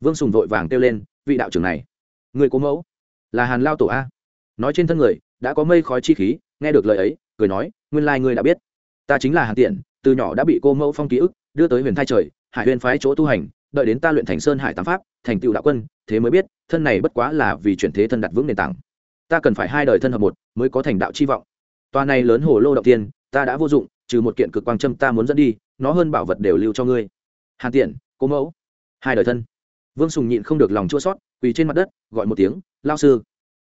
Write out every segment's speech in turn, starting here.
vương sùng vội vàng kêu lên, vị đạo trưởng này, người cố mẫu, là hàn lao tổ a? Nói trên thân người, đã có mây khói chi khí, nghe được lời ấy, cười nói, nguyên lai、like、ngươi đã biết. Ta chính là hàn tiện, từ nhỏ đã bị cô mẫu phong ký ức, đưa tới huyền thai trời, hải huyền phái chỗ tu hành, đợi đến ta luyện thành sơn hải tám pháp, thành tựu đạo quân, thế mới biết, thân này bất quá là vì chuyển thế thân đặt vững nền tảng. Ta cần phải hai đời thân hợp một, mới có thành đạo chi vọng. Toa này lớn hồ lô động tiên, ta đã vô dụng, trừ một kiện cực quang trâm ta muốn dẫn đi, nó hơn bảo vật đều lưu cho ngươi. Hàn tiện cố mẫu, hai đời thân vương sùng nhịn không được lòng chua sót, quỳ trên mặt đất, gọi một tiếng, lao sư.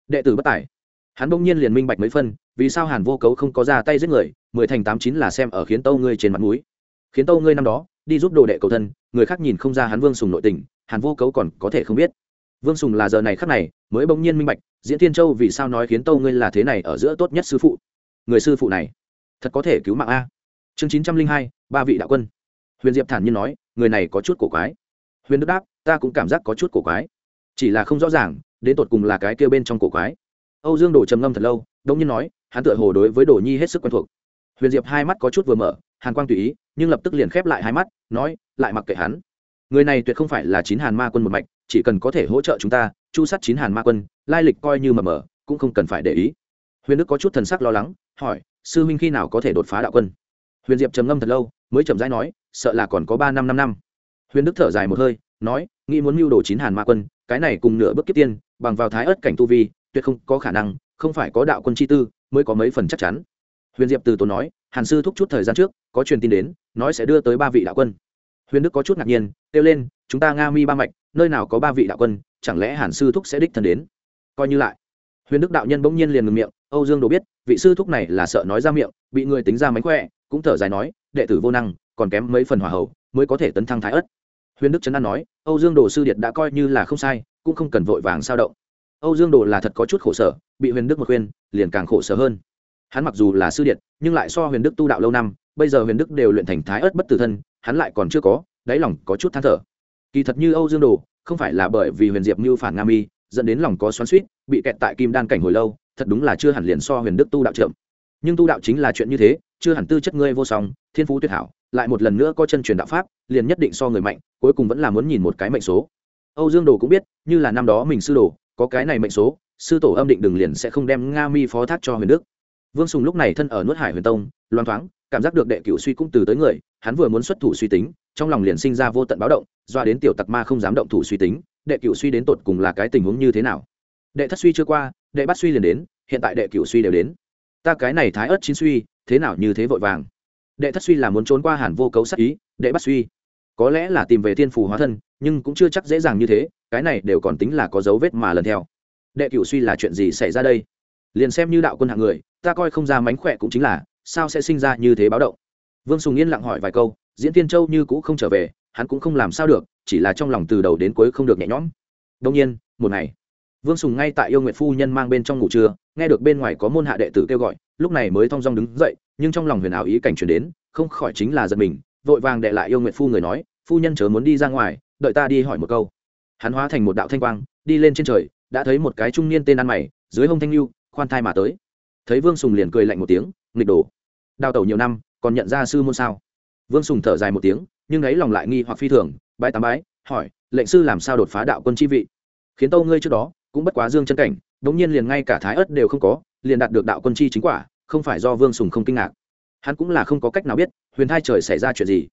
Đệ tử bất tài. Hắn bỗng nhiên liền minh bạch mấy phân, vì sao hàn vô cấu không có ra tay giết người, mười thành tám chín là xem ở khiến tâu ngươi trên mặt núi khiến tâu ngươi năm đó, đi giúp đồ đệ cầu thân, người khác nhìn không ra hắn vương sùng nội tình, hàn vô cấu còn có thể không biết. Vương sùng là giờ này khắc này, mới bỗng nhiên minh bạch, diễn thiên châu vì sao nói khiến tâu ngươi là thế này ở giữa tốt nhất sư phụ. Người sư phụ này, thật có thể cứu mạng a. Chương chín trăm linh hai, ba vị đạo quân. Huyền diệp thản nhiên nói, người này có chút cổ quái. Huyền đức đáp ta cũng cảm giác có chút cổ quái. Chỉ là không rõ ràng, đến tột cùng là cái kia bên trong cổ quái. Âu dương đồ trầm ngâm thật lâu đông nhiên nói, hắn tựa hồ đối với đồ nhi hết sức quen thuộc. Huyền diệp hai mắt có chút vừa mở, hàn quang tùy ý, nhưng lập tức liền khép lại hai mắt, nói, lại mặc kệ hắn. Người này tuyệt không phải là chín hàn ma quân một mạch, chỉ cần có thể hỗ trợ chúng ta, chu sát chín hàn ma quân, lai lịch coi như mờ mờ, cũng không cần phải để ý. Huyền đức có chút thần sắc lo lắng, hỏi, sư huynh khi nào có thể đột phá đạo quân? Huyền diệp trầm ngâm thật lâu, mới chậm rãi nói, sợ là còn có ba năm năm năm. Huyền đức thở dài một hơi nói, nghĩ muốn mưu đồ chín hàn ma quân, cái này cùng nửa bước kiếp tiên, bằng vào thái ớt cảnh tu vi, tuyệt không có khả năng, không phải có đạo quân chi tư, mới có mấy phần chắc chắn. Huyền diệp từ tốn nói, hàn sư thúc chút thời gian trước, có truyền tin đến, nói sẽ đưa tới ba vị đạo quân. Huyền đức có chút ngạc nhiên, kêu lên, chúng ta nga mi ba mạch, nơi nào có ba vị đạo quân, chẳng lẽ hàn sư thúc sẽ đích thân đến? Coi như lại, huyền đức đạo nhân bỗng nhiên liền ngừng miệng, âu dương đồ biết, vị sư thúc này là sợ nói ra miệng, bị người tính ra mánh khỏe, cũng thở dài nói, đệ tử vô năng, còn kém mấy phần hỏa hậu mới có thể tấn thăng thái ất huyền đức trấn an nói, âu dương đồ sư điệt đã coi như là không sai, cũng không cần vội vàng sao động. Âu dương đồ là thật có chút khổ sở, bị huyền đức một khuyên, liền càng khổ sở hơn. Hắn mặc dù là sư điệt, nhưng lại so huyền đức tu đạo lâu năm, bây giờ huyền đức đều luyện thành thái ớt bất tử thân, hắn lại còn chưa có, đáy lòng có chút than thở. Kỳ thật như âu dương đồ, không phải là bởi vì huyền diệp Như phản nga mi, dẫn đến lòng có xoắn suýt bị kẹt tại kim đan cảnh hồi lâu, thật đúng là chưa hẳn liền so huyền đức tu đạo chậm. Nhưng tu đạo chính là chuyện như thế, chưa hẳn tư chất ngươi vô song, thiên phú tuyệt hảo lại một lần nữa có chân truyền đạo pháp, liền nhất định so người mạnh, cuối cùng vẫn là muốn nhìn một cái mệnh số. Âu dương đồ cũng biết, như là năm đó mình sư đồ, có cái này mệnh số, sư tổ âm định đừng liền sẽ không đem nga mi phó thác cho huyền đức. Vương sùng lúc này thân ở nuốt hải huyền tông loan thoáng, cảm giác được đệ cửu suy cũng từ tới người, hắn vừa muốn xuất thủ suy tính, trong lòng liền sinh ra vô tận báo động, doa đến tiểu tặc ma không dám động thủ suy tính, đệ cửu suy đến tột cùng là cái tình huống như thế nào? Đệ thất suy chưa qua, đệ bắt suy liền đến, hiện tại đệ cửu suy đều đến. Ta cái này thái ớt chín suy, thế nào như thế vội vàng? Đệ thất suy là muốn trốn qua hàn vô cấu sắc ý, đệ bắt suy. Có lẽ là tìm về thiên phù hóa thân, nhưng cũng chưa chắc dễ dàng như thế, cái này đều còn tính là có dấu vết mà lần theo. Đệ cửu suy là chuyện gì xảy ra đây? Liền xem như đạo quân hạng người, ta coi không ra mánh khỏe cũng chính là, sao sẽ sinh ra như thế báo động? Vương sùng yên lặng hỏi vài câu, diễn tiên châu như cũ không trở về, hắn cũng không làm sao được, chỉ là trong lòng từ đầu đến cuối không được nhẹ nhõm. Đông nhiên, một ngày, vương sùng ngay tại yêu nguyện phu nhân mang bên trong ngủ trưa, nghe được bên ngoài có môn hạ đệ tử kêu gọi, lúc này mới thong dong đứng dậy nhưng trong lòng huyền ảo ý cảnh chuyển đến, không khỏi chính là giật mình, vội vàng đệ lại yêu nguyện phu người nói, phu nhân chớ muốn đi ra ngoài, đợi ta đi hỏi một câu. Hắn hóa thành một đạo thanh quang, đi lên trên trời, đã thấy một cái trung niên tên ăn mày, dưới hông thanh lưu, khoan thai mà tới. Thấy vương sùng liền cười lạnh một tiếng, nghịch đổ đào tẩu nhiều năm, còn nhận ra sư môn sao? Vương sùng thở dài một tiếng, nhưng ấy lòng lại nghi hoặc phi thường bãi tám bái, hỏi, lệnh sư làm sao đột phá đạo quân chi vị? Khiến tâu ngươi trước đó, cũng bất quá dương chân cảnh, đống nhiên liền ngay cả thái ớt đều không có, liền đạt được đạo quân chi chính quả không phải do vương sùng không kinh ngạc. Hắn cũng là không có cách nào biết, huyền thai trời xảy ra chuyện gì.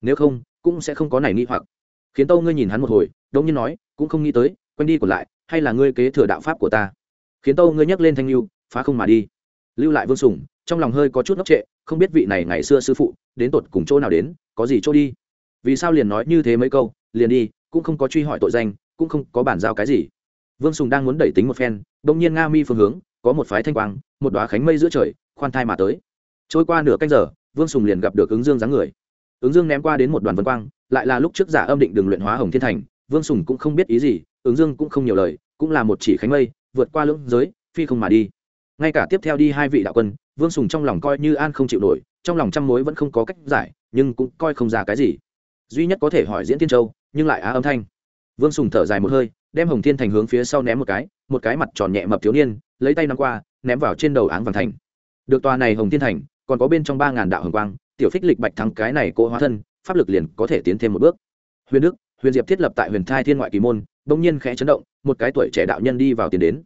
Nếu không, cũng sẽ không có này nghi hoặc. Khiến tâu ngươi nhìn hắn một hồi đống nhiên nói, cũng không nghĩ tới quen đi còn lại, hay là ngươi kế thừa đạo pháp của ta. Khiến tâu ngươi nhắc lên thanh lưu, phá không mà đi. Lưu lại vương sùng, trong lòng hơi có chút ngốc trệ, không biết vị này ngày xưa sư phụ, đến tột cùng chỗ nào đến, có gì chỗ đi. Vì sao liền nói như thế mấy câu, liền đi, cũng không có truy hỏi tội danh, cũng không có bản giao cái gì. Vương sùng đang muốn đẩy tính một phen, đông nhiên nga mi phương hướng có một phái thanh quang, một đoá khánh mây giữa trời, khoan thai mà tới. Trôi qua nửa canh giờ, vương sùng liền gặp được ứng dương dáng người. Ứng dương ném qua đến một đoàn vân quang, lại là lúc trước giả âm định đường luyện hóa hồng thiên thành, vương sùng cũng không biết ý gì, ứng dương cũng không nhiều lời, cũng là một chỉ khánh mây, vượt qua lưỡng giới, phi không mà đi. Ngay cả tiếp theo đi hai vị đạo quân, vương sùng trong lòng coi như an không chịu nổi, trong lòng trăm mối vẫn không có cách giải, nhưng cũng coi không ra cái gì. Duy nhất có thể hỏi diễn tiên châu, nhưng lại á âm thanh. Vương sùng thở dài một hơi, đem hồng thiên thành hướng phía sau ném một cái một cái mặt tròn nhẹ mập thiếu niên lấy tay năm qua, ném vào trên đầu áng vàng thành. Được tòa này hồng thiên thành, còn có bên trong ba ngàn đạo hồng quang, tiểu phích lịch bạch thắng cái này cỗ hóa thân, pháp lực liền có thể tiến thêm một bước. Huyền đức, huyền diệp thiết lập tại huyền thai thiên ngoại kỳ môn, bỗng nhiên khẽ chấn động, một cái tuổi trẻ đạo nhân đi vào tiền đến.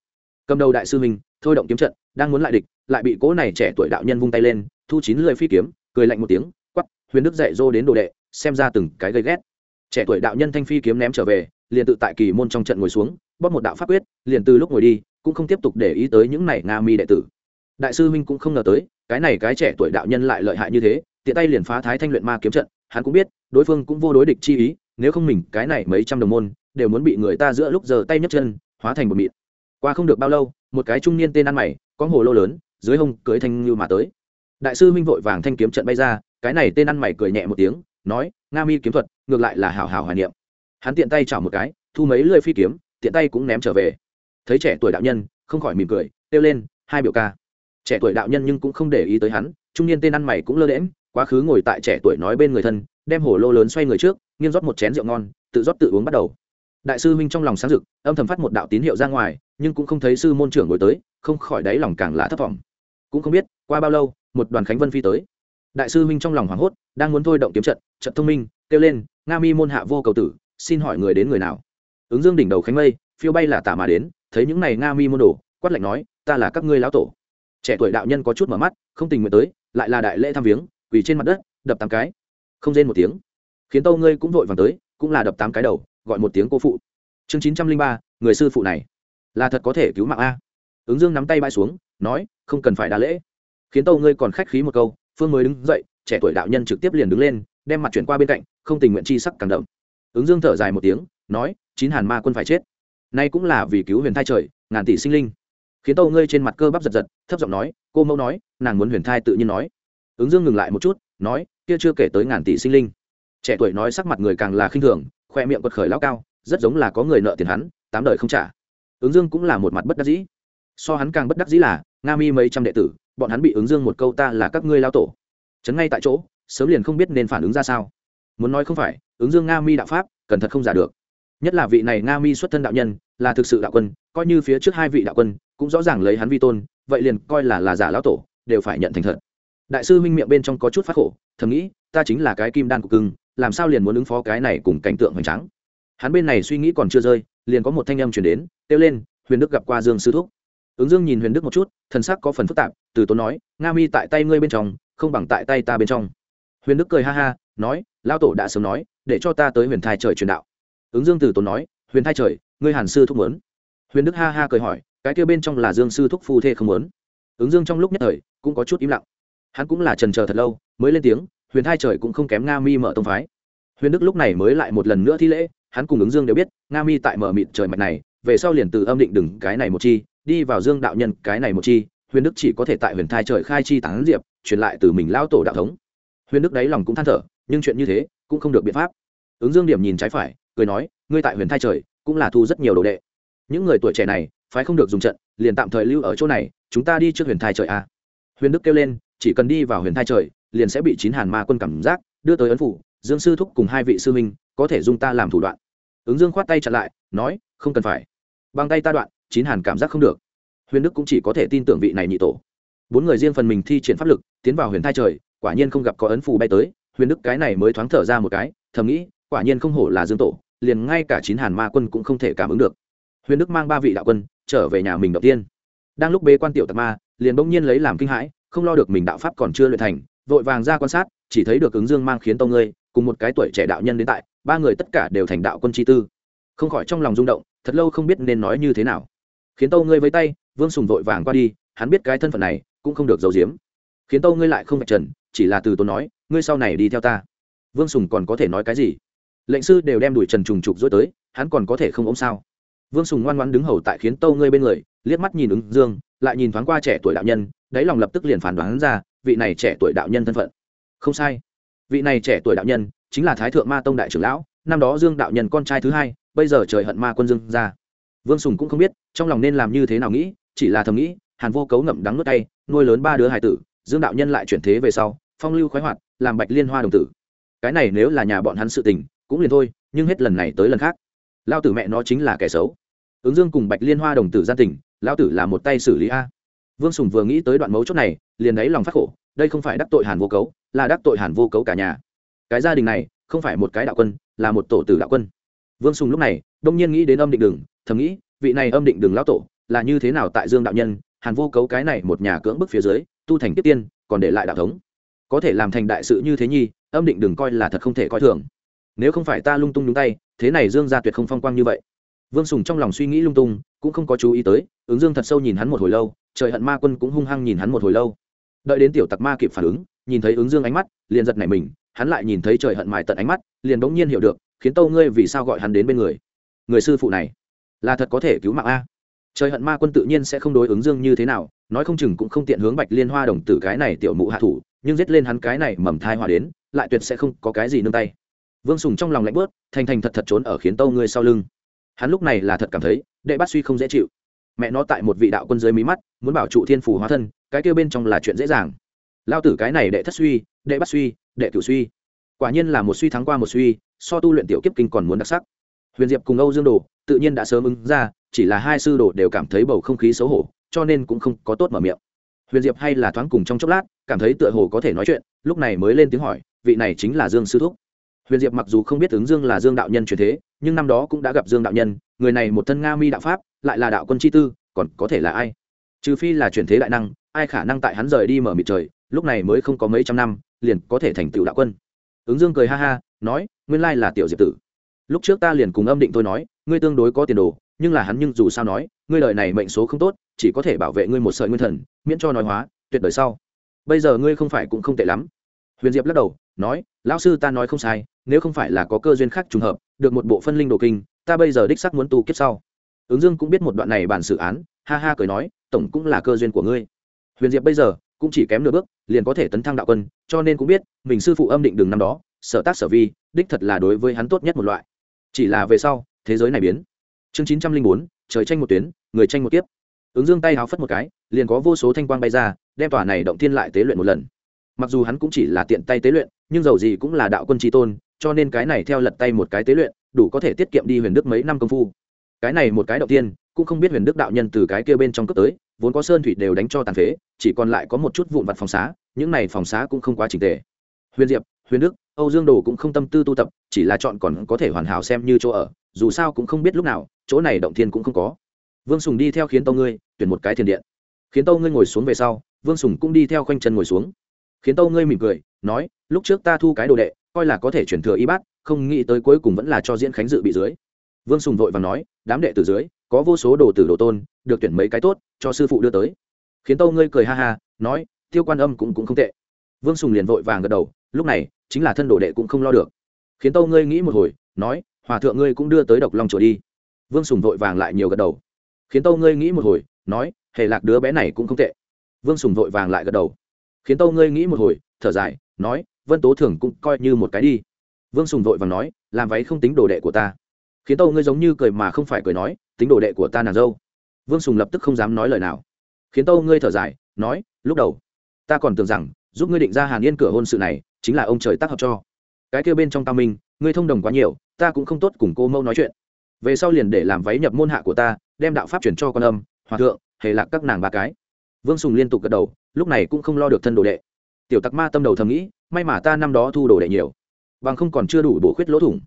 Cầm đầu đại sư minh thôi động kiếm trận, đang muốn lại địch, lại bị cỗ này trẻ tuổi đạo nhân vung tay lên, thu chín lưỡi phi kiếm, cười lạnh một tiếng quắp huyền đức dạy dô đến đồ đệ, xem ra từng cái gây ghét. Trẻ tuổi đạo nhân thanh phi kiếm ném trở về, liền tự tại kỳ môn trong trận ngồi xuống, bóp một đạo pháp quyết, liền từ lúc ngồi đi cũng không tiếp tục để ý tới những này nga mi đệ tử. Đại sư huynh cũng không ngờ tới, cái này cái trẻ tuổi đạo nhân lại lợi hại như thế, tiện tay liền phá thái thanh luyện ma kiếm trận, hắn cũng biết, đối phương cũng vô đối địch chi ý, nếu không mình, cái này mấy trăm đồng môn, đều muốn bị người ta giữa lúc giờ tay nhấc chân, hóa thành một mịn. Qua không được bao lâu, một cái trung niên tên ăn mày, có hồ lô lớn, dưới hông cưới thanh như mà tới. Đại sư huynh vội vàng thanh kiếm trận bay ra, cái này tên ăn mày cười nhẹ một tiếng, nói, nga mi kiếm thuật, ngược lại là hào hào hoài niệm. Hắn tiện tay chảo một cái, thu mấy lưỡi phi kiếm, tiện tay cũng ném trở về thấy trẻ tuổi đạo nhân, không khỏi mỉm cười, kêu lên, hai biểu ca. Trẻ tuổi đạo nhân nhưng cũng không để ý tới hắn, trung niên tên ăn mày cũng lơ đễm quá khứ ngồi tại trẻ tuổi nói bên người thân, đem hồ lô lớn xoay người trước, nghiêng rót một chén rượu ngon, tự rót tự uống bắt đầu. Đại sư huynh trong lòng sáng rực, âm thầm phát một đạo tín hiệu ra ngoài, nhưng cũng không thấy sư môn trưởng ngồi tới, không khỏi đáy lòng càng lạ thất vọng. Cũng không biết, qua bao lâu, một đoàn khánh vân phi tới. Đại sư huynh trong lòng hoảng hốt, đang muốn thôi động kiếm trận trận thông minh, kêu lên, nga mi môn hạ vô cầu tử, xin hỏi người đến người nào? Ứng dương đỉnh đầu khánh mây phiêu bay là tả mà đến, thấy những này nga mi môn đồ, quát lạnh nói, ta là các ngươi lão tổ. Trẻ tuổi đạo nhân có chút mở mắt, không tình nguyện tới, lại là đại lễ tham viếng, quỳ trên mặt đất, đập tám cái. Không rên một tiếng. Khiến tâu ngươi cũng vội vàng tới, cũng là đập tám cái đầu, gọi một tiếng cô phụ. Chương chín trăm linh ba, người sư phụ này. Là thật có thể cứu mạng a. Ứng dương nắm tay bay xuống, nói, không cần phải đa lễ. Khiến tâu ngươi còn khách khí một câu, phương mới đứng dậy, trẻ tuổi đạo nhân trực tiếp liền đứng lên, đem mặt chuyển qua bên cạnh, không tình nguyện chi sắc càng đậm. Ứng dương thở dài một tiếng, nói, chín hàn ma quân phải chết nay cũng là vì cứu huyền thai trời, ngàn tỷ sinh linh. Khiến tâu ngươi trên mặt cơ bắp giật giật, thấp giọng nói, cô mẫu nói, nàng muốn huyền thai tự nhiên nói. Ứng dương ngừng lại một chút, nói, kia chưa kể tới ngàn tỷ sinh linh. Trẻ tuổi nói sắc mặt người càng là khinh thường, khoe miệng quật khởi lao cao, rất giống là có người nợ tiền hắn, tám đời không trả. Ứng dương cũng là một mặt bất đắc dĩ. So hắn càng bất đắc dĩ là, nga mi mấy trăm đệ tử, bọn hắn bị ứng dương một câu ta là các ngươi lao tổ. Chấn ngay tại chỗ, sớm liền không biết nên phản ứng ra sao. Muốn nói không phải, ứng dương nga mi đạo pháp cần thật không giả được nhất là vị này nga mi xuất thân đạo nhân, là thực sự đạo quân, coi như phía trước hai vị đạo quân cũng rõ ràng lấy hắn vi tôn, vậy liền coi là là giả lão tổ, đều phải nhận thành thật. Đại sư minh miệng bên trong có chút phát khổ, thầm nghĩ, ta chính là cái kim đan của cưng, làm sao liền muốn ứng phó cái này cùng cảnh tượng hoành tráng? Hắn bên này suy nghĩ còn chưa rơi, liền có một thanh âm chuyển đến, kêu lên, huyền đức gặp qua dương sư thúc. Ứng dương nhìn huyền đức một chút, thần sắc có phần phức tạp, từ tốn nói, nga mi tại tay ngươi bên trong, không bằng tại tay ta bên trong. Huyền đức cười ha ha, nói lao tổ đã sớm nói, để cho ta tới huyền thai trời truyền đạo ứng dương từ tốn nói, huyền thai trời, ngươi hàn sư thúc muốn. Huyền đức ha ha cười hỏi, cái kia bên trong là dương sư thúc phu thê không muốn? Ứng dương trong lúc nhất thời cũng có chút im lặng. Hắn cũng là trần chờ thật lâu, mới lên tiếng, huyền thai trời cũng không kém nga mi mở tông phái. Huyền đức lúc này mới lại một lần nữa thi lễ, hắn cùng ứng dương đều biết, nga mi tại mở mịt trời mạch này, về sau liền từ âm định đừng cái này một chi, đi vào dương đạo nhân cái này một chi, huyền đức chỉ có thể tại huyền thai trời khai chi tán diệp, truyền lại từ mình lao tổ đạo thống. Huyền đức đáy lòng cũng than thở, nhưng chuyện như thế cũng không được biện pháp. Ứng dương điểm nhìn trái phải cười nói, ngươi tại huyền thai trời cũng là thu rất nhiều đồ đệ. Những người tuổi trẻ này, phái không được dùng trận, liền tạm thời lưu ở chỗ này, chúng ta đi trước huyền thai trời a huyền đức kêu lên, chỉ cần đi vào huyền thai trời, liền sẽ bị chín hàn ma quân cảm giác, đưa tới ấn phủ, dương sư thúc cùng hai vị sư minh có thể dùng ta làm thủ đoạn. Ứng dương khoát tay chặn lại, nói, không cần phải. Bằng tay ta đoạn, chín hàn cảm giác không được. Huyền đức cũng chỉ có thể tin tưởng vị này nhị tổ. Bốn người riêng phần mình thi triển pháp lực, tiến vào huyền thai trời, quả nhiên không gặp có ấn phù bay tới. Huyền đức cái này mới thoáng thở ra một cái, thầm nghĩ, quả nhiên không hổ là dương tổ liền ngay cả chín hàn ma quân cũng không thể cảm ứng được. Huyền đức mang ba vị đạo quân trở về nhà mình đầu tiên. Đang lúc bế quan tiểu tạc ma, liền bỗng nhiên lấy làm kinh hãi, không lo được mình đạo pháp còn chưa luyện thành, vội vàng ra quan sát, chỉ thấy được ứng dương mang khiến tông ngươi, cùng một cái tuổi trẻ đạo nhân đến tại, ba người tất cả đều thành đạo quân chi tư. Không khỏi trong lòng rung động, thật lâu không biết nên nói như thế nào. Khiến tâu ngươi với tay, vương sùng vội vàng qua đi, hắn biết cái thân phận này, cũng không được giấu giếm. Khiến tâu ngươi lại không vạch trần, chỉ là từ tốn nói, ngươi sau này đi theo ta. Vương sùng còn có thể nói cái gì? Lệnh sư đều đem đuổi trần trùng trục dối tới, hắn còn có thể không ôm sao? Vương sùng ngoan ngoan đứng hầu tại khiến tâu ngươi bên người, liếc mắt nhìn ứng dương, lại nhìn thoáng qua trẻ tuổi đạo nhân, đáy lòng lập tức liền phản đoán ra, vị này trẻ tuổi đạo nhân thân phận. Không sai. Vị này trẻ tuổi đạo nhân chính là thái thượng ma tông đại trưởng lão, năm đó dương đạo nhân con trai thứ hai, bây giờ trời hận ma quân dương ra vương sùng cũng không biết, trong lòng nên làm như thế nào nghĩ, chỉ là thầm nghĩ, hàn vô cấu ngậm đắng nuốt tay, nuôi lớn ba đứa hải tử, dương đạo nhân lại chuyển thế về sau, phong lưu khoái hoạt, làm bạch liên hoa đồng tử. Cái này nếu là nhà bọn hắn sự tình cũng liền thôi, nhưng hết lần này tới lần khác. Lao tử mẹ nó chính là kẻ xấu. Ứng dương cùng bạch liên hoa đồng tử gian tình lao tử là một tay xử lý a. Vương sùng vừa nghĩ tới đoạn mấu chốt này, liền đáy lòng phát khổ, đây không phải đắc tội hàn vô cấu, là đắc tội hàn vô cấu cả nhà. Cái gia đình này, không phải một cái đạo quân, là một tổ tử đạo quân. Vương sùng lúc này, đông nhiên nghĩ đến âm định đường, thầm nghĩ, vị này âm định đường lão tổ, là như thế nào tại dương đạo nhân, hàn vô cấu cái này một nhà cưỡng bức phía dưới, tu thành tiếp tiên, còn để lại đạo thống. Có thể làm thành đại sự như thế nhi, âm định đừng coi là thật không thể coi thường nếu không phải ta lung tung nhúng tay, thế này dương gia tuyệt không phong quang như vậy. Vương sùng trong lòng suy nghĩ lung tung, cũng không có chú ý tới, ứng dương thật sâu nhìn hắn một hồi lâu, trời hận ma quân cũng hung hăng nhìn hắn một hồi lâu. Đợi đến tiểu tặc ma kịp phản ứng, nhìn thấy ứng dương ánh mắt, liền giật nảy mình, hắn lại nhìn thấy trời hận mài tận ánh mắt, liền bỗng nhiên hiểu được, khiến tâu ngươi vì sao gọi hắn đến bên người. Người sư phụ này, là thật có thể cứu mạng a. Trời hận ma quân tự nhiên sẽ không đối ứng dương như thế nào, nói không chừng cũng không tiện hướng bạch liên hoa đồng tử cái này tiểu mụ hạ thủ, nhưng giết lên hắn cái này mầm thai hòa đến, lại tuyệt sẽ không có cái gì nương tay vương sùng trong lòng lạnh bớt thành thành thật thật trốn ở khiến tâu ngươi sau lưng. Hắn lúc này là thật cảm thấy, đệ bát suy không dễ chịu. Mẹ nó tại một vị đạo quân dưới mí mắt, muốn bảo trụ thiên phù hóa thân, cái kêu bên trong là chuyện dễ dàng. Lao tử cái này đệ thất suy, đệ bắt suy, đệ cửu suy. Quả nhiên là một suy thắng qua một suy, so tu luyện tiểu kiếp kinh còn muốn đặc sắc. Huyền diệp cùng âu dương đồ, tự nhiên đã sớm ứng ra, chỉ là hai sư đồ đều cảm thấy bầu không khí xấu hổ, cho nên cũng không có tốt mở miệng. Huyền diệp hay là thoáng cùng trong chốc lát, cảm thấy tựa hồ có thể nói chuyện, lúc này mới lên tiếng hỏi, vị này chính là dương sư thúc huyền diệp mặc dù không biết ứng dương là dương đạo nhân truyền thế, nhưng năm đó cũng đã gặp dương đạo nhân, người này một thân nga mi đạo pháp, lại là đạo quân chi tư, còn có thể là ai? Trừ phi là truyền thế đại năng, ai khả năng tại hắn rời đi mở mịt trời, lúc này mới không có mấy trăm năm, liền có thể thành tựu đạo quân. Ứng dương cười ha ha, nói, nguyên lai là tiểu diệp tử. Lúc trước ta liền cùng âm định tôi nói, ngươi tương đối có tiền đồ, nhưng là hắn nhưng dù sao nói, ngươi đời này mệnh số không tốt, chỉ có thể bảo vệ ngươi một sợi nguyên thần, miễn cho nói hóa, tuyệt đời sau. Bây giờ ngươi không phải cũng không tệ lắm. Huyền diệp lắc đầu nói, lão sư, ta nói không sai, nếu không phải là có cơ duyên khác trùng hợp, được một bộ phân linh đồ kinh, ta bây giờ đích sắc muốn tu kiếp sau. Ứng dương cũng biết một đoạn này bản sự án, ha ha cười nói, tổng cũng là cơ duyên của ngươi. Huyền diệp bây giờ cũng chỉ kém nửa bước, liền có thể tấn thăng đạo quân, cho nên cũng biết, mình sư phụ âm định đường năm đó, sở tác sở vi, đích thật là đối với hắn tốt nhất một loại. Chỉ là về sau, thế giới này biến. Chương chín trăm linh bốn, trời tranh một tuyến, người tranh một tiếp ứng dương tay háo phất một cái, liền có vô số thanh quang bay ra, đem tòa này động thiên lại tế luyện một lần. Mặc dù hắn cũng chỉ là tiện tay tế luyện nhưng dầu gì cũng là đạo quân tri tôn, cho nên cái này theo lật tay một cái tế luyện, đủ có thể tiết kiệm đi huyền đức mấy năm công phu. Cái này một cái động tiên, cũng không biết huyền đức đạo nhân từ cái kia bên trong cấp tới, vốn có sơn thủy đều đánh cho tàn phế, chỉ còn lại có một chút vụn vặt phòng xá, những này phòng xá cũng không quá trình tề. Huyền diệp, huyền đức, âu dương đồ cũng không tâm tư tu tập, chỉ là chọn còn có thể hoàn hảo xem như chỗ ở, dù sao cũng không biết lúc nào, chỗ này động thiên cũng không có. Vương sùng đi theo khiến tâu ngươi, tuyển một cái thiền điện. Khiến tâu ngươi ngồi xuống về sau, vương sùng cũng đi theo khoanh chân ngồi xuống khiến tâu ngươi mỉm cười, nói, lúc trước ta thu cái đồ đệ, coi là có thể chuyển thừa y bát, không nghĩ tới cuối cùng vẫn là cho diễn khánh dự bị dưới. Vương sùng vội và nói, đám đệ từ dưới, có vô số đồ tử đồ tôn, được tuyển mấy cái tốt, cho sư phụ đưa tới. Khiến tâu ngươi cười ha ha, nói, tiêu quan âm cũng cũng không tệ. Vương sùng liền vội vàng gật đầu, lúc này, chính là thân đồ đệ cũng không lo được. Khiến tâu ngươi nghĩ một hồi, nói, hòa thượng ngươi cũng đưa tới độc long chùa đi. Vương sùng vội vàng lại nhiều gật đầu. Khiến tâu ngươi nghĩ một hồi, nói, hề lạc đứa bé này cũng không tệ. Vương sùng vội vàng lại gật đầu khiến tâu ngươi nghĩ một hồi, thở dài, nói, vân tố thường cũng coi như một cái đi. Vương sùng vội vàng nói, làm váy không tính đồ đệ của ta. Khiến tâu ngươi giống như cười mà không phải cười nói, tính đồ đệ của ta nàng dâu. Vương sùng lập tức không dám nói lời nào. Khiến tâu ngươi thở dài, nói, lúc đầu, ta còn tưởng rằng, giúp ngươi định ra hàn yên cửa hôn sự này, chính là ông trời tác hợp cho. Cái kêu bên trong tao minh ngươi thông đồng quá nhiều, ta cũng không tốt cùng cô mâu nói chuyện. Về sau liền để làm váy nhập môn hạ của ta, đem đạo pháp chuyển cho con âm, hòa thượng, hề lạc các nàng ba cái. Vương sùng liên tục gật đầu lúc này cũng không lo được thân đồ đệ. Tiểu tặc ma tâm đầu thầm nghĩ, may mà ta năm đó thu đồ đệ nhiều, bằng không còn chưa đủ bổ khuyết lỗ thủng.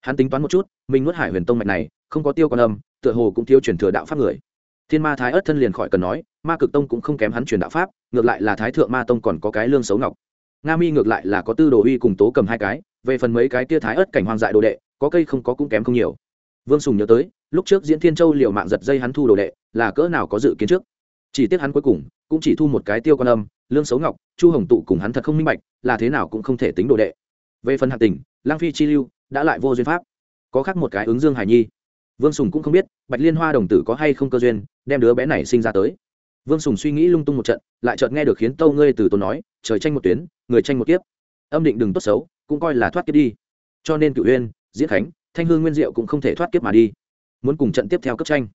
Hắn tính toán một chút, mình nuốt hải huyền tông mạch này, không có tiêu con âm, tựa hồ cũng thiếu truyền thừa đạo pháp người. Thiên ma thái ớt thân liền khỏi cần nói, ma cực tông cũng không kém hắn truyền đạo pháp, ngược lại là thái thượng ma tông còn có cái lương xấu ngọc. Nga mi ngược lại là có tư đồ uy cùng tố cầm hai cái, về phần mấy cái tia thái ớt cảnh hoang dại đồ đệ, có cây không có cũng kém không nhiều. Vương sùng nhớ tới, lúc trước diễn thiên châu liệu mạng giật dây hắn thu đồ đệ, là cỡ nào có dự kiến trước? Chỉ tiếc hắn cuối cùng cũng chỉ thu một cái tiêu con âm, lương xấu ngọc, chu hồng tụ cùng hắn thật không minh bạch, là thế nào cũng không thể tính đồ đệ. Về phần hạ tình lang phi chi lưu đã lại vô duyên pháp. Có khác một cái ứng dương hải nhi. Vương sùng cũng không biết bạch liên hoa đồng tử có hay không cơ duyên, đem đứa bé này sinh ra tới. Vương sùng suy nghĩ lung tung một trận, lại chợt nghe được khiến tâu ngươi từ tốn nói, trời tranh một tuyến, người tranh một kiếp. Âm định đừng tốt xấu, cũng coi là thoát kiếp đi. Cho nên cựu huyên diễn khánh, thanh hương nguyên diệu cũng không thể thoát kiếp mà đi. Muốn cùng trận tiếp theo cấp tranh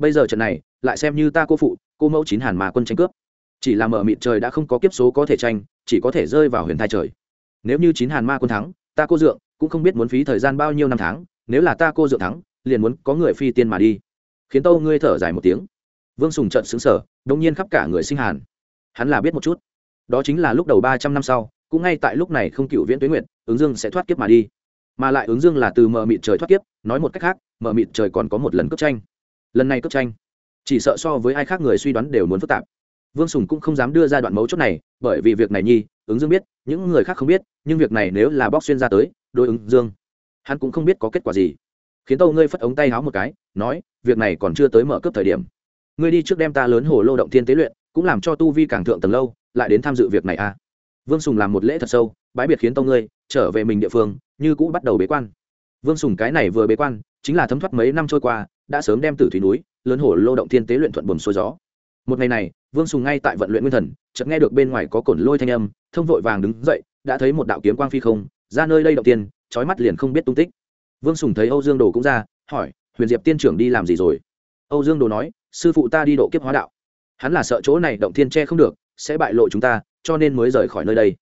bây giờ trận này, lại xem như ta cô phụ, cô mẫu chín hàn mà quân tranh cướp. Chỉ là mở mịt trời đã không có kiếp số có thể tranh, chỉ có thể rơi vào huyền thai trời. Nếu như chín hàn ma quân thắng, ta cô dượng cũng không biết muốn phí thời gian bao nhiêu năm tháng, nếu là ta cô dượng thắng, liền muốn có người phi tiên mà đi. Khiến tâu ngươi thở dài một tiếng. Vương sùng trận xứng sở đông nhiên khắp cả người sinh hàn. Hắn là biết một chút. Đó chính là lúc đầu ba trăm năm sau, cũng ngay tại lúc này không cựu viễn tuế nguyện, ứng dương sẽ thoát kiếp mà đi. Mà lại ứng dương là từ mờ mịt trời thoát kiếp, nói một cách khác mờ mịt trời còn có một lần cướp tranh lần này cướp tranh, chỉ sợ so với ai khác người suy đoán đều muốn phức tạp. Vương sùng cũng không dám đưa ra đoạn mấu chốt này, bởi vì việc này nhi, ứng dương biết, những người khác không biết, nhưng việc này nếu là bóc xuyên ra tới, đối ứng dương, hắn cũng không biết có kết quả gì. Khiến tâu ngươi phất ống tay háo một cái, nói, việc này còn chưa tới mở cấp thời điểm. Ngươi đi trước đem ta lớn hồ lô động thiên tế luyện, cũng làm cho tu vi càng thượng tầng lâu, lại đến tham dự việc này à? Vương sùng làm một lễ thật sâu, bái biệt khiến tâu ngươi, trở về mình địa phương, như cũ bắt đầu bế quan. Vương sùng cái này vừa bế quan, chính là thấm thoát mấy năm trôi qua đã sớm đem tử thủy núi, lớn hồ lô động thiên tế luyện thuận buồm xuôi gió. Một ngày này, vương sùng ngay tại vận luyện nguyên thần, chợt nghe được bên ngoài có cổn lôi thanh âm, thông vội vàng đứng dậy, đã thấy một đạo kiếm quang phi không, ra nơi đây động tiên trói mắt liền không biết tung tích. Vương sùng thấy âu dương đồ cũng ra, hỏi, huyền diệp tiên trưởng đi làm gì rồi? Âu dương đồ nói, sư phụ ta đi độ kiếp hóa đạo. Hắn là sợ chỗ này động thiên che không được, sẽ bại lộ chúng ta, cho nên mới rời khỏi nơi đây.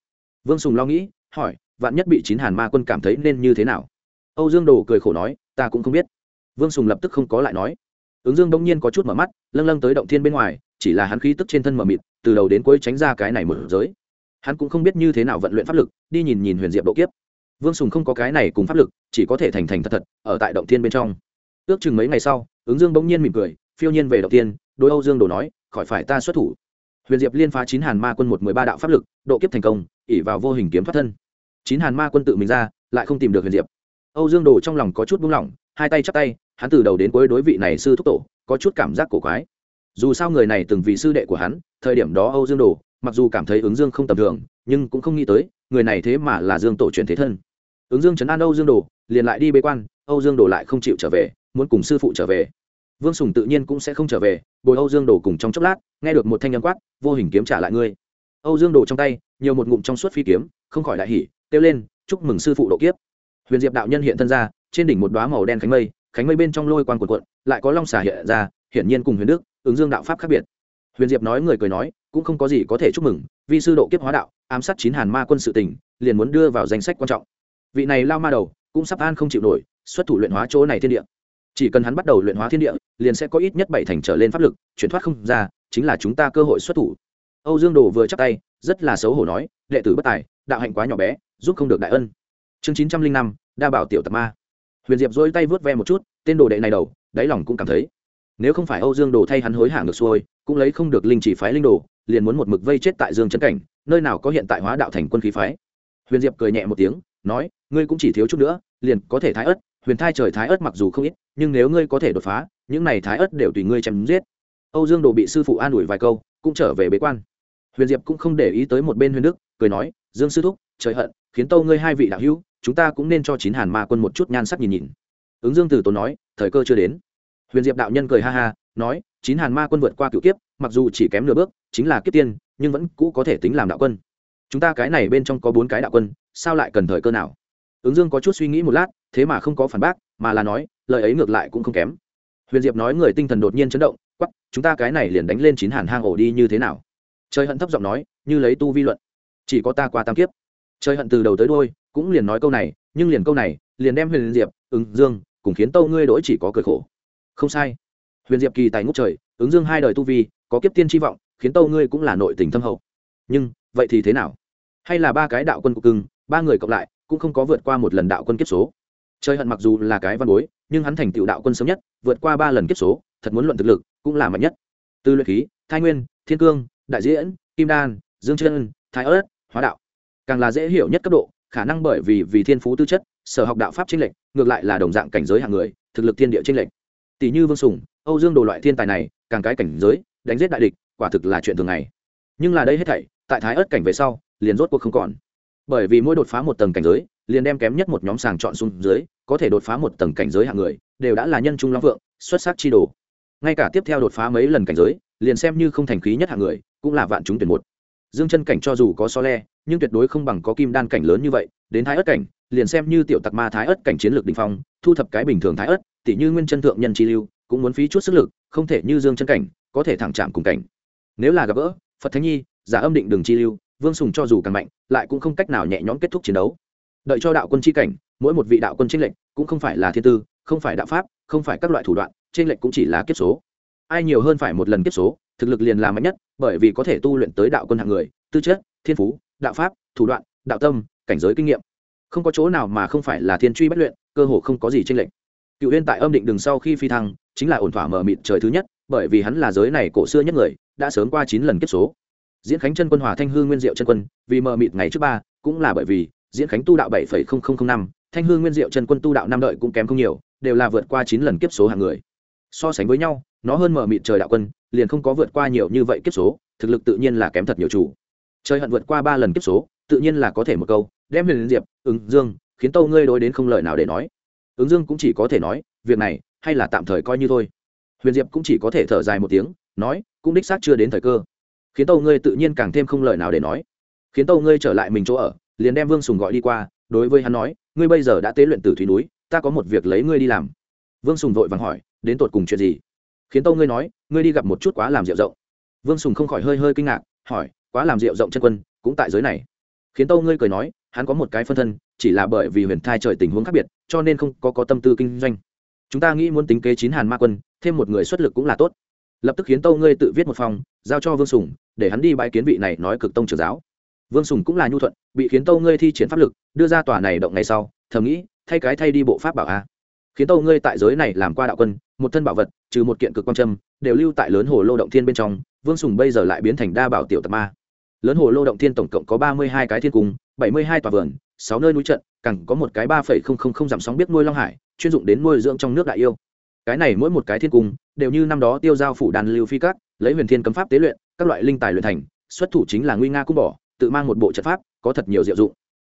Vương sùng lo nghĩ, hỏi, vạn nhất bị chín hàn ma quân cảm thấy nên như thế nào? Âu dương đồ cười khổ nói, ta cũng không biết vương sùng lập tức không có lại nói. Ứng dương đông nhiên có chút mở mắt lâng lâng tới động thiên bên ngoài chỉ là hắn khí tức trên thân mờ mịt từ đầu đến cuối tránh ra cái này một giới. Hắn cũng không biết như thế nào vận luyện pháp lực đi nhìn nhìn huyền diệp độ kiếp. Vương sùng không có cái này cùng pháp lực chỉ có thể thành thành thật thật ở tại động thiên bên trong. Ước chừng mấy ngày sau ứng dương bỗng nhiên mỉm cười phiêu nhiên về động thiên, đôi âu dương đồ nói khỏi phải ta xuất thủ. Huyền diệp liên phá chín hàn ma quân một mười ba đạo pháp lực độ kiếp thành công ỉ vào vô hình kiếm thoát thân. Chín hàn ma quân tự mình ra lại không tìm được huyền diệp. Âu dương đồ trong lòng có chút buông lỏng hai tay chắp tay hắn từ đầu đến cuối đối vị này sư thúc tổ, có chút cảm giác cổ quái. Dù sao người này từng vị sư đệ của hắn, thời điểm đó âu dương đồ, mặc dù cảm thấy ứng dương không tầm thường, nhưng cũng không nghĩ tới, người này thế mà là dương tổ truyền thế thân. Ứng dương trấn an âu dương đồ, liền lại đi bế quan, âu dương đồ lại không chịu trở về, muốn cùng sư phụ trở về. Vương sùng tự nhiên cũng sẽ không trở về, bồi âu dương đồ cùng trong chốc lát, nghe được một thanh âm quát, vô hình kiếm trả lại ngươi. Âu dương đồ trong tay, nhiều một ngụm trong suốt phi kiếm, không khỏi đại hỉ, kêu lên, chúc mừng sư phụ độ kiếp. Huyền diệp đạo nhân hiện thân ra, trên đỉnh một đoá màu đen khánh mây khánh mây bên trong lôi quan cuộn cuộn, lại có long xà hiện ra, hiển nhiên cùng huyền đức, ứng dương đạo pháp khác biệt. Huyền diệp nói, người cười nói, cũng không có gì có thể chúc mừng vì sư độ kiếp hóa đạo, ám sát chín hàn ma quân sự tỉnh liền muốn đưa vào danh sách quan trọng. Vị này lao ma đầu, cũng sắp an không chịu nổi, xuất thủ luyện hóa chỗ này thiên địa. Chỉ cần hắn bắt đầu luyện hóa thiên địa, liền sẽ có ít nhất bảy thành trở lên pháp lực, chuyển thoát không ra, chính là chúng ta cơ hội xuất thủ. Âu dương đồ vừa chắc tay, rất là xấu hổ nói, đệ tử bất tài, đạo hạnh quá nhỏ bé, giúp không được đại ân. Chương chín trăm linh năm, đa bảo tiểu tập ma huyền diệp dỗi tay vớt ve một chút, tên đồ đệ này đầu, đáy lòng cũng cảm thấy. Nếu không phải âu dương đồ thay hắn hối hả ngược xuôi, cũng lấy không được linh chỉ phái linh đồ, liền muốn một mực vây chết tại dương trấn cảnh, nơi nào có hiện tại hóa đạo thành quân khí phái. Huyền diệp cười nhẹ một tiếng, nói, ngươi cũng chỉ thiếu chút nữa, liền có thể thái ớt, huyền thai trời thái ớt mặc dù không ít, nhưng nếu ngươi có thể đột phá, những này thái ớt đều tùy ngươi chém giết. Âu dương đồ bị sư phụ an ủi vài câu, cũng trở về bế quan. Huyền diệp cũng không để ý tới một bên huyền đức, cười nói, dương sư thúc, trời hận, khiến tâu ngươi hai vị đạo hữu chúng ta cũng nên cho chín hàn ma quân một chút nhan sắc nhìn nhìn. Ứng dương từ tốn nói, thời cơ chưa đến. Huyền diệp đạo nhân cười ha ha, nói, chín hàn ma quân vượt qua cựu kiếp, mặc dù chỉ kém nửa bước, chính là kiếp tiên, nhưng vẫn cũ có thể tính làm đạo quân. Chúng ta cái này bên trong có bốn cái đạo quân, sao lại cần thời cơ nào? Ứng dương có chút suy nghĩ một lát, thế mà không có phản bác, mà là nói, lời ấy ngược lại cũng không kém. Huyền diệp nói người tinh thần đột nhiên chấn động quắp chúng ta cái này liền đánh lên chín hàn hang ổ đi như thế nào? Trời hận thấp giọng nói, như lấy tu vi luận, chỉ có ta qua tam kiếp. Trời hận từ đầu tới đôi cũng liền nói câu này, nhưng liền câu này, liền đem huyền diệp, ứng dương cùng khiến tâu ngươi đỗi chỉ có cười khổ. Không sai. Huyền diệp kỳ tài ngút trời, ứng dương hai đời tu vi, có kiếp tiên tri vọng, khiến tâu ngươi cũng là nội tình thâm hậu. Nhưng, vậy thì thế nào? Hay là ba cái đạo quân cục cưng, ba người cộng lại, cũng không có vượt qua một lần đạo quân kiếp số? Trời hận mặc dù là cái văn bối, nhưng hắn thành tựu đạo quân sớm nhất, vượt qua ba lần kiếp số, thật muốn luận thực lực, cũng là mạnh nhất. Từ luyện khí, thái nguyên, thiên cương, đại diễn, kim đan, dương chân, thái ớt, hóa đạo. Càng là dễ hiểu nhất cấp độ khả năng bởi vì vì thiên phú tư chất, sở học đạo pháp tranh lệch, ngược lại là đồng dạng cảnh giới hạng người, thực lực thiên địa tranh lệch. Tỷ như vương sùng, âu dương đồ loại thiên tài này, càng cái cảnh giới, đánh giết đại địch, quả thực là chuyện thường ngày. Nhưng là đây hết thảy, tại thái ớt cảnh về sau, liền rốt cuộc không còn. Bởi vì mỗi đột phá một tầng cảnh giới, liền đem kém nhất một nhóm sàng chọn xuống dưới, có thể đột phá một tầng cảnh giới hạng người, đều đã là nhân trung long vượng xuất sắc chi đồ. Ngay cả tiếp theo đột phá mấy lần cảnh giới, liền xem như không thành khí nhất hạng người, cũng là vạn chúng tuyển một. Dương chân cảnh cho dù có so le nhưng tuyệt đối không bằng có kim đan cảnh lớn như vậy, đến thái ớt cảnh, liền xem như tiểu tặc ma thái ớt cảnh chiến lược đình phong, thu thập cái bình thường thái ớt tỷ như nguyên chân thượng nhân chi lưu, cũng muốn phí chút sức lực, không thể như dương chân cảnh, có thể thẳng chạm cùng cảnh. Nếu là gặp gỡ, phật thánh nhi, giả âm định đường chi lưu, vương sùng cho dù càng mạnh, lại cũng không cách nào nhẹ nhõm kết thúc chiến đấu. Đợi cho đạo quân chi cảnh, mỗi một vị đạo quân tranh lệnh cũng không phải là thiên tư, không phải đạo pháp, không phải các loại thủ đoạn tranh lệnh cũng chỉ là kiếp số. Ai nhiều hơn phải một lần kiếp số, thực lực liền là mạnh nhất, bởi vì có thể tu luyện tới đạo quân hạng người, tư chất, thiên phú đạo pháp, thủ đoạn, đạo tâm, cảnh giới kinh nghiệm. Không có chỗ nào mà không phải là thiên truy bất luyện, cơ hồ không có gì tranh lệch. Cựu huyên tại âm định đường sau khi phi thăng, chính là ổn thỏa mở mịt trời thứ nhất, bởi vì hắn là giới này cổ xưa nhất người, đã sớm qua chín lần kiếp số. Diễn khánh chân quân hòa thanh hư nguyên diệu chân quân, vì mờ mịt ngày trước ba, cũng là bởi vì diễn khánh tu đạo bảy năm, thanh hư nguyên diệu chân quân tu đạo năm đợi cũng kém không nhiều, đều là vượt qua chín lần kiếp số hàng người. So sánh với nhau, nó hơn mờ mịt trời đạo quân, liền không có vượt qua nhiều như vậy kiếp số, thực lực tự nhiên là kém thật nhiều chủ trời hận vượt qua ba lần kiếp số, tự nhiên là có thể một câu, đem huyền diệp, ứng dương, khiến tâu ngươi đối đến không lời nào để nói. Ứng dương cũng chỉ có thể nói, việc này, hay là tạm thời coi như thôi. Huyền diệp cũng chỉ có thể thở dài một tiếng, nói, cũng đích xác chưa đến thời cơ. Khiến tâu ngươi tự nhiên càng thêm không lời nào để nói. Khiến tâu ngươi trở lại mình chỗ ở, liền đem vương sùng gọi đi qua, đối với hắn nói, ngươi bây giờ đã tế luyện từ thủy núi, ta có một việc lấy ngươi đi làm. Vương sùng vội vàng hỏi, đến tột cùng chuyện gì? Khiến tâu ngươi nói, ngươi đi gặp một chút quá làm rượu rộng. Vương sùng không khỏi hơi hơi kinh ngạc, hỏi quá làm rượu rộng chân quân, cũng tại giới này. Khiến tâu ngươi cười nói, hắn có một cái phân thân, chỉ là bởi vì huyền thai trời tình huống khác biệt, cho nên không có có tâm tư kinh doanh. Chúng ta nghĩ muốn tính kế chín hàn ma quân, thêm một người xuất lực cũng là tốt. Lập tức khiến tâu ngươi tự viết một phòng giao cho vương sùng, để hắn đi bãi kiến vị này nói cực tông trưởng giáo. Vương sùng cũng là nhu thuận, bị khiến tâu ngươi thi triển pháp lực, đưa ra tòa này động ngày sau, thầm nghĩ, thay cái thay đi bộ pháp bảo a. Khiến tâu ngươi tại giới này làm qua đạo quân, một thân bảo vật, trừ một kiện cực quan trâm đều lưu tại lớn hồ lô động thiên bên trong, vương sùng bây giờ lại biến thành đa bảo tiểu tập ma lớn hồ lô động thiên tổng cộng có ba mươi hai cái thiên cung, bảy mươi hai tòa vườn, sáu nơi núi trận, cẳng có một cái ba phẩy không không không dặm sóng biết nuôi long hải, chuyên dụng đến nuôi dưỡng trong nước đại yêu. Cái này mỗi một cái thiên cung, đều như năm đó tiêu giao phủ đàn lưu phi các, lấy huyền thiên cấm pháp tế luyện, các loại linh tài luyện thành, xuất thủ chính là nguy nga cung bỏ tự mang một bộ trận pháp, có thật nhiều diệu dụng.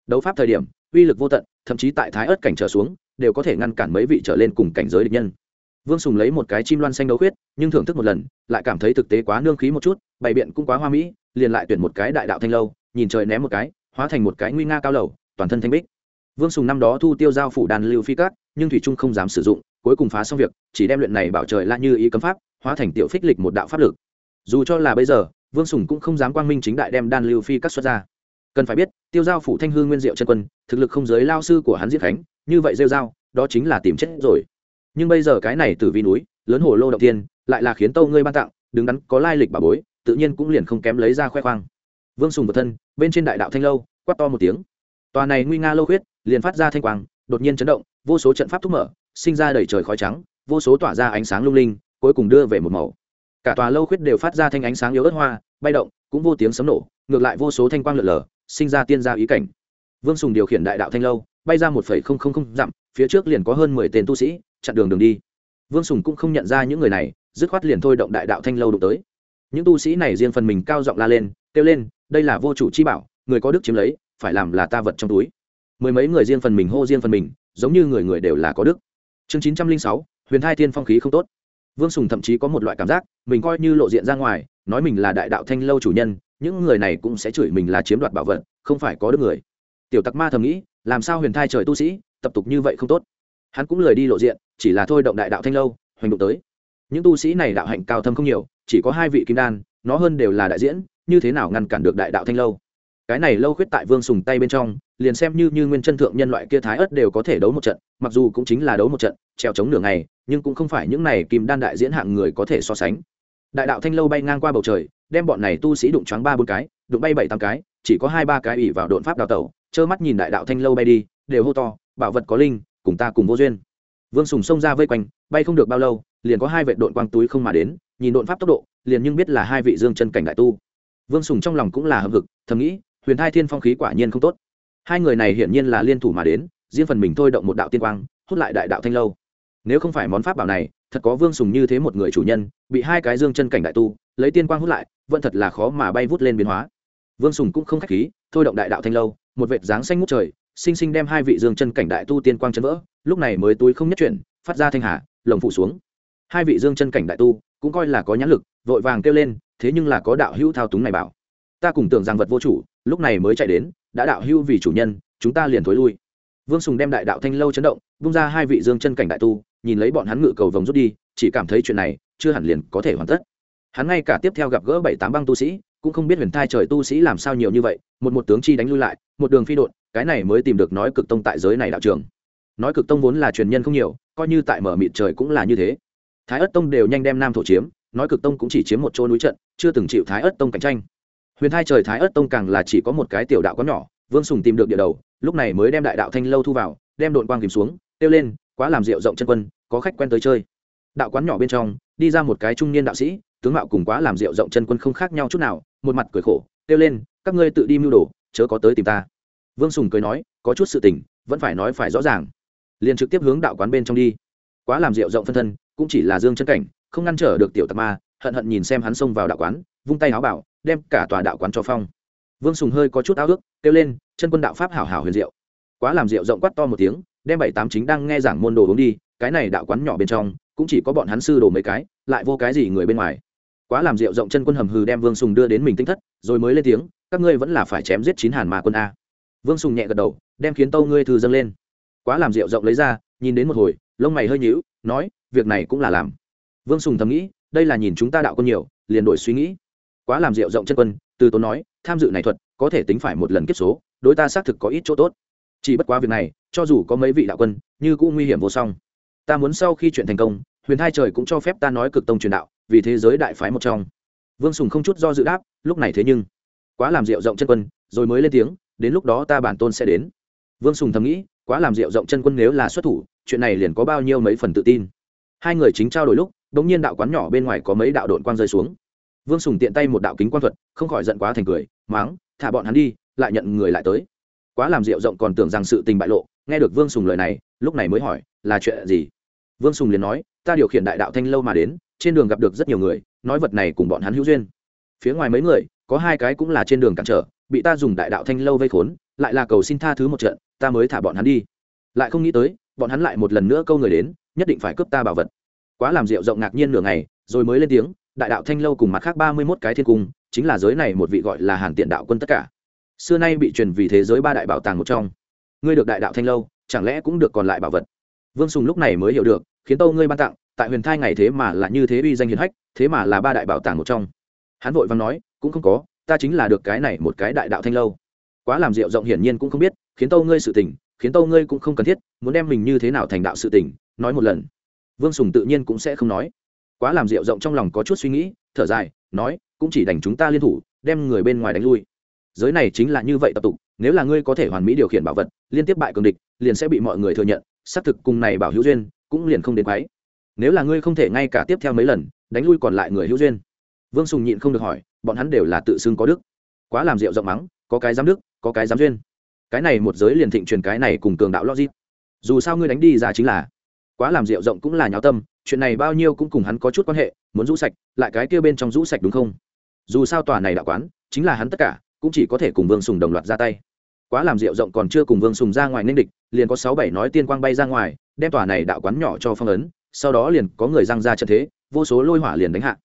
Đấu pháp thời điểm, uy lực vô tận, thậm chí tại thái ớt cảnh trở xuống, đều có thể ngăn cản mấy vị trở lên cùng cảnh giới địch nhân. Vương sùng lấy một cái chim loan xanh đấu khuyết, nhưng thưởng thức một lần, lại cảm thấy thực tế quá nương khí một chút, bày biện cũng quá hoa mỹ liền lại tuyển một cái đại đạo thanh lâu, nhìn trời ném một cái, hóa thành một cái nguy nga cao lầu, toàn thân thanh bích. Vương sùng năm đó thu tiêu giao phủ đàn lưu phi cát, nhưng thủy trung không dám sử dụng, cuối cùng phá xong việc, chỉ đem luyện này bảo trời la như ý cấm pháp, hóa thành tiểu phích lịch một đạo pháp lực. Dù cho là bây giờ, vương sùng cũng không dám quang minh chính đại đem đan lưu phi cắt xuất ra. Cần phải biết, tiêu giao phủ thanh hương nguyên diệu chân quân, thực lực không giới lao sư của hắn diệt khánh, như vậy rêu dao đó chính là tìm chết rồi. Nhưng bây giờ cái này từ vi núi, lớn hồ lô đầu tiên, lại là khiến tâu ngươi ban tặng, đứng đắn có lai lịch bà bối tự nhiên cũng liền không kém lấy ra khoe khoang. Vương sùng vật thân, bên trên đại đạo thanh lâu, quát to một tiếng. Tòa này nguy nga lâu khuyết, liền phát ra thanh quang, đột nhiên chấn động, vô số trận pháp thúc mở, sinh ra đầy trời khói trắng, vô số tỏa ra ánh sáng lung linh, cuối cùng đưa về một màu. Cả tòa lâu khuyết đều phát ra thanh ánh sáng yếu ớt hoa, bay động, cũng vô tiếng sấm nổ, ngược lại vô số thanh quang lượn lờ, sinh ra tiên gia ý cảnh. Vương sùng điều khiển đại đạo thanh lâu, bay ra một phẩy không không không dặm, phía trước liền có hơn mười tên tu sĩ, chặn đường đường đi. Vương sùng cũng không nhận ra những người này, dứt khoát liền thôi động đại đạo thanh lâu đụng tới những tu sĩ này riêng phần mình cao giọng la lên, kêu lên, đây là vô chủ chi bảo, người có đức chiếm lấy, phải làm là ta vật trong túi. Mười mấy người riêng phần mình hô riêng phần mình, giống như người người đều là có đức. Chương chín trăm linh sáu, huyền thai thiên phong khí không tốt. Vương sùng thậm chí có một loại cảm giác, mình coi như lộ diện ra ngoài, nói mình là đại đạo thanh lâu chủ nhân, những người này cũng sẽ chửi mình là chiếm đoạt bảo vật, không phải có đức người. Tiểu tặc ma thầm nghĩ, làm sao huyền thai trời tu sĩ, tập tục như vậy không tốt? Hắn cũng lời đi lộ diện, chỉ là thôi động đại đạo thanh lâu, hoành động tới. Những tu sĩ này đạo hạnh cao thâm không nhiều chỉ có hai vị kim đan, nó hơn đều là đại diễn, như thế nào ngăn cản được đại đạo thanh lâu? Cái này lâu khuyết tại vương sùng tay bên trong, liền xem như như nguyên chân thượng nhân loại kia thái ớt đều có thể đấu một trận, mặc dù cũng chính là đấu một trận treo chống nửa ngày, nhưng cũng không phải những này kim đan đại diễn hạng người có thể so sánh. Đại đạo thanh lâu bay ngang qua bầu trời, đem bọn này tu sĩ đụng choáng ba bốn cái, đụng bay bảy tám cái, chỉ có hai ba cái ủy vào đột pháp đào tẩu, trơ mắt nhìn đại đạo thanh lâu bay đi, đều hô to, bảo vật có linh, cùng ta cùng vô duyên. Vương sùng xông ra vây quanh, bay không được bao lâu, liền có hai vệ đội quang túi không mà đến nhìn độn pháp tốc độ, liền nhưng biết là hai vị dương chân cảnh đại tu. Vương sùng trong lòng cũng là hâm hực, thầm nghĩ, huyền thai thiên phong khí quả nhiên không tốt. Hai người này hiển nhiên là liên thủ mà đến, riêng phần mình thôi động một đạo tiên quang, hút lại đại đạo thanh lâu. Nếu không phải món pháp bảo này, thật có vương sùng như thế một người chủ nhân, bị hai cái dương chân cảnh đại tu, lấy tiên quang hút lại, vẫn thật là khó mà bay vút lên biến hóa. Vương sùng cũng không k h á c h khí, thôi động đại đạo thanh lâu, một vệt dáng xanh ngút trời, sinh sinh đem hai vị dương chân cảnh đại tu tiên quang chấn vỡ, lúc này mới túi không nhất chuyển, phát ra thanh hà, lồng phụ xuống. Hai vị dương chân cảnh đại tu cũng coi là có nhãn lực, vội vàng kêu lên, thế nhưng là có đạo hữu thao túng này bảo. Ta cùng tưởng rằng vật vô chủ, lúc này mới chạy đến, đã đạo hữu vì chủ nhân, chúng ta liền thối lui. Vương sùng đem đại đạo thanh lâu chấn động, bung ra hai vị dương chân cảnh đại tu, nhìn lấy bọn hắn ngự cầu vồng rút đi, chỉ cảm thấy chuyện này, chưa hẳn liền có thể hoàn tất. Hắn ngay cả tiếp theo gặp gỡ bảy tám băng tu sĩ, cũng không biết huyền thai trời tu sĩ làm sao nhiều như vậy, một một tướng chi đánh lui lại, một đường phi đột cái này mới tìm được nói cực tông tại giới này đạo trường. Nói cực tông vốn là truyền nhân không nhiều, coi như tại mở mịt trời cũng là như thế thái ất tông đều nhanh đem nam thổ chiếm, nói cực tông cũng chỉ chiếm một chỗ núi trận, chưa từng chịu thái ất tông cạnh tranh. Huyền thai trời thái ất tông càng là chỉ có một cái tiểu đạo có nhỏ, vương sùng tìm được địa đầu, lúc này mới đem đại đạo thanh lâu thu vào, đem đội quang kìm xuống, kêu lên, quá làm rượu rộng chân quân, có khách quen tới chơi. Đạo quán nhỏ bên trong, đi ra một cái trung niên đạo sĩ, tướng mạo cùng quá làm rượu rộng chân quân không khác nhau chút nào, một mặt cười khổ, kêu lên, các ngươi tự đi mưu đồ, chớ có tới tìm ta. Vương sùng cười nói, có chút sự tình, vẫn phải nói phải rõ ràng. Liền trực tiếp hướng đạo quán bên trong đi. Quá làm rượu rộng phân thân cũng chỉ là dương chân cảnh, không ngăn trở được tiểu tặc ma, hận hận nhìn xem hắn xông vào đạo quán, vung tay áo bảo, đem cả tòa đạo quán cho phong. Vương sùng hơi có chút áo ước, kêu lên, chân quân đạo pháp hảo hảo huyền diệu. Quá làm rượu rộng quát to một tiếng, đem bảy tám chính đang nghe giảng môn đồ uống đi, cái này đạo quán nhỏ bên trong, cũng chỉ có bọn hắn sư đồ mấy cái, lại vô cái gì người bên ngoài. Quá làm rượu rộng chân quân hầm hừ đem vương sùng đưa đến mình tinh thất, rồi mới lên tiếng, các ngươi vẫn là phải chém giết chín hàn mà quân a. Vương sùng nhẹ gật đầu, đem khiến tâu ngươi thư dâng lên. Quá làm rượu rộng lấy ra, nhìn đến một hồi lông mày hơi nhíu, nói, việc này cũng là làm. Vương sùng thầm nghĩ, đây là nhìn chúng ta đạo quân nhiều, liền đổi suy nghĩ. Quá làm rượu rộng chân quân, từ tốn nói, tham dự này thuật, có thể tính phải một lần kiếp số, đối ta xác thực có ít chỗ tốt. Chỉ bất quá việc này, cho dù có mấy vị đạo quân, như cũng nguy hiểm vô song. Ta muốn sau khi chuyện thành công, huyền hai trời cũng cho phép ta nói cực tông truyền đạo, vì thế giới đại phái một trong. Vương sùng không chút do dự đáp, lúc này thế nhưng, quá làm rượu rộng chân quân, rồi mới lên tiếng, đến lúc đó ta bản tôn sẽ đến. Vương sùng thầm nghĩ, quá làm rượu rộng chân quân nếu là xuất thủ chuyện này liền có bao nhiêu mấy phần tự tin. Hai người chính trao đổi lúc đống nhiên đạo quán nhỏ bên ngoài có mấy đạo đội quang rơi xuống. Vương sùng tiện tay một đạo kính quang thuật, không khỏi giận quá thành cười, máng, thả bọn hắn đi, lại nhận người lại tới. Quá làm rượu rộng còn tưởng rằng sự tình bại lộ, nghe được vương sùng lời này, lúc này mới hỏi, là chuyện gì? Vương sùng liền nói, ta điều khiển đại đạo thanh lâu mà đến, trên đường gặp được rất nhiều người, nói vật này cùng bọn hắn hữu duyên. Phía ngoài mấy người, có hai cái cũng là trên đường cản trở, bị ta dùng đại đạo thanh lâu vây khốn, lại là cầu xin tha thứ một trận, ta mới thả bọn hắn đi. Lại không nghĩ tới bọn hắn lại một lần nữa câu người đến, nhất định phải cướp ta bảo vật. Quá làm rượu rộng ngạc nhiên nửa ngày, rồi mới lên tiếng, đại đạo thanh lâu cùng mặt khác ba mươi mốt cái thiên cung, chính là giới này một vị gọi là hàn tiện đạo quân tất cả. Xưa nay bị truyền vì thế giới ba đại bảo tàng một trong. Ngươi được đại đạo thanh lâu, chẳng lẽ cũng được còn lại bảo vật? Vương sùng lúc này mới hiểu được, khiến tâu ngươi ban tặng, tại huyền thai ngày thế mà là như thế uy danh hiền hách, thế mà là ba đại bảo tàng một trong. Hắn vội văn nói, cũng không có, ta chính là được cái này một cái đại đạo thanh lâu. Quá làm rượu rộng hiển nhiên cũng không biết, khiến tâu ngươi sự tình khiến tâu ngươi cũng không cần thiết, muốn đem mình như thế nào thành đạo sự tình, nói một lần. Vương sùng tự nhiên cũng sẽ không nói. Quá làm rượu rộng trong lòng có chút suy nghĩ, thở dài, nói, cũng chỉ đành chúng ta liên thủ, đem người bên ngoài đánh lui. Giới này chính là như vậy tập tục, nếu là ngươi có thể hoàn mỹ điều khiển bảo vật, liên tiếp bại cường địch, liền sẽ bị mọi người thừa nhận, xác thực cùng này bảo hữu duyên, cũng liền không đến quái. Nếu là ngươi không thể ngay cả tiếp theo mấy lần, đánh lui còn lại người hữu duyên. Vương sùng nhịn không được hỏi, bọn hắn đều là tự xưng có đức. Quá làm rượu rộng mắng, có cái giám đức, có cái giám duyên cái này một giới liền thịnh truyền cái này cùng cường đạo logic. Dù sao ngươi đánh đi ra chính là, quá làm rượu rộng cũng là nháo tâm, chuyện này bao nhiêu cũng cùng hắn có chút quan hệ, muốn rũ sạch, lại cái kia bên trong rũ sạch đúng không? Dù sao tòa này đạo quán, chính là hắn tất cả, cũng chỉ có thể cùng vương sùng đồng loạt ra tay. Quá làm rượu rộng còn chưa cùng vương sùng ra ngoài nên địch, liền có sáu bảy nói tiên quang bay ra ngoài, đem tòa này đạo quán nhỏ cho phong ấn, sau đó liền có người răng ra trận thế, vô số lôi hỏa liền đánh hạ.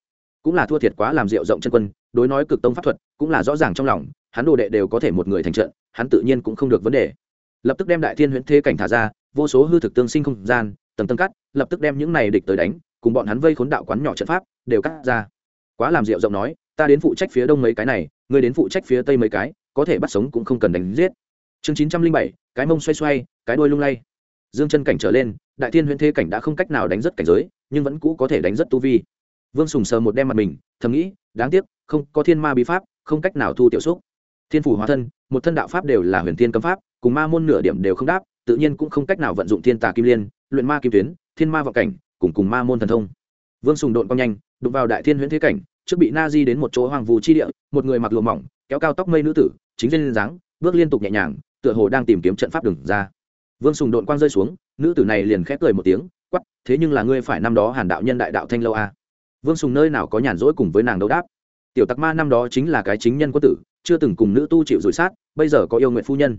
Cũng là thua thiệt quá làm rượu rộng chân quân, đối nói cực tông pháp thuật, cũng là rõ ràng trong lòng hắn đồ đệ đều có thể một người thành trận, hắn tự nhiên cũng không được vấn đề. Lập tức đem đại thiên huyễn thế cảnh thả ra, vô số hư thực tương sinh không gian, tầng tầng cắt lập tức đem những này địch tới đánh, cùng bọn hắn vây khốn đạo quán nhỏ trận pháp, đều cắt ra. Quá làm rượu rộng nói, ta đến phụ trách phía đông mấy cái này, ngươi đến phụ trách phía tây mấy cái, có thể bắt sống cũng không cần đánh giết. Chương chín trăm linh bảy, cái mông xoay xoay, cái đuôi lung lay. Dương chân cảnh trở lên, đại thiên huyễn thế cảnh đã không cách nào đánh rất cảnh giới, nhưng vẫn cũ có thể đánh rất tu vi. Vương sùng sờ một đem mặt mình, thầm nghĩ, đáng tiếc, không có thiên ma bí pháp, không cách nào thu tiểu xúc thiên phủ hóa thân, một thân đạo pháp đều là huyền thiên cấm pháp, cùng ma môn nửa điểm đều không đáp, tự nhiên cũng không cách nào vận dụng thiên tà kim liên, luyện ma kim tuyến, thiên ma vọng cảnh, cùng cùng ma môn thần thông. Vương sùng đội quang nhanh, đụng vào đại thiên huyễn thế cảnh, trước bị na di đến một chỗ hoàng vù chi địa, một người mặc lụa mỏng, kéo cao tóc mây nữ tử, chính duyên dáng, bước liên tục nhẹ nhàng, tựa hồ đang tìm kiếm trận pháp đừng ra. Vương sùng đội quang rơi xuống, nữ tử này liền khép cười một tiếng quắp thế nhưng là ngươi phải năm đó hàn đạo nhân đại đạo thanh lâu a à? vương sùng nơi nào có nhàn rỗi cùng với nàng đấu đáp. Tiểu tặc ma năm đó chính là cái chính nhân quân tử chưa từng cùng nữ tu chịu rủi sát, bây giờ có yêu nguyện phu nhân.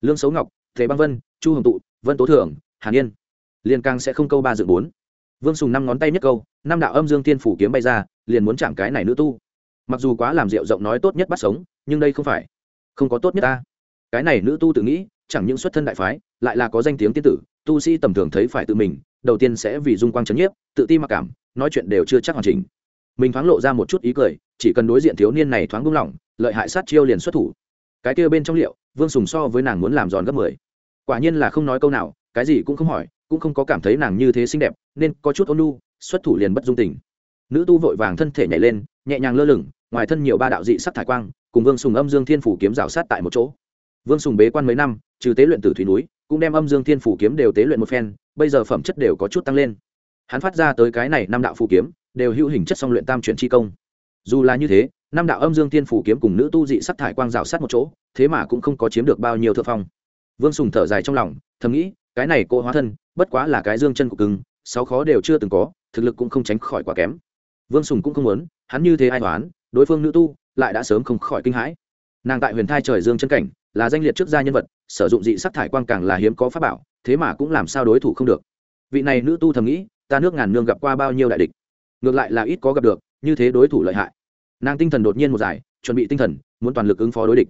Lương xấu ngọc, thế băng vân, chu hồng tụ, vân tố thưởng hàn yên liên càng sẽ không câu ba dự bốn. Vương sùng năm ngón tay nhất câu, năm đạo âm dương tiên phủ kiếm bay ra, liền muốn chạm cái này nữ tu. Mặc dù quá làm rượu rộng nói tốt nhất bắt sống, nhưng đây không phải. Không có tốt nhất ta. Cái này nữ tu tự nghĩ, chẳng những xuất thân đại phái, lại là có danh tiếng tiên tử, tu sĩ tầm thường thấy phải tự mình, đầu tiên sẽ vì dung quang c nhiếp, tự ti mặc cảm, nói chuyện đều chưa chắc hoàn chỉnh. Mình thoáng lộ ra một chút ý cười, chỉ cần đối diện thiếu niên này thoáng buông lỏng lợi hại sát chiêu liền xuất thủ. Cái kia bên trong liệu, vương sùng so với nàng muốn làm giòn gấp mười. Quả nhiên là không nói câu nào, cái gì cũng không hỏi, cũng không có cảm thấy nàng như thế xinh đẹp, nên có chút ôn nu xuất thủ liền bất dung tình. Nữ tu vội vàng thân thể nhảy lên, nhẹ nhàng lơ lửng, ngoài thân nhiều ba đạo dị sắc thải quang, cùng vương sùng âm dương thiên phủ kiếm rào sát tại một chỗ. Vương sùng bế quan mấy năm, trừ tế luyện tử thủy núi, cũng đem âm dương thiên phủ kiếm đều tế luyện một phen, bây giờ phẩm chất đều có chút tăng lên. Hắn phát ra tới cái này năm đạo phù kiếm, đều hữu hình chất song luyện tam chuyển chi công. Dù là như thế năm đạo âm dương thiên phủ kiếm cùng nữ tu dị sắc thải quang rào sát một chỗ, thế mà cũng không có chiếm được bao nhiêu thượng phong. Vương sùng thở dài trong lòng, thầm nghĩ, cái này cô hóa thân, bất quá là cái dương chân của cưng sáu khó đều chưa từng có, thực lực cũng không tránh khỏi quá kém. Vương sùng cũng không muốn, hắn như thế ai toán đối phương nữ tu, lại đã sớm không khỏi kinh hãi. Nàng tại huyền thai trời dương chân cảnh, là danh liệt trước gia nhân vật, sử dụng dị sắc thải quang càng là hiếm có pháp bảo, thế mà cũng làm sao đối thủ không được. Vị này nữ tu thầm nghĩ, ta nước ngàn nương gặp qua bao nhiêu đại địch? Ngược lại là ít có gặp được, như thế đối thủ lợi hại nàng tinh thần đột nhiên một giải, chuẩn bị tinh thần, muốn toàn lực ứng phó đối địch.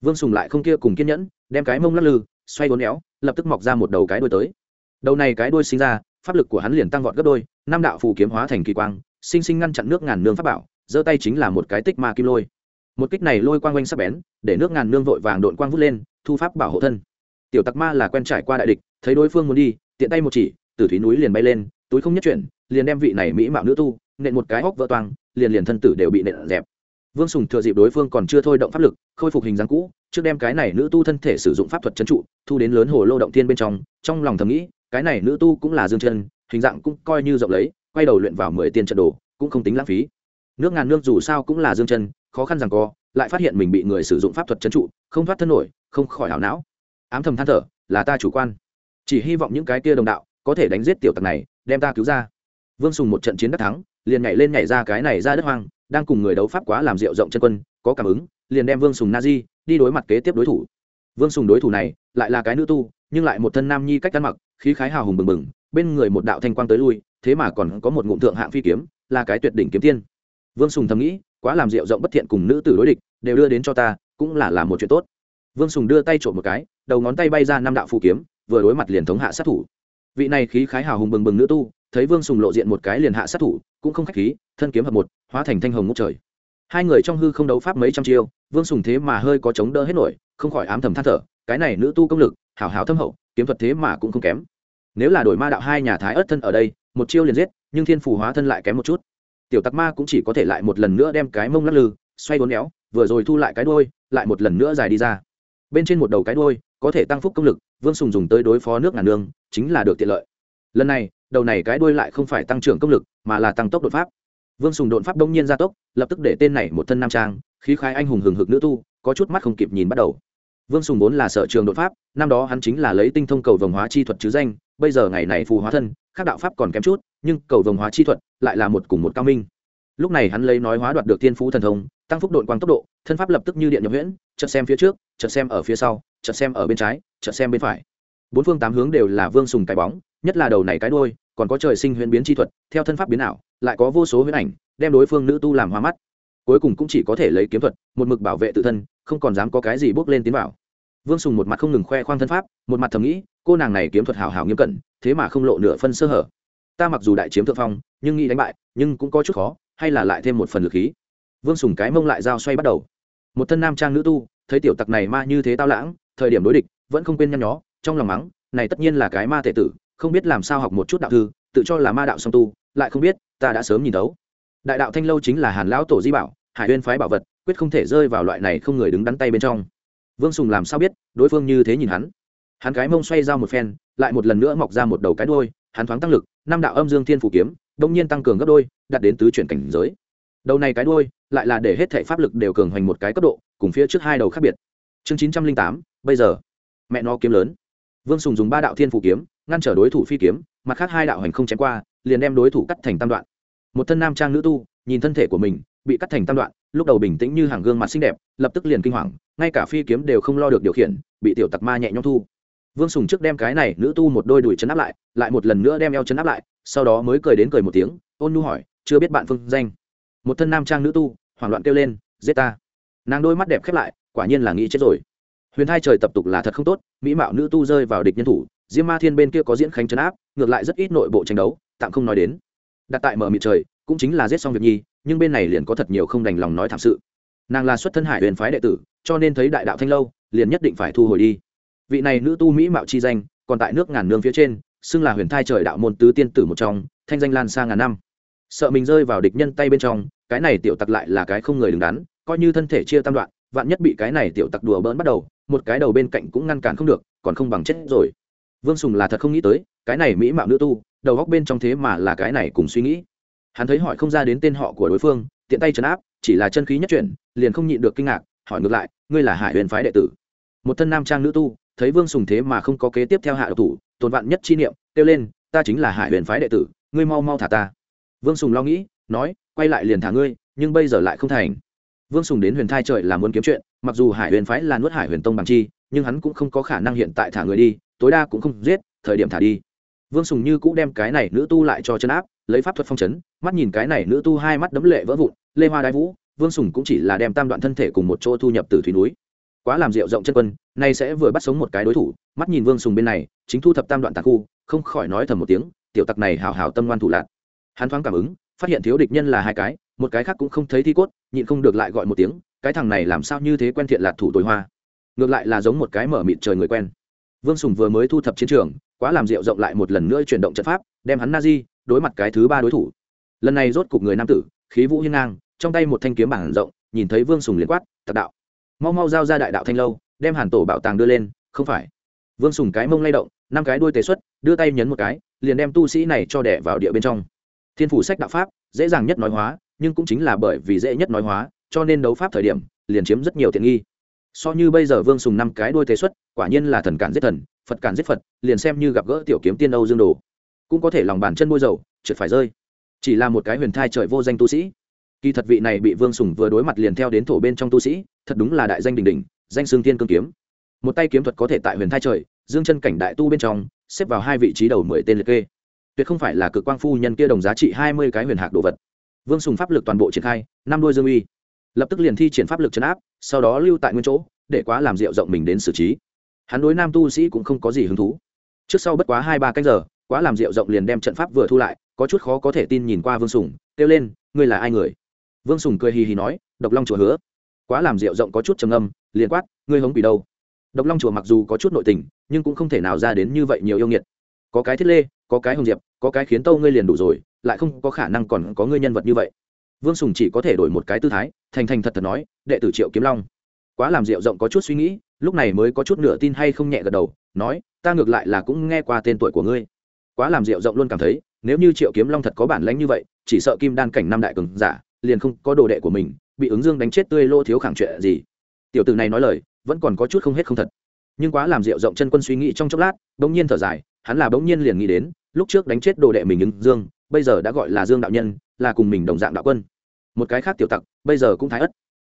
Vương sùng lại không kia cùng kiên nhẫn, đem cái mông lắc lư, xoay bốn éo, lập tức mọc ra một đầu cái đuôi tới. Đầu này cái đuôi sinh ra, pháp lực của hắn liền tăng vọt gấp đôi, năm đạo phù kiếm hóa thành kỳ quang, sinh sinh ngăn chặn nước ngàn nương pháp bảo, giơ tay chính là một cái tích ma kim lôi. Một kích này lôi quang quanh sắc bén, để nước ngàn nương vội vàng đội quang vút lên, thu pháp bảo hộ thân. Tiểu tặc ma là quen trải qua đại địch, thấy đối phương muốn đi, tiện tay một chỉ từ thúy núi liền bay lên, túi không nhất chuyển, liền đem vị này mỹ mạo nữ tu, nện một cái hốc vỡ toang liền liền thân tử đều bị nện dẹp. Vương sùng thừa dịp đối phương còn chưa thôi động pháp lực, khôi phục hình dáng cũ, trước đem cái này nữ tu thân thể sử dụng pháp thuật trấn trụ, thu đến lớn hồ lô động tiên bên trong trong lòng thầm nghĩ, cái này nữ tu cũng là dương chân, hình dạng cũng coi như rộng lấy, quay đầu luyện vào mười tiên trận đồ, cũng không tính lãng phí. Nước ngàn nước dù sao cũng là dương chân, khó khăn rằng co, lại phát hiện mình bị người sử dụng pháp thuật trấn trụ, không thoát thân nổi, không khỏi hảo não. Ám thầm than thở, là ta chủ quan. Chỉ hy vọng những cái kia đồng đạo có thể đánh giết tiểu tặc này, đem ta cứu ra. Vương sùng một trận chiến đắc thắng liền nhảy lên nhảy ra cái này ra đất hoang, đang cùng người đấu pháp quá làm rượu rộng chân quân, có cảm ứng, liền đem vương sùng na di đi đối mặt kế tiếp đối thủ. Vương sùng đối thủ này lại là cái nữ tu, nhưng lại một thân nam nhi cách ăn mặc, khí khái hào hùng bừng bừng, bên người một đạo thanh quang tới lui, thế mà còn có một ngụm thượng hạng phi kiếm, là cái tuyệt đỉnh kiếm tiên. Vương sùng thầm nghĩ, quá làm rượu rộng bất thiện cùng nữ tử đối địch, đều đưa đến cho ta, cũng là làm một chuyện tốt. Vương sùng đưa tay trộm một cái, đầu ngón tay bay ra năm đạo phù kiếm, vừa đối mặt liền thống hạ sát thủ. Vị này khí khái hào hùng bừng bừng nữ tu thấy vương sùng lộ diện một cái liền hạ sát thủ, cũng không khách khí, thân kiếm hợp một, hóa thành thanh hồng ngốc trời. Hai người trong hư không đấu pháp mấy trăm chiêu, vương sùng thế mà hơi có chống đỡ hết nổi, không khỏi ám thầm than thở, cái này nữ tu công lực, hảo hảo thâm hậu, kiếm thuật thế mà cũng không kém. Nếu là đổi ma đạo hai nhà thái ớt thân ở đây, một chiêu liền giết, nhưng thiên phù hóa thân lại kém một chút. Tiểu tặc ma cũng chỉ có thể lại một lần nữa đem cái mông lắc lư, xoay bốn éo, vừa rồi thu lại cái đôi lại một lần nữa dài đi ra. Bên trên một đầu cái đôi có thể tăng phúc công lực, vương sùng dùng tới đối phó nước ngàn nương, chính là được tiện lợi lần này, đầu này cái đuôi lại không phải tăng trưởng công lực, mà là tăng tốc đột pháp. Vương sùng đột pháp đông nhiên gia tốc, lập tức để tên này một thân nam trang, khí khai anh hùng hừng hực nữ tu, có chút mắt không kịp nhìn bắt đầu. Vương sùng vốn là sở trường đột pháp, năm đó hắn chính là lấy tinh thông cầu vồng hóa chi thuật chứ danh, bây giờ ngày này phù hóa thân, khác đạo pháp còn kém chút, nhưng cầu vồng hóa chi thuật lại là một cùng một cao minh. Lúc này hắn lấy nói hóa đoạt được thiên phú thần thông, tăng phúc đội quang tốc độ, thân pháp lập tức như điện nhập huyễn, chợt xem phía trước, chợt xem ở phía sau, chợt xem ở bên trái, chợt xem bên phải. Bốn phương tám hướng đều là vương sùng cái bóng nhất là đầu này cái đôi còn có trời sinh huyễn biến chi thuật, theo thân pháp biến ảo, lại có vô số huyễn ảnh, đem đối phương nữ tu làm hoa mắt. Cuối cùng cũng chỉ có thể lấy kiếm thuật, một mực bảo vệ tự thân, không còn dám có cái gì bước lên tiến vào. Vương sùng một mặt không ngừng khoe khoang thân pháp, một mặt thầm nghĩ, cô nàng này kiếm thuật hào hào nghiêm cẩn, thế mà không lộ nửa phân sơ hở. Ta mặc dù đại chiếm thượng phong, nhưng nghĩ đánh bại, nhưng cũng có chút khó, hay là lại thêm một phần lực khí. Vương sùng cái mông lại dao xoay bắt đầu. Một thân nam trang nữ tu, thấy tiểu tặc này ma như thế tao lãng, thời điểm đối địch, vẫn không quên nhăn nhó, trong lòng mắng, này tất nhiên là cái ma thể tử không biết làm sao học một chút đạo thư, tự cho là ma đạo song tu, lại không biết, ta đã sớm nhìn thấu. Đại đạo thanh lâu chính là hàn lão tổ di bảo, hải huyên phái bảo vật, quyết không thể rơi vào loại này không người đứng đắn tay bên trong. Vương sùng làm sao biết, đối phương như thế nhìn hắn. Hắn cái mông xoay ra một phen, lại một lần nữa mọc ra một đầu cái đôi hắn thoáng tăng lực, năm đạo âm dương thiên phủ kiếm đông nhiên tăng cường gấp đôi đặt đến tứ chuyển cảnh giới. Đầu này cái đôi lại là để hết thể pháp lực đều cường hoành một cái cấp độ, cùng phía trước hai đầu khác biệt. Chương chín trăm linh tám, bây giờ. Mẹ nó kiếm lớn. Vương sùng dùng ba đạo thiên phủ kiếm ngăn trở đối thủ phi kiếm, mặt khác hai đạo hành không chém qua, liền đem đối thủ cắt thành tam đoạn. Một thân nam trang nữ tu, nhìn thân thể của mình, bị cắt thành tam đoạn, lúc đầu bình tĩnh như hàng gương mặt xinh đẹp, lập tức liền kinh hoàng, ngay cả phi kiếm đều không lo được điều khiển, bị tiểu tặc ma nhẹ nhõm thu. Vương sùng trước đem cái này nữ tu một đôi đùi chấn áp lại lại một lần nữa đem eo chấn áp lại, sau đó mới cười đến cười một tiếng, ôn nu hỏi, chưa biết bạn phương danh? Một thân nam trang nữ tu, hoảng loạn kêu lên, giết ta. Nàng đôi mắt đẹp khép lại, quả nhiên là nghĩ chết rồi. Huyền hai trời tập tục là thật không tốt, mỹ mạo nữ tu rơi vào địch nhân thủ diêm ma thiên bên kia có diễn khánh trấn áp, ngược lại rất ít nội bộ tranh đấu, tạm không nói đến. Đặt tại mở mịt trời, cũng chính là giết xong việc nhi, nhưng bên này liền có thật nhiều không đành lòng nói thảm sự. Nàng là xuất thân hải huyền phái đệ tử, cho nên thấy đại đạo thanh lâu, liền nhất định phải thu hồi đi. Vị này nữ tu mỹ mạo chi danh, còn tại nước ngàn nương phía trên, xưng là huyền thai trời đạo môn tứ tiên tử một trong, thanh danh lan xa ngàn năm. Sợ mình rơi vào địch nhân tay bên trong, cái này tiểu tặc lại là cái không người đứng đắn, coi như thân thể chia tam đoạn, vạn nhất bị cái này tiểu tặc đùa bỡn bắt đầu, một cái đầu bên cạnh cũng ngăn cản không được, còn không bằng chết rồi vương sùng là thật không nghĩ tới, cái này mỹ mạo nữ tu, đầu góc bên trong thế mà là cái này cùng suy nghĩ. Hắn thấy hỏi không ra đến tên họ của đối phương, tiện tay trấn áp, chỉ là chân khí nhất chuyển, liền không nhịn được kinh ngạc, hỏi ngược lại, ngươi là hải huyền phái đệ tử? Một thân nam trang nữ tu, thấy vương sùng thế mà không có kế tiếp theo hạ độc thủ, tồn vạn nhất chi niệm, kêu lên, ta chính là hải huyền phái đệ tử, ngươi mau mau thả ta. Vương sùng lo nghĩ, nói, quay lại liền thả ngươi, nhưng bây giờ lại không thành. Vương sùng đến huyền thai trời là muốn kiếm chuyện, mặc dù hải huyền phái là nuốt hải huyền tông bằng chi, nhưng hắn cũng không có khả năng hiện tại thả người đi tối đa cũng không giết, thời điểm thả đi. Vương sùng như cũng đem cái này nữ tu lại cho chân áp, lấy pháp thuật phong chấn, mắt nhìn cái này nữ tu hai mắt đấm lệ vỡ vụn, lê hoa đái vũ, vương sùng cũng chỉ là đem tam đoạn thân thể cùng một chỗ thu nhập từ thủy núi. Quá làm rượu rộng chân quân, nay sẽ vừa bắt sống một cái đối thủ, mắt nhìn vương sùng bên này, chính thu thập tam đoạn tạc khu, không khỏi nói thầm một tiếng, tiểu tặc này hào hào tâm ngoan thủ lạc. Hắn thoáng cảm ứng, phát hiện thiếu địch nhân là hai cái, một cái khác cũng không thấy thi cốt, nhịn không được lại gọi một tiếng, cái thằng này làm sao như thế quen thiện lạc thủ tối hoa. Ngược lại là giống một cái mở mịt trời người quen vương sùng vừa mới thu thập chiến trường, quá làm rượu rộng lại một lần nữa chuyển động trận pháp, đem hắn na di đối mặt cái thứ ba đối thủ. Lần này rốt cục người nam tử, khí vũ hiên ngang, trong tay một thanh kiếm bảng rộng, nhìn thấy vương sùng liền quát tạc đạo, mau mau giao ra đại đạo thanh lâu, đem hàn tổ bảo tàng đưa lên, không phải. Vương sùng cái mông lay động, năm cái đuôi tế xuất, đưa tay nhấn một cái, liền đem tu sĩ này cho đẻ vào địa bên trong. Thiên phủ sách đạo pháp, dễ dàng nhất nói hóa, nhưng cũng chính là bởi vì dễ nhất nói hóa, cho nên đấu pháp thời điểm, liền chiếm rất nhiều tiện nghi so như bây giờ vương sùng năm cái đuôi tế xuất, quả nhiên là thần cản giết thần, phật cản giết phật, liền xem như gặp gỡ tiểu kiếm tiên âu dương đồ. Cũng có thể lòng bàn chân môi dầu, trượt phải rơi. Chỉ là một cái huyền thai trời vô danh tu sĩ. Kỳ thật vị này bị vương sùng vừa đối mặt liền theo đến thổ bên trong tu sĩ, thật đúng là đại danh đình đình danh xương tiên cương kiếm. Một tay kiếm thuật có thể tại huyền thai trời, dương chân cảnh đại tu bên trong, xếp vào hai vị trí đầu mười tên liệt kê. Tuyệt không phải là cực quang phu nhân kia đồng giá trị hai mươi cái huyền hạc đồ vật. Vương sùng pháp lực toàn bộ triển khai, năm đôi dương uy lập tức liền thi triển pháp lực chấn áp, sau đó lưu tại nguyên chỗ, để quá làm rượu rộng mình đến xử trí. Hắn đối nam tu sĩ cũng không có gì hứng thú. Trước sau bất quá hai ba canh giờ, quá làm rượu rộng liền đem trận pháp vừa thu lại, có chút khó có thể tin nhìn qua vương sùng, kêu lên, ngươi là ai người? Vương sùng cười hì hì nói, độc long chùa hứa. Quá làm rượu rộng có chút trầm âm liền quát, ngươi hống bị đâu? Độc long chùa mặc dù có chút nội tình, nhưng cũng không thể nào ra đến như vậy nhiều yêu nghiệt. Có cái thiết lê, có cái hồng diệp, có cái khiến tâu ngươi liền đủ rồi, lại không có khả năng còn có ngươi nhân vật như vậy vương sùng chỉ có thể đổi một cái tư thái, thành thành thật thật nói, đệ tử triệu kiếm long, quá làm rượu rộng có chút suy nghĩ, lúc này mới có chút nửa tin hay không nhẹ gật đầu, nói, ta ngược lại là cũng nghe qua tên tuổi của ngươi. Quá làm rượu rộng luôn cảm thấy, nếu như triệu kiếm long thật có bản lãnh như vậy, chỉ sợ kim đan cảnh năm đại cường giả, liền không có đồ đệ của mình, bị ứng dương đánh chết tươi lô thiếu khẳng chuyện gì. Tiểu tử này nói lời, vẫn còn có chút không hết không thật. Nhưng quá làm rượu rộng chân quân suy nghĩ trong chốc lát, bỗng nhiên thở dài, hắn là bỗng nhiên liền nghĩ đến, lúc trước đánh chết đồ đệ mình ứng dương, bây giờ đã gọi là dương đạo nhân, là cùng mình đồng dạng đạo quân một cái khác tiểu tặc, bây giờ cũng thái ất.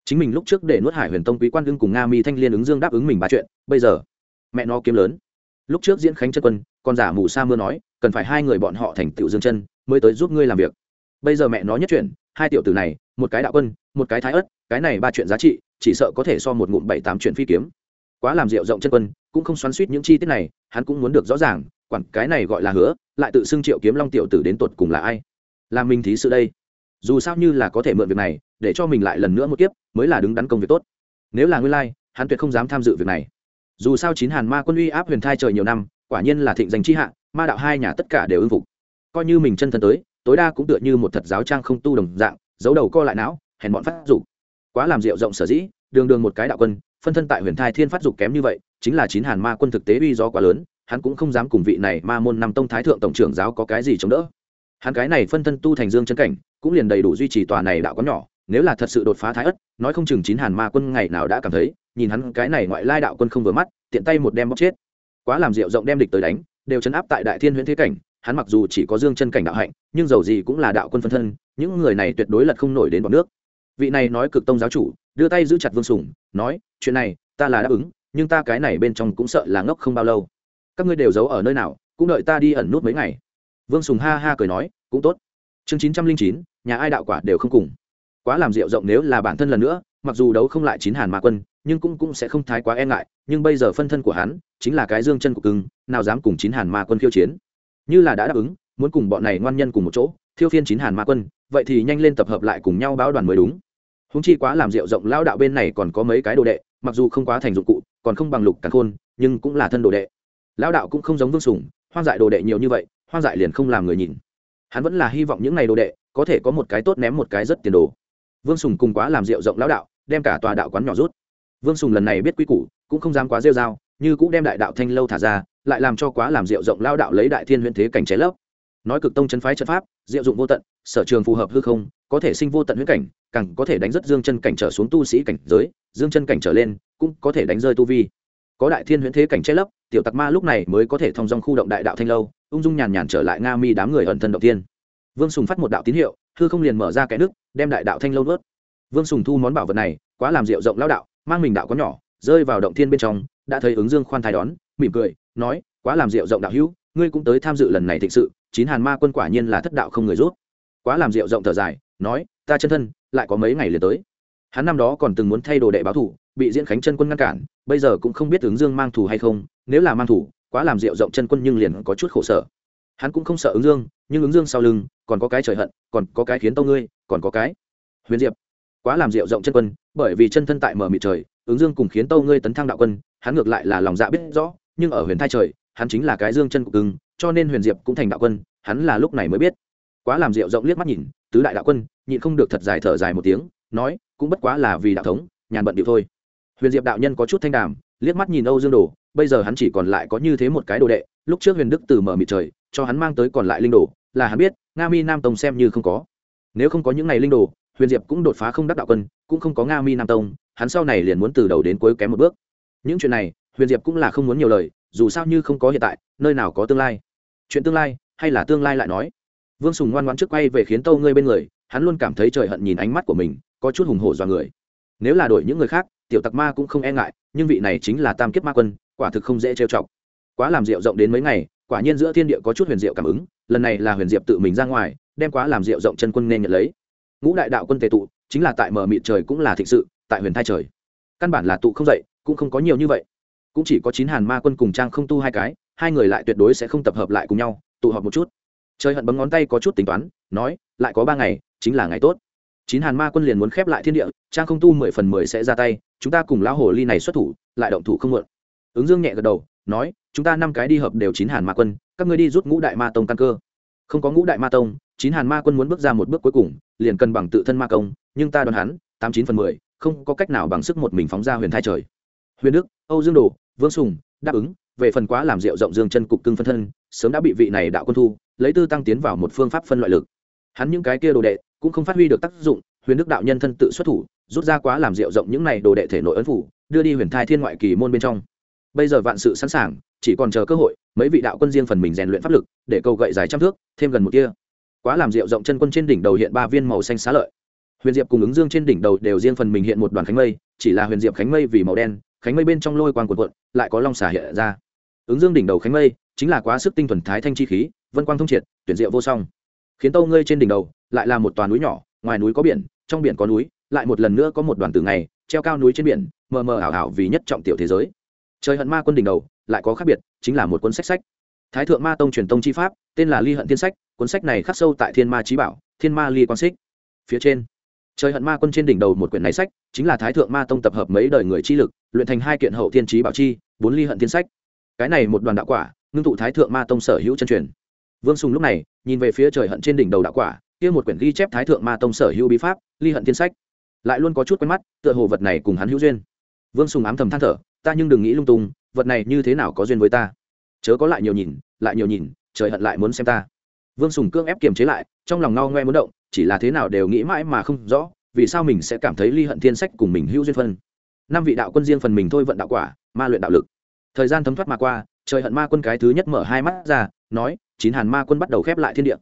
Chính mình lúc trước để nuốt hải huyền tông quý quan đương cùng nga mi thanh liên ứng dương đáp ứng mình ba chuyện, bây giờ, mẹ nó kiếm lớn. Lúc trước diễn khánh chân quân còn giả mù sa mưa nói, cần phải hai người bọn họ thành tựu dương chân, mới tới giúp ngươi làm việc. Bây giờ mẹ nó nhất chuyện, hai tiểu tử này, một cái đạo quân, một cái thái ất, cái này ba chuyện giá trị, chỉ sợ có thể so một ngụm bảy tám chuyện phi kiếm. Quá làm rượu rộng chân quân, cũng không xoắn suýt những chi tiết này, hắn cũng muốn được rõ ràng, quản cái này gọi là hứa, lại tự xưng triệu kiếm long tiểu tử đến tột cùng là ai? Làm mình thí sự đây dù sao như là có thể mượn việc này, để cho mình lại lần nữa một kiếp, mới là đứng đắn công việc tốt. Nếu là nguyên lai, hắn tuyệt không dám tham dự việc này. Dù sao chín hàn ma quân uy áp huyền thai trời nhiều năm, quả nhiên là thịnh danh chi hạ, ma đạo hai nhà tất cả đều ưng phục. Coi như mình chân thân tới, tối đa cũng tựa như một thật giáo trang không tu đồng dạng, giấu đầu co lại não, hèn bọn phát dục. Quá làm rượu rộng sở dĩ, đường đường một cái đạo quân, phân thân tại huyền thai thiên phát dục kém như vậy, chính là chín hàn ma quân thực tế uy do quá lớn, hắn cũng không dám cùng vị này ma môn năm tông thái thượng tổng trưởng giáo có cái gì chống đỡ hắn cái này phân thân tu thành dương chân cảnh, cũng liền đầy đủ duy trì tòa này đạo có nhỏ, nếu là thật sự đột phá thái ất, nói không chừng chín hàn ma quân ngày nào đã cảm thấy, nhìn hắn cái này ngoại lai đạo quân không vừa mắt, tiện tay một đem bóc chết. Quá làm rượu rộng đem địch tới đánh, đều chấn áp tại đại thiên huyễn thế cảnh, hắn mặc dù chỉ có dương chân cảnh đạo hạnh, nhưng dầu gì cũng là đạo quân phân thân, những người này tuyệt đối lật không nổi đến bọn nước. Vị này nói cực tông giáo chủ, đưa tay giữ chặt vương sùng, nói, chuyện này, ta là đáp ứng, nhưng ta cái này bên trong cũng sợ là ngốc không bao lâu. Các ngươi đều giấu ở nơi nào, cũng đợi ta đi ẩn nút mấy ngày vương sùng ha ha cười nói, cũng tốt. Chương chín trăm linh chín, nhà ai đạo quả đều không cùng. Quá làm rượu rộng nếu là bản thân lần nữa, mặc dù đấu không lại chín hàn ma quân, nhưng cũng cũng sẽ không thái quá e ngại, nhưng bây giờ phân thân của hắn chính là cái dương chân của cưng, nào dám cùng chín hàn ma quân khiêu chiến. Như là đã đáp ứng, muốn cùng bọn này ngoan nhân cùng một chỗ, thiêu phiên chín hàn ma quân, vậy thì nhanh lên tập hợp lại cùng nhau báo đoàn mới đúng. Húng chi quá làm rượu rộng lao đạo bên này còn có mấy cái đồ đệ, mặc dù không quá thành dụng cụ, còn không bằng lục càng khôn, nhưng cũng là thân đồ đệ. Lao đạo cũng không giống vương sùng, hoang dại đồ đệ nhiều như vậy hoang dại liền không làm người nhìn. Hắn vẫn là hy vọng những ngày đồ đệ có thể có một cái tốt ném một cái rất tiền đồ. Vương sùng cùng quá làm rượu rộng lão đạo, đem cả tòa đạo quán nhỏ rút. Vương sùng lần này biết quy củ, cũng không dám quá rêu r a o như cũng đem đại đạo thanh lâu thả ra, lại làm cho quá làm rượu rộng lao đạo lấy đại thiên huyện thế cảnh cháy lấp. Nói cực tông chân phái chân pháp diệu dụng vô tận, sở trường phù hợp hư không, có thể sinh vô tận huyết cảnh, càng có thể đánh rất dương chân cảnh trở xuống tu sĩ cảnh giới, dương chân cảnh trở lên, cũng có thể đánh rơi tu vi có đại thiên huyễn thế cảnh che lấp, tiểu tặc ma lúc này mới có thể thông dong khu động đại đạo thanh lâu, ung dung nhàn nhàn trở lại nga mi đám người ẩn thân động tiên vương sùng phát một đạo tín hiệu, hư không liền mở ra cái nước đem đại đạo thanh lâu vớt vương sùng thu món bảo vật này, quá làm rượu rộng lao đạo, mang mình đạo có nhỏ, rơi vào động thiên bên trong, đã thấy ứng dương khoan thai đón, mỉm cười, nói, quá làm rượu rộng đạo hữu, ngươi cũng tới tham dự lần này thịnh sự, chín hàn ma quân quả nhiên là thất đạo không người rút. Quá làm rượu rộng thở dài, nói, ta chân thân, lại có mấy ngày liền tới hắn năm đó còn từng muốn thay đồ đệ báo thủ, bị diễn khánh chân quân ngăn cản, bây giờ cũng không biết ứng dương mang thủ hay không, nếu là mang thủ, quá làm rượu rộng chân quân nhưng liền có chút khổ sở. Hắn cũng không sợ ứng dương, nhưng ứng dương sau lưng, còn có cái trời hận, còn có cái khiến tâu ngươi, còn có cái huyền diệp. Quá làm rượu rộng chân quân, bởi vì chân thân tại mở mịt trời, ứng dương cùng khiến tâu ngươi tấn thăng đạo quân, hắn ngược lại là lòng dạ biết rõ, nhưng ở huyền thai trời, hắn chính là cái dương chân cực cưng, cho nên huyền diệp cũng thành đạo quân, hắn là lúc này mới biết. Quá làm rượu rộng liếc mắt nhìn, tứ đại đạo quân, nhịn không được thật dài thở dài một tiếng, nói cũng bất quá là vì đạo thống, nhàn bận điệu thôi. Huyền diệp đạo nhân có chút thanh đàm, liếc mắt nhìn âu dương đồ, bây giờ hắn chỉ còn lại có như thế một cái đồ đệ, lúc trước huyền đức từ mở mịt trời, cho hắn mang tới còn lại linh đồ, là hắn biết, nga mi nam tông xem như không có. Nếu không có những ngày linh đồ, huyền diệp cũng đột phá không đắc đạo quân, cũng không có nga mi nam tông, hắn sau này liền muốn từ đầu đến cuối kém một bước. Những chuyện này, huyền diệp cũng là không muốn nhiều lời, dù sao như không có hiện tại, nơi nào có tương lai. Chuyện tương lai, hay là tương lai lại nói. Vương sùng ngoan ngoan trước quay về khiến tâu ngươi bên người, hắn luôn cảm thấy trời hận nhìn ánh mắt của mình có chút hùng hổ dọa người. Nếu là đổi những người khác, tiểu tặc ma cũng không e ngại, nhưng vị này chính là tam kiếp ma quân, quả thực không dễ trêu chọc. Quá làm rượu rộng đến mấy ngày, quả nhiên giữa thiên địa có chút huyền diệu cảm ứng, lần này là huyền diệp tự mình ra ngoài, đem quá làm rượu rộng chân quân nên nhận lấy. Ngũ đại đạo quân tề tụ, chính là tại mở mịt trời cũng là thịnh sự, tại huyền thai trời. Căn bản là tụ không dậy, cũng không có nhiều như vậy. Cũng chỉ có chín hàn ma quân cùng trang không tu hai cái, hai người lại tuyệt đối sẽ không tập hợp lại cùng nhau, tụ họp một chút. Trời hận bấm ngón tay có chút tính toán, nói, lại có ba ngày, chính là ngày tốt chín hàn ma quân liền muốn khép lại thiên địa, trang không tu mười phần mười sẽ ra tay, chúng ta cùng lão hồ ly này xuất thủ, lại động thủ không mượn ứng dương nhẹ gật đầu, nói, chúng ta năm cái đi hợp đều chín hàn ma quân, các ngươi đi rút ngũ đại ma tông căn cơ. Không có ngũ đại ma tông, chín hàn ma quân muốn bước ra một bước cuối cùng, liền cần bằng tự thân ma công, nhưng ta đoán hắn, tám chín phần mười, không có cách nào bằng sức một mình phóng ra huyền thai trời. Huyền đức, âu dương đồ, vương sùng, đáp ứng, về phần quá làm rượu rộng dương chân cục cưng phân thân, sớm đã bị vị này đạo quân thu, lấy tư tăng tiến vào một phương pháp phân loại lực. Hắn những cái kia đồ đệ cũng không phát huy được tác dụng, huyền đức đạo nhân thân tự xuất thủ, rút ra quá làm rượu rộng những này đồ đệ thể nội ấn phủ, đưa đi huyền thai thiên ngoại kỳ môn bên trong. Bây giờ vạn sự sẵn sàng, chỉ còn chờ cơ hội, mấy vị đạo quân riêng phần mình rèn luyện pháp lực, để cầu gậy dài trăm thước, thêm gần một kia quá làm rượu rộng chân quân trên đỉnh đầu hiện ba viên màu xanh xá lợi. Huyền diệp cùng ứng dương trên đỉnh đầu đều riêng phần mình hiện một đoàn khánh mây, chỉ là huyền diệp khánh mây vì màu đen, khánh mây bên trong lôi quang cuộn cuộn, lại có long xả hiện ra. Ứng dương đỉnh đầu khánh mây, chính là quá sức tinh thuần thái thanh chi khí, vân quang thông triệt, tuyển diệu vô song. Khiến tâu ngươi trên đỉnh đầu lại là một toàn núi nhỏ, ngoài núi có biển, trong biển có núi, lại một lần nữa có một đoàn từ ngày, treo cao núi trên biển, mờ mờ ảo ảo vì nhất trọng tiểu thế giới. Trời hận ma quân đỉnh đầu, lại có khác biệt, chính là một cuốn sách sách. Thái thượng ma tông truyền tông chi pháp, tên là ly hận thiên sách, cuốn sách này khắc sâu tại thiên ma trí bảo, thiên ma ly Quan xích. Phía trên, trời hận ma quân trên đỉnh đầu một quyển này sách, chính là thái thượng ma tông tập hợp mấy đời người chi lực, luyện thành hai kiện hậu thiên trí bảo chi, bốn ly hận thiên sách. Cái này một đoàn đạo quả, ngưng tụ thái thượng ma tông sở hữu chân truyền. Vương sùng lúc này, nhìn về phía trời hận trên đỉnh đầu đạo quả kia một quyển ghi chép thái thượng ma tông sở hữu bí pháp, ly hận thiên sách. Lại luôn có chút quen mắt, tựa hồ vật này cùng hắn hữu duyên. Vương sùng ám thầm than thở, ta nhưng đừng nghĩ lung tung, vật này như thế nào có duyên với ta? Chớ có lại nhiều nhìn, lại nhiều nhìn, trời hận lại muốn xem ta. Vương sùng cương ép kiềm chế lại, trong lòng ngao ngoe muốn động, chỉ là thế nào đều nghĩ mãi mà không rõ, vì sao mình sẽ cảm thấy ly hận thiên sách cùng mình hữu duyên phân? Năm vị đạo quân riêng phần mình thôi vận đạo quả, ma luyện đạo lực. Thời gian thấm thoát mà qua, trời hận ma quân cái thứ nhất mở hai mắt ra, nói, chín hàn ma quân bắt đầu khép lại thiên địa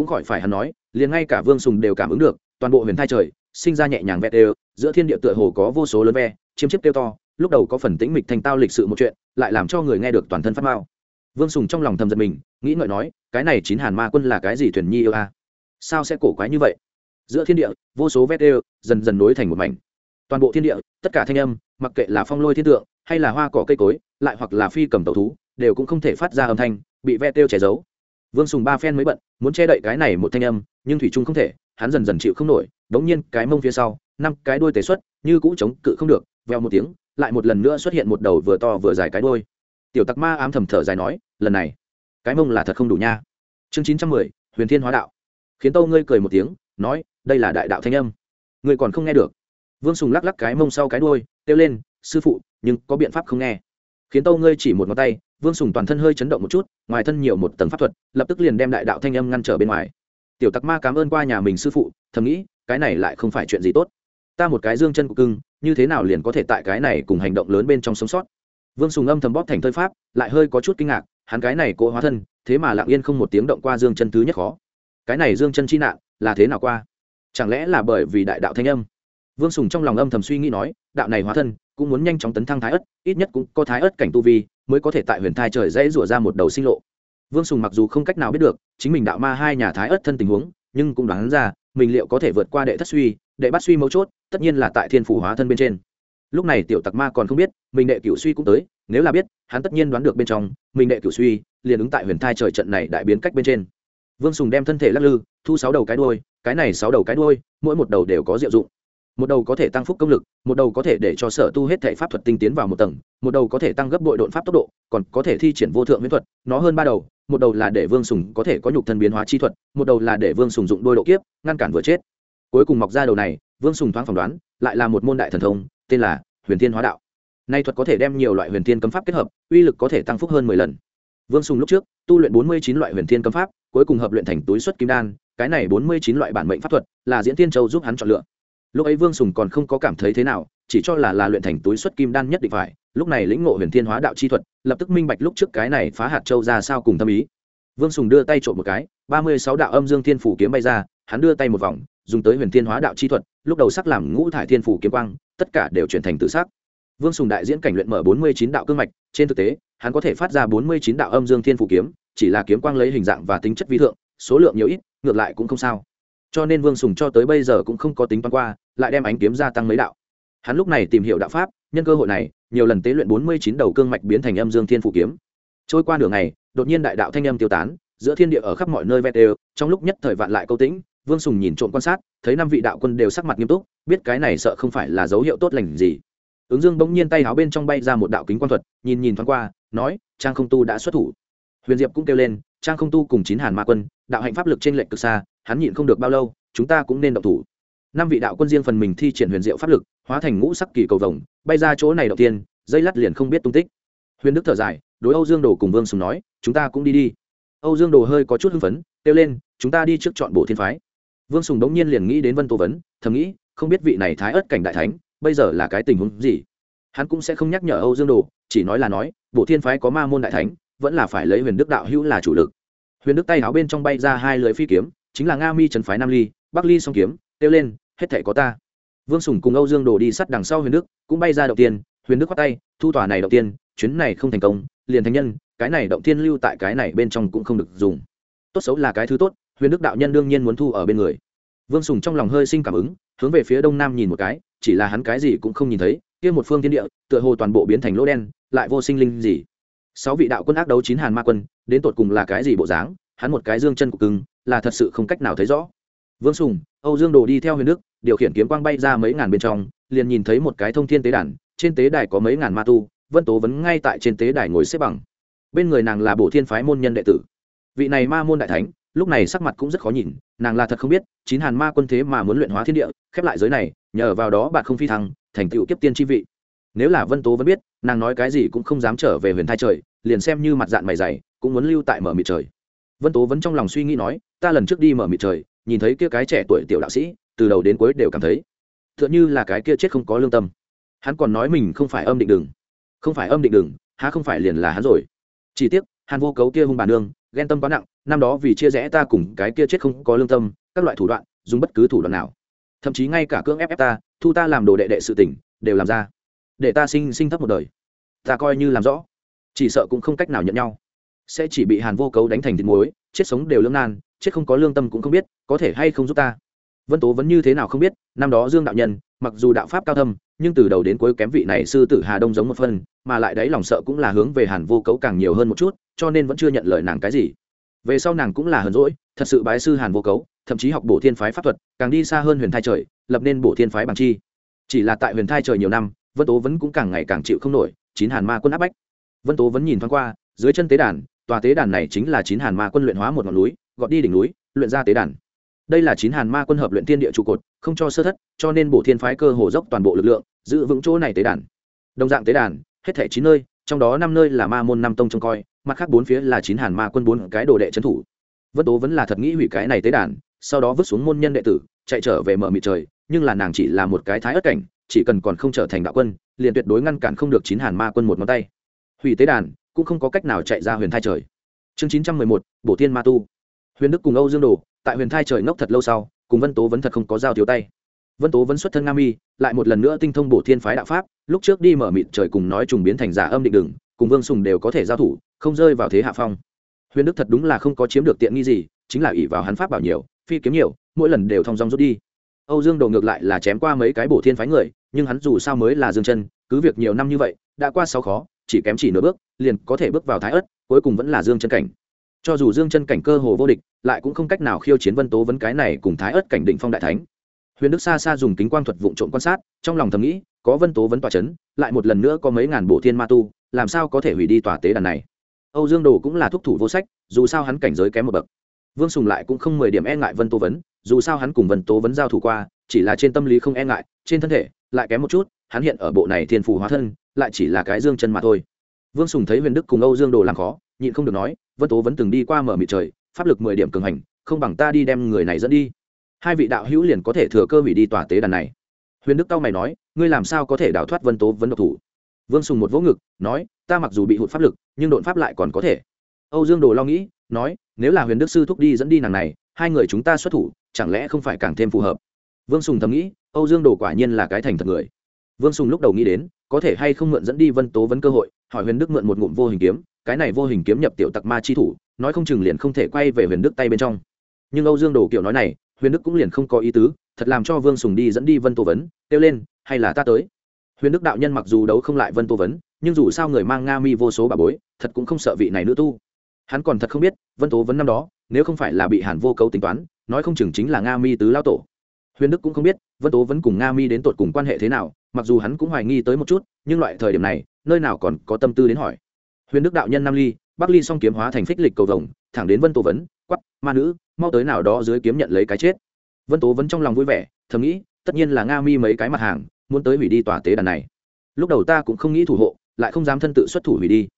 cũng khỏi phải hắn nói, liền ngay cả vương sùng đều cảm ứng được, toàn bộ huyền thai trời, sinh ra nhẹ nhàng vẹt đều giữa thiên địa tựa hồ có vô số lớn ve, chiếm chiếc tiêu to, lúc đầu có phần tĩnh mịch thành tao lịch sự một chuyện, lại làm cho người nghe được toàn thân phát mao vương sùng trong lòng thầm giật mình, nghĩ ngợi nói, cái này chín hàn ma quân là cái gì thuyền nhi yêu a? Sao sẽ cổ quái như vậy? Giữa thiên địa, vô số vét đều dần dần nối thành một mảnh. Toàn bộ thiên địa, tất cả thanh âm, mặc kệ là phong lôi thiên tượng, hay là hoa cỏ cây cối, lại hoặc là phi cầm tàu thú, đều cũng không thể phát ra âm thanh, bị ve tiêu che giấu. Vương sùng ba phen mới bận muốn che đậy cái này một thanh âm, nhưng thủy trung không thể, hắn dần dần chịu không nổi, đống nhiên cái mông phía sau, năm cái đuôi tề xuất, như cũ chống cự không được veo một tiếng, lại một lần nữa xuất hiện một đầu vừa to vừa dài cái đuôi. Tiểu tặc ma ám thầm thở dài nói, lần này, cái mông là thật không đủ nha. Chương chín trăm mười, huyền thiên hóa đạo. Khiến tâu ngươi cười một tiếng, nói, đây là đại đạo thanh âm. Ngươi còn không nghe được. Vương sùng lắc lắc cái mông sau cái đuôi, kêu lên, sư phụ, nhưng có biện pháp không nghe khiến tâu ngươi chỉ một ngón tay, vương sùng toàn thân hơi chấn động một chút, ngoài thân nhiều một tầng pháp thuật, lập tức liền đem đại đạo thanh âm ngăn trở bên ngoài. Tiểu tặc ma cảm ơn qua nhà mình sư phụ, thầm nghĩ, cái này lại không phải chuyện gì tốt. Ta một cái dương chân của cưng, như thế nào liền có thể tại cái này cùng hành động lớn bên trong sống sót? Vương sùng âm thầm bóp thành thơi pháp, lại hơi có chút kinh ngạc, hắn cái này cố hóa thân, thế mà lặng yên không một tiếng động qua dương chân thứ nhất khó. Cái này dương chân chi nạn, là thế nào qua? Chẳng lẽ là bởi vì đại đạo thanh âm? Vương sùng trong lòng âm thầm suy nghĩ nói đạo này hóa thân cũng muốn nhanh chóng tấn thăng thái ất ít nhất cũng có thái ất cảnh tu vi mới có thể tại huyền thai trời dễ rủa ra một đầu sinh lộ. Vương sùng mặc dù không cách nào biết được chính mình đạo ma hai nhà thái ất thân tình huống, nhưng cũng đoán ra mình liệu có thể vượt qua đệ thất suy, đệ bắt suy mấu chốt, tất nhiên là tại thiên phủ hóa thân bên trên. Lúc này tiểu tặc ma còn không biết, mình đệ cửu suy cũng tới, nếu là biết, hắn tất nhiên đoán được bên trong, mình đệ cửu suy liền ứng tại huyền thai trời trận này đại biến cách bên trên. Vương sùng đem thân thể lắc lư, thu sáu đầu cái đuôi, cái này sáu đầu cái đuôi, mỗi một đầu đều có diệu dụng một đầu có thể tăng phúc công lực, một đầu có thể để cho sở tu hết thể pháp thuật tinh tiến vào một tầng, một đầu có thể tăng gấp bội độn pháp tốc độ, còn có thể thi triển vô thượng miễn thuật, nó hơn ba đầu, một đầu là để vương sùng có thể có nhục thân biến hóa chi thuật, một đầu là để vương sùng dụng đôi độ kiếp, ngăn cản vừa chết. Cuối cùng mọc ra đầu này, vương sùng thoáng phỏng đoán, lại là một môn đại thần thông, tên là huyền thiên hóa đạo. Nay thuật có thể đem nhiều loại huyền thiên cấm pháp kết hợp, uy lực có thể tăng phúc hơn mười lần. Vương sùng lúc trước, tu luyện bốn mươi chín loại huyền thiên cấm pháp, cuối cùng hợp luyện thành túi xuất kim đan, cái này bốn mươi chín loại bản mệnh pháp thuật là diễn tiên châu giúp hắn chọn lựa lúc ấy vương sùng còn không có cảm thấy thế nào, chỉ cho là là luyện thành túi xuất kim đan nhất định phải. Lúc này lĩnh ngộ huyền thiên hóa đạo chi thuật, lập tức minh bạch lúc trước cái này phá hạt châu ra sao cùng tâm ý. Vương sùng đưa tay trộm một cái, ba mươi sáu đạo âm dương thiên phủ kiếm bay ra, hắn đưa tay một vòng, dùng tới huyền thiên hóa đạo chi thuật, lúc đầu sắc làm ngũ thải thiên phủ kiếm quang, tất cả đều chuyển thành tự sắc. Vương sùng đại diễn cảnh luyện mở bốn mươi chín đạo cương mạch, trên thực tế, hắn có thể phát ra bốn mươi chín đạo âm dương thiên phủ kiếm, chỉ là kiếm quang lấy hình dạng và tính chất vi thượng, số lượng nhiều ít, ngược lại cũng không sao cho nên vương sùng cho tới bây giờ cũng không có tính toán qua, lại đem ánh kiếm gia tăng mấy đạo. Hắn lúc này tìm hiểu đạo pháp, nhân cơ hội này, nhiều lần tế luyện bốn mươi chín đầu cương mạch biến thành âm dương thiên phủ kiếm. Trôi qua nửa ngày, đột nhiên đại đạo thanh âm tiêu tán, giữa thiên địa ở khắp mọi nơi vet đều, trong lúc nhất thời vạn lại câu tĩnh, vương sùng nhìn trộm quan sát, thấy năm vị đạo quân đều sắc mặt nghiêm túc, biết cái này sợ không phải là dấu hiệu tốt lành gì. Ứng dương bỗng nhiên tay háo bên trong bay ra một đạo kính quan thuật, nhìn nhìn thoáng qua, nói, trang không tu đã xuất thủ. Huyền diệp cũng kêu lên, trang không tu cùng chín hàn ma quân, đạo hạnh pháp lực trên lệnh cực xa hắn nhịn không được bao lâu, chúng ta cũng nên động thủ. Năm vị đạo quân riêng phần mình thi triển huyền diệu pháp lực, hóa thành ngũ sắc kỳ cầu vồng, bay ra chỗ này đầu tiên, dây lắt liền không biết tung tích. Huyền đức thở dài, đối âu dương đồ cùng vương sùng nói, chúng ta cũng đi đi. Âu dương đồ hơi có chút hưng phấn, kêu lên, chúng ta đi trước chọn bộ thiên phái. Vương sùng đống nhiên liền nghĩ đến vân tô vấn, thầm nghĩ, không biết vị này thái ớt cảnh đại thánh, bây giờ là cái tình huống gì? Hắn cũng sẽ không nhắc nhở âu dương đồ, chỉ nói là nói, bộ thiên phái có ma môn đại thánh, vẫn là phải lấy huyền đức đạo hữu là chủ lực. Huyền đức tay áo bên trong bay ra hai lưỡi phi kiếm chính là nga mi trần phái nam ly, bắc ly song kiếm, kêu lên, hết thể có ta. Vương sùng cùng âu dương đổ đi sắt đằng sau huyền đức, cũng bay ra động tiên, huyền đức khoát tay, thu tòa này động tiên, chuyến này không thành công, liền thành nhân, cái này động tiên lưu tại cái này bên trong cũng không được dùng. Tốt xấu là cái thứ tốt, huyền đức đạo nhân đương nhiên muốn thu ở bên người. Vương sùng trong lòng hơi sinh cảm ứng, hướng về phía đông nam nhìn một cái, chỉ là hắn cái gì cũng không nhìn thấy, kia một phương thiên địa, tựa hồ toàn bộ biến thành lỗ đen, lại vô sinh linh gì. Sáu vị đạo quân ác đấu chín hàn ma quân, đến tột cùng là cái gì bộ dáng, hắn một cái dương chân của cưng là thật sự không cách nào thấy rõ. Vương sùng, âu dương đồ đi theo huyền đức, điều khiển kiếm quang bay ra mấy ngàn bên trong, liền nhìn thấy một cái thông thiên tế đàn, trên tế đài có mấy ngàn ma tu, vân tố vẫn ngay tại trên tế đài ngồi xếp bằng. Bên người nàng là bổ thiên phái môn nhân đệ tử. Vị này ma môn đại thánh, lúc này sắc mặt cũng rất khó nhìn, nàng là thật không biết, chín hàn ma quân thế mà muốn luyện hóa thiên địa, khép lại giới này, nhờ vào đó bạn không phi thăng, thành tựu kiếp tiên chi vị. Nếu là vân tố vẫn biết, nàng nói cái gì cũng không dám trở về huyền thai trời, liền xem như mặt dạng mày dày, cũng muốn lưu tại mở mịt trời vân tố vẫn trong lòng suy nghĩ nói ta lần trước đi mở mịt trời nhìn thấy kia cái trẻ tuổi tiểu đạo sĩ từ đầu đến cuối đều cảm thấy t h ư ợ n h ư là cái kia chết không có lương tâm. Hắn còn nói mình không phải âm định đừng không phải âm định đừng há không phải liền là hắn rồi. Chỉ tiếc hàn vô cấu kia hung bàn nương ghen tâm quá nặng năm đó vì chia rẽ ta cùng cái kia chết không có lương tâm các loại thủ đoạn dùng bất cứ thủ đoạn nào. Thậm chí ngay cả cưỡng ép, ép ta thu ta làm đồ đệ đệ sự tỉnh đều làm ra. Để ta sinh sinh thấp một đời. Ta coi như làm rõ. Chỉ sợ cũng không cách nào nhận nhau sẽ chỉ bị hàn vô cấu đánh thành thịt muối, chết sống đều lương nan, chết không có lương tâm cũng không biết, có thể hay không giúp ta. Vân tố vẫn như thế nào không biết, năm đó dương đạo nhân, mặc dù đạo pháp cao thâm, nhưng từ đầu đến cuối kém vị này sư tử hà đông giống một phân mà lại đấy lòng sợ cũng là hướng về hàn vô cấu càng nhiều hơn một chút, cho nên vẫn chưa nhận lời nàng cái gì. Về sau nàng cũng là hờn rỗi thật sự bái sư hàn vô cấu, thậm chí học bổ thiên phái pháp thuật, càng đi xa hơn huyền thai trời, lập nên bổ thiên phái bằng chi. Chỉ là tại huyền thai trời nhiều năm, vân tố vẫn cũng càng ngày càng chịu không nổi, chín hàn ma quân áp bách. Vân tố vẫn nhìn thoáng qua, dưới chân tế đàn tòa tế đàn này chính là chín hàn ma quân luyện hóa một ngọn núi, gọt đi đỉnh núi, luyện ra tế đàn. Đây là chín hàn ma quân hợp luyện thiên địa trụ cột, không cho sơ thất, cho nên bổ thiên phái cơ hồ dốc toàn bộ lực lượng, giữ vững chỗ này tế đàn. Đồng dạng tế đàn, hết thể chín nơi, trong đó năm nơi là ma môn năm tông trông coi, mặt khác bốn phía là chín hàn ma quân bốn cái đồ đệ trấn thủ. Vân tố vẫn là thật nghĩ hủy cái này tế đàn, sau đó vứt xuống môn nhân đệ tử, chạy trở về mở mịt trời, nhưng là nàng chỉ là một cái thái ất cảnh, chỉ cần còn không trở thành đạo quân, liền tuyệt đối ngăn cản không được chín hàn ma quân một ngón tay. Hủy tế đàn cũng không có cách nào chạy ra huyền thai trời. Chương chín trăm mười một, bổ tiên ma tu. Huyền đức cùng âu dương đồ, tại huyền thai trời ngốc thật lâu sau, cùng vân tố vẫn thật không có dao thiếu tay. Vân tố vẫn xuất thân nga mi, lại một lần nữa tinh thông bổ thiên phái đạo pháp, lúc trước đi mở mịt trời cùng nói trùng biến thành giả âm định đừng cùng vương sùng đều có thể giao thủ, không rơi vào thế hạ phong. Huyền đức thật đúng là không có chiếm được tiện nghi gì, chính là ỷ vào hắn pháp bảo nhiều, phi kiếm nhiều, mỗi lần đều thong dong rút đi. Âu dương đồ ngược lại là chém qua mấy cái bổ thiên phái người, nhưng hắn dù sao mới là dương chân, cứ việc nhiều năm như vậy, đã qua sáu khó, chỉ kém chỉ nửa bước liền có thể bước vào thái ất cuối cùng vẫn là dương chân cảnh. Cho dù dương chân cảnh cơ hồ vô địch, lại cũng không cách nào khiêu chiến vân tố vấn cái này cùng thái ớt cảnh định phong đại thánh. Huyền đức xa xa dùng kính quang thuật vụ trộm quan sát, trong lòng thầm nghĩ, có vân tố vấn tòa c h ấ n lại một lần nữa có mấy ngàn bộ thiên ma tu, làm sao có thể hủy đi tòa tế đàn này? Âu dương đồ cũng là thúc thủ vô sách, dù sao hắn cảnh giới kém một bậc. Vương sùng lại cũng không mười điểm e ngại vân tố vấn, dù sao hắn cùng vân tố vấn giao thủ qua, chỉ là trên tâm lý không e ngại, trên thân thể lại kém một chút, hắn hiện ở bộ này thiên phù hóa thân, lại chỉ là cái dương chân mà thôi vương sùng thấy huyền đức cùng âu dương đồ làm khó, nhịn không được nói, vân tố vẫn từng đi qua mở mịt trời, pháp lực mười điểm cường hành, không bằng ta đi đem người này dẫn đi. Hai vị đạo hữu liền có thể thừa cơ hủy đi tòa tế đàn này. Huyền đức cao mày nói, ngươi làm sao có thể đào thoát vân tố vấn độc thủ? Vương sùng một vỗ ngực, nói, ta mặc dù bị hụt pháp lực, nhưng độn pháp lại còn có thể. Âu dương đồ lo nghĩ, nói, nếu là huyền đức sư thúc đi dẫn đi nàng này, hai người chúng ta xuất thủ, chẳng lẽ không phải càng thêm phù hợp? Vương sùng thầm nghĩ, âu dương đồ quả nhiên là cái thành thật người. Vương sùng lúc đầu nghĩ đến có thể hay không mượn dẫn đi vân tố vấn cơ hội, hỏi huyền đức mượn một ngụm vô hình kiếm, cái này vô hình kiếm nhập tiểu tặc ma chi thủ, nói không chừng liền không thể quay về huyền đức tay bên trong. Nhưng âu dương đồ kiểu nói này, huyền đức cũng liền không có ý tứ, thật làm cho vương sùng đi dẫn đi vân tô vấn, kêu lên, hay là ta tới? Huyền đức đạo nhân mặc dù đấu không lại vân tô vấn, nhưng dù sao người mang nga mi vô số bà bối, thật cũng không sợ vị này nữ tu. Hắn còn thật không biết, vân tố vấn năm đó, nếu không phải là bị hàn vô cấu tính toán, nói không chừng chính là nga mi tứ lao tổ huyền đức cũng không biết vân tố vẫn cùng nga mi đến tột cùng quan hệ thế nào, mặc dù hắn cũng hoài nghi tới một chút, nhưng loại thời điểm này, nơi nào còn có tâm tư đến hỏi. Huyền đức đạo nhân nam ly, bắc ly song kiếm hóa thành phích lịch cầu vồng, thẳng đến vân tố vấn quắp ma nữ, mau tới nào đó dưới kiếm nhận lấy cái chết. Vân tố vẫn trong lòng vui vẻ, thầm nghĩ, tất nhiên là nga mi mấy cái mặt hàng, muốn tới hủy đi tòa tế đàn này. Lúc đầu ta cũng không nghĩ thủ hộ, lại không dám thân tự xuất thủ hủy đi.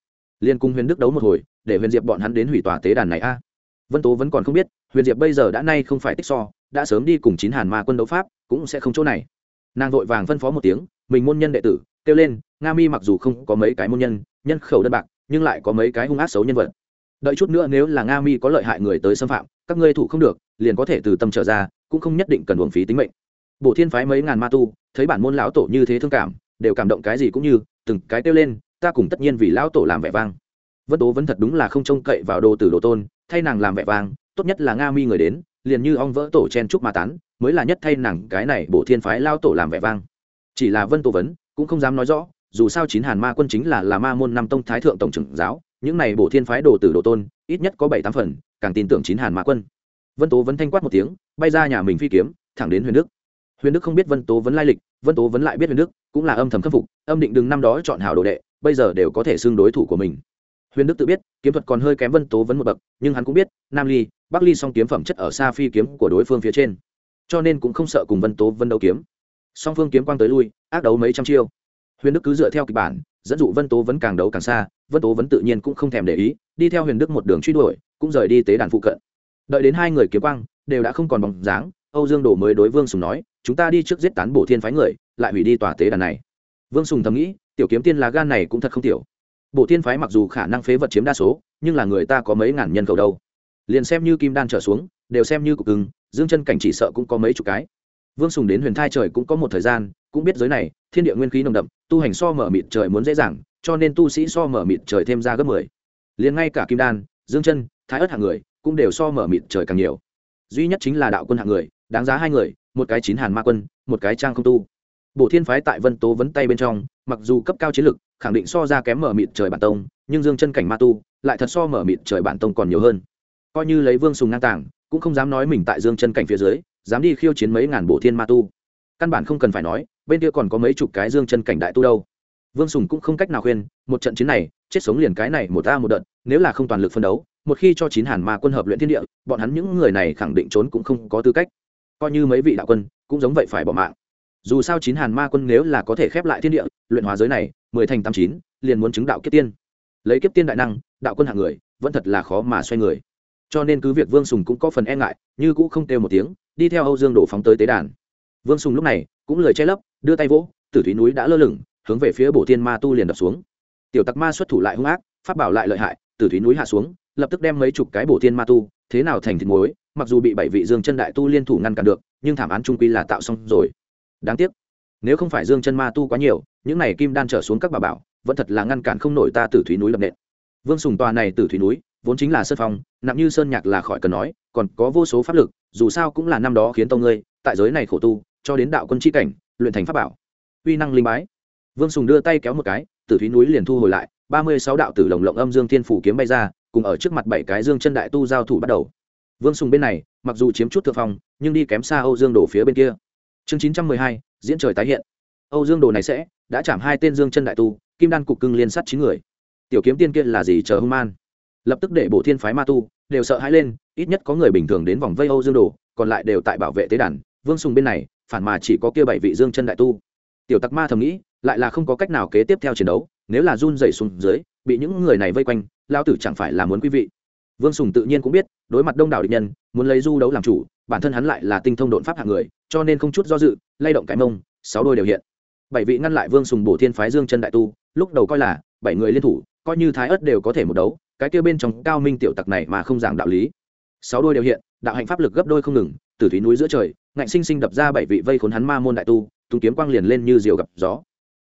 Liên cung huyền đức đấu một hồi, để huyền diệp bọn hắn đến hủy tòa tế đàn này a. Vân tố vẫn còn không biết, huyền diệp bây giờ đã nay không phải tích so đã sớm đi cùng chín hàn ma quân đấu pháp, cũng sẽ không chỗ này. Nàng vội vàng phân phó một tiếng, mình môn nhân đệ tử, kêu lên, nga mi mặc dù không có mấy cái môn nhân nhân khẩu đơn bạc, nhưng lại có mấy cái hung ác xấu nhân vật. Đợi chút nữa nếu là nga mi có lợi hại người tới xâm phạm, các ngươi thủ không được, liền có thể từ tâm trở ra, cũng không nhất định cần uổng phí tính mệnh. Bổ thiên phái mấy ngàn ma tu, thấy bản môn lão tổ như thế thương cảm, đều cảm động cái gì cũng như, từng cái kêu lên, ta cùng tất nhiên vì lão tổ làm vẻ vang. Vân tố vẫn thật đúng là không trông cậy vào đồ tử đồ tôn, thay nàng làm vẻ vang, tốt nhất là nga mi người đến liền như ong vỡ tổ chen trúc ma tán, mới là nhất thay nàng cái này bổ thiên phái lao tổ làm vẻ vang. Chỉ là vân tổ vấn cũng không dám nói rõ, dù sao chín hàn ma quân chính là là ma môn năm tông thái thượng tổng trưởng giáo, những này bổ thiên phái đồ tử đồ tôn, ít nhất có bảy tám phần, càng tin tưởng chín hàn ma quân. Vân tố vẫn thanh quát một tiếng, bay ra nhà mình phi kiếm, thẳng đến huyền đức. Huyền đức không biết vân tố vấn lai lịch, vân tố vấn lại biết huyền đức, cũng là âm thầm khâm phục, âm định đừng năm đó chọn hảo đồ đệ, bây giờ đều có thể xưng đối thủ của mình. Huyền đức tự biết, kiếm thuật còn hơi kém vân tố vấn một bậc, nhưng hắn cũng biết, nam ly bắc ly song kiếm phẩm chất ở xa phi kiếm của đối phương phía trên. Cho nên cũng không sợ cùng vân tố, vân đấu kiếm. Song phương kiếm quang tới lui, ác đấu mấy trăm chiêu. Huyền đức cứ dựa theo kịch bản, dẫn dụ vân tố vẫn càng đấu càng xa, vân tố vẫn tự nhiên cũng không thèm để ý, đi theo huyền đức một đường truy đuổi, cũng rời đi tế đàn phụ cận. Đợi đến hai người kiếm quang đều đã không còn bóng dáng, âu dương đổ mới đối vương sùng nói, chúng ta đi trước giết tán bổ thiên phái người, lại hủy đi tòa tế đàn này. Vương sùng thầm nghĩ, tiểu kiếm tiên là gan này cũng thật không tiểu. Bộ thiên phái mặc dù khả năng phế vật chiếm đa số, nhưng là người ta có mấy ngàn nhân khẩu đâu liền xem như kim đan trở xuống, đều xem như cục cứng, dương chân cảnh chỉ sợ cũng có mấy chục cái. Vương sùng đến huyền thai trời cũng có một thời gian, cũng biết giới này, thiên địa nguyên khí nồng đậm, tu hành so mở mịt trời muốn dễ dàng, cho nên tu sĩ so mở mịt trời thêm ra gấp mười. Liền ngay cả kim đan, dương chân, thái ất hạng người, cũng đều so mở mịt trời càng nhiều. Duy nhất chính là đạo quân hạng người, đáng giá hai người, một cái chín hàn ma quân, một cái trang không tu. Bộ thiên phái tại vân tố vấn tay bên trong, mặc dù cấp cao chiến lực, khẳng định so ra kém mở mịt trời bản tông, nhưng dương chân cảnh ma tu, lại thật so mở mịt trời bản tông còn nhiều hơn coi như lấy vương sùng ngang tàng, cũng không dám nói mình tại dương chân cảnh phía dưới, dám đi khiêu chiến mấy ngàn bộ thiên ma tu. Căn bản không cần phải nói, bên kia còn có mấy chục cái dương chân cảnh đại tu đâu. Vương sùng cũng không cách nào khuyên, một trận chiến này, chết sống liền cái này một ta một đợt, nếu là không toàn lực phân đấu, một khi cho chín hàn ma quân hợp luyện thiên địa, bọn hắn những người này khẳng định trốn cũng không có tư cách. Coi như mấy vị đạo quân, cũng giống vậy phải bỏ mạng. Dù sao chín hàn ma quân nếu là có thể khép lại thiên địa, luyện hóa giới này, mười thành tám chín, liền muốn chứng đạo kiếp tiên. Lấy kiếp tiên đại năng, đạo quân hạng người, vẫn thật là khó mà xoay người cho nên cứ việc vương sùng cũng có phần e ngại, như cũng không kêu một tiếng, đi theo âu dương đổ phóng tới tế đàn. Vương sùng lúc này cũng lời che lấp, đưa tay vỗ, tử thúy núi đã lơ lửng, hướng về phía bổ thiên ma tu liền đập xuống. Tiểu tặc ma xuất thủ lại hung ác phát bảo lại lợi hại, tử thúy núi hạ xuống, lập tức đem mấy chục cái bổ thiên ma tu, thế nào thành thịt muối, mặc dù bị bảy vị dương chân đại tu liên thủ ngăn cản được, nhưng thảm án trung quy là tạo xong rồi. Đáng tiếc, nếu không phải dương chân ma tu quá nhiều, những này kim đan trở xuống các bà bảo, vẫn thật là ngăn cản không nổi ta tử thúy núi lập nện. Vương sùng tòa này tử thúy núi vốn chính là sơn phong, nặng như sơn nhạc là khỏi cần nói, còn có vô số pháp lực, dù sao cũng là năm đó khiến tông ngươi, tại giới này khổ tu, cho đến đạo quân chi cảnh, luyện thành pháp bảo. Uy năng linh bái. Vương sùng đưa tay kéo một cái, tử thúy núi liền thu hồi lại, ba mươi sáu đạo tử lồng lộng âm dương thiên phủ kiếm bay ra, cùng ở trước mặt bảy cái dương chân đại tu giao thủ bắt đầu. Vương sùng bên này, mặc dù chiếm chút thượng phong, nhưng đi kém xa âu dương đổ phía bên kia. Chương chín trăm mười hai, diễn trời tái hiện. Âu dương đồ này sẽ, đã chạm hai tên dương chân đại tu, kim đan cục cưng liên sát chín người. Tiểu kiếm tiên kia là gì chờ hung man? Lập tức để bộ thiên phái ma tu, đều sợ hãi lên, ít nhất có người bình thường đến vòng vây âu dương đồ, còn lại đều tại bảo vệ tế đàn, vương sùng bên này, phản mà chỉ có kia bảy vị dương chân đại tu. Tiểu tặc ma thầm nghĩ, lại là không có cách nào kế tiếp theo chiến đấu, nếu là run dày xuống dưới, bị những người này vây quanh lao tử chẳng phải là muốn quý vị. Vương sùng tự nhiên cũng biết, đối mặt đông đảo địch nhân, muốn lấy du đấu làm chủ, bản thân hắn lại là tinh thông đột pháp hạng người, cho nên không chút do dự, lay động cái mông, sáu đôi đều hiện. Bảy vị ngăn lại vương sùng bổ thiên phái dương chân đại tu, lúc đầu coi là bảy người liên thủ, coi như thái ớt đều có thể một đấu cái kia bên trong cao minh tiểu tặc này mà không giảng đạo lý. Sáu đôi đều hiện, đạo hạnh pháp lực gấp đôi không ngừng, từ thúy núi giữa trời, ngạnh sinh sinh đập ra bảy vị vây khốn hắn ma môn đại tu, tung kiếm quang liền lên như diều gặp gió.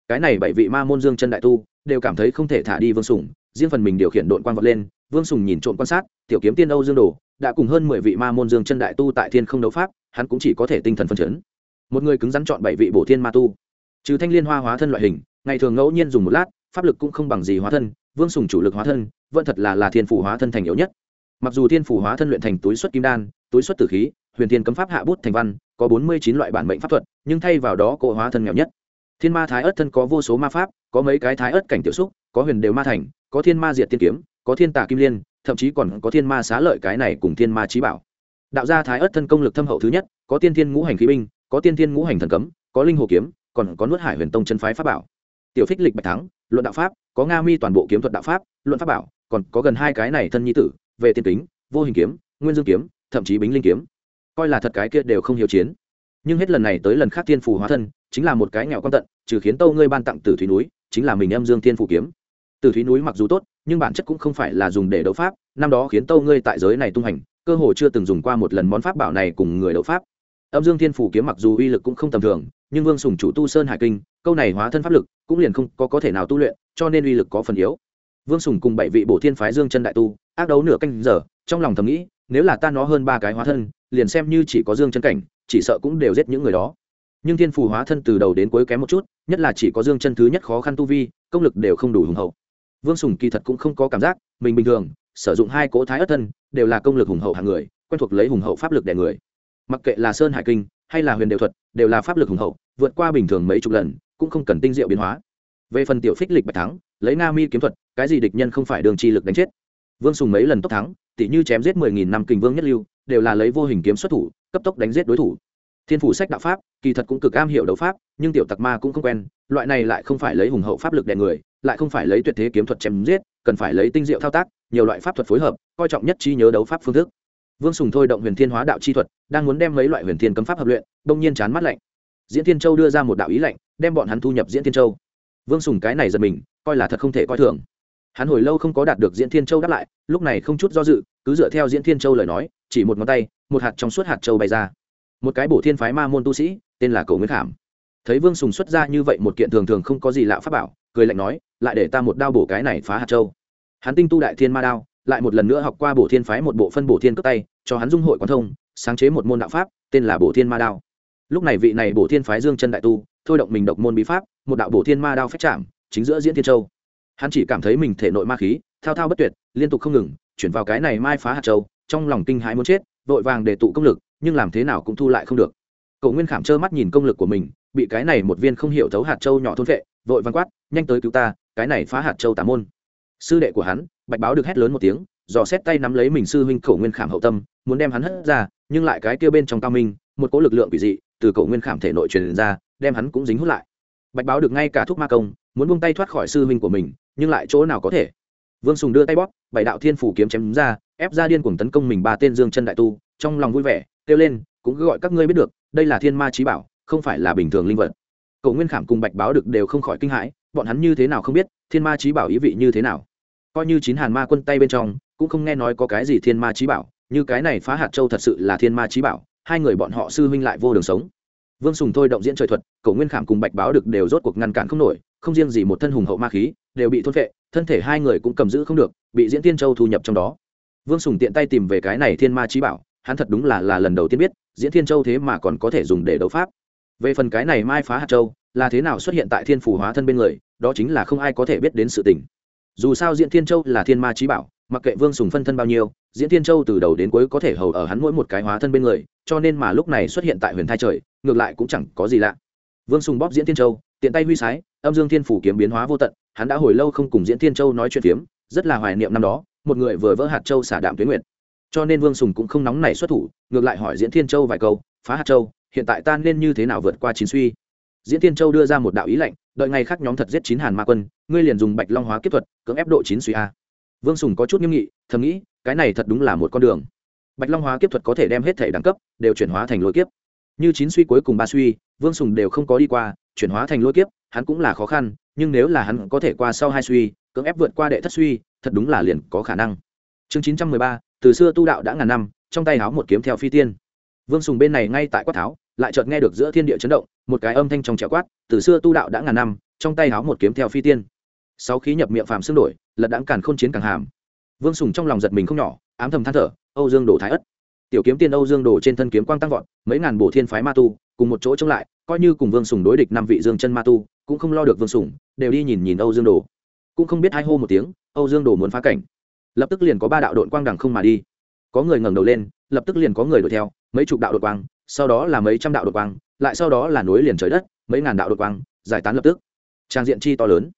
Cái này bảy vị ma môn dương chân đại tu, đều cảm thấy không thể thả đi vương sùng, riêng phần mình điều khiển đội quang vọt lên, vương sùng nhìn trộm quan sát, tiểu kiếm tiên âu dương đồ, đã cùng hơn mười vị ma môn dương chân đại tu tại thiên không đấu pháp, hắn cũng chỉ có thể tinh thần phân chấn. Một người cứng rắn chọn bảy vị bổ thiên ma tu. Trừ thanh liên hoa hóa thân loại hình, ngày thường ngẫu nhiên dùng một lát, pháp lực cũng không bằng gì hóa thân, vương sùng chủ lực hóa thân vẫn thật là là thiên phủ hóa thân thành yếu nhất. Mặc dù thiên phủ hóa thân luyện thành túi xuất kim đan, túi xuất tử khí, huyền thiên cấm pháp hạ bút thành văn, có bốn mươi chín loại bản mệnh pháp thuật, nhưng thay vào đó cổ hóa thân nghèo nhất. Thiên ma thái ớt thân có vô số ma pháp, có mấy cái thái ớt cảnh tiểu xúc, có huyền đều ma thành, có thiên ma diệt tiên kiếm, có thiên tà kim liên, thậm chí còn có thiên ma xá lợi cái này cùng thiên ma trí bảo. Đạo gia thái ớt thân công lực thâm hậu thứ nhất, có tiên thiên ngũ hành khí binh, có tiên thiên ngũ hành thần cấm, có linh hồ kiếm, còn có nuốt hải huyền tông chân phái pháp bảo. Tiểu phích lịch bạch thắng, luận đạo pháp, có nga mi toàn bộ kiếm thuật đạo pháp, luận pháp bảo còn có gần hai cái này thân nhi tử, về tiên tính vô hình kiếm, nguyên dương kiếm, thậm chí bính linh kiếm. Coi là thật cái kia đều không hiểu chiến. Nhưng hết lần này tới lần khác thiên phù hóa thân, chính là một cái nghèo quan tận, trừ khiến tâu ngươi ban tặng tử thủy núi, chính là mình âm dương thiên phù kiếm. Tử thủy núi mặc dù tốt, nhưng bản chất cũng không phải là dùng để đấu pháp, năm đó khiến tâu ngươi tại giới này tung hành, cơ hồ chưa từng dùng qua một lần món pháp bảo này cùng người đấu pháp. Âm dương thiên phủ kiếm mặc dù uy lực cũng không tầm thường, nhưng vương sùng chủ tu sơn hải kinh, câu này hóa thân pháp lực, cũng liền không có có thể nào tu luyện, cho nên uy lực có phần yếu vương sùng cùng bảy vị bổ thiên phái dương chân đại tu, ác đấu nửa canh giờ, trong lòng thầm nghĩ, nếu là ta nó hơn ba cái hóa thân, liền xem như chỉ có dương chân cảnh, chỉ sợ cũng đều giết những người đó. Nhưng thiên phù hóa thân từ đầu đến cuối kém một chút, nhất là chỉ có dương chân thứ nhất khó khăn tu vi, công lực đều không đủ hùng hậu. Vương sùng kỳ thật cũng không có cảm giác, mình bình thường, sử dụng hai cỗ thái ất thân, đều là công lực hùng hậu hàng người, quen thuộc lấy hùng hậu pháp lực đẻ người. Mặc kệ là sơn hải kinh, hay là huyền đều thuật, đều là pháp lực hùng hậu, vượt qua bình thường mấy chục lần, cũng không cần tinh diệu biến hóa. Về phần tiểu phích lịch bạch thắng, lấy nga mi kiếm thuật cái gì địch nhân không phải đường chi lực đánh chết? Vương sùng mấy lần tốc thắng tỷ như chém giết mười nghìn năm kình vương nhất lưu, đều là lấy vô hình kiếm xuất thủ, cấp tốc đánh giết đối thủ. Thiên phủ sách đạo pháp, kỳ thật cũng cực am hiểu đấu pháp, nhưng tiểu tặc ma cũng không quen, loại này lại không phải lấy hùng hậu pháp lực đè người, lại không phải lấy tuyệt thế kiếm thuật chém giết, cần phải lấy tinh diệu thao tác, nhiều loại pháp thuật phối hợp, coi trọng nhất trí nhớ đấu pháp phương thức. Vương sùng thôi động huyền thiên hóa đạo chi thuật, đang muốn đem mấy loại huyền thiên cấm pháp hợp luyện đông nhiên chán mắt lạnh. Diễn thiên châu đưa ra một đạo ý lạnh, đem bọn hắn thu nhập diễn thiên châu. Vương sùng cái này giật mình, coi là thật không thể coi thường hắn hồi lâu không có đạt được diễn thiên châu đáp lại, lúc này không chút do dự, cứ dựa theo diễn thiên châu lời nói, chỉ một ngón tay, một hạt trong suốt hạt châu bay ra. Một cái bổ thiên phái ma môn tu sĩ, tên là cầu nguyễn khảm. Thấy vương sùng xuất ra như vậy một kiện thường thường không có gì lạ pháp bảo, cười lạnh nói, lại để ta một đao bổ cái này phá hạt châu. Hắn tinh tu đại thiên ma đao, lại một lần nữa học qua bổ thiên phái một bộ phân bổ thiên cướp tay, cho hắn dung hội quán thông, sáng chế một môn đạo pháp, tên là bổ thiên ma đao. Lúc này vị này bổ thiên phái dương chân đại tu, thôi động mình độc môn bí pháp, một đạo bổ thiên ma đao phép chạm, chính giữa diễn thiên châu hắn chỉ cảm thấy mình thể nội ma khí, thao thao bất tuyệt, liên tục không ngừng, chuyển vào cái này mai phá hạt châu, trong lòng kinh hãi muốn chết, vội vàng để tụ công lực, nhưng làm thế nào cũng thu lại không được. Cậu nguyên khảm trơ mắt nhìn công lực của mình, bị cái này một viên không hiểu thấu hạt châu nhỏ thôn vệ, vội vàng quát, nhanh tới cứu ta, cái này phá hạt châu tà môn. Sư đệ của hắn, bạch báo được hét lớn một tiếng, dò xét tay nắm lấy mình sư huynh cậu nguyên khảm hậu tâm, muốn đem hắn hất ra, nhưng lại cái kia bên trong cao minh, một cỗ lực lượng quỷ dị từ cậu nguyên khảm thể nội truyền ra, đem hắn cũng dính hút lại. Bạch báo được ngay cả thuốc ma công, muốn buông tay thoát khỏi sư huynh của mình nhưng lại chỗ nào có thể. Vương sùng đưa tay bóp, bảy đạo thiên phủ kiếm chém ra, ép ra điên cuồng tấn công mình ba tên dương chân đại tu, trong lòng vui vẻ, kêu lên, cũng cứ gọi các ngươi biết được, đây là thiên ma trí bảo, không phải là bình thường linh vật. Cậu nguyên khảm cùng bạch báo được đều không khỏi kinh hãi, bọn hắn như thế nào không biết, thiên ma trí bảo ý vị như thế nào. Coi như chín hàn ma quân tay bên trong, cũng không nghe nói có cái gì thiên ma trí bảo, như cái này phá hạt châu thật sự là thiên ma trí bảo, hai người bọn họ sư huynh lại vô đường sống. Vương sùng thôi động diễn trời thuật cậu nguyên khảm cùng bạch báo được đều rốt cuộc ngăn cản không nổi không riêng gì một thân hùng hậu ma khí, đều bị thôn vệ thân thể hai người cũng cầm giữ không được, bị diễn tiên châu thu nhập trong đó. Vương sùng tiện tay tìm về cái này thiên ma trí bảo, hắn thật đúng là là lần đầu tiên biết, diễn thiên châu thế mà còn có thể dùng để đấu pháp. Về phần cái này mai phá hạt châu, là thế nào xuất hiện tại thiên phủ hóa thân bên người, đó chính là không ai có thể biết đến sự tình. Dù sao diễn thiên châu là thiên ma trí bảo, mặc kệ vương sùng phân thân bao nhiêu, diễn thiên châu từ đầu đến cuối có thể hầu ở hắn mỗi một cái hóa thân bên người, cho nên mà lúc này xuất hiện tại huyền thai trời, ngược lại cũng chẳng có gì lạ. Vương sùng bóp diễn thiên châu tiện tay huy sái, âm dương thiên phủ kiếm biến hóa vô tận, hắn đã hồi lâu không cùng diễn thiên châu nói chuyện phiếm, rất là hoài niệm năm đó, một người vừa vỡ hạt châu xả đạm tuyến nguyện cho nên vương sùng cũng không nóng nảy xuất thủ, ngược lại hỏi diễn thiên châu vài câu, phá hạt châu, hiện tại ta nên như thế nào vượt qua chín suy? Diễn thiên châu đưa ra một đạo ý lệnh đợi ngày khác nhóm thật giết chín hàn ma quân, ngươi liền dùng bạch long hóa kiếp thuật, cưỡng ép độ chín suy a. Vương sùng có chút nghiêm nghị, thầm nghĩ, cái này thật đúng là một con đường. Bạch long hóa kiếp thuật có thể đem hết thể đẳng cấp đều chuyển hóa thành lôi kiếp. Như chín suy cuối cùng ba suy, vương sùng đều không có đi qua chuyển hóa thành lôi kiếp, hắn cũng là khó khăn, nhưng nếu là hắn có thể qua sau hai suy, cưỡng ép vượt qua đệ thất suy, thật đúng là liền có khả năng. Chương chín trăm mười ba, từ xưa tu đạo đã ngàn năm, trong tay háo một kiếm theo phi tiên. Vương sùng bên này ngay tại quát tháo, lại chợt nghe được giữa thiên địa chấn động, một cái âm thanh trong trẻo quát, từ xưa tu đạo đã ngàn năm, trong tay háo một kiếm theo phi tiên. Sau khí nhập miệng phàm xương đổi, lật đãng càn khôn chiến càng hàm. Vương sùng trong lòng giật mình không nhỏ, ám thầm than thở, âu dương đồ thái ất. Tiểu kiếm tiên âu dương đồ trên thân kiếm quang tăng vọt, mấy ngàn bổ thiên phái ma tu cùng một chỗ chống lại, coi như cùng vương sùng đối địch năm vị dương chân ma tu, cũng không lo được vương sùng, đều đi nhìn nhìn âu dương đồ. Cũng không biết hai hô một tiếng, âu dương đồ muốn phá cảnh. Lập tức liền có ba đạo đội quang đằng không mà đi. Có người ngẩng đầu lên, lập tức liền có người đuổi theo, mấy chục đạo đội quang, sau đó là mấy trăm đạo đội quang, lại sau đó là núi liền trời đất, mấy ngàn đạo đội quang, giải tán lập tức. Trang diện chi to lớn.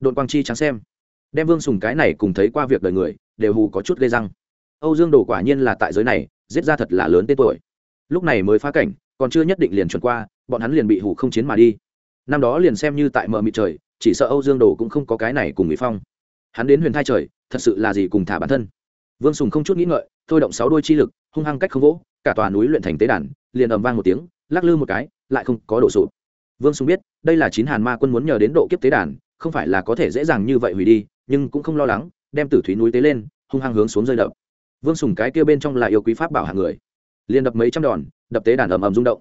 Đội quang chi trắng xem. Đem vương sùng cái này cùng thấy qua việc đời người, đều hù có chút gây răng. Âu dương đồ quả nhiên là tại giới này, giết ra thật là lớn tên tuổi. Lúc này mới phá cảnh còn chưa nhất định liền chuẩn qua, bọn hắn liền bị hủ không chiến mà đi. Năm đó liền xem như tại mờ mịt trời, chỉ sợ âu dương đồ cũng không có cái này cùng mỹ phong. Hắn đến huyền thai trời, thật sự là gì cùng thả bản thân. Vương sùng không chút nghĩ ngợi, thôi động sáu đôi chi lực, hung hăng cách không vỗ, cả tòa núi luyện thành tế đàn, liền ầm vang một tiếng, lắc lư một cái, lại không có đổ sụp. Vương sùng biết, đây là chín hàn ma quân muốn nhờ đến độ kiếp tế đàn, không phải là có thể dễ dàng như vậy hủy đi, nhưng cũng không lo lắng, đem tử thủy núi tế lên, hung hăng hướng xuống rơi đập. Vương sùng cái kia bên trong là yêu quý pháp bảo hạng người. Liền đập mấy trăm đòn đập tế đàn ầm ầm rung động.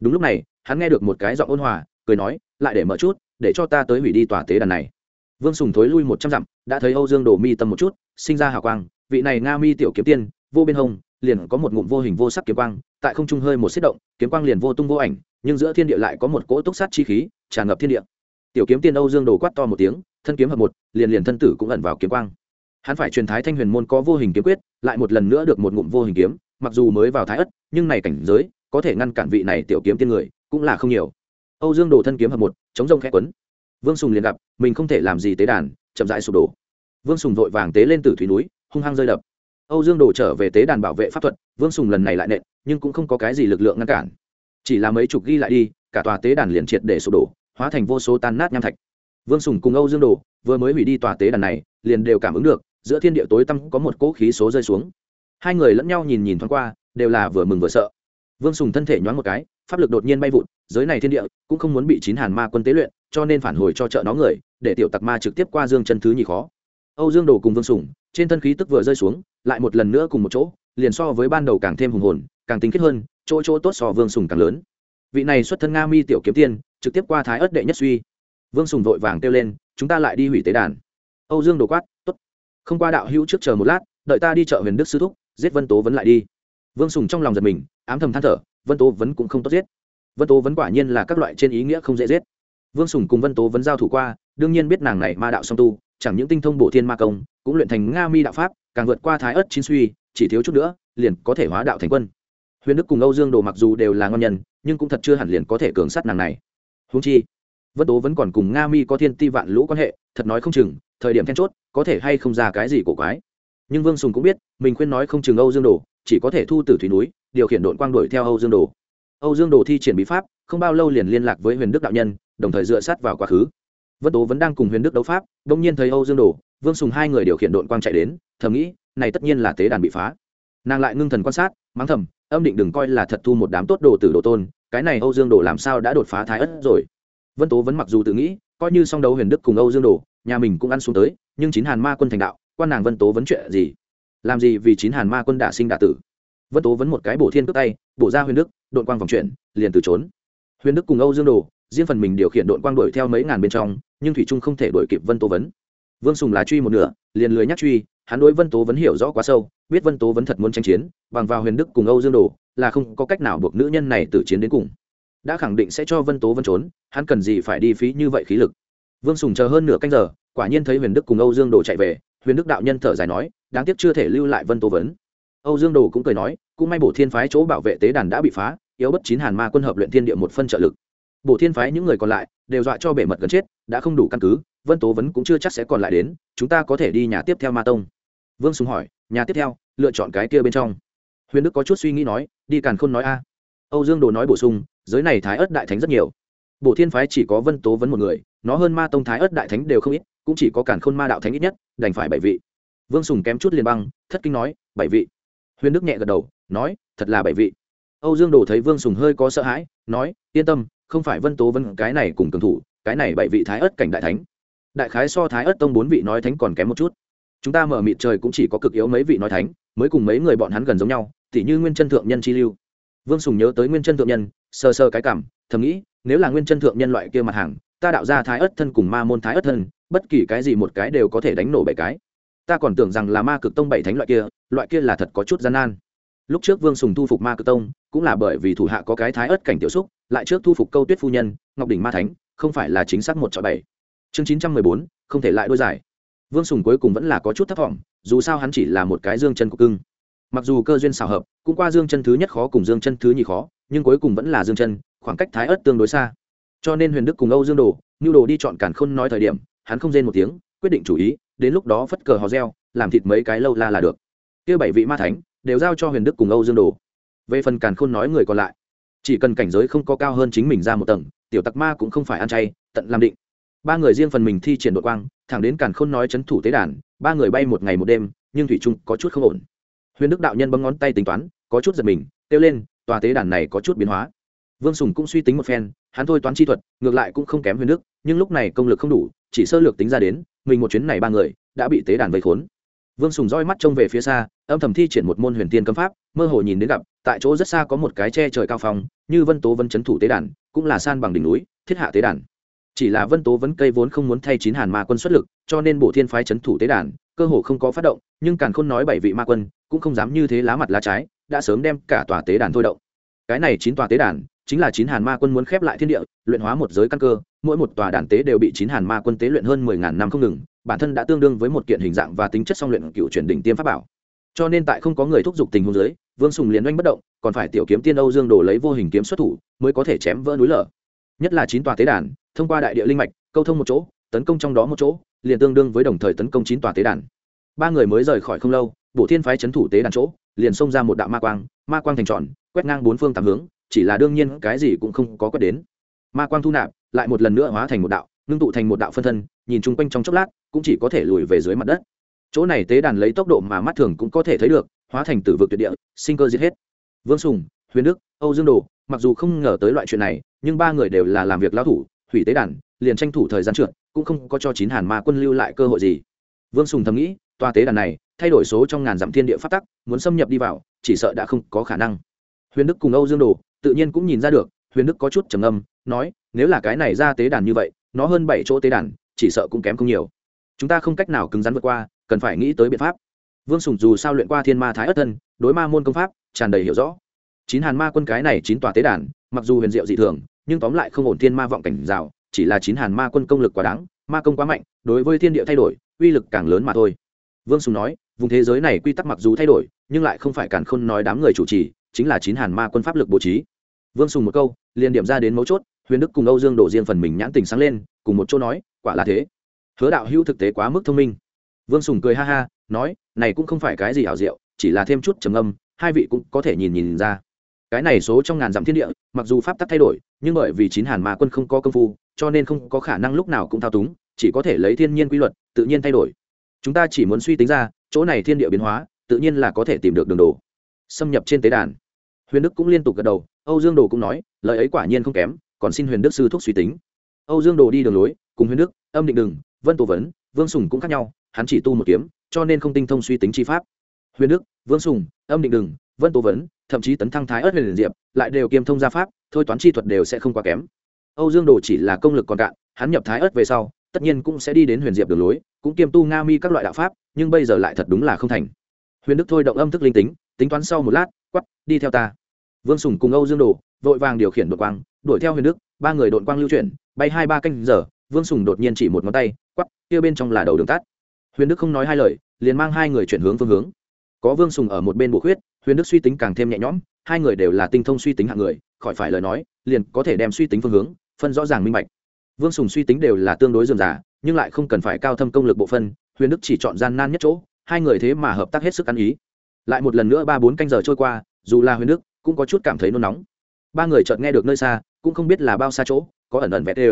Đúng lúc này, hắn nghe được một cái giọng ôn hòa, cười nói, lại để mở chút, để cho ta tới hủy đi tòa tế đàn này. Vương sùng thối lui một trăm dặm, đã thấy âu dương đổ mi tâm một chút, sinh ra hào quang, vị này nga mi tiểu kiếm tiên, vô bên hông liền có một ngụm vô hình vô sắc kiếm quang, tại không trung hơi một xích động, kiếm quang liền vô tung vô ảnh, nhưng giữa thiên địa lại có một cỗ túc sát chi khí, tràn ngập thiên địa. Tiểu kiếm tiên âu dương đổ quát to một tiếng, thân kiếm hợp một, liền liền thân tử cũng ẩn vào kiếm quang. Hắn phải truyền thái thanh huyền môn có vô hình kiếm quyết, lại một lần nữa được một ngụm vô hình kiếm mặc dù mới vào thái ất, nhưng này cảnh giới, có thể ngăn cản vị này tiểu kiếm tiên người, cũng là không nhiều. Âu dương Đồ thân kiếm hợp một, chống rông khẽ quấn. Vương sùng liền gặp, mình không thể làm gì tế đàn, chậm rãi sụp đổ. Vương sùng vội vàng tế lên từ thủy núi, hung hăng rơi đập. Âu dương Đồ trở về tế đàn bảo vệ pháp thuật, vương sùng lần này lại nện, nhưng cũng không có cái gì lực lượng ngăn cản. Chỉ là mấy chục ghi lại đi, cả tòa tế đàn liền triệt để sụp đổ, hóa thành vô số tan nát nham thạch. Vương sùng cùng âu dương Đồ vừa mới hủy đi tòa tế đàn này, liền đều cảm ứng được, giữa thiên địa tối tăm có một cỗ khí số rơi xuống hai người lẫn nhau nhìn nhìn thoáng qua, đều là vừa mừng vừa sợ. Vương sùng thân thể nhoáng một cái, pháp lực đột nhiên bay vụt, giới này thiên địa cũng không muốn bị chín hàn ma quân tế luyện, cho nên phản hồi cho trợ nó người, để tiểu tặc ma trực tiếp qua dương chân thứ nhì khó. Âu dương đồ cùng vương sùng, trên thân khí tức vừa rơi xuống, lại một lần nữa cùng một chỗ, liền so với ban đầu càng thêm hùng hồn, càng tính kết hơn, chỗ chỗ tốt so vương sùng càng lớn. Vị này xuất thân nga mi tiểu kiếm tiên, trực tiếp qua thái ất đệ nhất suy. Vương sùng vội vàng kêu lên, chúng ta lại đi hủy tế đàn. Âu dương đồ quát t ố t không qua đạo hữu trước chờ một lát, đợi ta đi chợ huyền đức sư thúc giết vân tố vấn lại đi. Vương sùng trong lòng giật mình, ám thầm than thở, vân tố vấn cũng không tốt giết. Vân tố vấn quả nhiên là các loại trên ý nghĩa không dễ giết. Vương sùng cùng vân tố vấn giao thủ qua, đương nhiên biết nàng này ma đạo song tu, chẳng những tinh thông bổ thiên ma công, cũng luyện thành nga mi đạo pháp, càng vượt qua thái ất chín suy, chỉ thiếu chút nữa, liền có thể hóa đạo thành quân. Huyền đức cùng âu dương đồ mặc dù đều là ngon nhân, nhưng cũng thật chưa hẳn liền có thể cường sát nàng này. Húng chi, vân tố vẫn còn cùng nga mi có thiên ti vạn lũ quan hệ, thật nói không chừng, thời điểm then chốt, có thể hay không ra cái gì cổ quái nhưng vương sùng cũng biết mình khuyên nói không chừng âu dương đồ chỉ có thể thu từ thủy núi điều khiển đội quang đuổi theo âu dương đồ âu dương đồ thi triển bí pháp không bao lâu liền liên lạc với huyền đức đạo nhân đồng thời dựa sát vào quá khứ vân tố vẫn đang cùng huyền đức đấu pháp đông nhiên thấy âu dương đồ vương sùng hai người điều khiển đội quang chạy đến thầm nghĩ này tất nhiên là tế đàn bị phá nàng lại ngưng thần quan sát mắng thầm âm định đừng coi là thật thu một đám tốt đồ từ đồ tôn cái này âu dương đồ làm sao đã đột phá thái ất rồi vân tố vẫn mặc dù tự nghĩ coi như song đấu huyền đức cùng âu dương đồ nhà mình cũng ăn xuống tới nhưng chín hàn ma quân thành đạo quan nàng vân tố vấn chuyện gì? Làm gì vì chín hàn ma quân đả sinh đả tử? Vân tố vấn một cái bổ thiên cướp tay, bổ ra huyền đức đội quang vòng chuyển, liền từ trốn huyền đức cùng âu dương đồ, riêng phần mình điều khiển đội quang đuổi theo mấy ngàn bên trong, nhưng thủy trung không thể đuổi kịp vân tố vấn. Vương sùng là truy một nửa, liền lười nhắc truy, hắn đối vân tố vấn hiểu rõ quá sâu, biết vân tố vấn thật muốn tranh chiến, bằng vào huyền đức cùng âu dương đồ, là không có cách nào buộc nữ nhân này tử chiến đến cùng. Đã khẳng định sẽ cho vân tố vấn trốn, hắn cần gì phải đi phí như vậy khí lực? Vương sùng chờ hơn nửa canh giờ, quả nhiên thấy huyền đức cùng âu dương đồ chạy về huyền đức đạo nhân thở dài nói, đáng tiếc chưa thể lưu lại vân tố vấn. Âu dương đồ cũng cười nói, cũng may bổ thiên phái chỗ bảo vệ tế đàn đã bị phá, yếu bất chín hàn ma quân hợp luyện thiên địa một phân trợ lực. Bổ thiên phái những người còn lại, đều dọa cho bể mật gần chết, đã không đủ căn cứ, vân tố vấn cũng chưa chắc sẽ còn lại đến, chúng ta có thể đi nhà tiếp theo ma tông. Vương sùng hỏi, nhà tiếp theo, lựa chọn cái kia bên trong. Huyền đức có chút suy nghĩ nói, đi càn khôn nói a. Âu dương đồ nói bổ sung, giới này thái ớt đại thánh rất nhiều. Bổ thiên phái chỉ có vân tố vấn một người, nó hơn ma tông thái ớt đại thánh đều không ít cũng chỉ có càn khôn ma đạo thánh ít nhất, đành phải bảy vị. Vương sùng kém chút liền băng, thất kinh nói, bảy vị. Huyền đức nhẹ gật đầu, nói, thật là bảy vị. Âu dương đồ thấy vương sùng hơi có sợ hãi, nói, yên tâm, không phải vân tố vân cái này cùng cường thủ, cái này bảy vị thái ớt cảnh đại thánh. Đại khái so thái ớt tông bốn vị nói thánh còn kém một chút. Chúng ta mở mịt trời cũng chỉ có cực yếu mấy vị nói thánh, mới cùng mấy người bọn hắn gần giống nhau, tỉ như nguyên chân thượng nhân chi lưu. Vương sùng nhớ tới nguyên chân thượng nhân sơ sơ cái cảm, thầm nghĩ, nếu là nguyên chân thượng nhân loại kia mặt hàng ta đạo ra thái ớt thân cùng ma môn thái ớt thân, bất kỳ cái gì một cái đều có thể đánh nổ bảy cái. Ta còn tưởng rằng là ma cực tông bảy thánh loại kia loại kia là thật có chút gian nan. Lúc trước vương sùng thu phục ma cực tông, cũng là bởi vì thủ hạ có cái thái ớt cảnh tiểu xúc, lại trước thu phục câu tuyết phu nhân, ngọc đỉnh ma thánh, không phải là chính xác một chọi bảy. Chương chín trăm mười bốn, không thể lại đôi giải. Vương sùng cuối cùng vẫn là có chút thất vọng, dù sao hắn chỉ là một cái dương chân của cưng. Mặc dù cơ duyên xảo hợp, cũng qua dương chân thứ nhất khó cùng dương chân thứ nhì khó, nhưng cuối cùng vẫn là dương chân, khoảng cách thái ớt tương đối xa cho nên huyền đức cùng âu dương đồ nhu đồ đi chọn Càn khôn nói thời điểm, hắn không rên một tiếng, quyết định chủ ý, đến lúc đó phất cờ hò reo, làm thịt mấy cái lâu la là được. Kia bảy vị ma thánh đều giao cho huyền đức cùng âu dương đồ. Về phần càn khôn nói người còn lại, chỉ cần cảnh giới không có cao hơn chính mình ra một tầng, tiểu tặc ma cũng không phải ăn chay, tận làm định. Ba người riêng phần mình thi triển đội quang, thẳng đến càn khôn nói c h ấ n thủ tế đàn, ba người bay một ngày một đêm, nhưng thủy trung có chút không ổn. Huyền đức đạo nhân bấm ngón tay tính toán, có chút giật mình, kêu lên, tòa tế đàn này có chút biến hóa vương sùng cũng suy tính một phen, hắn thôi toán chi thuật, ngược lại cũng không kém huyền đức, nhưng lúc này công lực không đủ, chỉ sơ lược tính ra đến, mình một chuyến này ba người, đã bị tế đàn vây khốn. Vương sùng roi mắt trông về phía xa, âm thầm thi triển một môn huyền tiên cấm pháp, mơ hồ nhìn đến gặp, tại chỗ rất xa có một cái tre trời cao phong, như vân tố vân c h ấ n thủ tế đàn, cũng là san bằng đỉnh núi, thiết hạ tế đàn. Chỉ là vân tố vấn cây vốn không muốn thay chín hàn ma quân xuất lực, cho nên bổ thiên phái c h ấ n thủ tế đàn, cơ hồ không có phát động, nhưng càn khôn nói bảy vị ma quân, cũng không dám như thế lá mặt lá trái, đã sớm đem cả tòa tế đàn thôi động. Cái này chín tòa tế đàn chính là chín hàn ma quân muốn khép lại thiên địa luyện hóa một giới căn cơ mỗi một tòa đàn tế đều bị chín hàn ma quân tế luyện hơn mười ngàn năm không ngừng bản thân đã tương đương với một kiện hình dạng và tính chất song luyện cựu chuyển đỉnh tiêm pháp bảo. Cho nên tại không có người thúc giục tình huống giới, vương sùng liền oanh bất động còn phải tiểu kiếm tiên âu dương đổ lấy vô hình kiếm xuất thủ mới có thể chém vỡ núi lở. Nhất là chín tòa tế đàn thông qua đại địa linh mạch câu thông một chỗ tấn công trong đó một chỗ liền tương đương với đồng thời tấn công chín tòa tế đàn. Ba người mới rời khỏi không lâu bộ thiên phái c h ấ n thủ tế đàn chỗ liền xông ra một đạo ma quang ma quang thành tròn quét ngang bốn phương tám hướng chỉ là đương nhiên cái gì cũng không có quét đến. Ma quang thu nạp, lại một lần nữa hóa thành một đạo, ngưng tụ thành một đạo phân thân, nhìn chung quanh trong chốc lát, cũng chỉ có thể lùi về dưới mặt đất. Chỗ này tế đàn lấy tốc độ mà mắt thường cũng có thể thấy được, hóa thành tử vực tuyệt địa, sinh cơ giết hết. Vương sùng, huyền đức, âu dương đồ, mặc dù không ngờ tới loại chuyện này, nhưng ba người đều là làm việc lao thủ, hủy tế đàn, liền tranh thủ thời gian trượt, cũng không có cho chín hàn ma quân lưu lại cơ hội gì. Vương sùng thầm nghĩ toa tế đàn này, thay đổi số trong ngàn dặm thiên địa phát tắc, muốn xâm nhập đi vào, chỉ sợ đã không có khả năng. Huyền đức cùng âu dương đồ tự nhiên cũng nhìn ra được, huyền đức có chút trầm âm nói, nếu là cái này ra tế đàn như vậy, nó hơn bảy chỗ tế đàn, chỉ sợ cũng kém không nhiều. Chúng ta không cách nào cứng rắn vượt qua, cần phải nghĩ tới biện pháp. Vương sùng dù sao luyện qua thiên ma thái ất thân, đối ma môn công pháp tràn đầy hiểu rõ. Chín hàn ma quân cái này chín tòa tế đàn, mặc dù huyền diệu dị thường, nhưng tóm lại không ổn thiên ma vọng cảnh rào, chỉ là chín hàn ma quân công lực quá đáng, ma công quá mạnh, đối với thiên địa thay đổi, uy lực càng lớn mà thôi. Vương sùng nói, vùng thế giới này quy tắc mặc dù thay đổi, nhưng lại không phải càn khôn nói đám người chủ trì chính là chín hàn ma quân pháp lực bố trí. Vương sùng một câu, liền điểm ra đến mấu chốt, huyền đức cùng âu dương đổ riêng phần mình nhãn tình sáng lên, cùng một chỗ nói, quả là thế. Hứa đạo hữu thực tế quá mức thông minh. Vương sùng cười ha ha, nói, này cũng không phải cái gì ảo diệu, chỉ là thêm chút trầm âm hai vị cũng có thể nhìn nhìn ra. Cái này số trong ngàn dặm thiên địa, mặc dù pháp tắc thay đổi, nhưng bởi vì chín hàn ma quân không có công phu, cho nên không có khả năng lúc nào cũng thao túng, chỉ có thể lấy thiên nhiên quy luật, tự nhiên thay đổi. Chúng ta chỉ muốn suy tính ra, chỗ này thiên địa biến hóa, tự nhiên là có thể tìm được đường đồ xâm nhập trên tế đàn. Huyền đức cũng liên tục gật đầu, âu dương đồ cũng nói, lời ấy quả nhiên không kém, còn xin huyền đức sư thúc suy tính. Âu dương đồ đi đường lối, cùng huyền đức, âm định đừng, vân tổ vấn, vương sùng cũng khác nhau, hắn chỉ tu một kiếm, cho nên không tinh thông suy tính chi pháp. Huyền đức, vương sùng, âm định đừng, vân tổ vấn, thậm chí tấn thăng thái ớt huyền diệp, lại đều kiêm thông gia pháp, thôi toán chi thuật đều sẽ không quá kém. Âu dương đồ chỉ là công lực còn cạn, hắn nhập thái ớt về sau, tất nhiên cũng sẽ đi đến huyền diệp đường lối, cũng kiêm tu nga mi các loại đạo pháp, nhưng bây giờ lại thật đúng là không thành. Huyền đức thôi động âm thức linh tính tính toán sau một lát quắp đi theo ta. Vương sùng cùng âu dương đồ vội vàng điều khiển đội quang, đuổi theo huyền đức, ba người đội quang lưu chuyển, bay hai ba canh giờ, vương sùng đột nhiên chỉ một ngón tay quắp kia bên trong là đầu đường tắt. Huyền đức không nói hai lời, liền mang hai người chuyển hướng phương hướng. Có vương sùng ở một bên bộ khuyết, huyền đức suy tính càng thêm nhẹ nhõm, hai người đều là tinh thông suy tính hạng người, khỏi phải lời nói, liền có thể đem suy tính phương hướng, phân rõ ràng minh bạch. Vương sùng suy tính đều là tương đối dườm già, nhưng lại không cần phải cao thâm công lực bộ phân, huyền đức chỉ chọn gian nan nhất chỗ, hai người thế mà hợp tác hết sức ăn ý lại một lần nữa ba bốn canh giờ trôi qua, dù là huyền đức cũng có chút cảm thấy nôn nóng. Ba người chợt nghe được nơi xa, cũng không biết là bao xa chỗ, có ẩn ẩn vẹt ê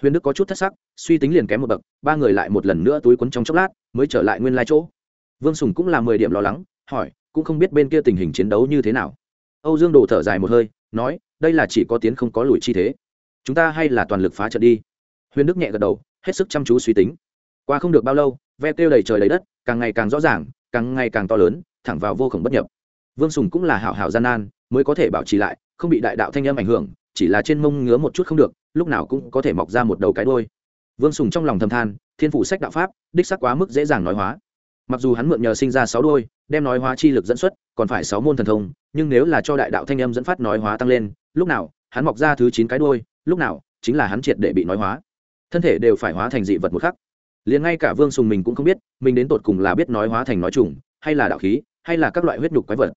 huyền đức có chút thất sắc, suy tính liền kém một bậc, ba người lại một lần nữa túi quấn trong chốc lát, mới trở lại nguyên lai chỗ. Vương sùng cũng là mười điểm lo lắng, hỏi, cũng không biết bên kia tình hình chiến đấu như thế nào. Âu dương đồ thở dài một hơi, nói, đây là chỉ có tiến không có lùi chi thế. Chúng ta hay là toàn lực phá trận đi. Huyền đức nhẹ gật đầu, hết sức chăm chú suy tính. Qua không được bao lâu, ve kêu đầy trời đầy đất, càng ngày càng rõ ràng, càng ngày càng to lớn thẳng vào vô khổng bất nhập. Vương sùng cũng là hảo hảo gian nan, mới có thể bảo trì lại, không bị đại đạo thanh âm ảnh hưởng, chỉ là trên mông ngứa một chút không được, lúc nào cũng có thể mọc ra một đầu cái đôi vương sùng trong lòng thầm than, thiên phủ sách đạo pháp, đích sắc quá mức dễ dàng nói hóa. Mặc dù hắn mượn nhờ sinh ra sáu đôi đem nói hóa chi lực dẫn xuất, còn phải sáu môn thần thông, nhưng nếu là cho đại đạo thanh âm dẫn phát nói hóa tăng lên, lúc nào, hắn mọc ra thứ chín cái đôi lúc nào, chính là hắn triệt để bị nói hóa. Thân thể đều phải hóa thành dị vật một khắc. Liền ngay cả vương sùng mình cũng không biết, mình đến tột cùng là biết nói hóa thành nói trùng hay là đạo khí, hay là các loại huyết nhục quái vật.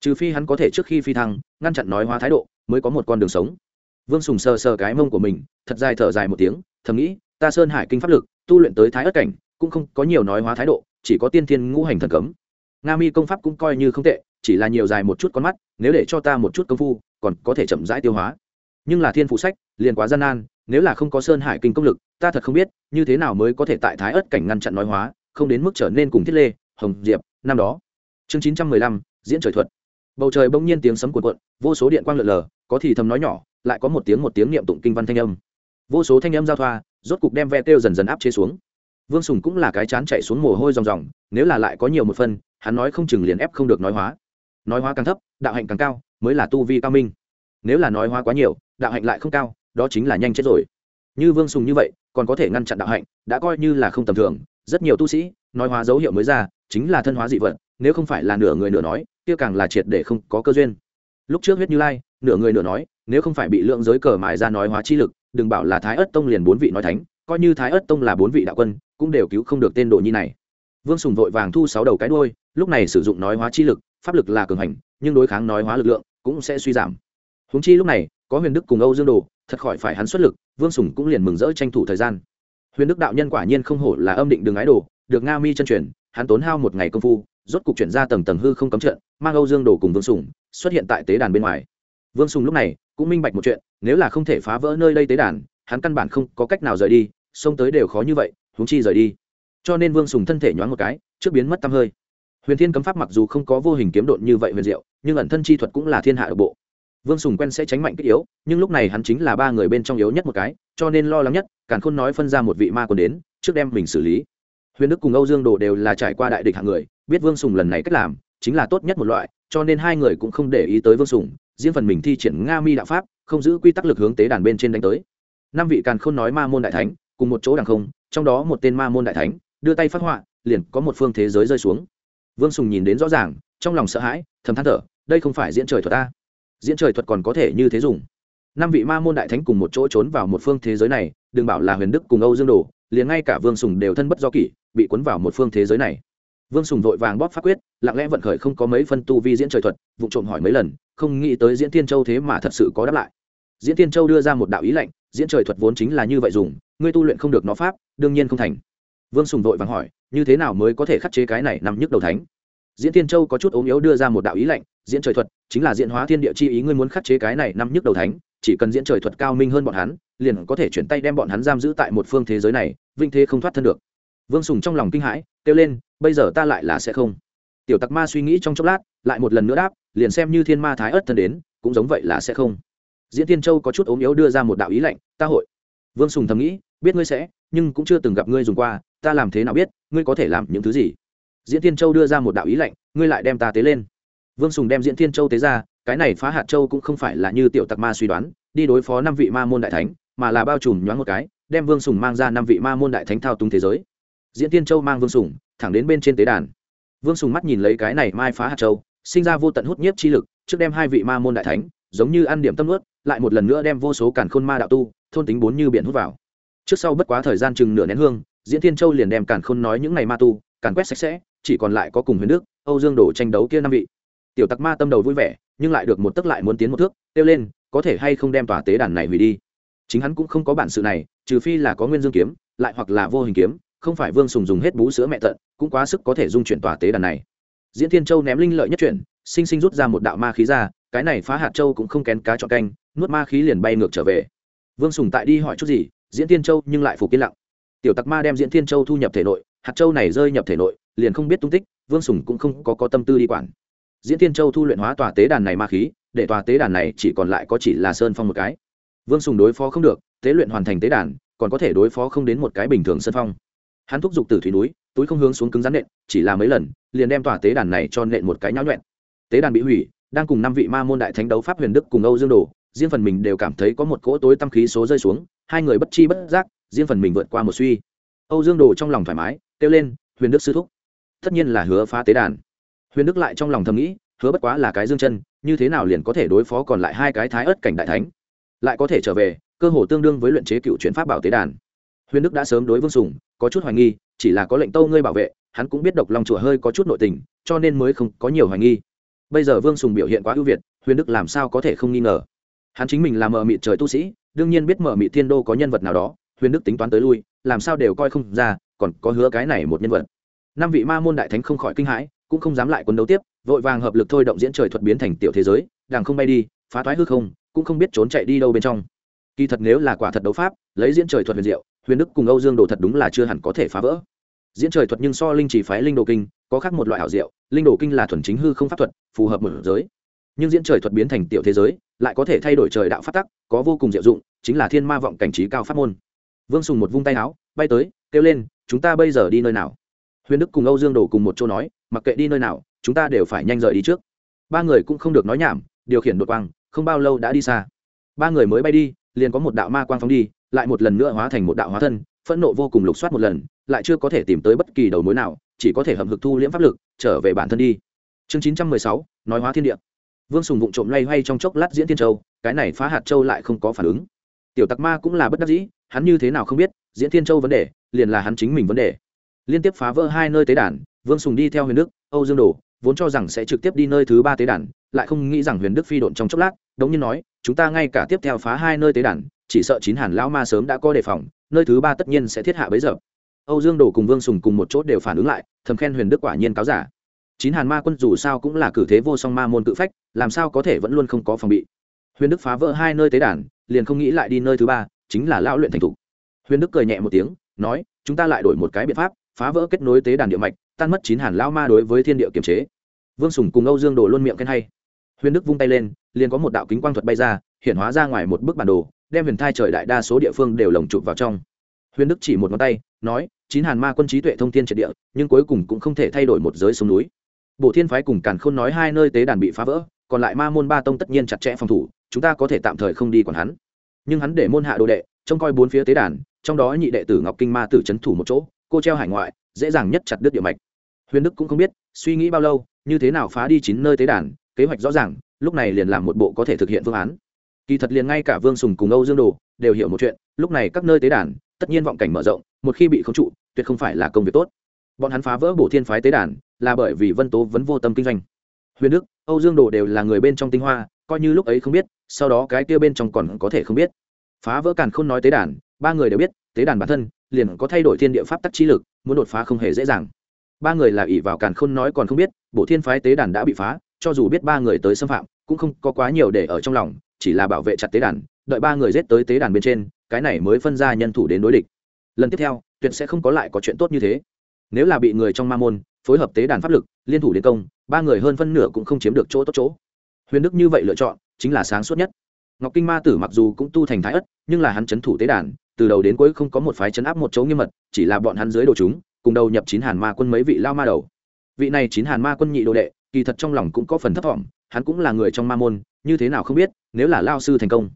Trừ phi hắn có thể trước khi phi thăng, ngăn chặn nói hóa thái độ, mới có một con đường sống. Vương sùng sờ sờ cái mông của mình, thật dài thở dài một tiếng, thầm nghĩ, ta sơn hải kinh pháp lực, tu luyện tới thái ất cảnh, cũng không có nhiều nói hóa thái độ, chỉ có tiên thiên ngũ hành thần cấm. Nga mi công pháp cũng coi như không tệ, chỉ là nhiều dài một chút con mắt, nếu để cho ta một chút công phu, còn có thể chậm rãi tiêu hóa. Nhưng là thiên phụ sách, liền quá gian nan, nếu là không có sơn hải kinh công lực, ta thật không biết, như thế nào mới có thể tại thái ất cảnh ngăn chặn nói hóa, không đến mức trở nên cùng thiết lê hồng diệp, năm đó. Chương chín trăm mười lăm, diễn trời thuật. Bầu trời bỗng nhiên tiếng sấm cuộn cuộn, vô số điện quang lượn lờ, có thì thầm nói nhỏ, lại có một tiếng một tiếng niệm tụng kinh văn thanh âm. Vô số thanh âm giao thoa, rốt cục đem ve kêu dần dần áp chế xuống. Vương sùng cũng là cái chán chạy xuống mồ hôi ròng ròng, nếu là lại có nhiều một phân hắn nói không chừng liền ép không được nói hóa. Nói hóa càng thấp, đạo hạnh càng cao, mới là tu vi cao minh. Nếu là nói hóa quá nhiều, đạo hạnh lại không cao, đó chính là nhanh chết rồi. Như vương sùng như vậy, còn có thể ngăn chặn đạo hạnh, đã coi như là không tầm thường. Rất nhiều tu sĩ, nói hóa dấu hiệu mới ra chính là thân hóa dị vật, nếu không phải là nửa người nửa nói, kia càng là triệt để không có cơ duyên. Lúc trước huyết như lai, nửa người nửa nói, nếu không phải bị lượng giới cờ mài ra nói hóa chi lực, đừng bảo là thái ất tông liền bốn vị nói thánh, coi như thái ất tông là bốn vị đạo quân, cũng đều cứu không được tên đồ nhi này. Vương sùng vội vàng thu sáu đầu cái đôi lúc này sử dụng nói hóa chi lực, pháp lực là cường hành, nhưng đối kháng nói hóa lực lượng cũng sẽ suy giảm. Húng chi lúc này, có huyền đức cùng âu dương đồ, thật khỏi phải hắn xuất lực, vương sùng cũng liền mừng rỡ tranh thủ thời gian. Huyền đức đạo nhân quả nhiên không hổ là âm định đường ái đồ, được nga mi chân truyền hắn tốn hao một ngày công phu, rốt cục chuyển ra tầng tầng hư không cấm trận, mang âu dương đồ cùng vương sùng, xuất hiện tại tế đàn bên ngoài. Vương sùng lúc này cũng minh bạch một chuyện, nếu là không thể phá vỡ nơi đây tế đàn, hắn căn bản không có cách nào rời đi, xông tới đều khó như vậy, huống chi rời đi. Cho nên vương sùng thân thể nhoáng một cái, trước biến mất tăm hơi. Huyền thiên cấm pháp mặc dù không có vô hình kiếm độn như vậy huyền diệu, nhưng ẩn thân chi thuật cũng là thiên hạ ở bộ. Vương sùng quen sẽ tránh mạnh kích yếu, nhưng lúc này hắn chính là ba người bên trong yếu nhất một cái, cho nên lo lắng nhất, càn khôn nói phân ra một vị ma còn đến, trước đem mình xử lý huyền đức cùng âu dương đồ đều là trải qua đại địch hạng người, biết vương sùng lần này cách làm, chính là tốt nhất một loại, cho nên hai người cũng không để ý tới vương sùng, riêng phần mình thi triển nga mi đạo pháp, không giữ quy tắc lực hướng tế đàn bên trên đánh tới. Năm vị càn khôn nói ma môn đại thánh, cùng một chỗ đàng không, trong đó một tên ma môn đại thánh, đưa tay phát họa, liền có một phương thế giới rơi xuống. Vương sùng nhìn đến rõ ràng, trong lòng sợ hãi, thầm than thở, đây không phải diễn trời thuật ta. Diễn trời thuật còn có thể như thế dùng. Năm vị ma môn đại thánh cùng một chỗ trốn vào một phương thế giới này, đừng bảo là huyền đức cùng âu dương đồ liền ngay cả vương sùng đều thân bất do kỷ, bị cuốn vào một phương thế giới này. Vương sùng vội vàng bóp pháp quyết, lặng lẽ vận khởi không có mấy phân tu vi diễn trời thuật, vụ trộm hỏi mấy lần, không nghĩ tới diễn tiên châu thế mà thật sự có đáp lại. Diễn tiên châu đưa ra một đạo ý lệnh, diễn trời thuật vốn chính là như vậy dùng, ngươi tu luyện không được nó pháp, đương nhiên không thành. Vương sùng vội vàng hỏi, như thế nào mới có thể khắc chế cái này nằm nhức đầu thánh? Diễn tiên châu có chút ốm yếu đưa ra một đạo ý lệnh, diễn trời thuật, chính là diễn hóa thiên địa chi ý ngươi muốn khắc chế cái này nằm nhức đầu thánh chỉ cần diễn trời thuật cao minh hơn bọn hắn, liền có thể chuyển tay đem bọn hắn giam giữ tại một phương thế giới này, vinh thế không thoát thân được. Vương sùng trong lòng kinh hãi, kêu lên, bây giờ ta lại là sẽ không. Tiểu tặc ma suy nghĩ trong chốc lát, lại một lần nữa đáp, liền xem như thiên ma thái ớt thân đến, cũng giống vậy là sẽ không. Diễn tiên châu có chút ốm yếu đưa ra một đạo ý lệnh ta hội. Vương sùng thầm nghĩ, biết ngươi sẽ, nhưng cũng chưa từng gặp ngươi dùng qua, ta làm thế nào biết, ngươi có thể làm những thứ gì? Diễn tiên châu đưa ra một đạo ý lệnh ngươi lại đem ta tế lên. Vương sùng đem diễn tiên châu tế ra cái này phá hạt châu cũng không phải là như tiểu tặc ma suy đoán, đi đối phó năm vị ma môn đại thánh, mà là bao trùm nhoáng một cái, đem vương sùng mang ra năm vị ma môn đại thánh thao túng thế giới. Diễn tiên châu mang vương sùng, thẳng đến bên trên tế đàn. Vương sùng mắt nhìn lấy cái này mai phá hạt châu, sinh ra vô tận hút nhiếp chi lực, trước đem hai vị ma môn đại thánh, giống như ăn điểm tâm ướt lại một lần nữa đem vô số cản khôn ma đạo tu, thôn tính bốn như biển hút vào. Trước sau bất quá thời gian chừng nửa nén hương, diễn thiên châu liền đem cản khôn nói những ngày ma tu, càn quét sạch sẽ, chỉ còn lại có cùng huyền đức, âu dương đổ tranh đấu kia năm vị. Tiểu tặc ma tâm đầu vui vẻ nhưng lại được một tức lại muốn tiến một thước kêu lên có thể hay không đem tòa tế đàn này hủy đi. Chính hắn cũng không có bản sự này trừ phi là có nguyên dương kiếm lại hoặc là vô hình kiếm không phải vương sùng dùng hết bú sữa mẹ tận cũng quá sức có thể dung chuyển tòa tế đàn này. Diễn thiên châu ném linh lợi nhất chuyển sinh sinh rút ra một đạo ma khí ra cái này phá hạt châu cũng không kén cá chọn canh nuốt ma khí liền bay ngược trở về. Vương sùng tại đi hỏi chút gì diễn thiên châu nhưng lại phục yên lặng. Tiểu tặc ma đem diễn thiên châu thu nhập thể nội hạt châu này rơi nhập thể nội liền không biết tung tích vương sùng cũng không có, có tâm tư đi quản diễn thiên châu thu luyện hóa tòa tế đàn này ma khí, để tòa tế đàn này chỉ còn lại có chỉ là sơn phong một cái. Vương sùng đối phó không được, tế luyện hoàn thành tế đàn, còn có thể đối phó không đến một cái bình thường sơn phong. Hắn thúc giục từ thủy núi, túi không hướng xuống cứng rắn nện, chỉ là mấy lần, liền đem tòa tế đàn này cho nện một cái nhão nhuẹn tế đàn bị hủy, đang cùng năm vị ma môn đại thánh đấu pháp huyền đức cùng âu dương đồ, riêng phần mình đều cảm thấy có một cỗ tối tâm khí số rơi xuống, hai người bất chi bất giác, riêng phần mình vượt qua một suy. Âu dương đồ trong lòng thoải mái, kêu lên, huyền đức sư thúc, tất nhiên là hứa phá tế đàn huyền đức lại trong lòng thầm nghĩ, hứa bất quá là cái dương chân, như thế nào liền có thể đối phó còn lại hai cái thái ớt cảnh đại thánh? Lại có thể trở về, cơ hồ tương đương với luyện chế cựu chuyển pháp bảo tế đàn. Huyền đức đã sớm đối vương sùng, có chút hoài nghi, chỉ là có lệnh tâu ngươi bảo vệ, hắn cũng biết độc lòng chùa hơi có chút nội tình, cho nên mới không có nhiều hoài nghi. Bây giờ vương sùng biểu hiện quá ưu việt, huyền đức làm sao có thể không nghi ngờ? Hắn chính mình là mờ mịt trời tu sĩ, đương nhiên biết mờ mịt thiên đô có nhân vật nào đó, huyền đức tính toán tới lui, làm sao đều coi không ra, còn có hứa cái này một nhân vật. Năm vị ma môn đại thánh không khỏi kinh hãi cũng không dám lại quân đấu tiếp, vội vàng hợp lực thôi động diễn trời thuật biến thành tiểu thế giới đàng không bay đi, phá thoái hư không, cũng không biết trốn chạy đi đâu bên trong. Kỳ thật nếu là quả thật đấu pháp, lấy diễn trời thuật huyền diệu, huyền đức cùng âu dương đồ thật đúng là chưa hẳn có thể phá vỡ. Diễn trời thuật nhưng so linh chỉ phái linh đồ kinh, có khác một loại ảo diệu, linh đồ kinh là thuần chính hư không pháp thuật, phù hợp một giới. Nhưng diễn trời thuật biến thành tiểu thế giới, lại có thể thay đổi trời đạo phát tắc, có vô cùng diệu dụng, chính là thiên ma vọng cảnh trí cao pháp môn. Vương sùng một vung tay áo, bay tới, kêu lên, chúng ta bây giờ đi nơi nào? Huyền đức cùng âu dương đổ cùng một chỗ nói, mặc kệ đi nơi nào, chúng ta đều phải nhanh rời đi trước. Ba người cũng không được nói nhảm, điều khiển đột quang, không bao lâu đã đi xa. Ba người mới bay đi, liền có một đạo ma quang phóng đi, lại một lần nữa hóa thành một đạo hóa thân, phẫn nộ vô cùng lục soát một lần, lại chưa có thể tìm tới bất kỳ đầu mối nào, chỉ có thể hầm hực thu liễm pháp lực, trở về bản thân đi. Chương chín trăm mười sáu, nói hóa thiên địa. Vương sùng vụng trộm loay hoay trong chốc lát diễn thiên châu, cái này phá hạt châu lại không có phản ứng. Tiểu tặc ma cũng là bất đắc dĩ, hắn như thế nào không biết, diễn thiên châu vấn đề, liền là hắn chính mình vấn đề liên tiếp phá vỡ hai nơi tế đàn, vương sùng đi theo huyền đức, âu dương đồ, vốn cho rằng sẽ trực tiếp đi nơi thứ ba tế đàn, lại không nghĩ rằng huyền đức phi độn trong chốc lát, đống nhiên nói, chúng ta ngay cả tiếp theo phá hai nơi tế đàn, chỉ sợ chín hàn lão ma sớm đã có đề phòng, nơi thứ ba tất nhiên sẽ thiết hạ bấy giờ. Âu dương đồ cùng vương sùng cùng một chốt đều phản ứng lại, thầm khen huyền đức quả nhiên cáo giả. Chín hàn ma quân dù sao cũng là cử thế vô song ma môn cự phách, làm sao có thể vẫn luôn không có phòng bị. Huyền đức phá vỡ hai nơi tế đàn, liền không nghĩ lại đi nơi thứ ba, chính là lão luyện thành thục huyền đức cười nhẹ một tiếng, nói, chúng ta lại đổi một cái biện pháp phá vỡ kết nối tế đàn địa mạch, tan mất chín hàn lão ma đối với thiên địa kiểm chế. Vương sùng cùng âu dương đồ luôn miệng khen hay. Huyền đức vung tay lên, liền có một đạo kính quang thuật bay ra, hiện hóa ra ngoài một bức bản đồ, đem huyền thai trời đại đa số địa phương đều lồng chụp vào trong. Huyền đức chỉ một ngón tay, nói, chín hàn ma quân trí tuệ thông thiên triệt địa, nhưng cuối cùng cũng không thể thay đổi một giới sông núi. Bộ thiên phái cùng càn khôn nói hai nơi tế đàn bị phá vỡ, còn lại ma môn ba tông tất nhiên chặt chẽ phòng thủ, chúng ta có thể tạm thời không đi còn hắn. Nhưng hắn để môn hạ đồ đệ, trông coi bốn phía tế đàn, trong đó nhị đệ tử ngọc kinh ma tử c h ấ n thủ một chỗ cô treo hải ngoại, dễ dàng nhất chặt đứt địa mạch. Huyền đức cũng không biết, suy nghĩ bao lâu, như thế nào phá đi chín nơi tế đàn, kế hoạch rõ ràng, lúc này liền làm một bộ có thể thực hiện phương án. Kỳ thật liền ngay cả vương sùng cùng âu dương đồ đều hiểu một chuyện, lúc này các nơi tế đàn, tất nhiên vọng cảnh mở rộng, một khi bị khống trụ, tuyệt không phải là công việc tốt. Bọn hắn phá vỡ bổ thiên phái tế đàn, là bởi vì vân tố vẫn vô tâm kinh doanh. Huyền đức, âu dương đồ đều là người bên trong tinh hoa, coi như lúc ấy không biết, sau đó cái kia bên trong còn có thể không biết. Phá vỡ càn không nói tế đàn, ba người đều biết, tế đàn bản thân liền có thay đổi thiên địa pháp tắc trí lực, muốn đột phá không hề dễ dàng. Ba người là ỷ vào càn khôn nói còn không biết bộ thiên phái tế đàn đã bị phá, cho dù biết ba người tới xâm phạm, cũng không có quá nhiều để ở trong lòng, chỉ là bảo vệ chặt tế đàn, đợi ba người giết tới tế đàn bên trên, cái này mới phân ra nhân thủ đến đối địch. Lần tiếp theo, tuyệt sẽ không có lại có chuyện tốt như thế. Nếu là bị người trong ma môn phối hợp tế đàn pháp lực, liên thủ đến công, ba người hơn phân nửa cũng không chiếm được chỗ tốt chỗ. Huyền đức như vậy lựa chọn, chính là sáng suốt nhất. Ngọc kinh ma tử mặc dù cũng tu thành thái ất, nhưng là hắn c h ấ n thủ tế đàn từ đầu đến cuối không có một phái chấn áp một chỗ nghiêm mật, chỉ là bọn hắn dưới đồ chúng, cùng đầu nhập chín hàn ma quân mấy vị lao ma đầu. Vị này chín hàn ma quân nhị đồ đệ, kỳ thật trong lòng cũng có phần thấp t hắn cũng là người trong ma môn, như thế nào không biết, nếu là lao sư thành công,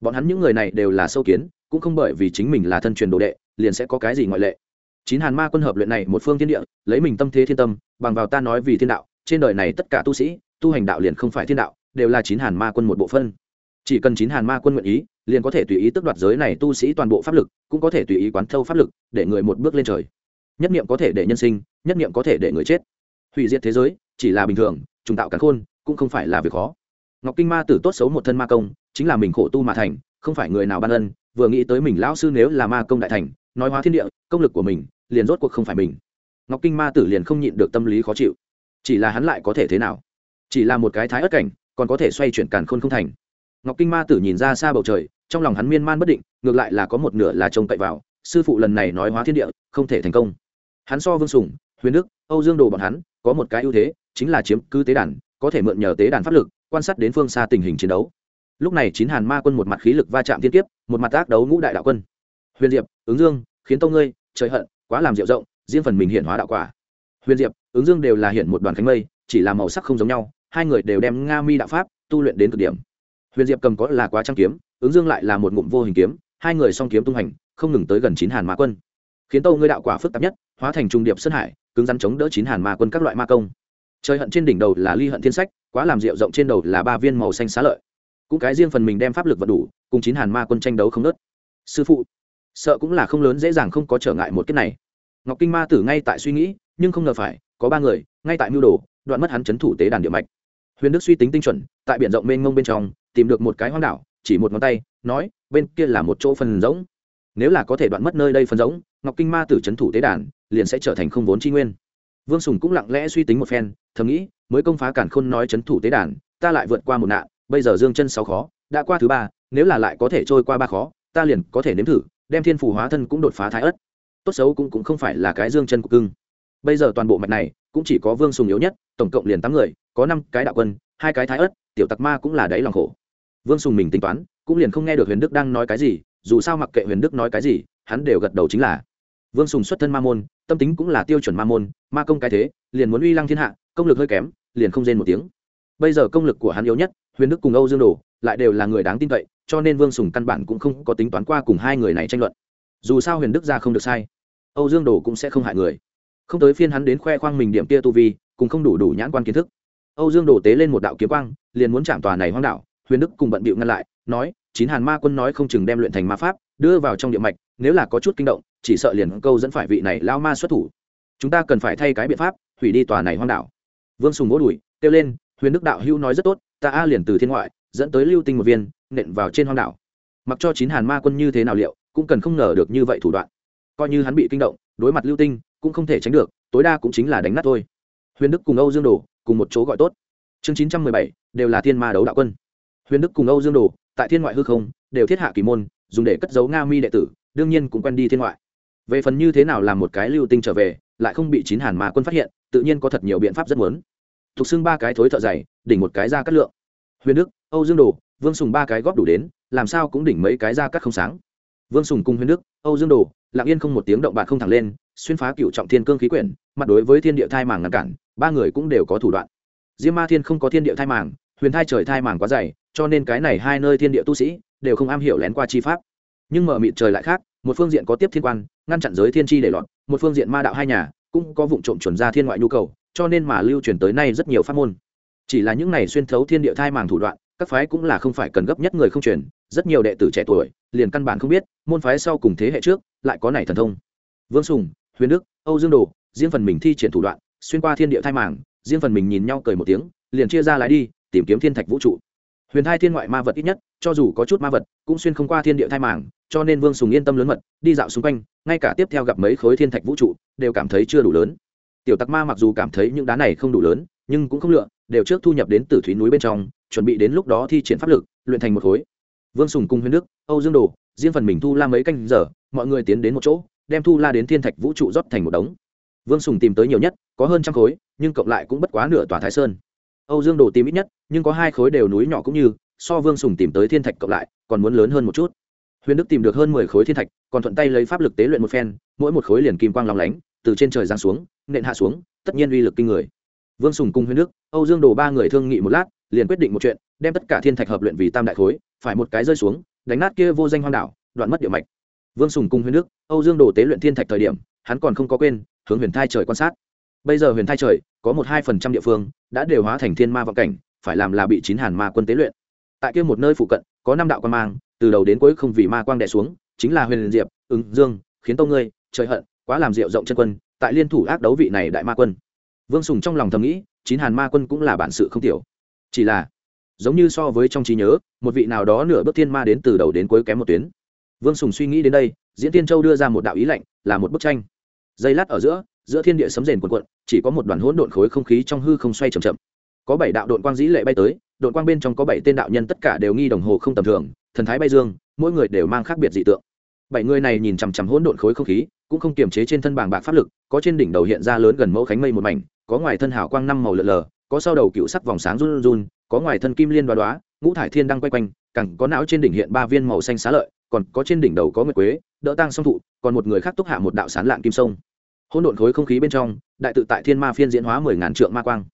bọn hắn những người này đều là sâu kiến, cũng không bởi vì chính mình là thân truyền đồ đệ, liền sẽ có cái gì ngoại lệ. Chín hàn ma quân hợp luyện này một phương thiên địa, lấy mình tâm thế thiên tâm, bằng vào ta nói vì thiên đạo, trên đời này tất cả tu sĩ, tu hành đạo liền không phải thiên đạo, đều là chín hàn ma quân một bộ phân chỉ cần chín hàn ma quân nguyện ý liền có thể tùy ý tước đoạt giới này tu sĩ toàn bộ pháp lực, cũng có thể tùy ý quán thâu pháp lực, để người một bước lên trời. Nhất niệm có thể để nhân sinh, nhất niệm có thể để người chết. Hủy diệt thế giới, chỉ là bình thường, trùng tạo cắn khôn, cũng không phải là việc khó. Ngọc kinh ma tử tốt xấu một thân ma công, chính là mình khổ tu mà thành, không phải người nào ban ân, vừa nghĩ tới mình lão sư nếu là ma công đại thành, nói hóa thiên địa, công lực của mình, liền rốt cuộc không phải mình. Ngọc kinh ma tử liền không nhịn được tâm lý khó chịu. Chỉ là hắn lại có thể thế nào? Chỉ là một cái thái ất cảnh, còn có thể xoay chuyển càn khôn không thành. Ngọc kinh ma tử nhìn ra xa bầu trời trong lòng hắn miên man bất định, ngược lại là có một nửa là trông cậy vào, sư phụ lần này nói hóa thiên địa, không thể thành công. Hắn so vương sùng, huyền đức, âu dương đồ bọn hắn, có một cái ưu thế, chính là chiếm cứ tế đàn, có thể mượn nhờ tế đàn pháp lực, quan sát đến phương xa tình hình chiến đấu. Lúc này chín hàn ma quân một mặt khí lực va chạm thiên kiếp, một mặt tác đấu ngũ đại đạo quân. Huyền diệp, ứng dương, khiến tông ngươi, trời hận, quá làm diệu rộng, riêng phần mình hiện hóa đạo quả. Huyền diệp, ứng dương đều là hiện một đoàn khánh mây, chỉ là màu sắc không giống nhau, hai người đều đem nga mi đạo pháp tu luyện đến cực điểm. Huyền diệp cầm có là quá trang kiếm ứng dương lại là một ngụm vô hình kiếm, hai người song kiếm tung hành, không ngừng tới gần chín hàn ma quân. Khiến tâu ngươi đạo quả phức tạp nhất, hóa thành trung điệp sơn hải, cứng rắn chống đỡ chín hàn ma quân các loại ma công. Trời hận trên đỉnh đầu là ly hận thiên sách, quá làm rượu rộng trên đầu là ba viên màu xanh xá lợi. Cũng cái riêng phần mình đem pháp lực vật đủ, cùng chín hàn ma quân tranh đấu không nớt sư phụ, sợ cũng là không lớn dễ dàng không có trở ngại một kết này. Ngọc kinh ma tử ngay tại suy nghĩ, nhưng không ngờ phải, có ba người, ngay tại mưu đồ, đoạn mất hắn chấn thủ tế đàn địa mạch. Huyền đức suy tính tinh chuẩn, tại biển rộng mênh mông bên trong, tìm được một cái hoang đảo chỉ một ngón tay nói bên kia là một chỗ phần giống nếu là có thể đoạn mất nơi đây phần giống ngọc kinh ma tử c h ấ n thủ tế đàn liền sẽ trở thành không vốn tri nguyên. Vương sùng cũng lặng lẽ suy tính một phen thầm nghĩ mới công phá cản khôn nói c h ấ n thủ tế đàn ta lại vượt qua một nạn bây giờ dương chân sáu khó đã qua thứ ba nếu là lại có thể trôi qua ba khó ta liền có thể nếm thử đem thiên phù hóa thân cũng đột phá thái ất tốt xấu cũng, cũng không phải là cái dương chân của cưng. Bây giờ toàn bộ mạch này cũng chỉ có vương sùng yếu nhất tổng cộng liền tám người có năm cái đạo quân hai cái thái ất tiểu tặc ma cũng là đáy lòng khổ vương sùng mình tính toán, cũng liền không nghe được huyền đức đang nói cái gì, dù sao mặc kệ huyền đức nói cái gì, hắn đều gật đầu chính là. Vương sùng xuất thân ma môn, tâm tính cũng là tiêu chuẩn ma môn, ma công cái thế, liền muốn uy lăng thiên hạ, công lực hơi kém, liền không rên một tiếng. Bây giờ công lực của hắn yếu nhất, huyền đức cùng âu dương đồ lại đều là người đáng tin cậy, cho nên vương sùng căn bản cũng không có tính toán qua cùng hai người này tranh luận. Dù sao huyền đức ra không được sai, âu dương đồ cũng sẽ không hại người. Không tới phiên hắn đến khoe khoang mình điểm kia tu vi, cùng không đủ đủ nhãn quan kiến thức. Âu dương đồ tế lên một đạo kiếm quang, liền muốn chạm tòa này hoang đạo huyền đức cùng bận bịu ngăn lại, nói, chín hàn ma quân nói không chừng đem luyện thành ma pháp, đưa vào trong địa mạch, nếu là có chút kinh động, chỉ sợ liền câu dẫn phải vị này lao ma xuất thủ. Chúng ta cần phải thay cái biện pháp, hủy đi tòa này hoang đảo. Vương sùng vỗ đùi, kêu lên, huyền đức đạo hữu nói rất tốt, ta a liền từ thiên ngoại, dẫn tới lưu tinh một viên, nện vào trên hoang đảo. Mặc cho chín hàn ma quân như thế nào liệu, cũng cần không ngờ được như vậy thủ đoạn. Coi như hắn bị kinh động, đối mặt lưu tinh, cũng không thể tránh được, tối đa cũng chính là đánh nát thôi. Huyền đức cùng âu dương đồ, cùng một chỗ gọi tốt. Chương chín trăm mười bảy, đều là thiên ma đấu đạo quân huyền đức cùng âu dương đồ, tại thiên ngoại hư không, đều thiết hạ kỳ môn, dùng để cất giấu nga mi đệ tử, đương nhiên cũng quen đi thiên ngoại. Về phần như thế nào làm một cái lưu tinh trở về, lại không bị chín hàn mà quân phát hiện, tự nhiên có thật nhiều biện pháp rất muốn. Thuộc xưng ba cái thối thợ dày, đỉnh một cái ra cắt lượng. Huyền đức, âu dương đồ, vương sùng ba cái góp đủ đến, làm sao cũng đỉnh mấy cái ra cắt không sáng. Vương sùng cùng huyền đức, âu dương đồ, lặng yên không một tiếng động bạn không thẳng lên, xuyên phá cựu trọng thiên cương khí quyển, mặt đối với thiên địa thai màng ngăn cản, ba người cũng đều có thủ đoạn. Diêm ma thiên không có thiên địa thai màng huyền thai trời thai màng quá dày, cho nên cái này hai nơi thiên địa tu sĩ đều không am hiểu lén qua chi pháp. Nhưng mở mịt trời lại khác, một phương diện có tiếp thiên quan, ngăn chặn giới thiên tri để lọt một phương diện ma đạo hai nhà cũng có vụ trộm chuẩn ra thiên ngoại nhu cầu, cho nên mà lưu truyền tới nay rất nhiều pháp môn. Chỉ là những này xuyên thấu thiên địa thai màng thủ đoạn, các phái cũng là không phải cần gấp nhất người không truyền, rất nhiều đệ tử trẻ tuổi liền căn bản không biết, môn phái sau cùng thế hệ trước lại có này thần thông. Vương sùng, huyền đức, âu dương đồ, riêng phần mình thi triển thủ đoạn, xuyên qua thiên địa thai màng, riêng phần mình nhìn nhau cười một tiếng, liền chia ra lái đi tìm kiếm thiên thạch vũ trụ. Huyền thai thiên ngoại ma vật ít nhất, cho dù có chút ma vật, cũng xuyên không qua thiên địa thai màng, cho nên vương sùng yên tâm lớn mật, đi dạo xung quanh, ngay cả tiếp theo gặp mấy khối thiên thạch vũ trụ, đều cảm thấy chưa đủ lớn. Tiểu tặc ma mặc dù cảm thấy những đá này không đủ lớn, nhưng cũng không lựa, đều trước thu nhập đến từ thúy núi bên trong, chuẩn bị đến lúc đó thi triển pháp lực, luyện thành một khối. Vương sùng cùng huyền đức, âu dương đồ, riêng phần mình thu la mấy canh giờ, mọi người tiến đến một chỗ, đem thu la đến thiên thạch vũ trụ rót thành một đống. Vương sùng tìm tới nhiều nhất, có hơn trăm khối, nhưng cộng lại cũng bất quá nửa tòa thái sơn âu dương đồ tìm ít nhất, nhưng có hai khối đều núi nhỏ cũng như, so vương sùng tìm tới thiên thạch cộng lại, còn muốn lớn hơn một chút. Huyền đức tìm được hơn mười khối thiên thạch, còn thuận tay lấy pháp lực tế luyện một phen, mỗi một khối liền kim quang lòng lánh, từ trên trời giáng xuống, nện hạ xuống, tất nhiên uy lực kinh người. Vương sùng cùng huyền đức, âu dương đồ ba người thương nghị một lát, liền quyết định một chuyện, đem tất cả thiên thạch hợp luyện vì tam đại khối, phải một cái rơi xuống, đánh nát kia vô danh hoang đảo, đoạn mất địa mạch. Vương sùng cùng huyền đức, âu dương đồ tế luyện thiên thạch thời điểm, hắn còn không có quên, hướng huyền thai trời quan sát. Bây giờ huyền thai trời có một hai phần trăm địa phương đã đều hóa thành thiên ma vọng cảnh, phải làm là bị chín hàn ma quân tế luyện. Tại kia một nơi phụ cận, có năm đạo quan mang, từ đầu đến cuối không vì ma quang đẻ xuống, chính là huyền diệp, ứng dương, khiến tông ngươi, trời hận, quá làm rượu rộng chân quân, tại liên thủ ác đấu vị này đại ma quân. Vương sùng trong lòng thầm nghĩ, chín hàn ma quân cũng là bản sự không tiểu. Chỉ là, giống như so với trong trí nhớ, một vị nào đó nửa bước thiên ma đến từ đầu đến cuối kém một tuyến. Vương sùng suy nghĩ đến đây, diễn tiên châu đưa ra một đạo ý lệnh là một bức tranh. Dây lát ở giữa giữa thiên địa sấm rền cuộn cuộn, chỉ có một đoàn hỗn độn khối không khí trong hư không xoay c h ậ m chậm. Có bảy đạo đội quang dĩ lệ bay tới đội quang bên trong có bảy tên đạo nhân tất cả đều nghi đồng hồ không tầm thường, thần thái bay dương, mỗi người đều mang khác biệt dị tượng. Bảy người này nhìn chằm chằm hỗn độn khối không khí, cũng không kiềm chế trên thân bảng bạc pháp lực, có trên đỉnh đầu hiện ra lớn gần mẫu khánh mây một mảnh, có ngoài thân hào quang năm màu lợn lờ, có sau đầu cựu sắc vòng sáng run run, có ngoài thân kim liên đoá đoá ngũ thải thiên đang quay quanh, cẳng có não trên đỉnh hiện ba viên màu xanh xá lợi, còn có trên đỉnh đầu có nguyệt quế, đỡ tăng song thụ, còn một người khác túc hạ một đạo sán lạn kim sông hỗn độn khối không khí bên trong, đại tự tại thiên ma phiên diễn hóa mười ngàn trượng ma quang.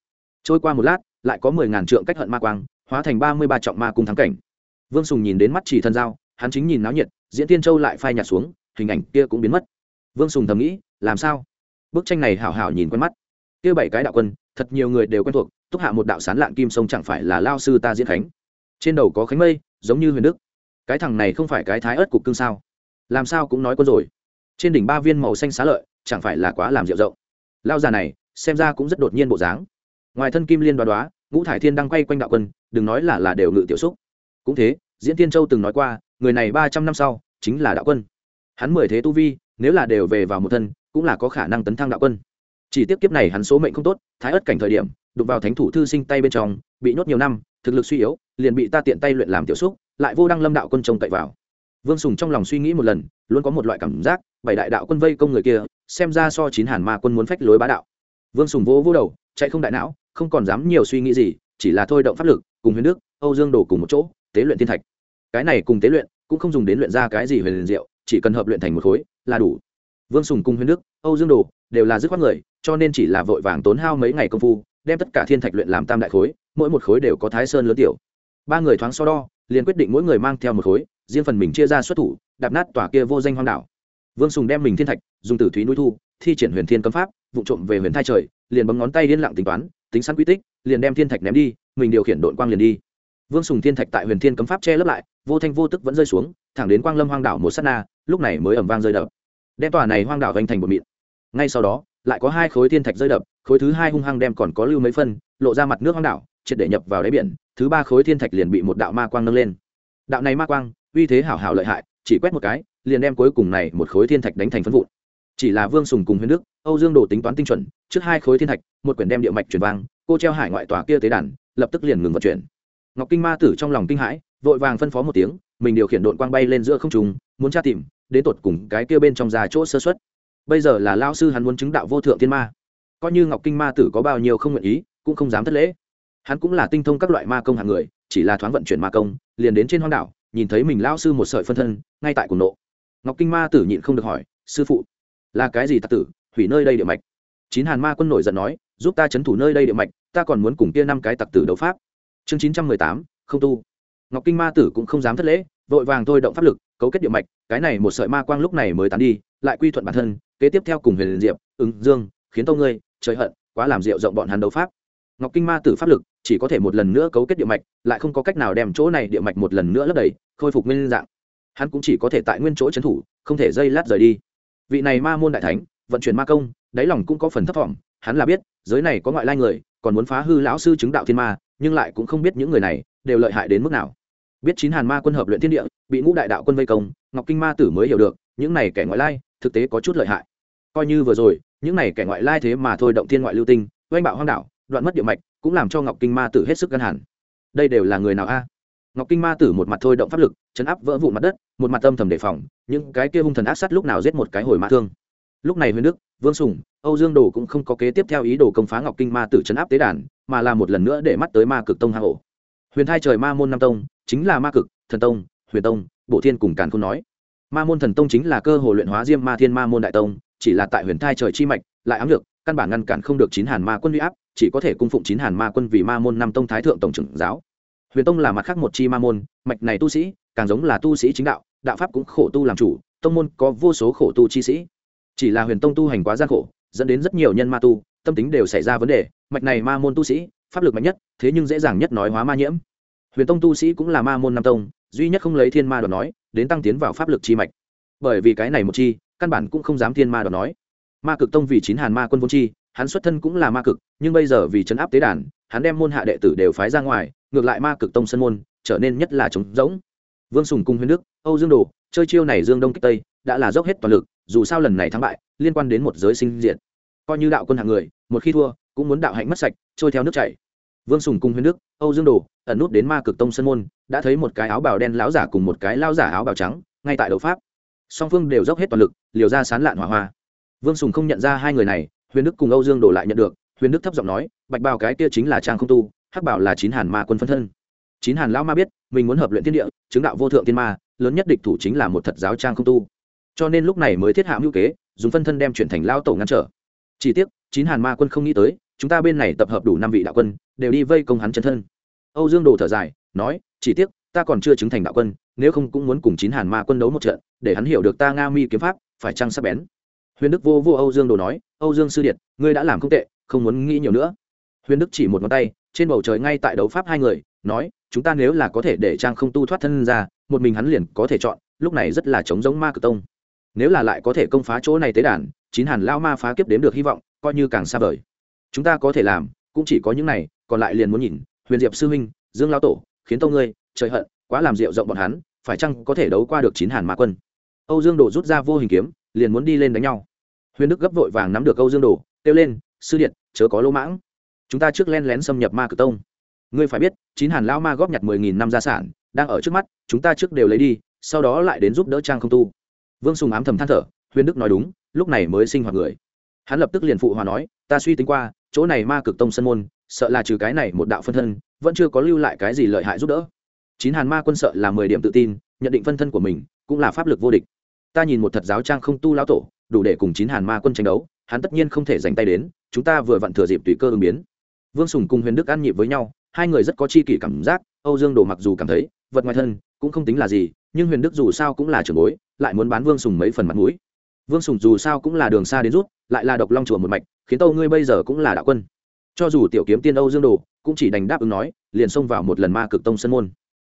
Trôi qua một lát, lại có mười ngàn trượng cách hận ma quang, hóa thành ba mươi ba trọng ma cung thắng cảnh. Vương sùng nhìn đến mắt chỉ thân giao hắn chính nhìn náo nhiệt, diễn tiên châu lại phai nhạt xuống, hình ảnh kia cũng biến mất. Vương sùng thầm nghĩ, làm sao? Bức tranh này hảo hảo nhìn quen mắt. Kia bảy cái đạo quân, thật nhiều người đều quen thuộc, túc hạ một đạo sán lạng kim sông chẳng phải là lao sư ta diễn khánh. Trên đầu có khánh mây, giống như huyền đức. Cái thằng này không phải cái thái ớt cục cưng sao? Làm sao cũng nói quân rồi. Trên đỉnh ba viên màu xanh xá lợi chẳng phải là quá làm rượu rộng. Lao già này, xem ra cũng rất đột nhiên bộ dáng. Ngoài thân kim liên đoá đoá, ngũ thải thiên đang quay quanh đạo quân, đừng nói là là đều ngự tiểu xúc. Cũng thế, diễn tiên châu từng nói qua, người này ba trăm năm sau chính là đạo quân. Hắn mười thế tu vi, nếu là đều về vào một thân, cũng là có khả năng tấn thăng đạo quân. Chỉ tiếp kiếp này hắn số mệnh không tốt, thái ất cảnh thời điểm, đụng vào thánh thủ thư sinh tay bên trong, bị nhốt nhiều năm, thực lực suy yếu, liền bị ta tiện tay luyện làm tiểu xúc, lại vô đăng lâm đạo quân trông cậy vào. Vương sùng trong lòng suy nghĩ một lần, luôn có một loại cảm giác bảy đại đạo quân vây công người kia, xem ra so chín hàn ma quân muốn phách lối bá đạo. Vương sùng vỗ vỗ đầu, chạy không đại não, không còn dám nhiều suy nghĩ gì, chỉ là thôi động pháp lực, cùng huyền đức, âu dương đổ cùng một chỗ, tế luyện thiên thạch. Cái này cùng tế luyện, cũng không dùng đến luyện ra cái gì huyền liền diệu, chỉ cần hợp luyện thành một khối, là đủ. Vương sùng cùng huyền đức, âu dương đồ đều là dứt khoát người, cho nên chỉ là vội vàng tốn hao mấy ngày công phu, đem tất cả thiên thạch luyện làm tam đại khối, mỗi một khối đều có thái sơn lớn tiểu. Ba người thoáng so đo, liền quyết định mỗi người mang theo một khối, riêng phần mình chia ra xuất thủ, đạp nát tòa kia vô danh hoang đảo vương sùng đem mình thiên thạch, dùng tử thúy núi thu, thi triển huyền thiên cấm pháp, vụ trộm về huyền thai trời, liền bấm ngón tay liên lặng tính toán, tính sẵn quy tích, liền đem thiên thạch ném đi, mình điều khiển đội quang liền đi. Vương sùng thiên thạch tại huyền thiên cấm pháp che lấp lại, vô thanh vô tức vẫn rơi xuống, thẳng đến quang lâm hoang đảo một s á t na, lúc này mới ẩm vang rơi đập. Đem tòa này hoang đảo vanh thành một mịn. Ngay sau đó, lại có hai khối thiên thạch rơi đập, khối thứ hai hung hăng đem còn có lưu mấy phân, lộ ra mặt nước hoang đảo, triệt để nhập vào đáy biển, thứ ba khối thiên thạch liền bị một đạo ma quang nâng lên. Đạo này ma quang, uy thế hảo hảo lợi hại, chỉ quét một cái liền đem cuối cùng này một khối thiên thạch đánh thành phân vụn. Chỉ là vương sùng cùng huyền đức, âu dương đồ tính toán tinh chuẩn, trước hai khối thiên thạch, một quyển đem địa mạch chuyển vang, cô treo hải ngoại tòa kia tế đàn, lập tức liền ngừng vận chuyển. Ngọc kinh ma tử trong lòng kinh hãi, vội vàng phân phó một tiếng, mình điều khiển đội quang bay lên giữa không trùng muốn tra tìm, đến tột cùng cái kia bên trong già chỗ sơ xuất bây giờ là lao sư hắn muốn chứng đạo vô thượng thiên ma. Coi như ngọc kinh ma tử có bao nhiêu không nguyện ý, cũng không dám thất lễ. Hắn cũng là tinh thông các loại ma công hàng người, chỉ là thoáng vận chuyển ma công, liền đến trên hoang đảo, nhìn thấy mình lao sư một sợi phân thân, ngay tại cùng nộ ngọc kinh ma tử nhịn không được hỏi, sư phụ, là cái gì tặc tử? Hủy nơi đây địa mạch. Chín hàn ma quân nổi giận nói, giúp ta chấn thủ nơi đây địa mạch, ta còn muốn cùng kia năm cái tặc tử đấu pháp. Chương chín trăm mười tám, không tu. Ngọc kinh ma tử cũng không dám thất lễ, vội vàng thôi động pháp lực, cấu kết địa mạch, cái này một sợi ma quang lúc này mới tán đi, lại quy thuận bản thân, kế tiếp theo cùng huyền diệp, ứng dương, khiến tâu ngươi, trời hận, quá làm rượu rộng bọn hắn đấu pháp. Ngọc kinh ma tử pháp lực chỉ có thể một lần nữa cấu kết địa mạch, lại không có cách nào đem chỗ này địa mạch một lần nữa lấp đầy, khôi phục nguyên dạng hắn cũng chỉ có thể tại nguyên chỗ trấn thủ, không thể dây lát rời đi. Vị này ma môn đại thánh, vận chuyển ma công, đáy lòng cũng có phần thấp thỏm. Hắn là biết, giới này có ngoại lai người, còn muốn phá hư lão sư chứng đạo thiên ma, nhưng lại cũng không biết những người này đều lợi hại đến mức nào. Biết chín hàn ma quân hợp luyện thiên địa, bị ngũ đại đạo quân vây công, ngọc kinh ma tử mới hiểu được, những này kẻ ngoại lai, thực tế có chút lợi hại. Coi như vừa rồi, những này kẻ ngoại lai thế mà thôi động thiên ngoại lưu tinh, oanh bạo hoang đảo, đoạn mất địa mạch, cũng làm cho ngọc kinh ma tử hết sức gân hẳn. Đây đều là người nào a? Ngọc kinh ma tử một mặt thôi động pháp lực, chấn áp vỡ vụn mặt đất, một mặt âm thầm đề phòng, những cái kia hung thần ác sát lúc nào giết một cái hồi mã thương. Lúc này huyền đức, vương sùng, âu dương đồ cũng không có kế tiếp theo ý đồ công phá ngọc kinh ma tử chấn áp tế đàn, mà là một lần nữa để mắt tới ma cực tông hạ hổ huyền thai trời ma môn nam tông, chính là ma cực, thần tông, huyền tông, bộ thiên cùng càn không nói. Ma môn thần tông chính là cơ hồ luyện hóa diêm ma thiên ma môn đại tông, chỉ là tại huyền thai trời chi mạch, lại ám lược căn bản ngăn cản không được chín hàn ma quân huy áp, chỉ có thể cung phụng chín hàn ma quân vì ma môn năm tông thái thượng tổng trưởng giáo huyền tông là mặt khác một chi ma môn, mạch này tu sĩ, càng giống là tu sĩ chính đạo đạo pháp cũng khổ tu làm chủ, tông môn có vô số khổ tu chi sĩ. Chỉ là huyền tông tu hành quá gian khổ, dẫn đến rất nhiều nhân ma tu, tâm tính đều xảy ra vấn đề, mạch này ma môn tu sĩ, pháp lực mạnh nhất, thế nhưng dễ dàng nhất nói hóa ma nhiễm. Huyền tông tu sĩ cũng là ma môn nam tông, duy nhất không lấy thiên ma đoạt nói, đến tăng tiến vào pháp lực chi mạch. Bởi vì cái này một chi, căn bản cũng không dám thiên ma đoạt nói. Ma cực tông vì chín hàn ma quân vốn chi, hắn xuất thân cũng là ma cực, nhưng bây giờ vì chấn áp tế đàn, hắn đem môn hạ đệ tử đều phái ra ngoài ngược lại ma cực tông sân môn, trở nên nhất là trống rỗng. Vương sùng cung huyền đức, âu dương đồ, chơi chiêu này dương đông kích tây, đã là dốc hết toàn lực, dù sao lần này thắng bại, liên quan đến một giới sinh diện coi như đạo quân hạng người, một khi thua, cũng muốn đạo hạnh mất sạch, trôi theo nước chảy. Vương sùng cung huyền đức, âu dương đồ, ẩn nút đến ma cực tông sân môn, đã thấy một cái áo bào đen láo giả cùng một cái lao giả áo bào trắng, ngay tại đấu pháp. Song phương đều dốc hết toàn lực, liều ra sán lạn hỏa hoa. Vương sùng không nhận ra hai người này, huyền đức cùng âu dương đổ lại nhận được. Huyền đức thấp giọng nói, bạch bào cái kia chính là trang không tu hắc bảo là chín hàn ma quân phân thân. Chín hàn lão ma biết, mình muốn hợp luyện thiên địa, chứng đạo vô thượng thiên ma, lớn nhất địch thủ chính là một thật giáo trang không tu. Cho nên lúc này mới thiết hạ mưu kế, dùng phân thân đem chuyển thành lao tổ ngăn trở. Chỉ tiếc, chín hàn ma quân không nghĩ tới, chúng ta bên này tập hợp đủ năm vị đạo quân, đều đi vây công hắn chân thân. Âu dương đồ thở dài, nói, chỉ tiếc, ta còn chưa chứng thành đạo quân, nếu không cũng muốn cùng chín hàn ma quân đấu một trận, để hắn hiểu được ta nga mi kiếm pháp, phải chăng sắp bén. Huyền đức vô vô âu dương đồ nói, âu dương sư điện ngươi đã làm không tệ, không muốn nghĩ nhiều nữa. Huyền đức chỉ một ngón tay trên bầu trời ngay tại đấu pháp hai người, nói, chúng ta nếu là có thể để trang không tu thoát thân ra, một mình hắn liền có thể chọn, lúc này rất là chống giống ma cực tông. Nếu là lại có thể công phá chỗ này tế đàn, chín hàn lao ma phá kiếp đếm được hy vọng, coi như càng xa vời. Chúng ta có thể làm, cũng chỉ có những này, còn lại liền muốn nhìn, huyền diệp sư huynh, dương lao tổ, khiến tông ngươi, trời hận, quá làm rượu rộng bọn hắn, phải chăng có thể đấu qua được chín hàn ma quân? Âu dương đổ rút ra vô hình kiếm, liền muốn đi lên đánh nhau. Huyền đức gấp vội vàng nắm được âu dương đổ kêu lên, sư điện, chớ có lỗ mãng chúng ta trước len lén xâm nhập ma cực tông. Ngươi phải biết, chín hàn lao ma góp nhặt mười nghìn năm gia sản, đang ở trước mắt, chúng ta trước đều lấy đi, sau đó lại đến giúp đỡ trang không tu. Vương sùng ám thầm than thở, huyền đức nói đúng, lúc này mới sinh hoạt người. Hắn lập tức liền phụ hòa nói, ta suy tính qua, chỗ này ma cực tông sân môn, sợ là trừ cái này một đạo phân thân, vẫn chưa có lưu lại cái gì lợi hại giúp đỡ. Chín hàn ma quân sợ là mười điểm tự tin, nhận định phân thân của mình cũng là pháp lực vô địch. Ta nhìn một thật giáo trang không tu lão tổ, đủ để cùng chín hàn ma quân tranh đấu, hắn tất nhiên không thể dành tay đến, chúng ta vừa vặn thừa dịp tùy cơ ứng biến vương sùng cùng huyền đức ăn nhịp với nhau, hai người rất có chi kỷ cảm giác, âu dương đồ mặc dù cảm thấy, vật ngoài thân cũng không tính là gì, nhưng huyền đức dù sao cũng là trưởng bối, lại muốn bán vương sùng mấy phần mặt mũi. Vương sùng dù sao cũng là đường xa đến rút, lại là độc long chùa một mạch, khiến tâu ngươi bây giờ cũng là đạo quân. Cho dù tiểu kiếm tiên âu dương đồ cũng chỉ đành đáp ứng nói, liền xông vào một lần ma cực tông sân môn.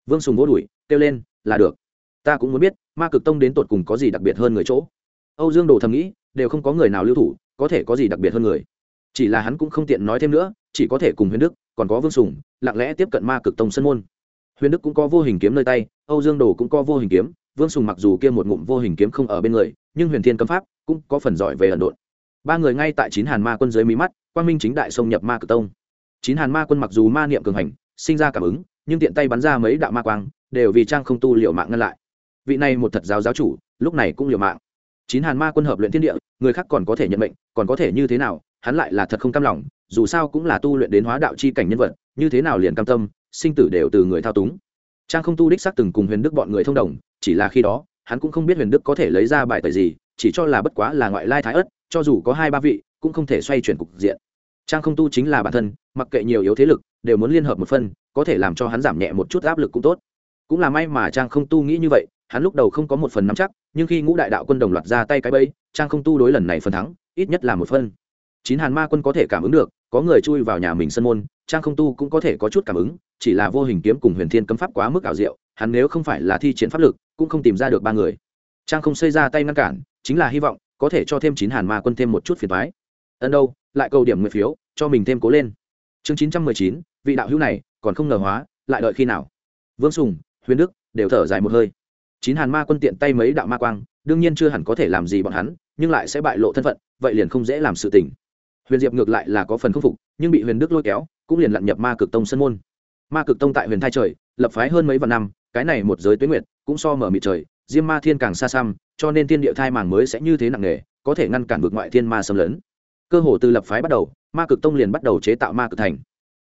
Vương sùng vỗ đuổi, kêu lên, là được. Ta cũng muốn biết, ma cực tông đến tột cùng có gì đặc biệt hơn người chỗ? Âu dương đồ thầm nghĩ, đều không có người nào lưu thủ, có thể có gì đặc biệt hơn người. Chỉ là hắn cũng không tiện nói thêm nữa chỉ có thể cùng huyền đức, còn có vương sùng, lặng lẽ tiếp cận ma cực tông sân môn. Huyền đức cũng có vô hình kiếm nơi tay, âu dương đồ cũng có vô hình kiếm, vương sùng mặc dù kia một ngụm vô hình kiếm không ở bên người, nhưng huyền thiên cấm pháp cũng có phần giỏi về ẩn độn. Ba người ngay tại chín hàn ma quân dưới mí mắt, quang minh chính đại xông nhập ma cực tông. Chín hàn ma quân mặc dù ma niệm cường hành, sinh ra cảm ứng, nhưng tiện tay bắn ra mấy đạo ma quang, đều vì trang không tu liệu mạng ngăn lại. Vị này một thật giáo giáo chủ, lúc này cũng liều mạng. Chín hàn ma quân hợp luyện thiên địa, người khác còn có thể nhận mệnh, còn có thể như thế nào, hắn lại là thật không cam lòng dù sao cũng là tu luyện đến hóa đạo chi cảnh nhân vật, như thế nào liền cam tâm, sinh tử đều từ người thao túng. Trang không tu đích xác từng cùng huyền đức bọn người thông đồng, chỉ là khi đó, hắn cũng không biết huyền đức có thể lấy ra bài tời gì, chỉ cho là bất quá là ngoại lai thái ất cho dù có hai ba vị, cũng không thể xoay chuyển cục diện. Trang không tu chính là bản thân, mặc kệ nhiều yếu thế lực, đều muốn liên hợp một phân có thể làm cho hắn giảm nhẹ một chút áp lực cũng tốt. Cũng là may mà trang không tu nghĩ như vậy, hắn lúc đầu không có một phần nắm chắc, nhưng khi ngũ đại đạo quân đồng loạt ra tay cái bẫy, trang không tu đối lần này phần thắng, ít nhất là một phân chín hàn ma quân có thể cảm ứng được có người chui vào nhà mình sân môn, trang không tu cũng có thể có chút cảm ứng, chỉ là vô hình kiếm cùng huyền thiên cấm pháp quá mức ảo diệu, hắn nếu không phải là thi triển pháp lực, cũng không tìm ra được ba người. Trang không xây ra tay ngăn cản, chính là hy vọng có thể cho thêm chín hàn ma quân thêm một chút phiền thoái ân đâu, lại cầu điểm nguyện phiếu, cho mình thêm cố lên. Chương chín trăm mười chín, vị đạo hữu này còn không ngờ hóa, lại đợi khi nào? Vương sùng, huyền đức đều thở dài một hơi. Chín hàn ma quân tiện tay mấy đạo ma quang, đương nhiên chưa hẳn có thể làm gì bọn hắn, nhưng lại sẽ bại lộ thân phận, vậy liền không dễ làm sự tình huyền diệp ngược lại là có phần khâm phục, nhưng bị huyền đức lôi kéo, cũng liền lặn nhập ma cực tông sân môn. Ma cực tông tại huyền thai trời, lập phái hơn mấy vạn năm, cái này một giới tuyến nguyệt, cũng so mở mịt trời, diêm ma thiên càng xa xăm, cho nên thiên địa thai màng mới sẽ như thế nặng nề, có thể ngăn cản vượt ngoại thiên ma xâm lấn. Cơ hồ từ lập phái bắt đầu, ma cực tông liền bắt đầu chế tạo ma cực thành.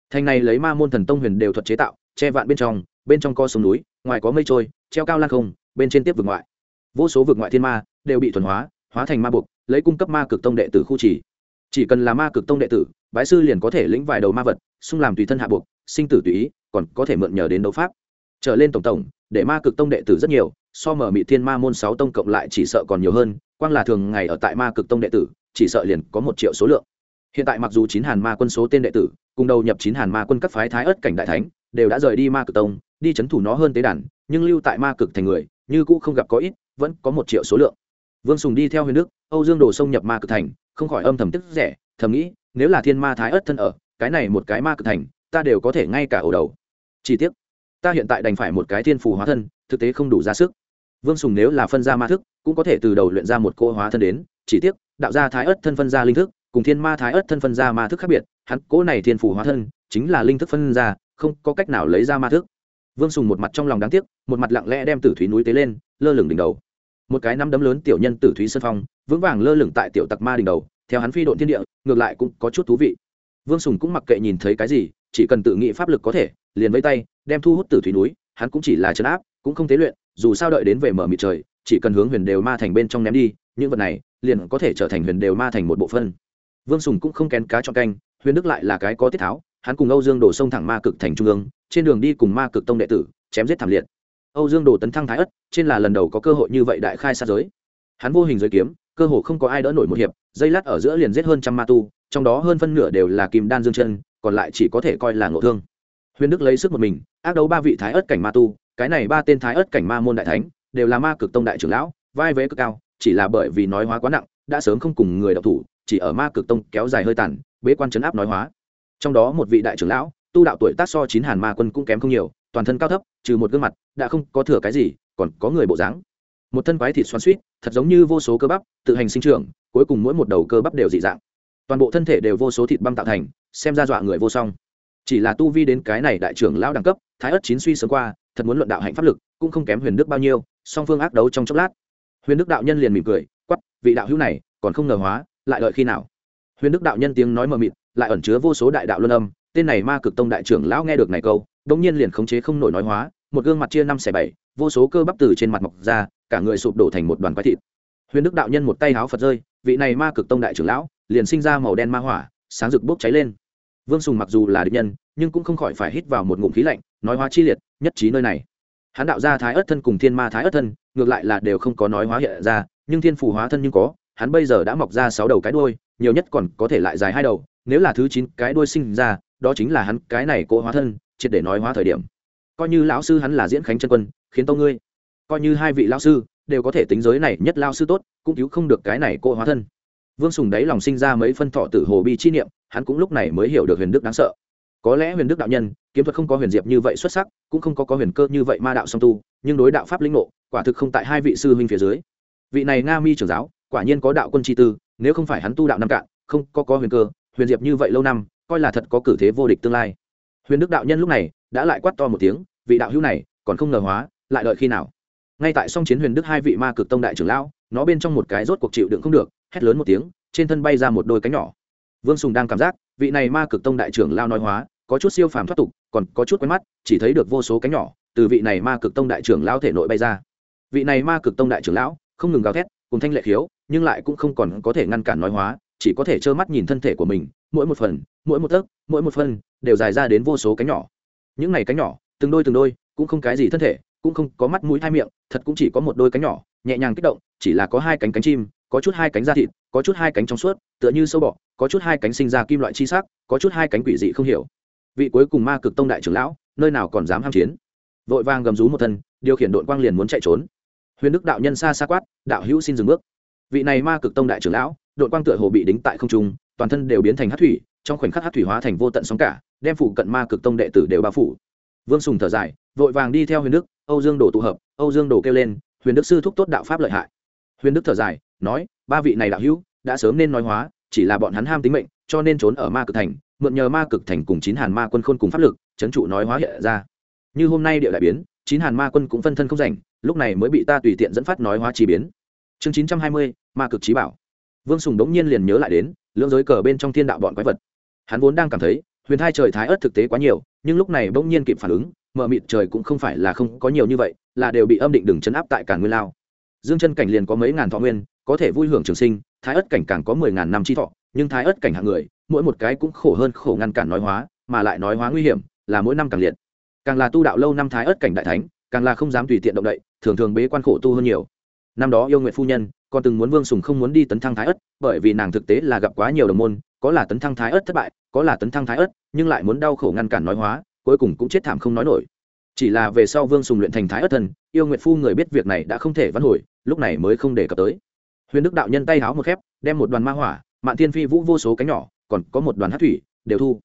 Thành này lấy ma môn thần tông huyền đều thuật chế tạo, che vạn bên trong bên trong co sông núi, ngoài có mây trôi, treo cao lan không, bên trên tiếp vượt ngoại. Vô số vượt ngoại thiên ma đều bị thuần hóa hóa thành ma buộc, lấy cung cấp ma cực tông đệ tử khu chỉ chỉ cần là ma cực tông đệ tử, bái sư liền có thể lĩnh vài đầu ma vật, xung làm tùy thân hạ buộc, sinh tử tùy ý, còn có thể mượn nhờ đến đấu pháp. Trở lên tổng tổng, để ma cực tông đệ tử rất nhiều, so mở mị thiên ma môn sáu tông cộng lại chỉ sợ còn nhiều hơn, quang là thường ngày ở tại ma cực tông đệ tử, chỉ sợ liền có một triệu số lượng. Hiện tại mặc dù chín hàn ma quân số tên đệ tử, cùng đầu nhập chín hàn ma quân các phái thái ớt cảnh đại thánh, đều đã rời đi ma cực tông, đi c h ấ n thủ nó hơn tế đàn, nhưng lưu tại ma cực thành người, như cũ không gặp có ít, vẫn có một triệu số lượng. Vương sùng đi theo huyền đức, âu dương đồ xông nhập ma cực thành không khỏi âm thầm tức rẻ, thầm nghĩ, nếu là thiên ma thái ớt thân ở, cái này một cái ma cực thành, ta đều có thể ngay cả ổ đầu. Chỉ tiếc, ta hiện tại đành phải một cái thiên phù hóa thân, thực tế không đủ ra sức. Vương sùng nếu là phân ra ma thức, cũng có thể từ đầu luyện ra một cô hóa thân đến, chỉ tiếc, đạo gia thái ớt thân phân ra linh thức, cùng thiên ma thái ớt thân phân ra ma thức khác biệt, hắn cỗ này thiên phù hóa thân, chính là linh thức phân ra, không có cách nào lấy ra ma thức. Vương sùng một mặt trong lòng đáng tiếc, một mặt lặng lẽ đem tử thúy núi tế lên, lơ lửng đỉnh đầu. Một cái nắm đấm lớn tiểu nhân tử thúy sân phong vững vàng lơ lửng tại tiểu tặc ma đỉnh đầu, theo hắn phi độn thiên địa, ngược lại cũng có chút thú vị. Vương sùng cũng mặc kệ nhìn thấy cái gì, chỉ cần tự nghĩ pháp lực có thể, liền với tay, đem thu hút tử thủy núi, hắn cũng chỉ là chấn áp, cũng không tế luyện, dù sao đợi đến về mở mịt trời, chỉ cần hướng huyền đều ma thành bên trong ném đi, những vật này liền có thể trở thành huyền đều ma thành một bộ phân vương sùng cũng không kén cá cho canh, huyền đức lại là cái có tiết tháo, hắn cùng âu dương đổ sông thẳng ma cực thành trung ương, trên đường đi cùng ma cực tông đệ tử, chém giết thảm liệt. Âu dương đổ tấn thăng thái ất, trên là lần đầu có cơ hội như vậy đại khai sát giới. Hắn vô hình giới kiếm cơ hồ không có ai đỡ nổi một hiệp, dây lát ở giữa liền giết hơn trăm ma tu, trong đó hơn phân nửa đều là kim đan dương chân, còn lại chỉ có thể coi là ngộ thương. Huyền đức lấy sức một mình, ác đấu ba vị thái ất cảnh ma tu, cái này ba tên thái ất cảnh ma môn đại thánh, đều là ma cực tông đại trưởng lão, vai vế cực cao, chỉ là bởi vì nói hóa quá nặng, đã sớm không cùng người đọc thủ, chỉ ở ma cực tông kéo dài hơi tàn, bế quan chấn áp nói hóa. Trong đó một vị đại trưởng lão, tu đạo tuổi tác so chín hàn ma quân cũng kém không nhiều, toàn thân cao thấp, trừ một gương mặt, đã không có thừa cái gì, còn có người bộ dáng một thân quái thịt xoắn suýt, thật giống như vô số cơ bắp, tự hành sinh trưởng, cuối cùng mỗi một đầu cơ bắp đều dị dạng. Toàn bộ thân thể đều vô số thịt băm tạo thành, xem ra dọa người vô song. Chỉ là tu vi đến cái này đại trưởng lão đẳng cấp, thái ất chín suy sớm qua, thật muốn luận đạo hạnh pháp lực, cũng không kém huyền đức bao nhiêu, song phương ác đấu trong chốc lát. Huyền đức đạo nhân liền mỉm cười quắp vị đạo hữu này, còn không ngờ hóa, lại đợi khi nào? Huyền đức đạo nhân tiếng nói mờ mịt, lại ẩn chứa vô số đại đạo luân âm, tên này ma cực tông đại trưởng lão nghe được này câu đông nhiên liền khống chế không nổi nói hóa, một gương mặt chia năm xẻ bảy, vô số cơ bắp từ trên mặt mọc ra cả người sụp đổ thành một đoàn quái thịt. Huyền đức đạo nhân một tay háo phật rơi, vị này ma cực tông đại trưởng lão, liền sinh ra màu đen ma hỏa, sáng rực bốc cháy lên. Vương sùng mặc dù là địch nhân, nhưng cũng không khỏi phải hít vào một ngụm khí lạnh, nói hóa chi liệt, nhất trí nơi này. Hắn đạo ra thái ớt thân cùng thiên ma thái ớt thân, ngược lại là đều không có nói hóa hiện ra, nhưng thiên phù hóa thân nhưng có, hắn bây giờ đã mọc ra sáu đầu cái đuôi, nhiều nhất còn có thể lại dài hai đầu, nếu là thứ chín cái đuôi sinh ra, đó chính là hắn cái này cỗ hóa thân, triệt để nói hóa thời điểm. Coi như lão sư hắn là diễn khánh chân quân, khiến tông ngươi coi như hai vị lão sư đều có thể tính giới này nhất lao sư tốt, cũng cứu không được cái này cỗ hóa thân. Vương sùng đáy lòng sinh ra mấy phân thọ tử hồ bi chi niệm, hắn cũng lúc này mới hiểu được huyền đức đáng sợ. Có lẽ huyền đức đạo nhân, kiếm thuật không có huyền diệp như vậy xuất sắc, cũng không có có huyền cơ như vậy ma đạo song tu, nhưng đối đạo pháp linh ngộ, quả thực không tại hai vị sư huynh phía dưới. Vị này nga mi trưởng giáo, quả nhiên có đạo quân chi tư, nếu không phải hắn tu đạo năm cạn, không có có huyền cơ, huyền diệp như vậy lâu năm, coi là thật có cử thế vô địch tương lai. Huyền đức đạo nhân lúc này đã lại quát to một tiếng, vị đạo hữu này còn không ngờ hóa, lại đợi khi nào? Ngay tại song chiến huyền đức hai vị ma cực tông đại trưởng lão, nó bên trong một cái rốt cuộc chịu đựng không được, hét lớn một tiếng, trên thân bay ra một đôi cánh nhỏ. Vương sùng đang cảm giác, vị này ma cực tông đại trưởng lao nói hóa, có chút siêu phàm thoát tục, còn có chút quen mắt, chỉ thấy được vô số cánh nhỏ, từ vị này ma cực tông đại trưởng lao thể nội bay ra. Vị này ma cực tông đại trưởng lão, không ngừng gào thét, cùng thanh lệ khiếu, nhưng lại cũng không còn có thể ngăn cản nói hóa, chỉ có thể trơ mắt nhìn thân thể của mình, mỗi một phần, mỗi một tấc, mỗi một phân đều dài ra đến vô số cánh nhỏ. Những này cánh nhỏ, từng đôi từng đôi, cũng không cái gì thân thể cũng không có mắt mũi hai miệng, thật cũng chỉ có một đôi cánh nhỏ, nhẹ nhàng kích động, chỉ là có hai cánh cánh chim, có chút hai cánh da thịt, có chút hai cánh trong suốt, tựa như sâu bọ, có chút hai cánh sinh ra kim loại chi sắc, có chút hai cánh quỷ dị không hiểu. Vị cuối cùng ma cực tông đại trưởng lão, nơi nào còn dám ham chiến? Vội vàng gầm rú một thân, điều khiển đội quang liền muốn chạy trốn. Huyền đức đạo nhân xa xa quát, đạo hữu xin dừng bước. Vị này ma cực tông đại trưởng lão, đội quang tựa hồ bị đính tại không trung, toàn thân đều biến thành hát thủy, trong khoảnh khắc hát thủy hóa thành vô tận sóng cả, đem phủ cận ma cực tông đệ tử đều bao phủ. Vương sùng thở dài, vội vàng đi theo huyền đức âu dương đổ tụ hợp, âu dương đổ kêu lên, huyền đức sư thúc tốt đạo pháp lợi hại. Huyền đức thở dài, nói, ba vị này đạo hữu, đã sớm nên nói hóa, chỉ là bọn hắn ham tính mệnh, cho nên trốn ở ma cực thành, mượn nhờ ma cực thành cùng chín hàn ma quân khôn cùng pháp lực trấn trụ nói hóa hiện ra. Như hôm nay địa đại biến, chín hàn ma quân cũng phân thân không rảnh, lúc này mới bị ta tùy tiện dẫn phát nói hóa chi biến. Chương chín trăm hai mươi, ma cực trí bảo. Vương sùng đống nhiên liền nhớ lại đến, lưỡng giới cờ bên trong thiên đạo bọn quái vật. Hắn vốn đang cảm thấy, huyền thai trời thái ớt thực tế quá nhiều, nhưng lúc này bỗng nhiên kịp phản ứng mờ mịt trời cũng không phải là không có nhiều như vậy, là đều bị âm định đừng chấn áp tại cản nguyên lao. Dương chân cảnh liền có mấy ngàn thọ nguyên, có thể vui hưởng trường sinh, thái ớt cảnh càng có mười ngàn năm chi thọ, nhưng thái ớt cảnh hạng người, mỗi một cái cũng khổ hơn khổ ngăn cản nói hóa, mà lại nói hóa nguy hiểm, là mỗi năm càng liệt. Càng là tu đạo lâu năm thái ớt cảnh đại thánh, càng là không dám tùy tiện động đậy, thường thường bế quan khổ tu hơn nhiều. Năm đó yêu nguyện phu nhân, còn từng muốn vương sùng không muốn đi tấn thăng thái ất, bởi vì nàng thực tế là gặp quá nhiều đồng môn, có là tấn thăng thái ất thất bại, có là tấn thăng thái ất, nhưng lại muốn đau khổ ngăn cản nói hóa cuối cùng cũng chết thảm không nói nổi. Chỉ là về sau vương sùng luyện thành thái ất thần, yêu nguyện phu người biết việc này đã không thể văn hồi, lúc này mới không để cập tới. Huyền đức đạo nhân tay háo một khép, đem một đoàn ma hỏa, mạn thiên phi vũ vô số cánh nhỏ, còn có một đoàn hát thủy, đều thu.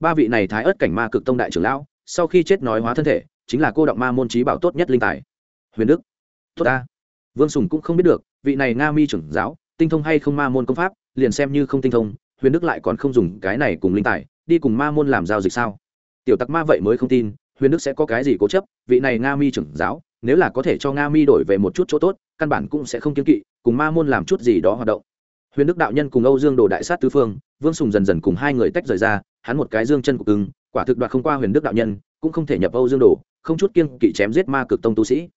Ba vị này thái ất cảnh ma cực tông đại trưởng lão, sau khi chết nói hóa thân thể, chính là cô động ma môn trí bảo tốt nhất linh tài. Huyền đức, tốt ta. Vương sùng cũng không biết được, vị này nga mi trưởng giáo, tinh thông hay không ma môn công pháp, liền xem như không tinh thông, huyền đức lại còn không dùng cái này cùng linh tài, đi cùng ma môn làm giao dịch sao? Tiểu tặc ma vậy mới không tin, huyền đức sẽ có cái gì cố chấp, vị này nga mi trưởng giáo, nếu là có thể cho nga mi đổi về một chút chỗ tốt, căn bản cũng sẽ không kiên kỵ, cùng ma môn làm chút gì đó hoạt động. Huyền đức đạo nhân cùng âu dương đồ đại sát tứ phương, vương sùng dần dần cùng hai người tách rời ra, hắn một cái dương chân của cứng, quả thực đoạt không qua huyền đức đạo nhân, cũng không thể nhập âu dương đồ, không chút kiên kỵ chém giết ma cực tông tu sĩ.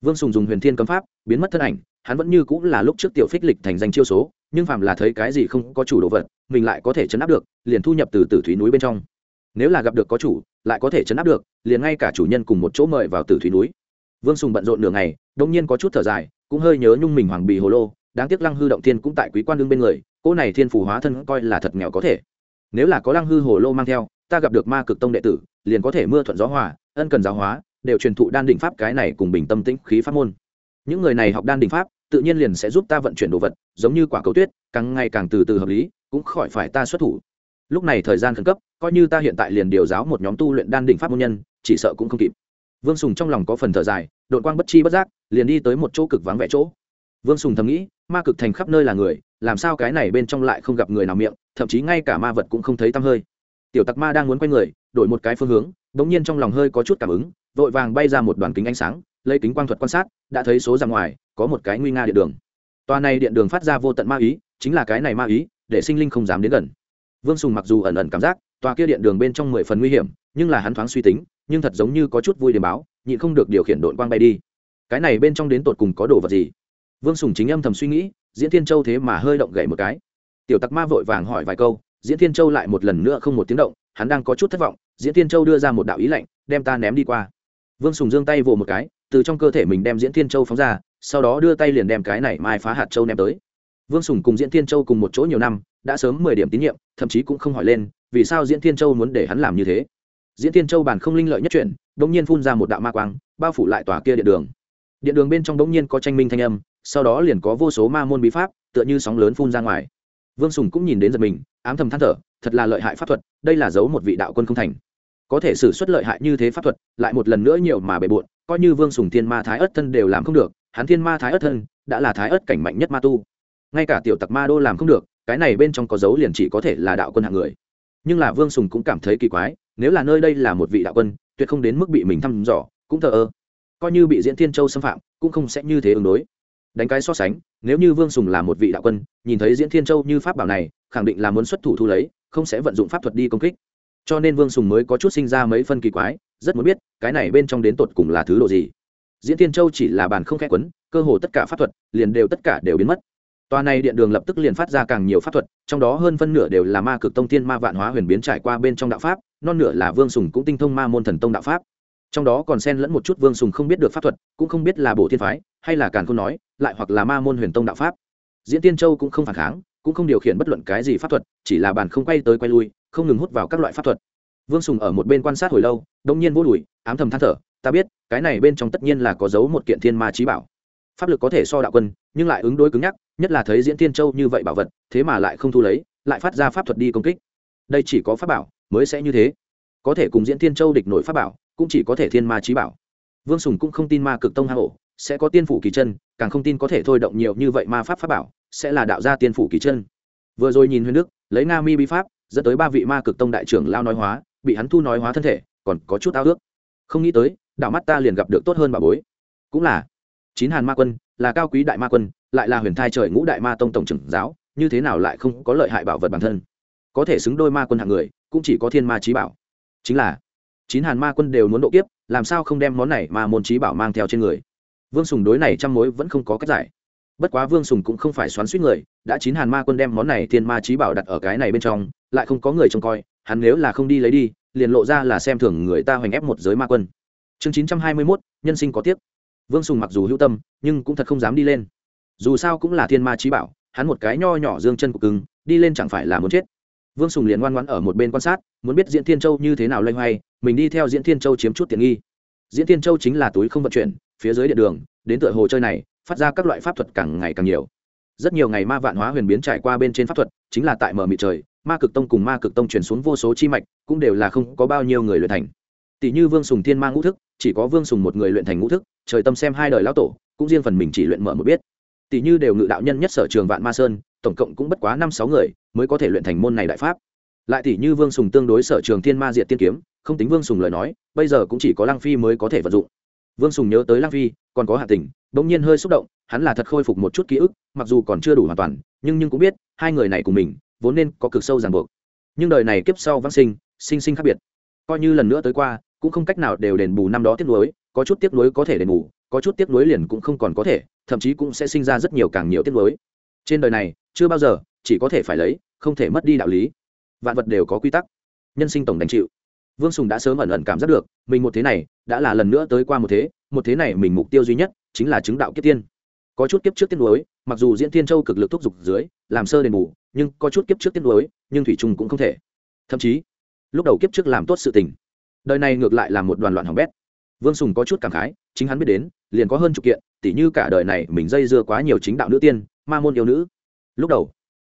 Vương sùng dùng huyền thiên cấm pháp, biến mất thân ảnh, hắn vẫn như cũng là lúc trước tiểu phích lịch thành danh chiêu số, nhưng phàm là thấy cái gì không có chủ đồ vật, mình lại có thể chấn áp được, liền thu nhập từ tử thúy núi bên trong nếu là gặp được có chủ, lại có thể chấn áp được, liền ngay cả chủ nhân cùng một chỗ mời vào tử thủy núi. Vương sùng bận rộn nửa ngày, đông nhiên có chút thở dài, cũng hơi nhớ nhung mình hoàng bì hồ lô, đáng tiếc lăng hư động thiên cũng tại quý quan đương bên người cỗ này thiên phù hóa thân coi là thật nghèo có thể. Nếu là có lăng hư hồ lô mang theo, ta gặp được ma cực tông đệ tử, liền có thể mưa thuận gió hòa, ân cần giáo hóa, đều truyền thụ đan đỉnh pháp cái này cùng bình tâm tĩnh khí pháp môn. Những người này học đan đỉnh pháp, tự nhiên liền sẽ giúp ta vận chuyển đồ vật, giống như quả cầu tuyết, càng ngày càng từ từ hợp lý, cũng khỏi phải ta xuất thủ lúc này thời gian khẩn cấp, coi như ta hiện tại liền điều giáo một nhóm tu luyện đan đỉnh pháp môn nhân, chỉ sợ cũng không kịp. Vương sùng trong lòng có phần thở dài, đội quang bất chi bất giác, liền đi tới một chỗ cực vắng vẻ chỗ. Vương sùng thầm nghĩ, ma cực thành khắp nơi là người, làm sao cái này bên trong lại không gặp người nào miệng, thậm chí ngay cả ma vật cũng không thấy tăm hơi. Tiểu tặc ma đang muốn quay người, đổi một cái phương hướng đ ỗ n g nhiên trong lòng hơi có chút cảm ứng, vội vàng bay ra một đoàn kính ánh sáng, lấy kính quang thuật quan sát, đã thấy số ra ngoài, có một cái nguy nga điện đường. Tòa này điện đường phát ra vô tận ma ý, chính là cái này ma ý, để sinh linh không dám đến gần vương sùng mặc dù ẩn ẩn cảm giác, tòa kia điện đường bên trong mười phần nguy hiểm, nhưng là hắn thoáng suy tính, nhưng thật giống như có chút vui điểm báo, nhịn không được điều khiển đội quang bay đi. Cái này bên trong đến tột cùng có đồ vật gì? Vương sùng chính âm thầm suy nghĩ, diễn thiên châu thế mà hơi động gậy một cái. Tiểu tặc ma vội vàng hỏi vài câu, diễn thiên châu lại một lần nữa không một tiếng động, hắn đang có chút thất vọng, diễn thiên châu đưa ra một đạo ý lạnh đem ta ném đi qua. Vương sùng giương tay vồ một cái, từ trong cơ thể mình đem diễn thiên châu phóng ra, sau đó đưa tay liền đem cái này mai phá hạt châu ném tới. Vương sùng cùng diễn thiên châu cùng một chỗ nhiều năm đã sớm mười điểm tín nhiệm, thậm chí cũng không hỏi lên, vì sao diễn thiên châu muốn để hắn làm như thế? Diễn thiên châu bản không linh lợi nhất chuyển đ ỗ n g nhiên phun ra một đạo ma quang, bao phủ lại tòa kia điện đường. Điện đường bên trong đ ỗ n g nhiên có tranh minh thanh âm, sau đó liền có vô số ma môn bí pháp, tựa như sóng lớn phun ra ngoài. Vương sùng cũng nhìn đến giật mình, ám thầm than thở, thật là lợi hại pháp thuật, đây là giấu một vị đạo quân không thành. Có thể xử suất lợi hại như thế pháp thuật, lại một lần nữa nhiều mà bề bộn, coi như vương sùng thiên ma thái ất thân đều làm không được, hắn thiên ma thái ất thân, đã là thái ất cảnh mạnh nhất ma tu. Ngay cả tiểu tặc ma đô làm không được cái này bên trong có dấu liền chỉ có thể là đạo quân hạng người. Nhưng là vương sùng cũng cảm thấy kỳ quái, nếu là nơi đây là một vị đạo quân, tuyệt không đến mức bị mình thăm dò, cũng thờ ơ. Coi như bị diễn thiên châu xâm phạm, cũng không sẽ như thế ứng đối. Đánh cái so sánh, nếu như vương sùng là một vị đạo quân, nhìn thấy diễn thiên châu như pháp bảo này, khẳng định là muốn xuất thủ thu lấy, không sẽ vận dụng pháp thuật đi công kích. Cho nên vương sùng mới có chút sinh ra mấy phân kỳ quái, rất muốn biết, cái này bên trong đến tột cùng là thứ đồ gì. Diễn Thiên châu chỉ là bàn không khẽ quấn, cơ hồ tất cả pháp thuật, liền đều tất cả đều biến mất tòa này điện đường lập tức liền phát ra càng nhiều pháp thuật, trong đó hơn phân nửa đều là ma cực tông tiên ma vạn hóa huyền biến trải qua bên trong đạo pháp, non nửa là vương sùng cũng tinh thông ma môn thần tông đạo pháp. Trong đó còn xen lẫn một chút vương sùng không biết được pháp thuật, cũng không biết là bổ thiên phái, hay là càn không nói, lại hoặc là ma môn huyền tông đạo pháp. Diễn tiên châu cũng không phản kháng, cũng không điều khiển bất luận cái gì pháp thuật, chỉ là bàn không quay tới quay lui, không ngừng hút vào các loại pháp thuật. Vương sùng ở một bên quan sát hồi lâu đông nhiên vô đùi, ám thầm than thở, ta biết, cái này bên trong tất nhiên là có dấu một kiện thiên ma trí bảo pháp lực có thể so đạo quân, nhưng lại ứng đối cứng nhắc, nhất là thấy diễn tiên châu như vậy bảo vật, thế mà lại không thu lấy, lại phát ra pháp thuật đi công kích. Đây chỉ có pháp bảo, mới sẽ như thế. Có thể cùng diễn tiên châu địch nổi pháp bảo, cũng chỉ có thể thiên ma trí bảo. Vương sùng cũng không tin ma cực tông hạ hổ sẽ có tiên phủ kỳ chân, càng không tin có thể thôi động nhiều như vậy ma pháp pháp bảo, sẽ là đạo gia tiên phủ kỳ chân. Vừa rồi nhìn huyền đức, lấy nga mi bi pháp, dẫn tới ba vị ma cực tông đại trưởng lao nói hóa, bị hắn thu nói hóa thân thể, còn có chút ao ước. Không nghĩ tới, đạo mắt ta liền gặp được tốt hơn bà bối. Cũng là chín hàn ma quân, là cao quý đại ma quân, lại là huyền thai trời ngũ đại ma tông tổng trưởng giáo, như thế nào lại không có lợi hại bảo vật bản thân? Có thể xứng đôi ma quân hạng người, cũng chỉ có thiên ma trí bảo. Chính là, chín hàn ma quân đều muốn độ kiếp, làm sao không đem món này mà môn trí bảo mang theo trên người? Vương sùng đối này trăm mối vẫn không có cách giải. Bất quá vương sùng cũng không phải xoắn suýt người, đã chín hàn ma quân đem món này thiên ma trí bảo đặt ở cái này bên trong, lại không có người trông coi, hắn nếu là không đi lấy đi, liền lộ ra là xem thường người ta hoành ép một giới ma quân. Chương chín trăm hai mươi mốt, nhân sinh có tiếc vương sùng mặc dù hữu tâm, nhưng cũng thật không dám đi lên. Dù sao cũng là thiên ma trí bảo, hắn một cái nho nhỏ dương chân của cứng, đi lên chẳng phải là muốn chết. Vương sùng liền ngoan ngoãn ở một bên quan sát, muốn biết diễn thiên châu như thế nào loay hoay, mình đi theo diễn thiên châu chiếm chút tiện nghi. Diễn thiên châu chính là túi không vận chuyển, phía dưới điện đường, đến tựa hồ chơi này, phát ra các loại pháp thuật càng ngày càng nhiều. Rất nhiều ngày ma vạn hóa huyền biến trải qua bên trên pháp thuật, chính là tại mở mịt trời, ma cực tông cùng ma cực tông chuyển xuống vô số chi mạch, cũng đều là không có bao nhiêu người luyện thành. Tỷ như vương sùng thiên ma ngũ thức chỉ có vương sùng một người luyện thành ngũ thức, trời tâm xem hai đời lão tổ, cũng riêng phần mình chỉ luyện mở một biết. Tỷ như đều ngự đạo nhân nhất sở trường vạn ma sơn, tổng cộng cũng bất quá năm sáu người, mới có thể luyện thành môn này đại pháp. Lại tỷ như vương sùng tương đối sở trường thiên ma diệt tiên kiếm, không tính vương sùng lời nói, bây giờ cũng chỉ có lăng phi mới có thể vận dụng. Vương sùng nhớ tới lăng phi, còn có hạ tình đ ỗ n g nhiên hơi xúc động, hắn là thật khôi phục một chút ký ức, mặc dù còn chưa đủ hoàn toàn, nhưng nhưng cũng biết, hai người này cùng mình, vốn nên có cực sâu ràng buộc. Nhưng đời này kiếp sau vãng sinh sinh sinh khác biệt. Coi như lần nữa tới qua cũng không cách nào đều đền bù năm đó tiếc nuối, có chút tiếc nuối có thể đền bù, có chút tiếc nuối liền cũng không còn có thể, thậm chí cũng sẽ sinh ra rất nhiều càng nhiều tiếc nuối. Trên đời này, chưa bao giờ chỉ có thể phải lấy, không thể mất đi đạo lý. Vạn vật đều có quy tắc. Nhân sinh tổng đánh chịu. Vương sùng đã sớm ẩn ẩn cảm giác được, mình một thế này, đã là lần nữa tới qua một thế một thế này mình mục tiêu duy nhất chính là chứng đạo kiếp tiên. Có chút kiếp trước tiết đối mặc dù diễn tiên châu cực lực thúc giục dưới, làm sơ đền bù, nhưng có chút kiếp trước tiết đối nhưng thủy trung cũng không thể. Thậm chí, lúc đầu kiếp trước làm tốt sự tình đời này ngược lại là một đoàn loạn hỏng bét. Vương sùng có chút cảm khái, chính hắn biết đến, liền có hơn chục kiện, tỉ như cả đời này mình dây dưa quá nhiều chính đạo nữ tiên, ma môn yêu nữ. Lúc đầu,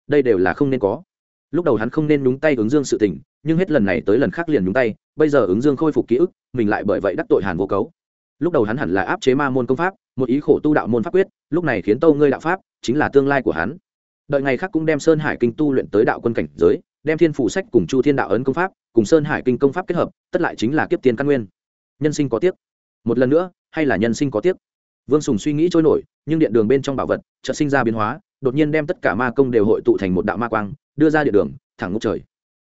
đây đều là không nên có. Lúc đầu hắn không nên nhúng tay ứng dương sự tình, nhưng hết lần này tới lần khác liền nhúng tay, bây giờ ứng dương khôi phục ký ức, mình lại bởi vậy đắc tội hàn vô cấu. Lúc đầu hắn hẳn là áp chế ma môn công pháp, một ý khổ tu đạo môn pháp quyết, lúc này khiến tâu ngươi đạo pháp chính là tương lai của hắn. Đợi ngày khác cũng đem sơn hải kinh tu luyện tới đạo quân cảnh giới đem thiên phủ sách cùng chu thiên đạo ấn công pháp, cùng sơn hải kinh công pháp kết hợp, tất lại chính là kiếp tiên căn nguyên. Nhân sinh có tiếc. Một lần nữa, hay là nhân sinh có tiếc? Vương sùng suy nghĩ trôi nổi, nhưng điện đường bên trong bảo vật chợt sinh ra biến hóa, đột nhiên đem tất cả ma công đều hội tụ thành một đạo ma quang, đưa ra điện đường, thẳng ngốc trời.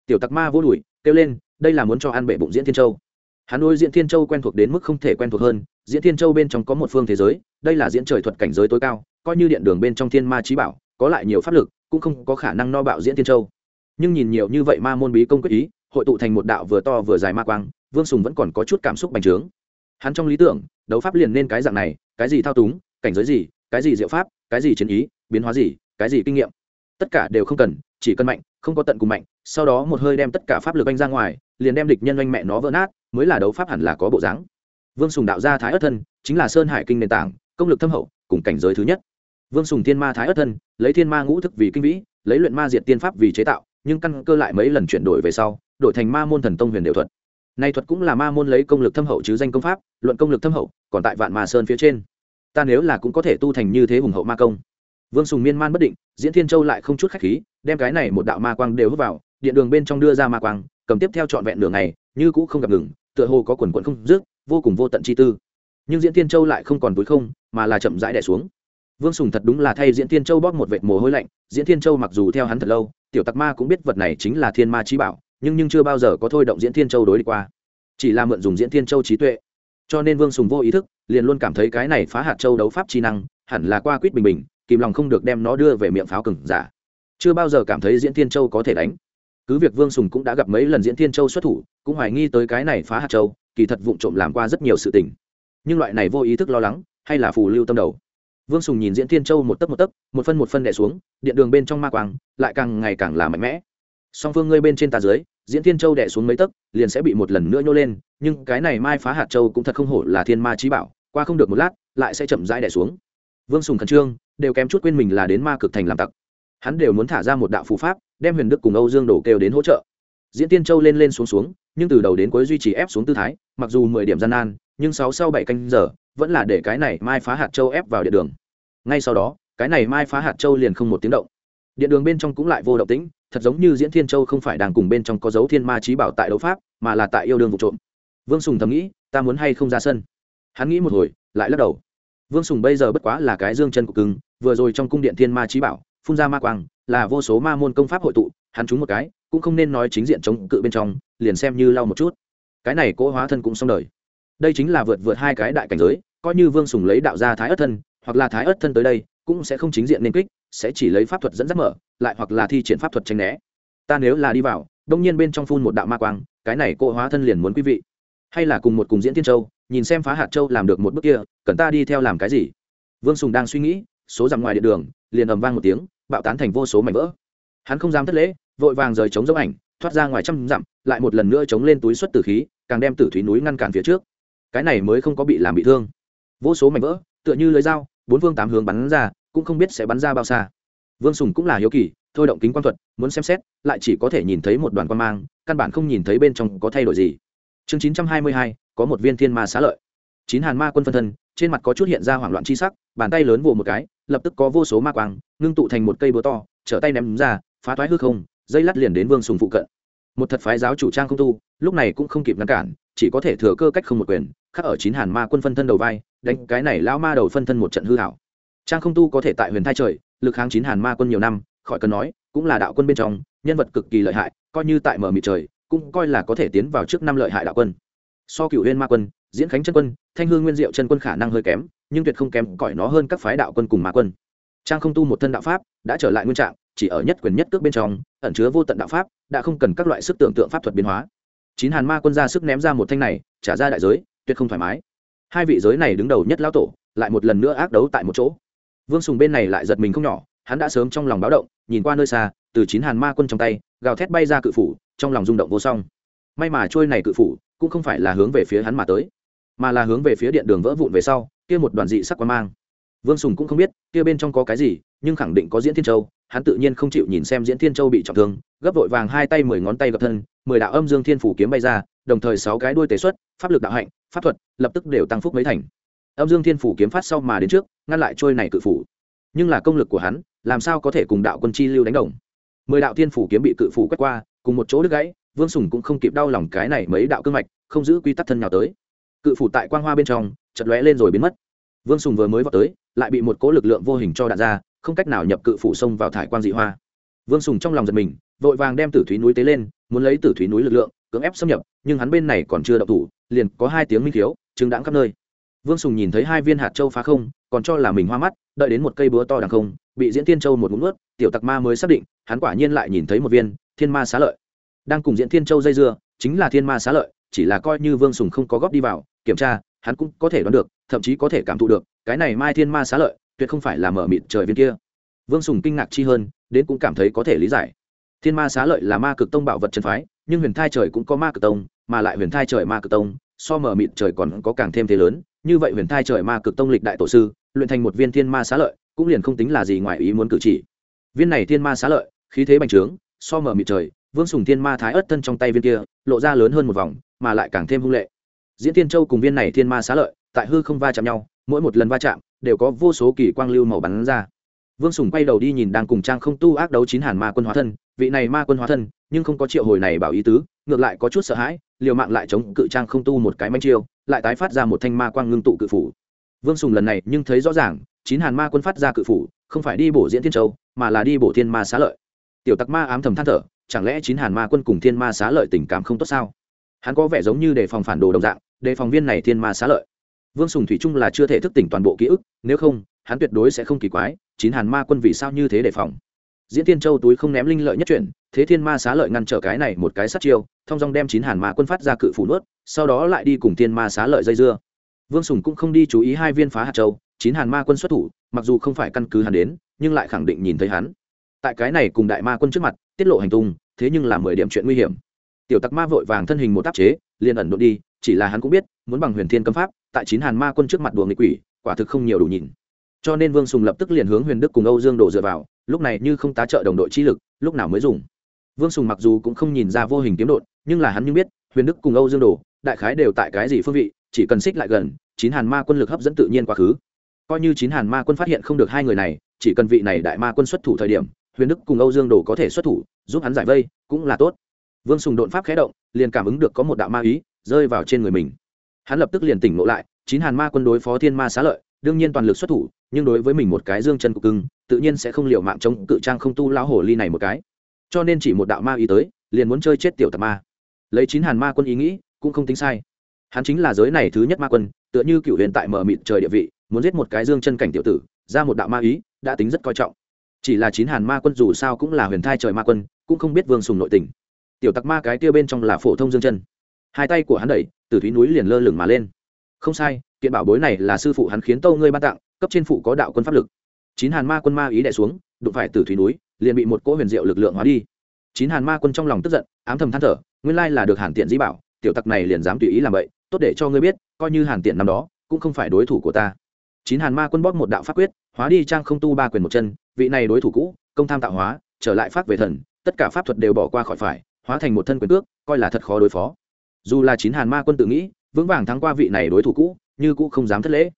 Tiểu tặc ma vô đùi kêu lên, đây là muốn cho ăn bệ bụng diễn thiên châu. Hắn nuôi diễn thiên châu quen thuộc đến mức không thể quen thuộc hơn, diễn thiên châu bên trong có một phương thế giới, đây là diễn trời thuật cảnh giới tối cao, coi như điện đường bên trong thiên ma trí bảo, có lại nhiều pháp lực, cũng không có khả năng no bạo diễn thiên châu nhưng nhìn nhiều như vậy ma môn bí công quyết ý, hội tụ thành một đạo vừa to vừa dài ma quang, vương sùng vẫn còn có chút cảm xúc bành trướng. Hắn trong lý tưởng, đấu pháp liền nên cái dạng này, cái gì thao túng, cảnh giới gì, cái gì diệu pháp, cái gì chiến ý, biến hóa gì, cái gì kinh nghiệm. Tất cả đều không cần, chỉ cần mạnh, không có tận cùng mạnh, sau đó một hơi đem tất cả pháp lực anh ra ngoài, liền đem địch nhân anh mẹ nó vỡ nát, mới là đấu pháp hẳn là có bộ dáng. Vương sùng đạo ra thái ất thân, chính là sơn hải kinh nền tảng, công lực thâm hậu, cùng cảnh giới thứ nhất. Vương sùng thiên ma thái ất thân, lấy thiên ma ngũ thức vì kinh vĩ, lấy luyện ma diệt tiên pháp vì chế tạo nhưng căn cơ lại mấy lần chuyển đổi về sau, đổi thành ma môn thần tông huyền đều thuật. Nay thuật cũng là ma môn lấy công lực thâm hậu chứ danh công pháp, luận công lực thâm hậu, còn tại vạn ma sơn phía trên. Ta nếu là cũng có thể tu thành như thế hùng hậu ma công. Vương sùng miên man bất định, diễn thiên châu lại không chút khách khí, đem cái này một đạo ma quang đều hút vào, điện đường bên trong đưa ra ma quang, cầm tiếp theo trọn vẹn đường này như cũ không gặp ngừng, tựa hồ có quần quận không dứt, vô cùng vô tận chi tư. Nhưng diễn thiên châu lại không còn túi không, mà là chậm rãi đẻ xuống vương sùng thật đúng là thay diễn thiên châu bóp một vệt mồ hôi lạnh, diễn thiên châu mặc dù theo hắn thật lâu, tiểu tặc ma cũng biết vật này chính là thiên ma trí bảo, nhưng nhưng chưa bao giờ có thôi động diễn thiên châu đối đi qua. Chỉ là mượn dùng diễn thiên châu trí tuệ. Cho nên vương sùng vô ý thức, liền luôn cảm thấy cái này phá hạt châu đấu pháp trí năng, hẳn là qua quýt bình bình, kìm lòng không được đem nó đưa về miệng pháo cừng giả. Chưa bao giờ cảm thấy diễn thiên châu có thể đánh. Cứ việc vương sùng cũng đã gặp mấy lần diễn thiên châu xuất thủ, cũng hoài nghi tới cái này phá hạt châu, kỳ thật vụng trộm làm qua rất nhiều sự tình. Nhưng loại này vô ý thức lo lắng, hay là phù lưu tâm đầu vương sùng nhìn diễn thiên châu một tấc một tấc, một phân một phân đẻ xuống, điện đường bên trong ma quang lại càng ngày càng là mạnh mẽ. Song phương ngươi bên trên tà dưới, diễn thiên châu đẻ xuống mấy tấc, liền sẽ bị một lần nữa nhô lên, nhưng cái này mai phá hạt châu cũng thật không hổ là thiên ma trí bảo, qua không được một lát, lại sẽ chậm rãi đẻ xuống. Vương sùng khẩn trương, đều kém chút quên mình là đến ma cực thành làm tặc. Hắn đều muốn thả ra một đạo phù pháp, đem huyền đức cùng âu dương đổ kêu đến hỗ trợ. Diễn tiên châu lên lên xuống xuống, nhưng từ đầu đến cuối duy trì ép xuống tư thái, mặc dù mười điểm gian nan, nhưng sáu sau bảy canh giờ vẫn là để cái này mai phá hạt châu ép vào điện đường. Ngay sau đó, cái này mai phá hạt châu liền không một tiếng động. Điện đường bên trong cũng lại vô động tĩnh, thật giống như diễn thiên châu không phải đang cùng bên trong có dấu thiên ma trí bảo tại đấu pháp, mà là tại yêu đương vụ trộm. Vương sùng thầm nghĩ, ta muốn hay không ra sân? Hắn nghĩ một hồi, lại lắc đầu. Vương sùng bây giờ bất quá là cái dương chân của cưng, vừa rồi trong cung điện thiên ma trí bảo, phun ra ma quang, là vô số ma môn công pháp hội tụ, hắn trúng một cái, cũng không nên nói chính diện chống cự bên trong, liền xem như lau một chút. Cái này cỗ hóa thân cũng xong đời đây chính là vượt vượt hai cái đại cảnh giới, coi như vương sùng lấy đạo ra thái ất thân, hoặc là thái ất thân tới đây, cũng sẽ không chính diện nên kích, sẽ chỉ lấy pháp thuật dẫn dắt mở, lại hoặc là thi triển pháp thuật tranh né. Ta nếu là đi vào, đông nhiên bên trong phun một đạo ma quang, cái này cỗ hóa thân liền muốn quý vị. Hay là cùng một cùng diễn tiên châu, nhìn xem phá hạt châu làm được một bước kia, cần ta đi theo làm cái gì? Vương sùng đang suy nghĩ, số dặm ngoài điện đường, liền ầm vang một tiếng, bạo tán thành vô số mảnh vỡ. Hắn không dám thất lễ, vội vàng rời chống dấu ảnh, thoát ra ngoài trăm dặm, lại một lần nữa chống lên túi xuất tử khí, càng đem tử thúy núi ngăn cản phía trước cái này mới không có bị làm bị thương. Vô số mảnh vỡ, tựa như lưới dao, bốn phương tám hướng bắn ra, cũng không biết sẽ bắn ra bao xa. Vương sùng cũng là hiếu kỳ, thôi động kính quan thuật, muốn xem xét, lại chỉ có thể nhìn thấy một đoàn quan mang, căn bản không nhìn thấy bên trong có thay đổi gì. Chương chín trăm hai mươi hai, có một viên thiên ma xá lợi. Chín hàn ma quân phân thân, trên mặt có chút hiện ra hoảng loạn chi sắc, bàn tay lớn vồ một cái, lập tức có vô số ma quang, ngưng tụ thành một cây búa to, trở tay ném ra, phá thoái hư không, dây lắt liền đến vương sùng phụ cận. Một thật phái giáo chủ trang không tu, lúc này cũng không kịp ngăn cản, chỉ có thể thừa cơ cách không một quyền khắc ở chín hàn ma quân phân thân đầu vai, đánh cái này lão ma đầu phân thân một trận hư hảo. Trang không tu có thể tại huyền thai trời, lực kháng chín hàn ma quân nhiều năm, khỏi cần nói, cũng là đạo quân bên trong, nhân vật cực kỳ lợi hại, coi như tại mở mịt trời, cũng coi là có thể tiến vào trước năm lợi hại đạo quân. So cựu huyên ma quân, diễn khánh chân quân, thanh hương nguyên diệu chân quân khả năng hơi kém, nhưng tuyệt không kém cỏi nó hơn các phái đạo quân cùng ma quân. Trang không tu một thân đạo pháp, đã trở lại nguyên trạng, chỉ ở nhất quyền nhất cước bên trong, ẩn chứa vô tận đạo pháp, đã không cần các loại sức tưởng tượng pháp thuật biến hóa. Chín hàn ma quân ra sức ném ra một thanh này, trả ra đại giới tuyệt không thoải mái. Hai vị giới này đứng đầu nhất lão tổ, lại một lần nữa ác đấu tại một chỗ. Vương sùng bên này lại giật mình không nhỏ, hắn đã sớm trong lòng báo động, nhìn qua nơi xa, từ chín hàn ma quân trong tay, gào thét bay ra cự phủ, trong lòng rung động vô song. May mà trôi này cự phủ, cũng không phải là hướng về phía hắn mà tới, mà là hướng về phía điện đường vỡ vụn về sau, kia một đoàn dị sắc quan mang. Vương sùng cũng không biết, kia bên trong có cái gì, nhưng khẳng định có diễn thiên châu, hắn tự nhiên không chịu nhìn xem diễn thiên châu bị trọng thương, gấp vội vàng hai tay mười ngón tay gập thân, mười đạo âm dương thiên phủ kiếm bay ra, đồng thời sáu cái đuôi tế xuất, pháp lực đạo hạnh pháp thuật, lập tức đều tăng phúc mấy thành. Âm dương thiên phủ kiếm phát sau mà đến trước, ngăn lại trôi này cự phủ. Nhưng là công lực của hắn, làm sao có thể cùng đạo quân chi lưu đánh đồng? Mười đạo thiên phủ kiếm bị cự phủ quét qua, cùng một chỗ đứt gãy, vương sùng cũng không kịp đau lòng cái này mấy đạo cương mạch, không giữ quy tắc thân nào tới. Cự phủ tại quang hoa bên trong chật lóe lên rồi biến mất. Vương sùng vừa mới vào tới, lại bị một cố lực lượng vô hình cho đạn ra, không cách nào nhập cự phủ sông vào thải quang dị hoa. Vương sùng trong lòng giật mình, vội vàng đem tử thúy núi tế lên, muốn lấy tử thúy núi lực lượng cưỡng ép xâm nhập, nhưng hắn bên này còn chưa đậu thủ, liền có hai tiếng minh thiếu chứng đãng khắp nơi. Vương sùng nhìn thấy hai viên hạt châu phá không, còn cho là mình hoa mắt, đợi đến một cây búa to đằng không, bị diễn tiên châu một mũn ướt tiểu tặc ma mới xác định, hắn quả nhiên lại nhìn thấy một viên thiên ma xá lợi. Đang cùng diễn thiên châu dây dưa, chính là thiên ma xá lợi, chỉ là coi như vương sùng không có góp đi vào, kiểm tra, hắn cũng có thể đoán được, thậm chí có thể cảm thụ được, cái này mai thiên ma xá lợi, tuyệt không phải là mở mịt trời viên kia. Vương sùng kinh ngạc chi hơn, đến cũng cảm thấy có thể lý giải thiên ma xá lợi là ma cực tông bảo vật trần phái, nhưng huyền thai trời cũng có ma cực tông, mà lại huyền thai trời ma cực tông, so mở mịt trời còn có càng thêm thế lớn. Như vậy huyền thai trời ma cực tông lịch đại tổ sư, luyện thành một viên thiên ma xá lợi, cũng liền không tính là gì ngoài ý muốn cử chỉ. Viên này thiên ma xá lợi, khí thế bành trướng, so mở mịt trời, vương sùng thiên ma thái ớt thân trong tay viên kia, lộ ra lớn hơn một vòng, mà lại càng thêm hung lệ. Diễn tiên châu cùng viên này thiên ma xá lợi, tại hư không va chạm nhau, mỗi một lần va chạm, đều có vô số kỳ quang lưu màu bắn ra. Vương sùng quay đầu đi nhìn đang cùng trang không tu ác đấu chín hàn ma quân hóa thân vị này ma quân hóa thân, nhưng không có triệu hồi này bảo ý tứ, ngược lại có chút sợ hãi, liều mạng lại chống cự trang không tu một cái manh chiêu, lại tái phát ra một thanh ma quang ngưng tụ cự phủ. Vương sùng lần này nhưng thấy rõ ràng, chín hàn ma quân phát ra cự phủ, không phải đi bổ diễn thiên châu, mà là đi bổ thiên ma xá lợi. Tiểu tặc ma ám thầm than thở, chẳng lẽ chín hàn ma quân cùng thiên ma xá lợi tình cảm không tốt sao? Hắn có vẻ giống như đề phòng phản đồ đồng dạng, đề phòng viên này thiên ma xá lợi. Vương sùng thủy trung là chưa thể thức tỉnh toàn bộ ký ức, nếu không, hắn tuyệt đối sẽ không kỳ quái, chín hàn ma quân vì sao như thế đề phòng? Diễn tiên châu túi không ném linh lợi nhất chuyển, thế thiên ma xá lợi ngăn trở cái này một cái sát chiêu, thông dong đem chín hàn ma quân phát ra cự phủ nuốt, sau đó lại đi cùng thiên ma xá lợi dây dưa. Vương sùng cũng không đi chú ý hai viên phá hạt châu, chín hàn ma quân xuất thủ, mặc dù không phải căn cứ hắn đến, nhưng lại khẳng định nhìn thấy hắn. Tại cái này cùng đại ma quân trước mặt, tiết lộ hành tung, thế nhưng là mười điểm chuyện nguy hiểm. Tiểu tặc ma vội vàng thân hình một áp chế, liền ẩn đột đi, chỉ là hắn cũng biết, muốn bằng huyền thiên cấm pháp, tại chín hàn ma quân trước mặt đùa nghịch quỷ, quả thực không nhiều đủ nhìn cho nên vương sùng lập tức liền hướng huyền đức cùng âu dương đổ dựa vào, lúc này như không tá trợ đồng đội chi lực, lúc nào mới dùng. Vương sùng mặc dù cũng không nhìn ra vô hình kiếm đột nhưng là hắn như biết, huyền đức cùng âu dương đổ đại khái đều tại cái gì phương vị, chỉ cần xích lại gần, chín hàn ma quân lực hấp dẫn tự nhiên quá khứ. Coi như chín hàn ma quân phát hiện không được hai người này, chỉ cần vị này đại ma quân xuất thủ thời điểm, huyền đức cùng âu dương đồ có thể xuất thủ, giúp hắn giải vây, cũng là tốt. Vương sùng đột pháp khé động, liền cảm ứng được có một đạo ma ý, rơi vào trên người mình. Hắn lập tức liền tỉnh ngộ lại, chín hàn ma quân đối phó thiên ma xá lợi đương nhiên toàn lực xuất thủ, nhưng đối với mình một cái dương chân cục cưng, tự nhiên sẽ không liệu mạng chống cự trang không tu lão hồ ly này một cái. Cho nên chỉ một đạo ma ý tới, liền muốn chơi chết tiểu tạp ma. Lấy chín hàn ma quân ý nghĩ, cũng không tính sai. Hắn chính là giới này thứ nhất ma quân, tựa như cựu huyền tại mở mịt trời địa vị, muốn giết một cái dương chân cảnh tiểu tử, ra một đạo ma ý, đã tính rất coi trọng. Chỉ là chín hàn ma quân dù sao cũng là huyền thai trời ma quân, cũng không biết vương sùng nội tình. Tiểu tặc ma cái kia bên trong là phổ thông dương chân. Hai tay của hắn đẩy, từ thúy núi liền lơ lửng mà lên. Không sai kiện bảo bối này là sư phụ hắn khiến tâu ngươi ban tặng, cấp trên phụ có đạo quân pháp lực. Chín hàn ma quân ma ý đẻ xuống, đụng phải từ thủy núi, liền bị một cỗ huyền diệu lực lượng hóa đi. Chín hàn ma quân trong lòng tức giận, ám thầm than thở, nguyên lai là được hàn tiện dĩ bảo, tiểu tặc này liền dám tùy ý làm vậy, tốt để cho ngươi biết, coi như hàn tiện năm đó, cũng không phải đối thủ của ta. Chín hàn ma quân bóp một đạo pháp quyết, hóa đi trang không tu ba quyền một chân, vị này đối thủ cũ, công tham tạo hóa, trở lại pháp về thần, tất cả pháp thuật đều bỏ qua khỏi phải, hóa thành một thân quyền cước, coi là thật khó đối phó. Dù là chín hàn ma quân tự nghĩ, vững vàng thắng qua vị này đối thủ cũ như cũ không dám thất lễ.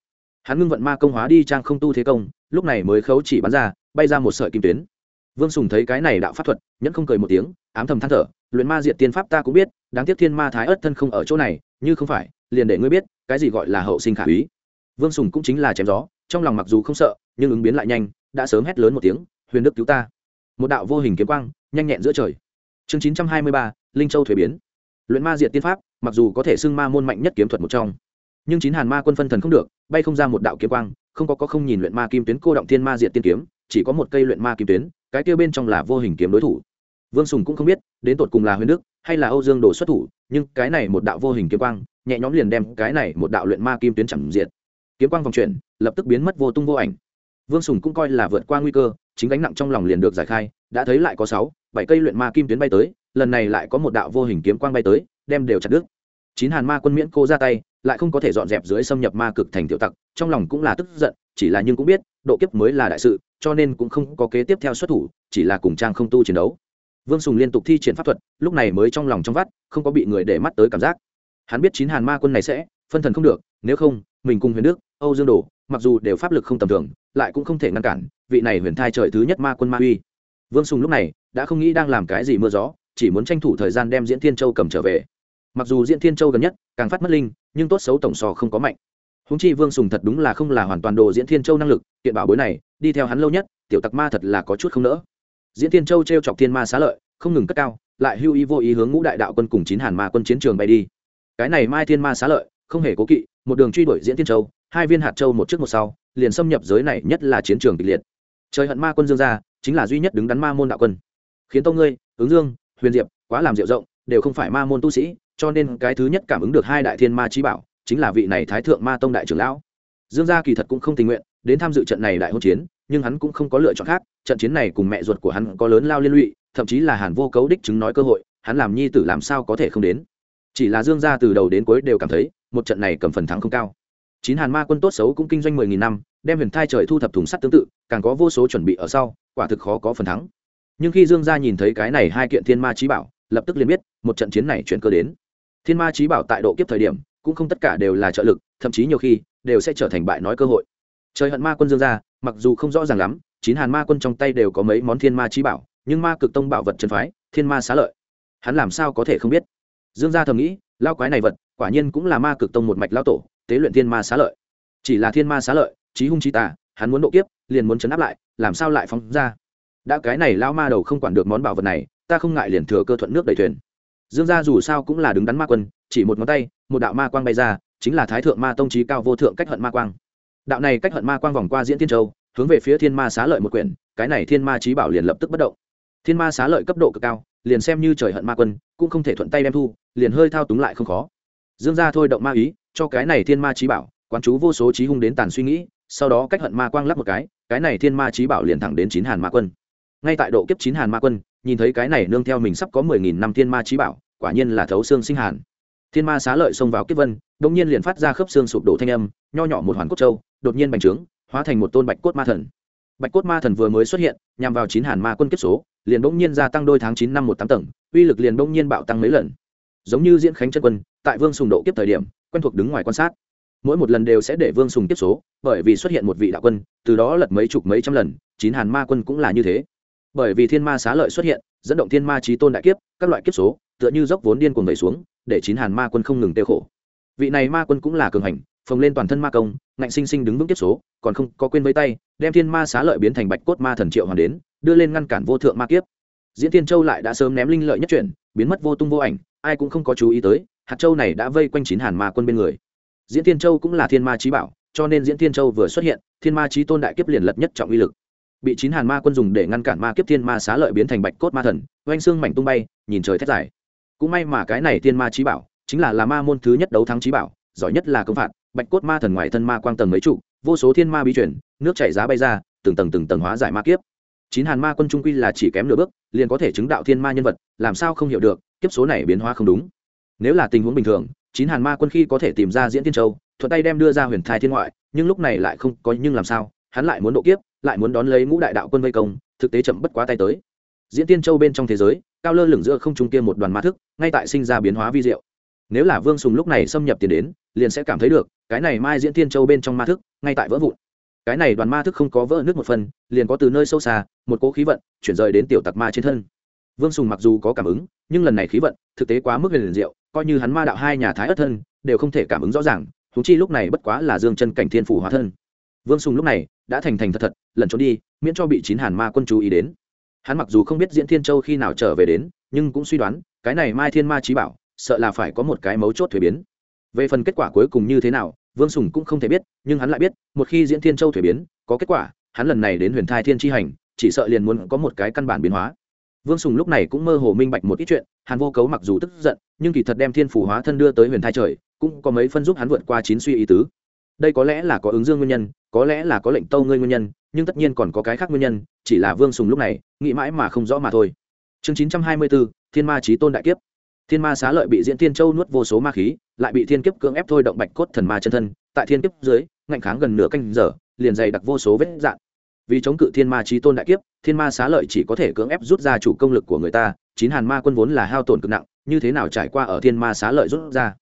Hắn ngưng vận ma công hóa đi trang không tu thế công, lúc này mới khấu chỉ bắn ra, bay ra một sợi kim tuyến. Vương sùng thấy cái này đạo pháp thuật, nhẫn không cười một tiếng, ám thầm than thở, luyện ma diệt tiên pháp ta cũng biết, đáng tiếc thiên ma thái ớt thân không ở chỗ này, như không phải, liền để ngươi biết, cái gì gọi là hậu sinh khả úy. Vương sùng cũng chính là chém gió, trong lòng mặc dù không sợ, nhưng ứng biến lại nhanh, đã sớm hét lớn một tiếng, huyền đức cứu ta. Một đạo vô hình kiếm quang, nhanh nhẹn giữa trời. Chương chín trăm hai mươi ba, linh châu thuế biến. Luyện ma diệt tiên pháp, mặc dù có thể xưng ma môn mạnh nhất kiếm thuật một trong nhưng chín hàn ma quân phân thần không được, bay không ra một đạo kiếm quang, không có có không nhìn luyện ma kim tuyến cô động thiên ma diện tiên kiếm, chỉ có một cây luyện ma kim tuyến, cái kia bên trong là vô hình kiếm đối thủ. Vương sùng cũng không biết, đến tột cùng là huyền đức hay là âu dương đồ xuất thủ, nhưng cái này một đạo vô hình kiếm quang, nhẹ nhõm liền đem cái này một đạo luyện ma kim tuyến chẳng diệt. Kiếm quang vòng chuyển, lập tức biến mất vô tung vô ảnh. Vương sùng cũng coi là vượt qua nguy cơ, chính gánh nặng trong lòng liền được giải khai, đã thấy lại có sáu, bảy cây luyện ma kim tuyến bay tới, lần này lại có một đạo vô hình kiếm quang bay tới, đem đều chặt đứt chín hàn ma quân miễn cô ra tay, lại không có thể dọn dẹp dưới xâm nhập ma cực thành tiểu tặc, trong lòng cũng là tức giận, chỉ là nhưng cũng biết, độ kiếp mới là đại sự, cho nên cũng không có kế tiếp theo xuất thủ, chỉ là cùng trang không tu chiến đấu. Vương sùng liên tục thi triển pháp thuật, lúc này mới trong lòng trong vắt, không có bị người để mắt tới cảm giác. Hắn biết chín hàn ma quân này sẽ phân thần không được, nếu không, mình cùng huyền đức, âu dương đồ, mặc dù đều pháp lực không tầm thường, lại cũng không thể ngăn cản vị này huyền thai trời thứ nhất ma quân ma uy. Vương sùng lúc này đã không nghĩ đang làm cái gì mưa gió, chỉ muốn tranh thủ thời gian đem diễn thiên châu cầm trở về mặc dù diễn thiên châu gần nhất càng phát mất linh, nhưng tốt xấu tổng sò không có mạnh. Húng chi vương sùng thật đúng là không là hoàn toàn đồ diễn thiên châu năng lực, kiện bảo bối này, đi theo hắn lâu nhất, tiểu tặc ma thật là có chút không nỡ. Diễn thiên châu t r e o chọc thiên ma xá lợi, không ngừng cất cao, lại hưu ý vô ý hướng ngũ đại đạo quân cùng chín hàn ma quân chiến trường bay đi. Cái này mai thiên ma xá lợi, không hề cố kỵ, một đường truy đuổi diễn thiên châu, hai viên hạt châu một trước một sau, liền xâm nhập giới này nhất là chiến trường kịch liệt. Trời hận ma quân dương gia, chính là duy nhất đứng đắn ma môn đạo quân. Khiến tông ngươi, ứng dương, huyền diệp, quá làm diệu rộng, đều không phải ma môn tu sĩ cho nên cái thứ nhất cảm ứng được hai đại thiên ma trí bảo chính là vị này thái thượng ma tông đại trưởng lão. Dương gia kỳ thật cũng không tình nguyện đến tham dự trận này đại hôn chiến, nhưng hắn cũng không có lựa chọn khác, trận chiến này cùng mẹ ruột của hắn có lớn lao liên lụy, thậm chí là hàn vô cấu đích chứng nói cơ hội, hắn làm nhi tử làm sao có thể không đến. Chỉ là dương gia từ đầu đến cuối đều cảm thấy, một trận này cầm phần thắng không cao. Chín hàn ma quân tốt xấu cũng kinh doanh mười nghìn năm, đem huyền thai trời thu thập thùng sắt tương tự, càng có vô số chuẩn bị ở sau, quả thực khó có phần thắng. Nhưng khi dương gia nhìn thấy cái này hai kiện thiên ma trí bảo, lập tức liền biết, một trận chiến này chuyển cơ đến thiên ma trí bảo tại độ kiếp thời điểm, cũng không tất cả đều là trợ lực, thậm chí nhiều khi, đều sẽ trở thành bại nói cơ hội. Trời hận ma quân dương gia, mặc dù không rõ ràng lắm, chín hàn ma quân trong tay đều có mấy món thiên ma trí bảo, nhưng ma cực tông bảo vật chân phái, thiên ma xá lợi. Hắn làm sao có thể không biết? Dương gia thầm nghĩ, lao quái này vật, quả nhiên cũng là ma cực tông một mạch lao tổ, tế luyện thiên ma xá lợi. Chỉ là thiên ma xá lợi trí hung trí tà, hắn muốn độ kiếp, liền muốn chấn áp lại, làm sao lại phóng ra? Đã cái này lao ma đầu không quản được món bảo vật này, ta không ngại liền thừa cơ thuận nước đầy thuyền dương gia dù sao cũng là đứng đắn ma quân, chỉ một ngón tay, một đạo ma quang bay ra, chính là thái thượng ma tông trí cao vô thượng cách hận ma quang. Đạo này cách hận ma quang vòng qua diễn tiên châu, hướng về phía thiên ma xá lợi một quyển, cái này thiên ma trí bảo liền lập tức bất động. Thiên ma xá lợi cấp độ cực cao, liền xem như trời hận ma quân, cũng không thể thuận tay đem thu, liền hơi thao túng lại không khó. Dương gia thôi động ma ý, cho cái này thiên ma trí bảo, quán chú vô số trí hung đến tàn suy nghĩ, sau đó cách hận ma quang lắp một cái cái này thiên ma trí bảo liền thẳng đến chín hàn ma quân. Ngay tại độ kiếp chín hàn ma quân nhìn thấy cái này nương theo mình sắp có mười nghìn năm thiên ma trí bảo, quả nhiên là thấu xương sinh hàn. Thiên ma xá lợi xông vào kiếp vân đông nhiên liền phát ra khớp xương sụp đổ thanh âm, nho nhỏ một hoàn cốt trâu đột nhiên bành trướng, hóa thành một tôn bạch cốt ma thần. Bạch cốt ma thần vừa mới xuất hiện, nhằm vào chín hàn ma quân kiếp số, liền bỗng nhiên gia tăng đôi tháng chín năm một tám tầng, uy lực liền bỗng nhiên bạo tăng mấy lần. Giống như diễn khánh chân quân, tại vương sùng độ kiếp thời điểm, quen thuộc đứng ngoài quan sát. Mỗi một lần đều sẽ để vương sùng kiếp số, bởi vì xuất hiện một vị đạo quân, từ đó lật mấy chục mấy trăm lần, chín hàn ma quân cũng là như thế bởi vì thiên ma xá lợi xuất hiện, dẫn động thiên ma trí tôn đại kiếp, các loại kiếp số, tựa như dốc vốn điên cuồng vẩy xuống, để chín hàn ma quân không ngừng tiêu khổ. Vị này ma quân cũng là cường hành, phồng lên toàn thân ma công, ngạnh sinh sinh đứng vững kiếp số, còn không có quên với tay, đem thiên ma xá lợi biến thành bạch cốt ma thần triệu hoàn đến, đưa lên ngăn cản vô thượng ma kiếp. Diễn tiên châu lại đã sớm ném linh lợi nhất chuyển, biến mất vô tung vô ảnh, ai cũng không có chú ý tới, hạt châu này đã vây quanh chín hàn ma quân bên người. Diễn tiên châu cũng là thiên ma trí bảo, cho nên diễn tiên châu vừa xuất hiện, thiên ma trí tôn đại kiếp liền lật nhất trọng uy lực bị chín hàn ma quân dùng để ngăn cản ma kiếp thiên ma xá lợi biến thành bạch cốt ma thần, oanh xương mảnh tung bay, nhìn trời thét dài. Cũng may mà cái này thiên ma trí bảo, chính là là ma môn thứ nhất đấu thắng trí bảo, giỏi nhất là công phạt, bạch cốt ma thần ngoài thân ma quang tầng mấy trụ, vô số thiên ma bí chuyển nước chảy giá bay ra, từng tầng từng tầng hóa giải ma kiếp. Chín hàn ma quân trung quy là chỉ kém nửa bước, liền có thể chứng đạo thiên ma nhân vật, làm sao không hiểu được, kiếp số này biến hóa không đúng. Nếu là tình huống bình thường, chín hàn ma quân khi có thể tìm ra diễn tiên châu, thuận tay đem đưa ra huyền thai thiên ngoại, nhưng lúc này lại không có nhưng làm sao hắn lại muốn độ kiếp, lại muốn đón lấy ngũ đại đạo quân vây công, thực tế chậm bất quá tay tới. Diễn tiên châu bên trong thế giới, cao lơ lửng giữa không trung kia một đoàn ma thức, ngay tại sinh ra biến hóa vi diệu. Nếu là vương sùng lúc này xâm nhập tiền đến, liền sẽ cảm thấy được, cái này mai diễn tiên châu bên trong ma thức, ngay tại vỡ vụn. Cái này đoàn ma thức không có vỡ nước một phần, liền có từ nơi sâu xa, một cỗ khí vận, chuyển rời đến tiểu tặc ma trên thân. Vương sùng mặc dù có cảm ứng, nhưng lần này khí vận, thực tế quá mức liền diệu, coi như hắn ma đạo hai nhà thái ất thân, đều không thể cảm ứng rõ ràng thú chi lúc này bất quá là dương chân cảnh thiên phủ hóa thân vương sùng lúc này đã thành thành thật thật, lẩn trốn đi, miễn cho bị chín hàn ma quân chú ý đến. Hắn mặc dù không biết diễn thiên châu khi nào trở về đến, nhưng cũng suy đoán, cái này mai thiên ma trí bảo, sợ là phải có một cái mấu chốt thuế biến. Về phần kết quả cuối cùng như thế nào, vương sùng cũng không thể biết, nhưng hắn lại biết, một khi diễn thiên châu thuế biến, có kết quả, hắn lần này đến huyền thai thiên tri hành, chỉ sợ liền muốn có một cái căn bản biến hóa. Vương sùng lúc này cũng mơ hồ minh bạch một ít chuyện, hàn vô cấu mặc dù tức giận, nhưng kỳ thật đem thiên phủ hóa thân đưa tới huyền thai trời, cũng có mấy phân giúp hắn vượt qua chín suy ý tứ đây có lẽ là có ứng dương nguyên nhân, có lẽ là có lệnh tâu ngươi nguyên nhân, nhưng tất nhiên còn có cái khác nguyên nhân, chỉ là vương sùng lúc này, nghĩ mãi mà không rõ mà thôi. Chương chín trăm hai mươi bốn thiên ma trí tôn đại kiếp. Thiên ma xá lợi bị diễn thiên châu nuốt vô số ma khí, lại bị thiên kiếp cưỡng ép thôi động bạch cốt thần ma chân thân. Tại thiên kiếp dưới, ngạnh kháng gần nửa canh giờ, liền dày đặc vô số vết dạn. Vì chống cự thiên ma trí tôn đại kiếp, thiên ma xá lợi chỉ có thể cưỡng ép rút ra chủ công lực của người ta, chín hàn ma quân vốn là hao tổn cực nặng, như thế nào trải qua ở thiên ma xá lợi rút ra?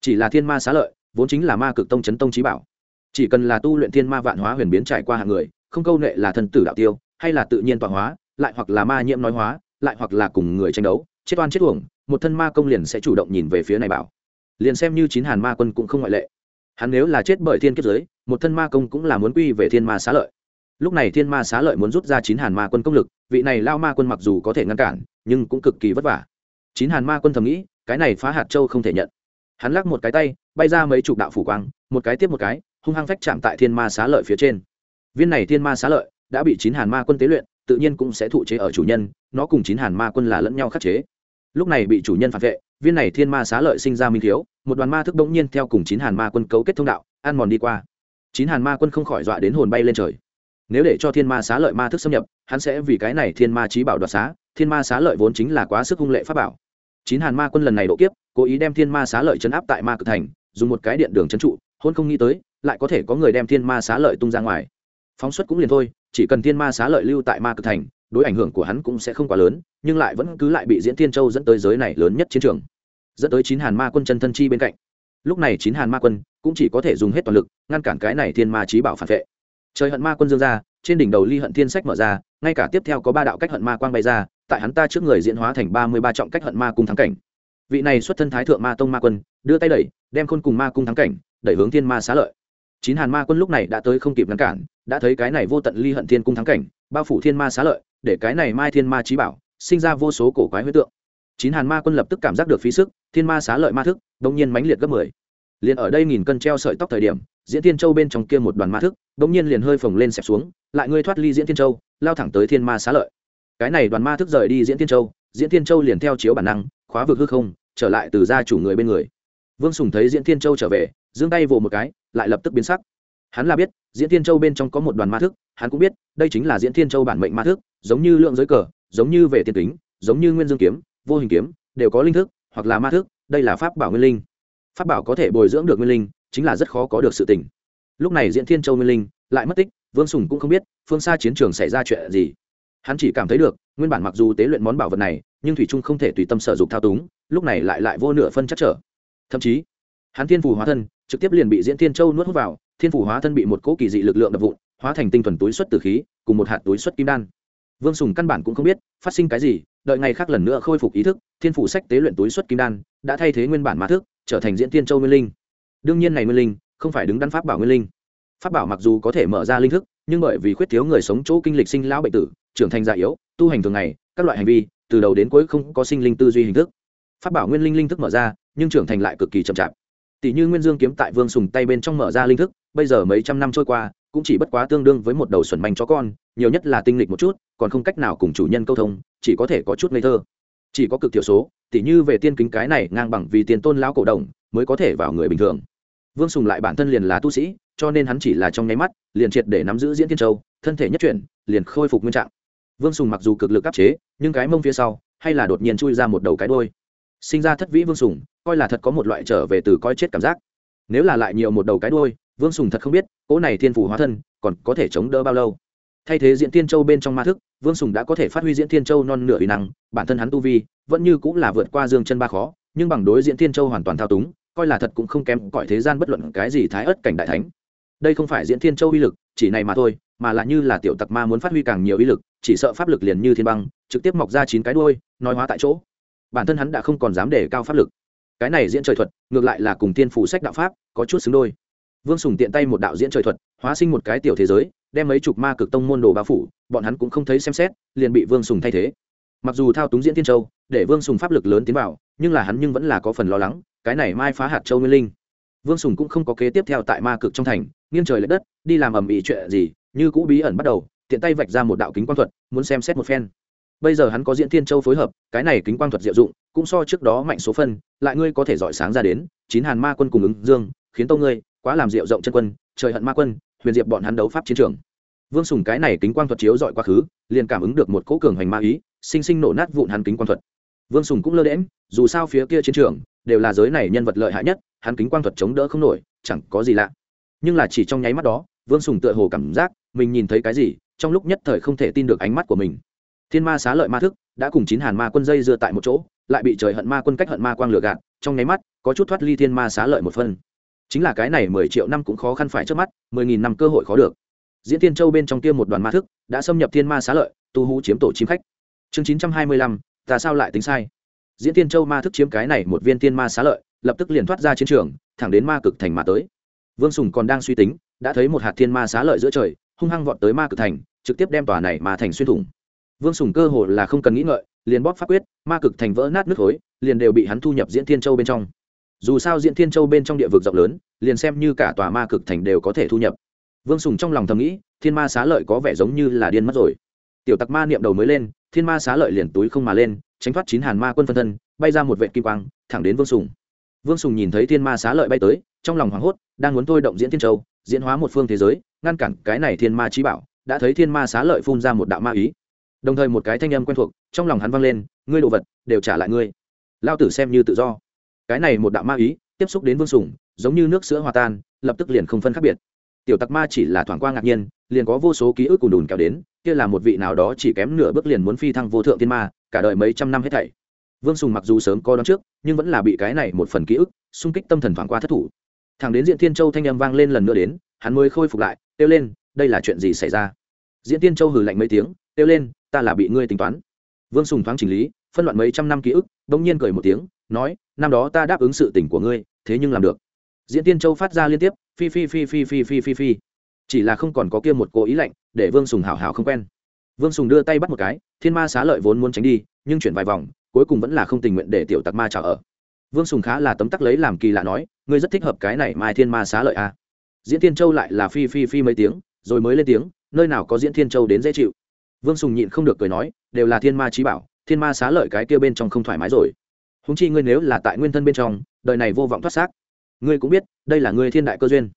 Chỉ là thiên ma xá lợi vốn chính là ma cực tông chấn tông trí bảo. Chỉ cần là tu luyện thiên ma vạn hóa huyền biến trải qua hạng người, không câu nệ là thần tử đạo tiêu, hay là tự nhiên tọa hóa, lại hoặc là ma nhiễm nói hóa, lại hoặc là cùng người tranh đấu, chết oan chết uổng, một thân ma công liền sẽ chủ động nhìn về phía này bảo. Liền xem như chín hàn ma quân cũng không ngoại lệ. Hắn nếu là chết bởi thiên kiếp giới, một thân ma công cũng là muốn quy về thiên ma xá lợi. Lúc này thiên ma xá lợi muốn rút ra chín hàn ma quân công lực, vị này lao ma quân mặc dù có thể ngăn cản, nhưng cũng cực kỳ vất vả. Chín hàn ma quân thầm nghĩ, cái này phá hạt châu không thể nhận hắn lắc một cái tay, bay ra mấy chục đạo phủ quang, một cái tiếp một cái, hung hăng phách chạm tại thiên ma xá lợi phía trên. Viên này thiên ma xá lợi đã bị chín hàn ma quân tế luyện, tự nhiên cũng sẽ thụ chế ở chủ nhân, nó cùng chín hàn ma quân là lẫn nhau khắc chế. Lúc này bị chủ nhân phản vệ, viên này thiên ma xá lợi sinh ra minh thiếu, một đoàn ma thức bỗng nhiên theo cùng chín hàn ma quân cấu kết thông đạo, ăn mòn đi qua. Chín hàn ma quân không khỏi dọa đến hồn bay lên trời. Nếu để cho thiên ma xá lợi ma thức xâm nhập, hắn sẽ vì cái này thiên ma trí bảo đoạt xá, thiên ma xá lợi vốn chính là quá sức hung lệ pháp bảo chín hàn ma quân lần này độ kiếp, cố ý đem thiên ma xá lợi chấn áp tại ma cực thành, dùng một cái điện đường chấn trụ, hôn không nghĩ tới, lại có thể có người đem thiên ma xá lợi tung ra ngoài. Phóng xuất cũng liền thôi, chỉ cần thiên ma xá lợi lưu tại ma cực thành, đối ảnh hưởng của hắn cũng sẽ không quá lớn, nhưng lại vẫn cứ lại bị diễn thiên châu dẫn tới giới này lớn nhất chiến trường. Dẫn tới chín hàn ma quân chân thân chi bên cạnh. Lúc này chín hàn ma quân cũng chỉ có thể dùng hết toàn lực, ngăn cản cái này thiên ma trí bảo phản vệ. Trời hận ma quân dương ra, trên đỉnh đầu ly hận thiên sách mở ra, ngay cả tiếp theo có ba đạo cách hận ma quang bay ra tại hắn ta trước người diễn hóa thành ba mươi ba trọng cách hận ma cung thắng cảnh. Vị này xuất thân thái thượng ma tông ma quân, đưa tay đẩy, đem khôn cùng ma cung thắng cảnh, đẩy hướng thiên ma xá lợi. Chín hàn ma quân lúc này đã tới không kịp ngăn cản, đã thấy cái này vô tận ly hận thiên cung thắng cảnh, bao phủ thiên ma xá lợi, để cái này mai thiên ma trí bảo, sinh ra vô số cổ quái huyết tượng. Chín hàn ma quân lập tức cảm giác được phí sức, thiên ma xá lợi ma thức đông nhiên mãnh liệt gấp mười. Liền ở đây nghìn cân treo sợi tóc thời điểm, diễn thiên châu bên trong kia một đoàn ma thức đông nhiên liền hơi phồng lên xẹp xuống, lại ngươi thoát ly diễn thiên châu, lao thẳng tới thiên ma xá lợi cái này đoàn ma thức rời đi diễn thiên châu, diễn thiên châu liền theo chiếu bản năng, khóa vực hư không, trở lại từ gia chủ người bên người. Vương sùng thấy diễn thiên châu trở về, giương tay vồ một cái, lại lập tức biến sắc. Hắn là biết, diễn thiên châu bên trong có một đoàn ma thức, hắn cũng biết, đây chính là diễn thiên châu bản mệnh ma thức, giống như lượng giới cờ, giống như về tiên kính, giống như nguyên dương kiếm, vô hình kiếm, đều có linh thức, hoặc là ma thức, đây là pháp bảo nguyên linh. Pháp bảo có thể bồi dưỡng được nguyên linh, chính là rất khó có được sự tỉnh lúc này diễn thiên châu nguyên linh lại mất tích, vương sùng cũng không biết, phương xa chiến trường xảy ra chuyện gì hắn chỉ cảm thấy được, nguyên bản mặc dù tế luyện món bảo vật này, nhưng thủy trung không thể tùy tâm sở dục thao túng, lúc này lại lại vô nửa phân chắc trở. Thậm chí, hắn thiên phù hóa thân, trực tiếp liền bị diễn thiên châu nuốt hút vào, thiên phù hóa thân bị một cỗ kỳ dị lực lượng đập vụn, hóa thành tinh thuần túi xuất từ khí, cùng một hạt túi xuất kim đan. Vương sùng căn bản cũng không biết, phát sinh cái gì, đợi ngày khác lần nữa khôi phục ý thức, thiên phủ sách tế luyện túi xuất kim đan, đã thay thế nguyên bản ma thức, trở thành diễn tiên châu nguyên linh. Đương nhiên này nguyên linh, không phải đứng đắn pháp bảo nguyên linh. Pháp bảo mặc dù có thể mở ra linh thức, nhưng bởi vì khuyết thiếu người sống chỗ kinh lịch sinh lão bệnh tử trưởng thành già yếu, tu hành thường ngày, các loại hành vi, từ đầu đến cuối không có sinh linh tư duy hình thức. Phát bảo nguyên linh linh thức mở ra, nhưng trưởng thành lại cực kỳ chậm chạp. Tỷ như nguyên dương kiếm tại vương sùng tay bên trong mở ra linh thức, bây giờ mấy trăm năm trôi qua, cũng chỉ bất quá tương đương với một đầu xuẩn manh chó con, nhiều nhất là tinh lịch một chút, còn không cách nào cùng chủ nhân câu thông, chỉ có thể có chút ngây thơ. Chỉ có cực thiểu số, tỷ như về tiên kính cái này ngang bằng vì tiền tôn lão cổ đồng, mới có thể vào người bình thường. Vương sùng lại bản thân liền là tu sĩ, cho nên hắn chỉ là trong nháy mắt, liền triệt để nắm giữ diễn tiên châu, thân thể nhất chuyển, liền khôi phục nguyên trạng vương sùng mặc dù cực lực áp chế, nhưng cái mông phía sau, hay là đột nhiên chui ra một đầu cái đôi sinh ra thất vĩ vương sùng, coi là thật có một loại trở về từ coi chết cảm giác. Nếu là lại nhiều một đầu cái đôi vương sùng thật không biết, cỗ này thiên phủ hóa thân, còn có thể chống đỡ bao lâu. Thay thế diễn tiên châu bên trong ma thức, vương sùng đã có thể phát huy diễn tiên châu non nửa uy năng, bản thân hắn tu vi, vẫn như cũng là vượt qua dương chân ba khó, nhưng bằng đối diễn tiên châu hoàn toàn thao túng, coi là thật cũng không kém cõi thế gian bất luận cái gì thái ớt cảnh đại thánh. Đây không phải diễn thiên châu uy lực, chỉ này mà thôi, mà là như là tiểu tặc ma muốn phát huy càng nhiều uy lực chỉ sợ pháp lực liền như thiên băng, trực tiếp mọc ra chín cái đuôi, nói hóa tại chỗ. Bản thân hắn đã không còn dám để cao pháp lực. Cái này diễn trời thuật, ngược lại là cùng tiên phủ sách đạo pháp, có chút xứng đôi. Vương sùng tiện tay một đạo diễn trời thuật, hóa sinh một cái tiểu thế giới, đem mấy chục ma cực tông môn đồ bao phủ, bọn hắn cũng không thấy xem xét, liền bị vương sùng thay thế. Mặc dù thao túng diễn tiên châu, để vương sùng pháp lực lớn tiến vào, nhưng là hắn nhưng vẫn là có phần lo lắng, cái này mai phá hạt châu nguyên linh. Vương sùng cũng không có kế tiếp theo tại ma cực trong thành, nghiêng trời l ệ đất, đi làm ầm ĩ chuyện gì, như cũ bí ẩn bắt đầu tiện tay vạch ra một đạo kính quang thuật, muốn xem xét một phen. Bây giờ hắn có diễn thiên châu phối hợp, cái này kính quang thuật diệu dụng, cũng so trước đó mạnh số phân, lại ngươi có thể giỏi sáng ra đến, chín hàn ma quân cùng ứng dương, khiến tâu ngươi quá làm diệu rộng chân quân, trời hận ma quân, huyền diệp bọn hắn đấu pháp chiến trường. Vương sùng cái này kính quang thuật chiếu dọi quá khứ, liền cảm ứng được một cỗ cường hành ma ý, sinh sinh nổ nát vụn hắn kính quang thuật. Vương sùng cũng lơ đễm dù sao phía kia chiến trường đều là giới này nhân vật lợi hại nhất, hắn kính quang thuật chống đỡ không nổi, chẳng có gì lạ. Nhưng là chỉ trong nháy mắt đó, vương sùng tựa hồ cảm giác mình nhìn thấy cái gì trong lúc nhất thời không thể tin được ánh mắt của mình. Thiên ma xá lợi ma thức đã cùng chín hàn ma quân dây dưa tại một chỗ, lại bị trời hận ma quân cách hận ma quang lừa gạt, trong nháy mắt, có chút thoát ly thiên ma xá lợi một phân chính là cái này mười triệu năm cũng khó khăn phải trước mắt, mười nghìn năm cơ hội khó được. Diễn tiên châu bên trong kia một đoàn ma thức đã xâm nhập thiên ma xá lợi, tu hú chiếm tổ chim khách. Chương chín trăm hai mươi lăm, ta sao lại tính sai? Diễn tiên châu ma thức chiếm cái này một viên tiên ma xá lợi, lập tức liền thoát ra chiến trường, thẳng đến ma cực thành mà tới. Vương sùng còn đang suy tính, đã thấy một hạt thiên ma xá lợi giữa trời hung hăng vọt tới ma cực thành, trực tiếp đem tòa này mà thành xuyên thủng. Vương sùng cơ hồ là không cần nghĩ ngợi, liền bóp pháp quyết, ma cực thành vỡ nát nước khối liền đều bị hắn thu nhập diễn thiên châu bên trong. Dù sao diễn thiên châu bên trong địa vực rộng lớn, liền xem như cả tòa ma cực thành đều có thể thu nhập. Vương sùng trong lòng thầm nghĩ, thiên ma xá lợi có vẻ giống như là điên mất rồi. Tiểu tặc ma niệm đầu mới lên, thiên ma xá lợi liền túi không mà lên, tránh thoát chín hàn ma quân phân thân, bay ra một vệ kim quang, thẳng đến vương sùng. Vương sùng nhìn thấy thiên ma xá lợi bay tới, trong lòng hoảng hốt, đang muốn thôi động diễn thiên châu diễn hóa một phương thế giới, ngăn cản cái này thiên ma trí bảo, đã thấy thiên ma xá lợi phun ra một đạo ma ý. Đồng thời một cái thanh âm quen thuộc, trong lòng hắn vang lên, ngươi đồ vật, đều trả lại ngươi. Lao tử xem như tự do. Cái này một đạo ma ý, tiếp xúc đến vương sùng giống như nước sữa hòa tan, lập tức liền không phân khác biệt. Tiểu tặc ma chỉ là thoảng qua ngạc nhiên, liền có vô số ký ức cùng đùn kéo đến, kia là một vị nào đó chỉ kém nửa bước liền muốn phi thăng vô thượng thiên ma, cả đời mấy trăm năm hết thảy. Vương sùng mặc dù sớm có đón trước, nhưng vẫn là bị cái này một phần ký ức, xung kích tâm thần thoảng qua thất thủ thằng đến diện thiên châu thanh âm vang lên lần nữa đến, hắn mới khôi phục lại, kêu lên, đây là chuyện gì xảy ra? Diễn tiên châu hừ lạnh mấy tiếng, kêu lên, ta là bị ngươi tính toán. Vương sùng thoáng chỉnh lý, phân loạn mấy trăm năm ký ức đ ỗ n g nhiên cười một tiếng, nói, năm đó ta đáp ứng sự tỉnh của ngươi, thế nhưng làm được. Diễn tiên châu phát ra liên tiếp, phi phi phi phi phi phi phi phi. Chỉ là không còn có kia một cố ý lạnh, để vương sùng hào hào không quen. Vương sùng đưa tay bắt một cái, thiên ma xá lợi vốn muốn tránh đi, nhưng chuyển vài vòng, cuối cùng vẫn là không tình nguyện để tiểu tặc ma trả ở vương sùng khá là tấm tắc lấy làm kỳ lạ nói, ngươi rất thích hợp cái này mai thiên ma xá lợi a à. diễn thiên châu lại là phi phi phi mấy tiếng, rồi mới lên tiếng, nơi nào có diễn thiên châu đến dễ chịu. Vương sùng nhịn không được cười nói, đều là thiên ma trí bảo, thiên ma xá lợi cái kia bên trong không thoải mái rồi. Húng chi ngươi nếu là tại nguyên thân bên trong, đời này vô vọng thoát xác. Ngươi cũng biết, đây là ngươi thiên đại cơ duyên.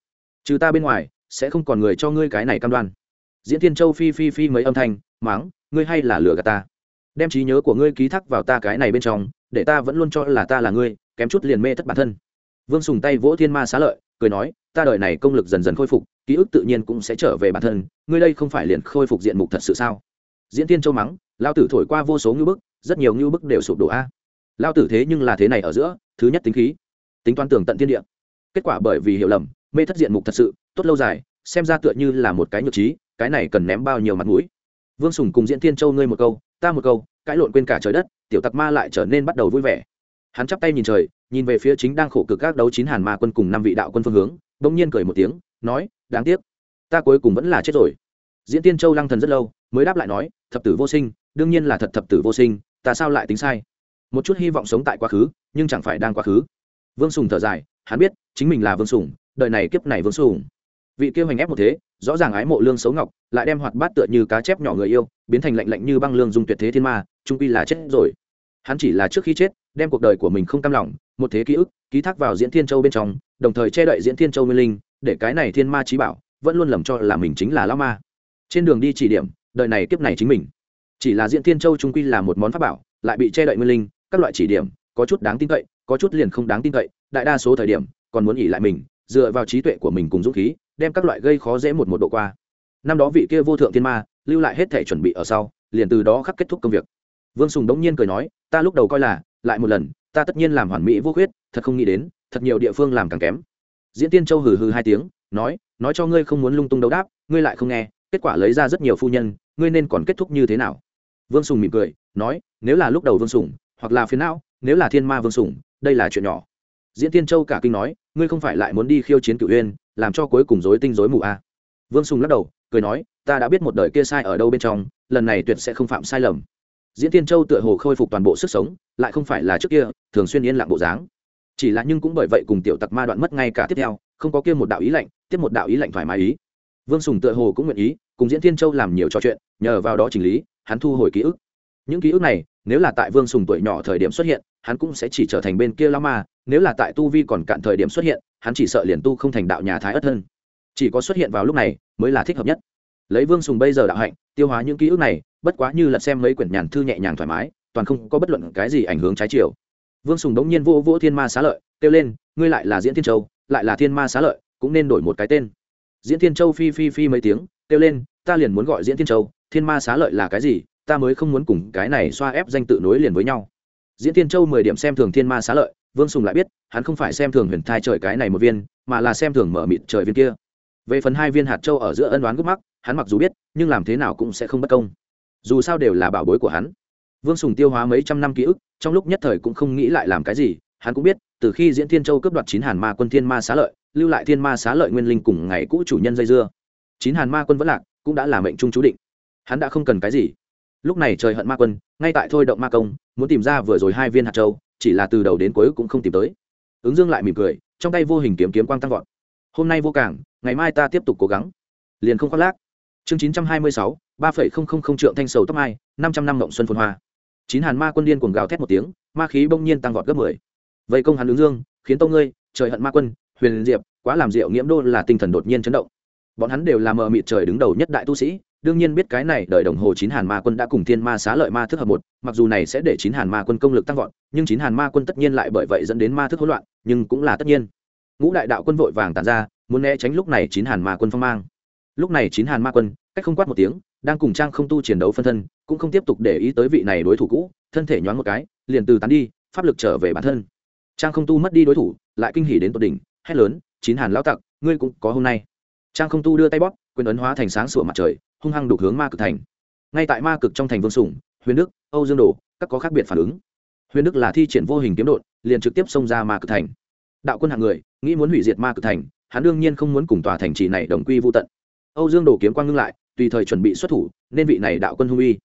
Trừ ta bên ngoài, sẽ không còn người cho ngươi cái này cam đoan. Diễn thiên châu phi phi phi mấy âm thanh, máng, ngươi hay là lừa gạt ta. Đem trí nhớ của ngươi ký thác vào ta cái này bên trong, để ta vẫn luôn cho là ta là ngươi kém chút liền mê thất bản thân. Vương sùng tay vỗ thiên ma xá lợi, cười nói, ta đợi này công lực dần dần khôi phục, ký ức tự nhiên cũng sẽ trở về bản thân, ngươi đây không phải liền khôi phục diện mục thật sự sao? Diễn tiên châu mắng lao tử thổi qua vô số ngưu bức, rất nhiều ngưu bức đều sụp đổ a. Lao tử thế nhưng là thế này ở giữa, thứ nhất tính khí, tính toán tường tận thiên địa. Kết quả bởi vì hiểu lầm, mê thất diện mục thật sự, tốt lâu dài, xem ra tựa như là một cái nhược trí, cái này cần ném bao nhiêu mặt mũi. Vương sùng cùng diễn tiên châu ngươi một câu, ta một câu, cãi lộn quên cả trời đất, tiểu tặc ma lại trở nên bắt đầu vui vẻ hắn chắp tay nhìn trời, nhìn về phía chính đang khổ cực các đấu chín hàn ma quân cùng năm vị đạo quân phương hướng, bỗng nhiên cười một tiếng, nói, đáng tiếc, ta cuối cùng vẫn là chết rồi. Diễn tiên châu lăng thần rất lâu, mới đáp lại nói, thập tử vô sinh, đương nhiên là thật thập tử vô sinh, ta sao lại tính sai? Một chút hy vọng sống tại quá khứ, nhưng chẳng phải đang quá khứ. Vương sùng thở dài, hắn biết, chính mình là vương sùng, đời này kiếp này vương sùng. Vị kêu hành ép một thế, rõ ràng ái mộ lương xấu ngọc, lại đem hoạt bát tựa như cá chép nhỏ người yêu, biến thành lạnh lạnh như băng lương dung tuyệt thế thiên ma trung quy là chết rồi hắn chỉ là trước khi chết, đem cuộc đời của mình không cam lòng, một thế ký ức, ký thác vào diễn thiên châu bên trong, đồng thời che đậy diễn thiên châu nguyên linh, để cái này thiên ma trí bảo vẫn luôn lầm cho là mình chính là lao ma. Trên đường đi chỉ điểm, đời này kiếp này chính mình. Chỉ là diễn thiên châu trung quy là một món pháp bảo, lại bị che đậy nguyên linh, các loại chỉ điểm, có chút đáng tin cậy, có chút liền không đáng tin cậy, đại đa số thời điểm, còn muốn nghỉ lại mình, dựa vào trí tuệ của mình cùng dũng khí, đem các loại gây khó dễ một một độ qua. Năm đó vị kia vô thượng thiên ma, lưu lại hết thể chuẩn bị ở sau, liền từ đó khắc kết thúc công việc vương sùng đống nhiên cười nói, ta lúc đầu coi là, lại một lần, ta tất nhiên làm hoàn mỹ vô khuyết, thật không nghĩ đến, thật nhiều địa phương làm càng kém. Diễn tiên châu hừ hừ hai tiếng, nói nói cho ngươi không muốn lung tung đấu đáp, ngươi lại không nghe, kết quả lấy ra rất nhiều phu nhân, ngươi nên còn kết thúc như thế nào? Vương sùng mỉm cười, nói, nếu là lúc đầu vương sùng, hoặc là phiến não, nếu là thiên ma vương sùng, đây là chuyện nhỏ. Diễn tiên châu cả kinh nói, ngươi không phải lại muốn đi khiêu chiến cựu uyên, làm cho cuối cùng dối tinh dối mù à. vương sùng lắc đầu, cười nói, ta đã biết một đời kia sai ở đâu bên trong, lần này tuyệt sẽ không phạm sai lầm diễn tiên châu tựa hồ khôi phục toàn bộ sức sống, lại không phải là trước kia, thường xuyên yên lặng bộ dáng. Chỉ là nhưng cũng bởi vậy cùng tiểu tặc ma đoạn mất ngay cả tiếp theo, không có kia một đạo ý lạnh, tiếp một đạo ý lạnh thoải mái ý. Vương sùng tựa hồ cũng nguyện ý cùng diễn tiên châu làm nhiều trò chuyện, nhờ vào đó chỉnh lý, hắn thu hồi ký ức. Những ký ức này, nếu là tại vương sùng tuổi nhỏ thời điểm xuất hiện, hắn cũng sẽ chỉ trở thành bên kia lao ma, nếu là tại tu vi còn cạn thời điểm xuất hiện, hắn chỉ sợ liền tu không thành đạo nhà thái ất hơn. Chỉ có xuất hiện vào lúc này, mới là thích hợp nhất. Lấy vương sùng bây giờ đạo hạnh, tiêu hóa những ký ức này bất quá như lật xem mấy quyển nhàn thư nhẹ nhàng thoải mái, toàn không có bất luận cái gì ảnh hưởng trái chiều. Vương sùng đống nhiên vô vô thiên ma xá lợi, kêu lên, ngươi lại là diễn thiên châu, lại là thiên ma xá lợi, cũng nên đổi một cái tên. Diễn thiên châu phi phi phi mấy tiếng, kêu lên, ta liền muốn gọi diễn thiên châu, thiên ma xá lợi là cái gì, ta mới không muốn cùng cái này xoa ép danh tự nối liền với nhau. Diễn thiên châu mười điểm xem thường thiên ma xá lợi, vương sùng lại biết, hắn không phải xem thường huyền thai trời cái này một viên, mà là xem thường mở mịt trời viên kia. Về phần hai viên hạt châu ở giữa ân đoán gốc mắc, hắn mặc dù biết, nhưng làm thế nào cũng sẽ không bất công dù sao đều là bảo bối của hắn. Vương sùng tiêu hóa mấy trăm năm ký ức, trong lúc nhất thời cũng không nghĩ lại làm cái gì, hắn cũng biết, từ khi diễn thiên châu cướp đoạt chín hàn ma quân thiên ma xá lợi, lưu lại thiên ma xá lợi nguyên linh cùng ngày cũ chủ nhân dây dưa. Chín hàn ma quân vẫn lạc, cũng đã là mệnh trung chú định. Hắn đã không cần cái gì. Lúc này trời hận ma quân, ngay tại thôi động ma công, muốn tìm ra vừa rồi hai viên hạt châu, chỉ là từ đầu đến cuối cũng không tìm tới. Ứng dương lại mỉm cười, trong tay vô hình kiếm kiếm quang tăng vọt. Hôm nay vô cảng, ngày mai ta tiếp tục cố gắng. Liền không khoác lác. Chương chín trăm hai mươi sáu ba phẩy không không không trượng thanh sầu tóc mai, năm trăm năm mộng xuân phồn hoa. Chín hàn ma quân điên cuồng gào thét một tiếng, ma khí bỗng nhiên tăng vọt gấp mười. Vây công hàn ứng dương, khiến tông ngươi, trời hận ma quân, huyền diệp, quá làm diệu nghiễm đô là tinh thần đột nhiên chấn động. Bọn hắn đều là mờ mịt trời đứng đầu nhất đại tu sĩ, đương nhiên biết cái này đợi đồng hồ chín hàn ma quân đã cùng thiên ma xá lợi ma thức hợp một, mặc dù này sẽ để chín hàn ma quân công lực tăng vọt, nhưng chín hàn ma quân tất nhiên lại bởi vậy dẫn đến ma thức hỗn loạn, nhưng cũng là tất nhiên. Ngũ đại đạo quân vội vàng tàn ra, muốn né tránh lúc này chín hàn ma quân phong mang. Lúc này chín hàn ma quân, cách không quát một tiếng đang cùng trang không tu chiến đấu phân thân, cũng không tiếp tục để ý tới vị này đối thủ cũ, thân thể nhoáng một cái, liền từ tán đi, pháp lực trở về bản thân. Trang không tu mất đi đối thủ, lại kinh hỉ đến tột đỉnh, hét lớn, chín hàn lão tặc, ngươi cũng có hôm nay. Trang không tu đưa tay bóp, quyền ấn hóa thành sáng sủa mặt trời, hung hăng đục hướng ma cực thành. Ngay tại ma cực trong thành vương sủng huyền đức, âu dương đồ, các có khác biệt phản ứng. Huyền đức là thi triển vô hình kiếm đột liền trực tiếp xông ra ma cực thành. Đạo quân hạng người, nghĩ muốn hủy diệt ma cực thành, hắn đương nhiên không muốn cùng tòa thành trì này đồng quy vô tận. Âu dương đồ kiếm quang ngưng lại tùy thời chuẩn bị xuất thủ, nên vị này đạo quân hung uy.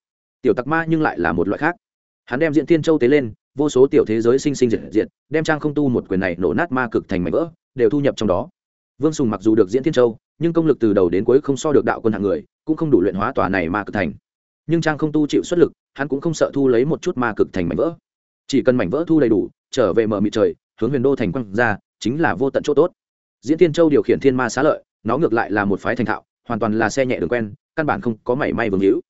Tiểu tặc ma nhưng lại là một loại khác. Hắn đem diễn thiên châu tế lên, vô số tiểu thế giới sinh sinh diệt diệt, đem trang không tu một quyền này nổ nát ma cực thành mảnh vỡ, đều thu nhập trong đó. Vương sùng mặc dù được diễn thiên châu, nhưng công lực từ đầu đến cuối không so được đạo quân hạng người, cũng không đủ luyện hóa tòa này ma cực thành. Nhưng trang không tu chịu xuất lực, hắn cũng không sợ thu lấy một chút ma cực thành mảnh vỡ. Chỉ cần mảnh vỡ thu đầy đủ, trở về mở mịt trời, hướng huyền đô thành quăng ra, chính là vô tận chỗ tốt. Diễn thiên châu điều khiển thiên ma xá lợi, nó ngược lại là một phái thành thạo, hoàn toàn là xe nhẹ đường quen căn bản không có mảy may vương hữu.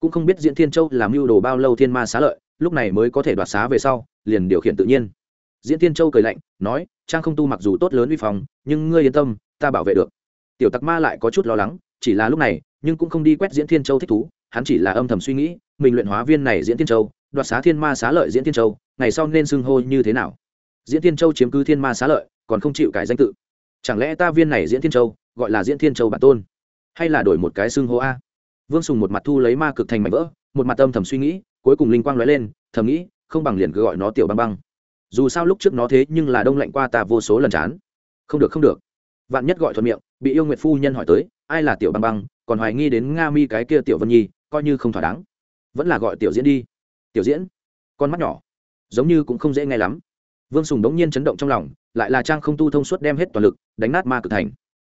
Cũng không biết diễn thiên châu làm mưu đồ bao lâu thiên ma xá lợi, lúc này mới có thể đoạt xá về sau, liền điều khiển tự nhiên. Diễn thiên châu cười lạnh, nói, trang không tu mặc dù tốt lớn uy phòng nhưng ngươi yên tâm, ta bảo vệ được. Tiểu tặc ma lại có chút lo lắng, chỉ là lúc này, nhưng cũng không đi quét diễn thiên châu thích thú, hắn chỉ là âm thầm suy nghĩ, mình luyện hóa viên này diễn thiên châu, đoạt xá thiên ma xá lợi diễn thiên châu, ngày sau nên xưng hô như thế nào? Diễn thiên châu chiếm cứ thiên ma xá lợi, còn không chịu cải danh tự. Chẳng lẽ ta viên này diễn thiên châu, gọi là diễn thiên châu bản tôn? Hay là đổi một cái xưng hô a? Vương sùng một mặt thu lấy ma cực thành mảnh vỡ, một mặt âm thầm suy nghĩ, cuối cùng linh quang lóe lên, thầm nghĩ, không bằng liền cứ gọi nó tiểu băng băng. Dù sao lúc trước nó thế nhưng là đông lạnh qua ta vô số lần chán. Không được không được. Vạn nhất gọi thuận miệng, bị yêu nguyệt phu nhân hỏi tới, ai là tiểu băng băng, còn hoài nghi đến nga mi cái kia tiểu vân nhi, coi như không thỏa đáng. Vẫn là gọi tiểu diễn đi. Tiểu diễn? Con mắt nhỏ. Giống như cũng không dễ nghe lắm. Vương sùng đống nhiên chấn động trong lòng, lại là trang không tu thông suốt đem hết toàn lực, đánh nát ma cực thành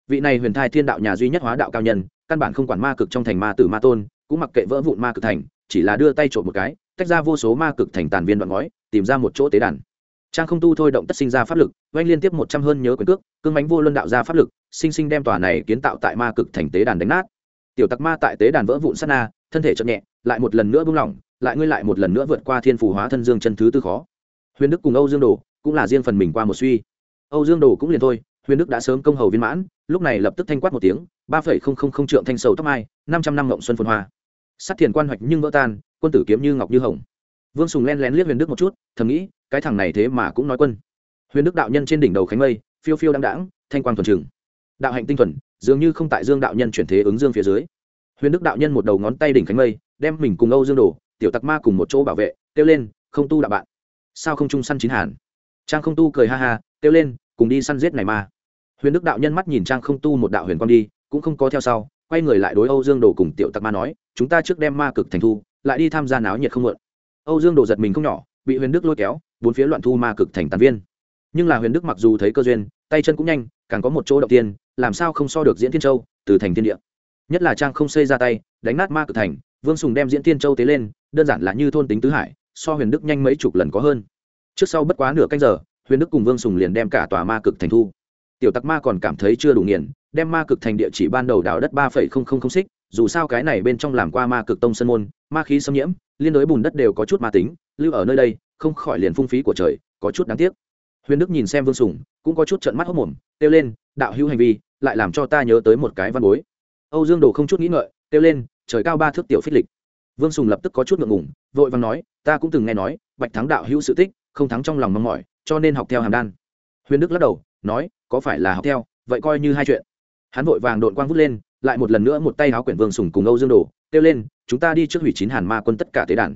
vị này huyền thai thiên đạo nhà duy nhất hóa đạo cao nhân, căn bản không quản ma cực trong thành ma tử ma tôn, cũng mặc kệ vỡ vụn ma cực thành, chỉ là đưa tay trộm một cái, tách ra vô số ma cực thành tàn viên đoạn ngói, tìm ra một chỗ tế đàn. Trang không tu thôi động tất sinh ra pháp lực, oanh liên tiếp một trăm hơn nhớ quyền cước, cương bánh vô luân đạo ra pháp lực, sinh sinh đem tòa này kiến tạo tại ma cực thành tế đàn đánh nát. Tiểu tặc ma tại tế đàn vỡ vụn sát na, thân thể chậm nhẹ, lại một lần nữa buông lỏng, lại ngươi lại một lần nữa vượt qua thiên phù hóa thân dương chân thứ tư khó. Huyền đức cùng âu dương đồ cũng là riêng phần mình qua một suy. Âu dương đồ cũng liền thôi huyền đức đã sớm công hầu viên mãn, lúc này lập tức thanh quát một tiếng, ba phẩy không không không trượng thanh sầu tóc mai, năm trăm năm ngộng xuân phồn hoa. Sắt thiền quan hoạch nhưng vỡ tan, quân tử kiếm như ngọc như hồng. Vương sùng len lén liếc huyền đức một chút, thầm nghĩ, cái thằng này thế mà cũng nói quân. Huyền đức đạo nhân trên đỉnh đầu khánh mây, phiêu phiêu đăng đãng, thanh quang thuần trừng. Đạo hạnh tinh thuần, dường như không tại dương đạo nhân chuyển thế ứng dương phía dưới. Huyền đức đạo nhân một đầu ngón tay đỉnh khánh mây, đem mình cùng âu dương đồ tiểu tặc ma cùng một chỗ bảo vệ, kêu lên, không tu đạo bạn. Sao không chung săn chín hàn? Trang không tu cười ha ha, kêu lên, cùng đi săn giết này ma huyền đức đạo nhân mắt nhìn trang không tu một đạo huyền quang đi, cũng không có theo sau, quay người lại đối âu dương đồ cùng tiểu tặc ma nói, chúng ta trước đem ma cực thành thu, lại đi tham gia náo nhiệt không mượn âu dương đồ giật mình không nhỏ, bị huyền đức lôi kéo, bốn phía loạn thu ma cực thành tàn viên. Nhưng là huyền đức mặc dù thấy cơ duyên, tay chân cũng nhanh, càng có một chỗ động tiên, làm sao không so được diễn thiên châu, từ thành thiên địa. Nhất là trang không xây ra tay, đánh nát ma cực thành, vương sùng đem diễn thiên châu tế lên, đơn giản là như thôn tính tứ hải, so huyền đức nhanh mấy chục lần có hơn. Trước sau bất quá nửa canh giờ, huyền đức cùng vương sùng liền đem cả tòa ma cực thành thu tiểu tặc ma còn cảm thấy chưa đủ nghiền, đem ma cực thành địa chỉ ban đầu đào đất ba phẩy không không không xích, dù sao cái này bên trong làm qua ma cực tông sân môn, ma khí xâm nhiễm, liên đối bùn đất đều có chút ma tính, lưu ở nơi đây, không khỏi liền phung phí của trời, có chút đáng tiếc. Huyền đức nhìn xem vương sùng, cũng có chút trận mắt hốc mồm, kêu lên, đạo hữu hành vi, lại làm cho ta nhớ tới một cái văn bối. Âu dương đồ không chút nghĩ ngợi, kêu lên, trời cao ba thước tiểu phích lịch. Vương sùng lập tức có chút ngượng ngùng, vội vàng nói, ta cũng từng nghe nói, bạch thắng đạo hữu sự tích, không thắng trong lòng mong mỏi, cho nên học theo hàm đan. Huyền đức lắc đầu nói, có phải là học theo? Vậy coi như hai chuyện. Hắn vội vàng đội quang vút lên, lại một lần nữa một tay áo quyển vương sùng cùng âu dương đồ, kêu lên, chúng ta đi trước hủy chín hàn ma quân tất cả tế đàn.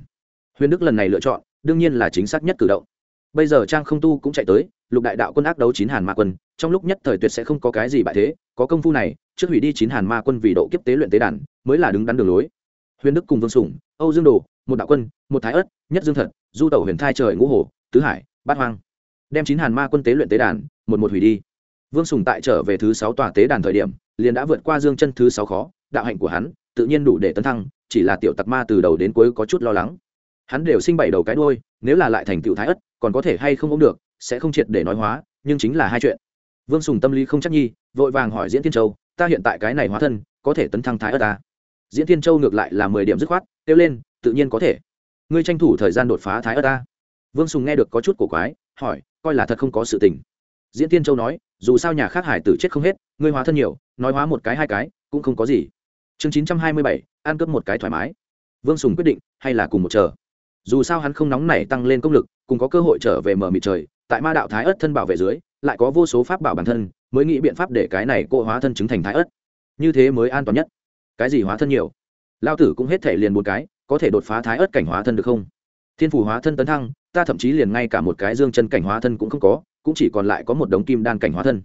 Huyền đức lần này lựa chọn, đương nhiên là chính xác nhất cử động. Bây giờ trang không tu cũng chạy tới, lục đại đạo quân ác đấu chín hàn ma quân, trong lúc nhất thời tuyệt sẽ không có cái gì bại thế, có công phu này, trước hủy đi chín hàn ma quân vì độ kiếp tế luyện tế đàn, mới là đứng đắn đường lối. Huyền đức cùng vương sủng âu dương đồ, một đạo quân, một thái ất nhất dương thật, du tẩu huyền thai trời ngũ hồ tứ hải, bát hoang, đem chín hàn ma quân tế luyện tế đàn một một hủy đi. Vương sùng tại trở về thứ sáu tòa tế đàn thời điểm, liền đã vượt qua dương chân thứ sáu khó, đạo hạnh của hắn tự nhiên đủ để tấn thăng, chỉ là tiểu tặc ma từ đầu đến cuối có chút lo lắng. Hắn đều sinh bảy đầu cái đôi nếu là lại thành tựu thái ất, còn có thể hay không ống được, sẽ không triệt để nói hóa, nhưng chính là hai chuyện. Vương sùng tâm lý không chắc nhi, vội vàng hỏi diễn tiên châu, ta hiện tại cái này hóa thân, có thể tấn thăng thái ất ta? Diễn tiên châu ngược lại là mười điểm dứt khoát, kêu lên, tự nhiên có thể. Ngươi tranh thủ thời gian đột phá thái ất ta. Vương sùng nghe được có chút cổ quái, hỏi, coi là thật không có sự tình diễn tiên châu nói, dù sao nhà khác hải tử chết không hết, ngươi hóa thân nhiều, nói hóa một cái hai cái, cũng không có gì. Chương chín trăm hai mươi bảy, ăn cướp một cái thoải mái. Vương sùng quyết định, hay là cùng một chờ. Dù sao hắn không nóng nảy tăng lên công lực, cùng có cơ hội trở về mở mịt trời, tại ma đạo thái ất thân bảo vệ dưới, lại có vô số pháp bảo bản thân, mới nghĩ biện pháp để cái này cô hóa thân chứng thành thái ất như thế mới an toàn nhất. Cái gì hóa thân nhiều? Lao tử cũng hết thể liền một cái, có thể đột phá thái ất cảnh hóa thân được không? Thiên phủ hóa thân tấn thăng, ta thậm chí liền ngay cả một cái dương chân cảnh hóa thân cũng không có cũng chỉ còn lại có một đống kim đan cảnh hóa thân.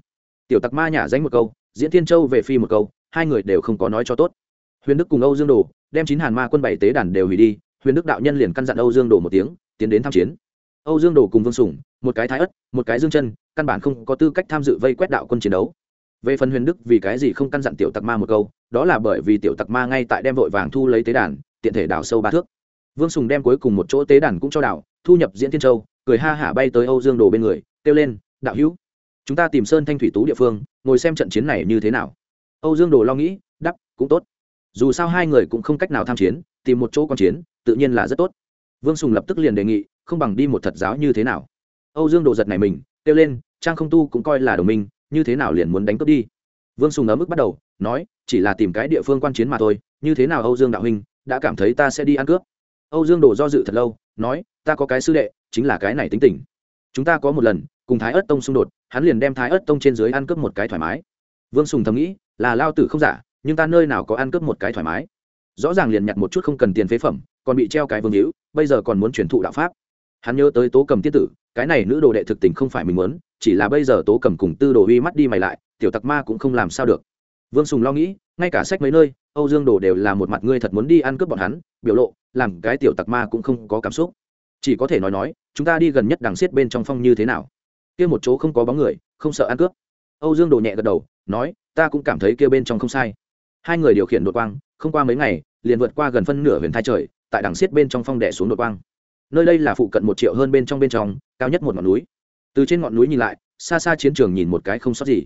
Tiểu tặc ma nhả danh một câu, diễn thiên châu về phi một câu, hai người đều không có nói cho tốt. Huyền đức cùng âu dương đồ đem chín hàn ma quân bảy tế đàn đều hủy đi, huyền đức đạo nhân liền căn dặn âu dương đồ một tiếng, tiến đến tham chiến. Âu dương đồ cùng vương sủng một cái thái ất, một cái dương chân, căn bản không có tư cách tham dự vây quét đạo quân chiến đấu. Về phần huyền đức vì cái gì không căn dặn tiểu tặc ma một câu, đó là bởi vì tiểu tặc ma ngay tại đem vội vàng thu lấy tế đàn, tiện thể đào sâu ba thước. Vương sùng đem cuối cùng một chỗ tế đàn cũng cho đảo thu nhập diễn thiên châu cười ha hả bay tới âu dương đồ bên người, kêu lên, đạo hữu, chúng ta tìm sơn thanh thủy tú địa phương, ngồi xem trận chiến này như thế nào. Âu dương đồ lo nghĩ đắp cũng tốt. Dù sao hai người cũng không cách nào tham chiến, tìm một chỗ q chiến, tự nhiên là rất tốt. Vương sùng lập tức liền đề nghị, không bằng đi một thật giáo như thế nào? Âu dương đồ giật này mình, kêu lên, trang không tu cũng coi là đồng minh, như thế nào liền muốn đánh cướp đi? Vương sùng ở mức bắt đầu, nói, chỉ là tìm cái địa phương quan chiến mà thôi, như thế nào âu dương đạo huynh, đã cảm thấy ta sẽ đi ăn cướp? Âu dương đồ do dự thật lâu, nói, ta có cái sư đệ, chính là cái này tính tình. Chúng ta có một lần, cùng thái ớt tông xung đột, hắn liền đem thái ớt tông trên dưới ăn cướp một cái thoải mái. Vương sùng thầm nghĩ, là lao tử không giả, nhưng ta nơi nào có ăn cướp một cái thoải mái? Rõ ràng liền nhặt một chút không cần tiền phế phẩm, còn bị treo cái vương hữu, bây giờ còn muốn truyền thụ đạo pháp. Hắn nhớ tới tố cầm tiết tử, cái này nữ đồ đệ thực tình không phải mình muốn, chỉ là bây giờ tố cầm cùng tư đồ uy mắt đi mày lại, tiểu tặc ma cũng không làm sao được. Vương sùng lo nghĩ, ngay cả sách mấy nơi âu dương đồ đều là một mặt ngươi thật muốn đi ăn cướp bọn hắn, biểu lộ, làm cái tiểu tặc ma cũng không có cảm xúc. Chỉ có thể nói nói, chúng ta đi gần nhất đằng xiết bên trong phong như thế nào? Kia một chỗ không có bóng người, không sợ ăn cướp. Âu dương đồ nhẹ gật đầu, nói, ta cũng cảm thấy kia bên trong không sai. Hai người điều khiển đột quang, không qua mấy ngày, liền vượt qua gần phân nửa huyền thai trời, tại đằng xiết bên trong phong đẻ xuống đột quang. Nơi đây là phụ cận một triệu hơn bên trong bên trong, cao nhất một ngọn núi. Từ trên ngọn núi nhìn lại, xa xa chiến trường nhìn một cái không sót gì.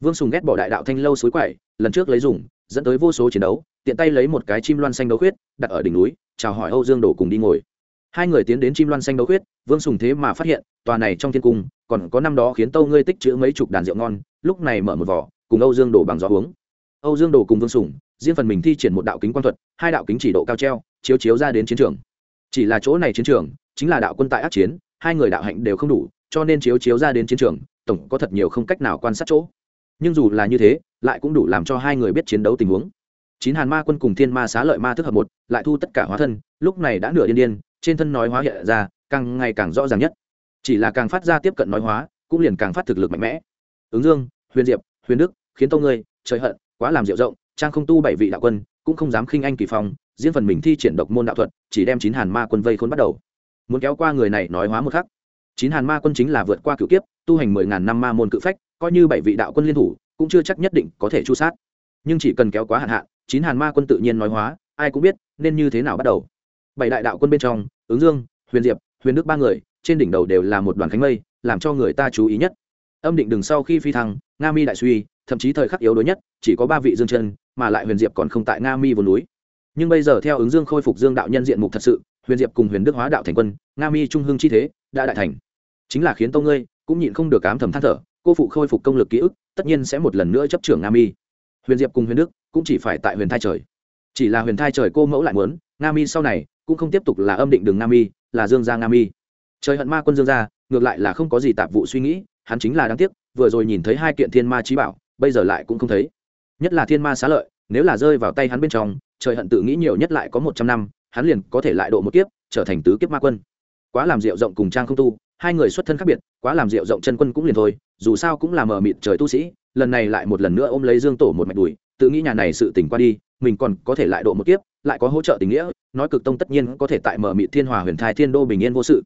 Vương sùng ghét bỏ đại đạo thanh lâu suối quậy, lần trước lấy dùng dẫn tới vô số chiến đấu, tiện tay lấy một cái chim loan xanh đấu khuyết, đặt ở đỉnh núi, chào hỏi âu dương đổ cùng đi ngồi. Hai người tiến đến chim loan xanh đấu khuyết, vương sùng thế mà phát hiện, tòa này trong thiên cung, còn có năm đó khiến tâu ngươi tích chữ mấy chục đàn rượu ngon, lúc này mở một vỏ, cùng âu dương đổ bằng gió uống. Âu dương đổ cùng vương sùng, riêng phần mình thi triển một đạo kính quan thuật, hai đạo kính chỉ độ cao treo, chiếu chiếu ra đến chiến trường. Chỉ là chỗ này chiến trường, chính là đạo quân tại ác chiến, hai người đạo hạnh đều không đủ, cho nên chiếu chiếu ra đến chiến trường, tổng có thật nhiều không cách nào quan sát chỗ nhưng dù là như thế, lại cũng đủ làm cho hai người biết chiến đấu tình huống. Chín hàn ma quân cùng thiên ma xá lợi ma thức hợp một lại thu tất cả hóa thân, lúc này đã nửa điên điên, trên thân nói hóa hiện ra, càng ngày càng rõ ràng nhất. Chỉ là càng phát ra tiếp cận nói hóa, cũng liền càng phát thực lực mạnh mẽ. Ứng dương, huyền diệp, huyền đức, khiến tông ngươi, trời hận, quá làm diệu rộng, trang không tu bảy vị đạo quân, cũng không dám khinh anh kỳ phong riêng phần mình thi triển độc môn đạo thuật, chỉ đem chín hàn ma quân vây khốn bắt đầu. Muốn kéo qua người này nói hóa một khắc. Chín hàn ma quân chính là vượt qua cựu kiếp, tu hành mười ngàn năm ma môn cự phách coi như bảy vị đạo quân liên thủ, cũng chưa chắc nhất định có thể chu sát. Nhưng chỉ cần kéo quá hạn hạn, chín hàn ma quân tự nhiên nói hóa, ai cũng biết nên như thế nào bắt đầu. Bảy đại đạo quân bên trong, ứng dương, huyền diệp, huyền đức ba người, trên đỉnh đầu đều là một đoàn khánh mây, làm cho người ta chú ý nhất. Âm định đừng sau khi phi thăng, nga mi đại suy, thậm chí thời khắc yếu đối nhất, chỉ có ba vị dương chân, mà lại huyền diệp còn không tại nga mi vùng núi. Nhưng bây giờ theo ứng dương khôi phục dương đạo nhân diện mục thật sự, huyền diệp cùng huyền đức hóa đạo thành quân, nga mi trung hưng chi thế đã đại thành. Chính là khiến tông ngươi cũng nhịn không được cám thầm than thở cô phụ khôi phục công lực ký ức, tất nhiên sẽ một lần nữa chấp trưởng nga mi huyền diệp cùng huyền đức cũng chỉ phải tại huyền thai trời. Chỉ là huyền thai trời cô mẫu lại muốn nga mi sau này cũng không tiếp tục là âm định đường nga mi là dương gia nga mi trời hận ma quân dương gia, ngược lại là không có gì tạp vụ suy nghĩ, hắn chính là đáng tiếc, vừa rồi nhìn thấy hai kiện thiên ma trí bảo, bây giờ lại cũng không thấy. Nhất là thiên ma xá lợi, nếu là rơi vào tay hắn bên trong, trời hận tự nghĩ nhiều nhất lại có một trăm năm, hắn liền có thể lại độ một kiếp, trở thành tứ kiếp ma quân. Quá làm rượu rộng cùng trang không tu hai người xuất thân khác biệt, quá làm rượu rộng chân quân cũng liền thôi, dù sao cũng là mờ mịt trời tu sĩ, lần này lại một lần nữa ôm lấy dương tổ một mạch đùi, tự nghĩ nhà này sự tỉnh qua đi, mình còn có thể lại độ một kiếp, lại có hỗ trợ tình nghĩa, nói cực tông tất nhiên có thể tại mờ mịt thiên hòa huyền thai thiên đô bình yên vô sự.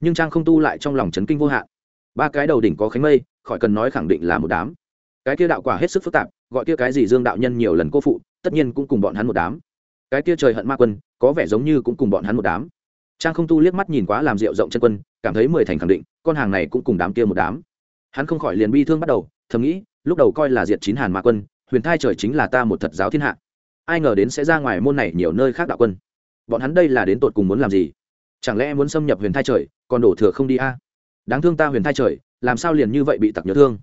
Nhưng trang không tu lại trong lòng chấn kinh vô hạn. Ba cái đầu đỉnh có khánh mây, khỏi cần nói khẳng định là một đám. Cái kia đạo quả hết sức phức tạp, gọi kia cái gì dương đạo nhân nhiều lần cô phụ, tất nhiên cũng cùng bọn hắn một đám. Cái kia trời hận ma quân, có vẻ giống như cũng cùng bọn hắn một đám. Trang không tu liếc mắt nhìn quá làm rượu rộng chân quân cảm thấy mười thành khẳng định, con hàng này cũng cùng đám kia một đám. Hắn không khỏi liền bi thương bắt đầu, thầm nghĩ, lúc đầu coi là diệt chín hàn mạ quân, huyền thai trời chính là ta một thật giáo thiên hạ. Ai ngờ đến sẽ ra ngoài môn này nhiều nơi khác đạo quân. Bọn hắn đây là đến tột cùng muốn làm gì? Chẳng lẽ muốn xâm nhập huyền thai trời, còn đổ thừa không đi a? Đáng thương ta huyền thai trời, làm sao liền như vậy bị tặc nhớ thương?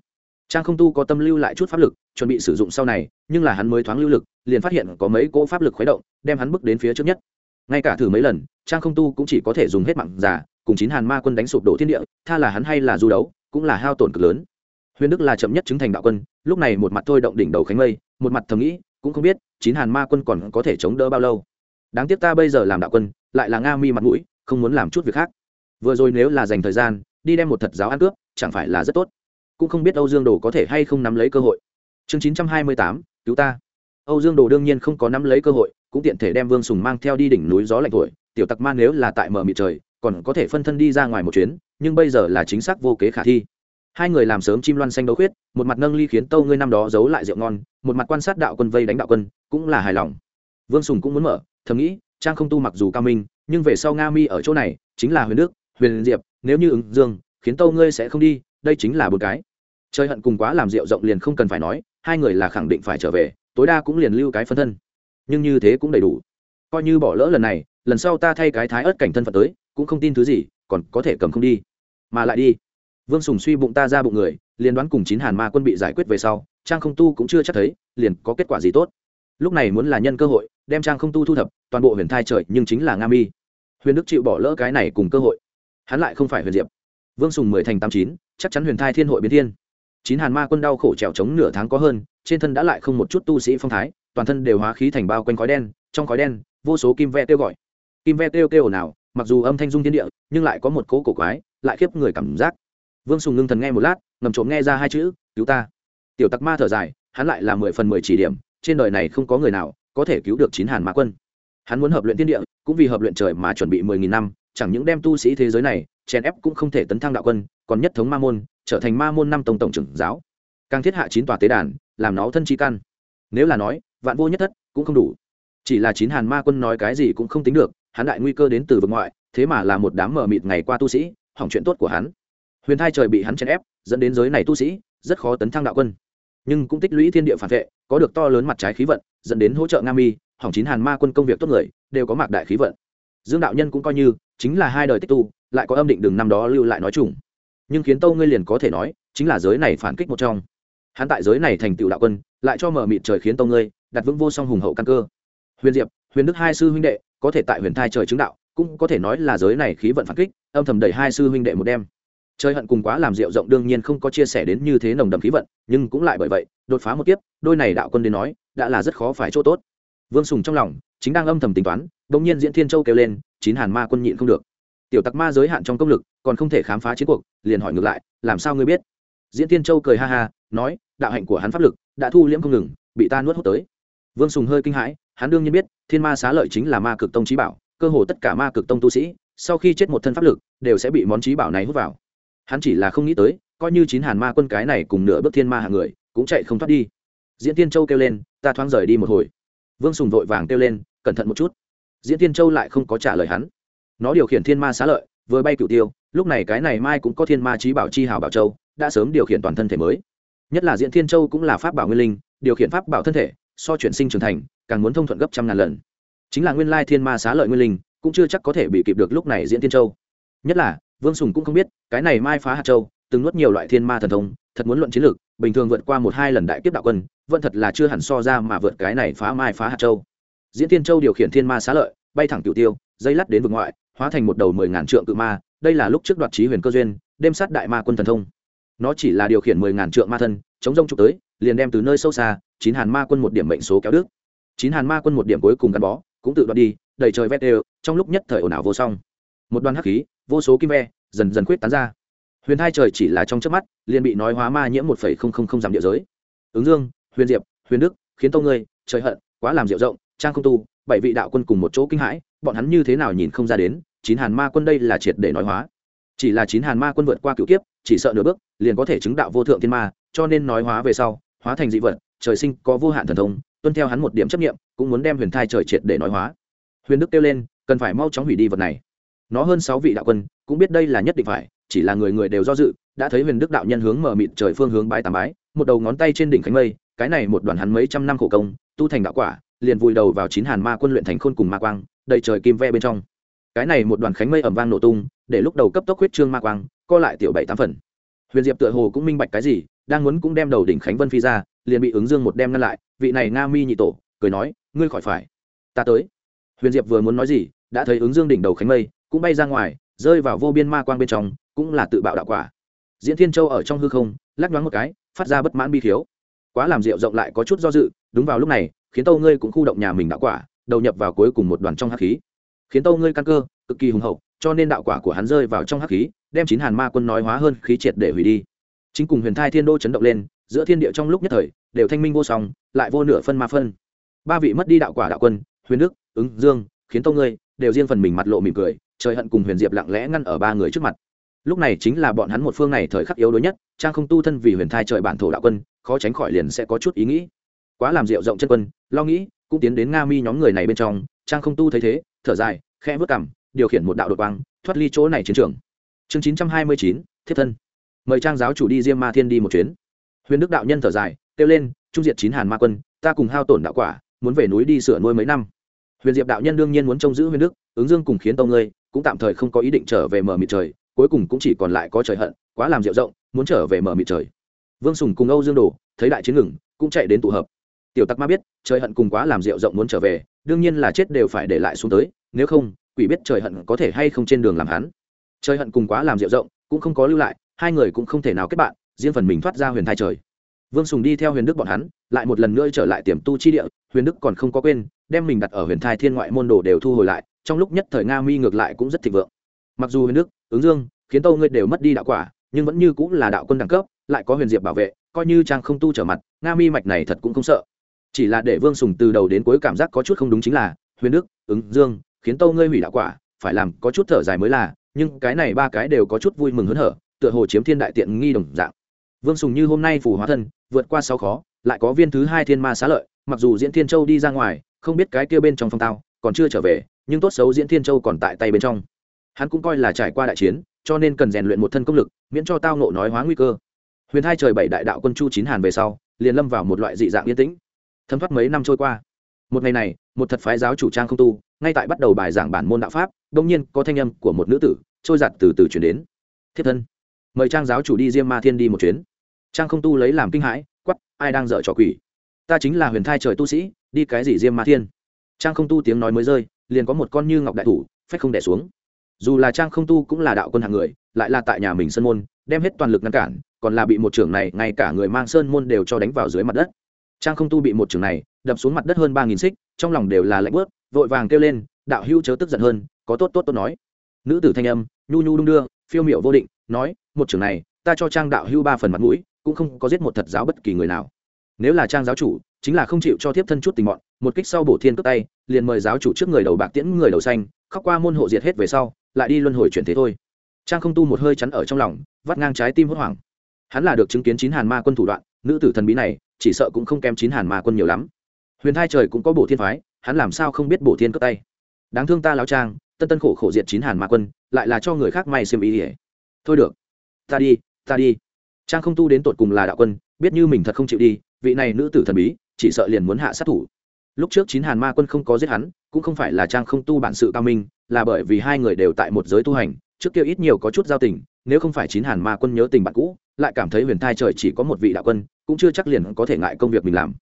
Trang không tu có tâm lưu lại chút pháp lực, chuẩn bị sử dụng sau này, nhưng là hắn mới thoáng lưu lực, liền phát hiện có mấy cỗ pháp lực khuấy động, đem hắn bước đến phía trước nhất. Ngay cả thử mấy lần, trang không tu cũng chỉ có thể dùng hết mạng giả cùng chín hàn ma quân đánh sụp đổ thiên địa, tha là hắn hay là du đấu, cũng là hao tổn cực lớn. Huyền đức là chậm nhất chứng thành đạo quân, lúc này một mặt thôi động đỉnh đầu khánh mây, một mặt thầm nghĩ, cũng không biết, chín hàn ma quân còn có thể chống đỡ bao lâu. Đáng tiếc ta bây giờ làm đạo quân, lại là nga mi mặt mũi, không muốn làm chút việc khác. Vừa rồi nếu là dành thời gian, đi đem một thật giáo ăn cướp, chẳng phải là rất tốt. Cũng không biết âu dương đồ có thể hay không nắm lấy cơ hội. Chương chín trăm hai mươi tám, cứu ta. Âu dương đồ đương nhiên không có nắm lấy cơ hội, cũng tiện thể đem vương sùng mang theo đi đỉnh núi gió lạnh thổi tiểu tặc man nếu là tại mở mịt trời còn có thể phân thân đi ra ngoài một chuyến, nhưng bây giờ là chính xác vô kế khả thi. Hai người làm sớm chim loan xanh đấu khuyết, một mặt nâng ly khiến tâu ngươi năm đó giấu lại rượu ngon, một mặt quan sát đạo quân vây đánh đạo quân, cũng là hài lòng. Vương sùng cũng muốn mở, thầm nghĩ, trang không tu mặc dù cao minh, nhưng về sau nga mi ở chỗ này, chính là huyền đức, huyền diệp, nếu như ứng dương, khiến tâu ngươi sẽ không đi, đây chính là một cái. Chơi hận cùng quá làm rượu rộng liền không cần phải nói, hai người là khẳng định phải trở về, tối đa cũng liền lưu cái phân thân. Nhưng như thế cũng đầy đủ. Coi như bỏ lỡ lần này, lần sau ta thay cái thái ớt cảnh thân phận tới cũng không tin thứ gì, còn có thể cầm không đi. Mà lại đi. Vương sùng suy bụng ta ra bụng người, liền đoán cùng chín hàn ma quân bị giải quyết về sau, trang không tu cũng chưa chắc thấy, liền có kết quả gì tốt. Lúc này muốn là nhân cơ hội, đem trang không tu thu thập, toàn bộ huyền thai trời, nhưng chính là nga mi. Huyền đức chịu bỏ lỡ cái này cùng cơ hội. Hắn lại không phải huyền diệp. Vương sùng mười thành tám chín, chắc chắn huyền thai thiên hội biến thiên. Chín hàn ma quân đau khổ trèo trống nửa tháng có hơn, trên thân đã lại không một chút tu sĩ phong thái, toàn thân đều hóa khí thành bao quanh khói đen, trong khói đen, vô số kim ve kêu gọi. Kim ve kêu kêu nào mặc dù âm thanh dung thiên địa, nhưng lại có một cỗ cổ quái, lại khiếp người cảm giác. Vương sùng ngưng thần nghe một lát, ngầm trộm nghe ra hai chữ, cứu ta. Tiểu tặc ma thở dài, hắn lại là mười phần mười chỉ điểm, trên đời này không có người nào có thể cứu được chín hàn ma quân. Hắn muốn hợp luyện thiên địa, cũng vì hợp luyện trời mà chuẩn bị mười nghìn năm, chẳng những đem tu sĩ thế giới này chèn ép cũng không thể tấn thăng đạo quân, còn nhất thống ma môn, trở thành ma môn năm tổng tổng trưởng giáo. Càng thiết hạ chín tòa tế đàn, làm nó thân chi căn. Nếu là nói, vạn vô nhất thất cũng không đủ. Chỉ là chín hàn ma quân nói cái gì cũng không tính được hắn đại nguy cơ đến từ vực ngoại, thế mà là một đám mờ mịt ngày qua tu sĩ, hỏng chuyện tốt của hắn. Huyền thai trời bị hắn chèn ép, dẫn đến giới này tu sĩ, rất khó tấn thăng đạo quân. Nhưng cũng tích lũy thiên địa phản vệ, có được to lớn mặt trái khí vận, dẫn đến hỗ trợ nga mi, hỏng chín hàn ma quân công việc tốt người, đều có mạc đại khí vận. Dương đạo nhân cũng coi như, chính là hai đời tích tu, lại có âm định đường năm đó lưu lại nói chung nhưng khiến tâu ngươi liền có thể nói, chính là giới này phản kích một trong. Hắn tại giới này thành tựu đạo quân, lại cho mở mịt trời khiến tâu ngươi, đặt vững vô song hùng hậu căn cơ. Huyền diệp, huyền đức hai sư huynh đệ có thể tại huyền thai trời chứng đạo, cũng có thể nói là giới này khí vận phản kích, âm thầm đẩy hai sư huynh đệ một đêm. Trời hận cùng quá làm rượu rộng đương nhiên không có chia sẻ đến như thế nồng đậm khí vận, nhưng cũng lại bởi vậy, đột phá một kiếp, đôi này đạo quân đến nói, đã là rất khó phải chỗ tốt. Vương sùng trong lòng, chính đang âm thầm tính toán, bỗng nhiên diễn thiên châu kêu lên, chín hàn ma quân nhịn không được. Tiểu tặc ma giới hạn trong công lực, còn không thể khám phá chiến cuộc, liền hỏi ngược lại, làm sao ngươi biết? Diễn thiên châu cười ha ha, nói, đạo hạnh của hắn pháp lực, đã thu liễm không ngừng, bị ta nuốt hút tới. Vương sùng hơi kinh hãi hắn đương nhiên biết, thiên ma xá lợi chính là ma cực tông trí bảo, cơ hồ tất cả ma cực tông tu sĩ, sau khi chết một thân pháp lực, đều sẽ bị món trí bảo này hút vào. Hắn chỉ là không nghĩ tới, coi như chín hàn ma quân cái này cùng nửa bước thiên ma hạng người, cũng chạy không thoát đi. Diễn tiên châu kêu lên, ta thoáng rời đi một hồi. Vương sùng vội vàng kêu lên, cẩn thận một chút. Diễn tiên châu lại không có trả lời hắn. Nó điều khiển thiên ma xá lợi, vừa bay cửu tiêu, lúc này cái này mai cũng có thiên ma trí bảo chi hào bảo châu, đã sớm điều khiển toàn thân thể mới. Nhất là diễn thiên châu cũng là pháp bảo nguyên linh, điều khiển pháp bảo thân thể, so chuyển sinh trưởng thành càng muốn thông thuận gấp trăm ngàn lần. Chính là nguyên lai thiên ma xá lợi nguyên linh, cũng chưa chắc có thể bị kịp được lúc này diễn thiên châu. Nhất là, vương sùng cũng không biết, cái này mai phá hạt châu, từng nuốt nhiều loại thiên ma thần thông, thật muốn luận chiến lược, bình thường vượt qua một hai lần đại kiếp đạo quân, vẫn thật là chưa hẳn so ra mà vượt cái này phá mai phá hạt châu. Diễn thiên châu điều khiển thiên ma xá lợi, bay thẳng cửu tiêu, dây lắt đến vực ngoại, hóa thành một đầu mười ngàn trượng cự ma, đây là lúc trước đoạt trí huyền cơ duyên, đêm sát đại ma quân thần thông. Nó chỉ là điều khiển mười ngàn trượng ma thân, chống rông trục tới, liền đem từ nơi sâu xa, chín hàn ma quân một điểm mệnh số kéo đức chín hàn ma quân một điểm cuối cùng gắn bó, cũng tự đoạt đi, đầy trời vét đều, trong lúc nhất thời ồn ào vô song. Một đoàn hắc khí, vô số kim ve, dần dần khuyết tán ra. Huyền hai trời chỉ là trong trước mắt, liền bị nói hóa ma nhiễm một phẩy không không không giảm địa giới. Ứng dương, huyền diệp, huyền đức, khiến tông ngươi, trời hận, quá làm diệu rộng, trang không tu, bảy vị đạo quân cùng một chỗ kinh hãi, bọn hắn như thế nào nhìn không ra đến, chín hàn ma quân đây là triệt để nói hóa. Chỉ là chín hàn ma quân vượt qua cựu kiếp, chỉ sợ nửa bước, liền có thể chứng đạo vô thượng thiên ma, cho nên nói hóa về sau, hóa thành dị vật, trời sinh có vô hạn thần thông tuân theo hắn một điểm chấp nghiệm cũng muốn đem huyền thai trời triệt để nói hóa. Huyền đức kêu lên, cần phải mau chóng hủy đi vật này. Nó hơn sáu vị đạo quân, cũng biết đây là nhất định phải, chỉ là người người đều do dự, đã thấy huyền đức đạo nhân hướng mở mịt trời phương hướng bái tàm bái, một đầu ngón tay trên đỉnh khánh mây, cái này một đoàn hắn mấy trăm năm khổ công, tu thành đạo quả, liền vùi đầu vào chín hàn ma quân luyện thành khôn cùng ma quang, đầy trời kim ve bên trong. Cái này một đoàn khánh mây ẩm vang nổ tung, để lúc đầu cấp tốc huyết trương ma quang, co lại tiểu bảy tám phần. Huyền diệp tựa hồ cũng minh bạch cái gì, đang muốn cũng đem đầu đỉnh khánh vân phi ra liền bị ứng dương một đem ngăn lại, vị này nga mi nhị tổ, cười nói, ngươi khỏi phải. Ta tới. Huyền diệp vừa muốn nói gì, đã thấy ứng dương đỉnh đầu khánh mây, cũng bay ra ngoài, rơi vào vô biên ma quang bên trong, cũng là tự bạo đạo quả. Diễn thiên châu ở trong hư không, lắc nhoáng một cái, phát ra bất mãn bi thiếu. Quá làm rượu rộng lại có chút do dự, đúng vào lúc này, khiến tâu ngươi cũng khu động nhà mình đạo quả, đầu nhập vào cuối cùng một đoàn trong hắc khí. Khiến tâu ngươi căn cơ, cực kỳ hùng hậu, cho nên đạo quả của hắn rơi vào trong hắc khí, đem chín hàn ma quân nói hóa hơn khí triệt để hủy đi. Chính cùng huyền thai thiên đô chấn động lên giữa thiên địa trong lúc nhất thời, đều thanh minh vô song, lại vô nửa phân ma phân. Ba vị mất đi đạo quả đạo quân, huyền đức, ứng dương, khiến tông ngươi, đều riêng phần mình mặt lộ mỉm cười, trời hận cùng huyền diệp lặng lẽ ngăn ở ba người trước mặt. Lúc này chính là bọn hắn một phương này thời khắc yếu đuối nhất, trang không tu thân vì huyền thai trời bản thổ đạo quân, khó tránh khỏi liền sẽ có chút ý nghĩ. Quá làm rượu rộng chân quân, lo nghĩ, cũng tiến đến nga mi nhóm người này bên trong, trang không tu thấy thế, thở dài, khẽ vớt cằm, điều khiển một đạo đột băng thoát ly chỗ này chiến trường. Chương chín trăm hai mươi chín thiết thân. Mời trang giáo chủ đi diêm ma thiên đi một chuyến huyền đức đạo nhân thở dài, kêu lên, trung diệt chín hàn ma quân, ta cùng hao tổn đạo quả, muốn về núi đi sửa nuôi mấy năm. Huyền diệp đạo nhân đương nhiên muốn trông giữ huyền đức, ứng dương cùng khiến tông ngươi, cũng tạm thời không có ý định trở về mở mịt trời, cuối cùng cũng chỉ còn lại có trời hận, quá làm rượu rộng, muốn trở về mở mịt trời. Vương sùng cùng âu dương đồ, thấy đại chiến ngừng, cũng chạy đến tụ hợp. Tiểu tặc ma biết, trời hận cùng quá làm rượu rộng muốn trở về, đương nhiên là chết đều phải để lại xuống tới, nếu không, quỷ biết trời hận có thể hay không trên đường làm hắn. Trời hận cùng quá làm rượu rộng, cũng không có lưu lại, hai người cũng không thể nào kết bạn riêng phần mình thoát ra huyền thai trời. Vương sùng đi theo huyền đức bọn hắn, lại một lần nữa trở lại tiềm tu chi địa, huyền đức còn không có quên, đem mình đặt ở huyền thai thiên ngoại môn đồ đều thu hồi lại, trong lúc nhất thời nga mi ngược lại cũng rất thịnh vượng. Mặc dù huyền đức, ứng dương, khiến tâu ngươi đều mất đi đạo quả, nhưng vẫn như cũng là đạo quân đẳng cấp, lại có huyền diệp bảo vệ, coi như trang không tu trở mặt, nga mi mạch này thật cũng không sợ. Chỉ là để vương sùng từ đầu đến cuối cảm giác có chút không đúng chính là, huyền đức, ứng dương, khiến tâu ngươi hủy đạo quả, phải làm có chút thở dài mới là, nhưng cái này ba cái đều có chút vui mừng hớn hở, tựa hồ chiếm thiên đại tiện nghi đồng dạng vương sùng như hôm nay phủ hóa thân, vượt qua sáu khó, lại có viên thứ hai thiên ma xá lợi, mặc dù diễn thiên châu đi ra ngoài, không biết cái kia bên trong phong tao, còn chưa trở về, nhưng tốt xấu diễn thiên châu còn tại tay bên trong. Hắn cũng coi là trải qua đại chiến, cho nên cần rèn luyện một thân công lực, miễn cho tao nộ nói hóa nguy cơ. Huyền hai trời bảy đại đạo quân chu chín hàn về sau, liền lâm vào một loại dị dạng yên tĩnh. Thấm thoát mấy năm trôi qua. Một ngày này, một thật phái giáo chủ trang không tu, ngay tại bắt đầu bài giảng bản môn đạo pháp đông nhiên có thanh âm của một nữ tử, trôi giặt từ từ chuyển đến. Thiết thân, mời trang giáo chủ đi diêm ma thiên đi một chuyến trang không tu lấy làm kinh hãi quắp ai đang dở trò quỷ? Ta chính là huyền thai trời tu sĩ, đi cái gì diêm ma thiên? Trang không tu tiếng nói mới rơi, liền có một con như ngọc đại thủ, phách không đẻ xuống. Dù là trang không tu cũng là đạo quân hạng người, lại là tại nhà mình sơn môn, đem hết toàn lực ngăn cản, còn là bị một trưởng này ngay cả người mang sơn môn đều cho đánh vào dưới mặt đất. Trang không tu bị một trưởng này đập xuống mặt đất hơn ba nghìn xích, trong lòng đều là lạnh bớt vội vàng kêu lên, đạo hữu chớ tức giận hơn, có tốt tốt tốt nói. Nữ tử thanh âm, nhu nhu đung đưa, phiêu miệu vô định, nói, một trưởng này, ta cho trang đạo hữu ba phần mặt mũi cũng không có giết một thật giáo bất kỳ người nào. Nếu là trang giáo chủ, chính là không chịu cho tiếp thân chút tình mọn, một kích sau bổ thiên cướp tay, liền mời giáo chủ trước người đầu bạc tiễn, người đầu xanh, khóc qua môn hộ diệt hết về sau, lại đi luân hồi chuyển thế thôi. Trang không tu một hơi chắn ở trong lòng, vắt ngang trái tim hốt hoảng. Hắn là được chứng kiến chín hàn ma quân thủ đoạn, nữ tử thần bí này, chỉ sợ cũng không kém chín hàn ma quân nhiều lắm. Huyền thai trời cũng có bổ thiên phái, hắn làm sao không biết bổ thiên cướp tay? Đáng thương ta láo trang, tân tân khổ khổ diệt chín hàn ma quân, lại là cho người khác may xem ý ỉa thôi được, ta đi ta đi trang không tu đến tột cùng là đạo quân, biết như mình thật không chịu đi, vị này nữ tử thần bí, chỉ sợ liền muốn hạ sát thủ. Lúc trước chín hàn ma quân không có giết hắn, cũng không phải là trang không tu bản sự cao minh, là bởi vì hai người đều tại một giới tu hành, trước kia ít nhiều có chút giao tình, nếu không phải chín hàn ma quân nhớ tình bạn cũ, lại cảm thấy huyền thai trời chỉ có một vị đạo quân, cũng chưa chắc liền có thể ngại công việc mình làm.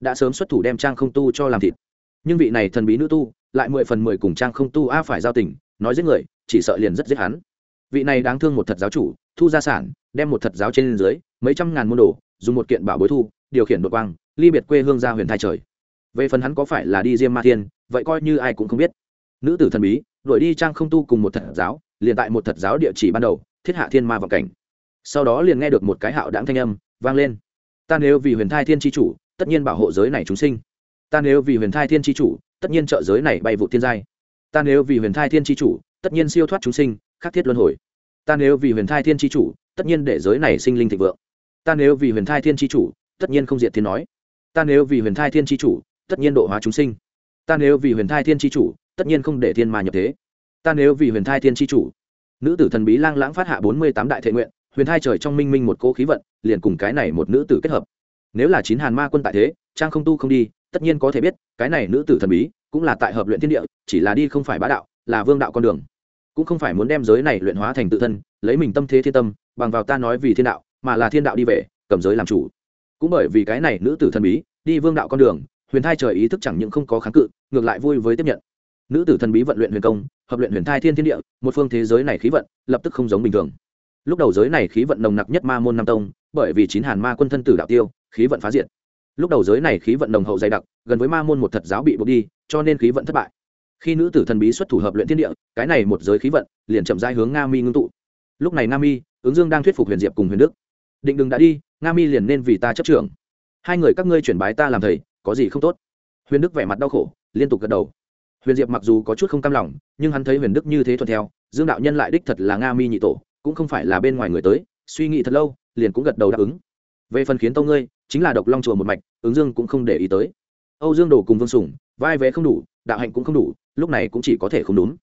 Đã sớm xuất thủ đem trang không tu cho làm thịt. Nhưng vị này thần bí nữ tu, lại mười phần mười cùng trang không tu a phải giao tình, nói giết người, chỉ sợ liền rất giết hắn. Vị này đáng thương một thật giáo chủ thu gia sản, đem một thật giáo trên dưới, mấy trăm ngàn môn đồ, dùng một kiện bảo bối thu, điều khiển đột quang, ly biệt quê hương ra huyền thai trời. Về phần hắn có phải là đi diêm ma thiên, vậy coi như ai cũng không biết. Nữ tử thần bí, đuổi đi trang không tu cùng một thật giáo, liền tại một thật giáo địa chỉ ban đầu, thiết hạ thiên ma vọng cảnh. Sau đó liền nghe được một cái hạo đáng thanh âm vang lên. Ta nếu vì huyền thai thiên tri chủ, tất nhiên bảo hộ giới này chúng sinh. Ta nếu vì huyền thai thiên tri chủ, tất nhiên trợ giới này bay vụ thiên giai. Ta nếu vì huyền thai thiên tri chủ, tất nhiên siêu thoát chúng sinh, khắc thiết luân hồi ta nếu vì huyền thai thiên tri chủ, tất nhiên để giới này sinh linh thịnh vượng. Ta nếu vì huyền thai thiên tri chủ, tất nhiên không diệt thiên nói. Ta nếu vì huyền thai thiên tri chủ, tất nhiên độ hóa chúng sinh. Ta nếu vì huyền thai thiên tri chủ, tất nhiên không để thiên mà nhập thế. Ta nếu vì huyền thai thiên tri chủ, nữ tử thần bí lang lãng phát hạ bốn mươi tám đại thệ nguyện, huyền thai trời trong minh minh một cô khí vận, liền cùng cái này một nữ tử kết hợp. Nếu là chín hàn ma quân tại thế, trang không tu không đi, tất nhiên có thể biết, cái này nữ tử thần bí cũng là tại hợp luyện thiên địa, chỉ là đi không phải bá đạo, là vương đạo con đường cũng không phải muốn đem giới này luyện hóa thành tự thân, lấy mình tâm thế thiên tâm, bằng vào ta nói vì thiên đạo, mà là thiên đạo đi về, cầm giới làm chủ. Cũng bởi vì cái này nữ tử thần bí, đi vương đạo con đường, huyền thai trời ý thức chẳng những không có kháng cự, ngược lại vui với tiếp nhận. Nữ tử thần bí vận luyện huyền công, hợp luyện huyền thai thiên thiên địa, một phương thế giới này khí vận, lập tức không giống bình thường. Lúc đầu giới này khí vận nồng nặc nhất ma môn nam tông, bởi vì chín hàn ma quân thân tử đạo tiêu, khí vận phá diệt. Lúc đầu giới này khí vận nồng hậu dày đặc, gần với ma môn một thật giáo bị buộc đi, cho nên khí vận thất bại khi nữ tử thần bí xuất thủ hợp luyện thiên địa, cái này một giới khí vận liền chậm rãi hướng nga mi ngưng tụ. Lúc này nga mi, ứng dương đang thuyết phục huyền diệp cùng huyền đức. Định đừng đã đi, nga mi liền nên vì ta chấp trưởng. Hai người các ngươi chuyển bái ta làm thầy, có gì không tốt? Huyền đức vẻ mặt đau khổ, liên tục gật đầu. Huyền diệp mặc dù có chút không cam lòng, nhưng hắn thấy huyền đức như thế thuận theo, dương đạo nhân lại đích thật là nga mi nhị tổ, cũng không phải là bên ngoài người tới, suy nghĩ thật lâu, liền cũng gật đầu đáp ứng. Về phần khiến tâu ngươi, chính là độc long chùa một mạch, ứng dương cũng không để ý tới. Âu dương đổ cùng vương sủng vai vé không đủ, đạo hạnh cũng không đủ lúc này cũng chỉ có thể không đúng.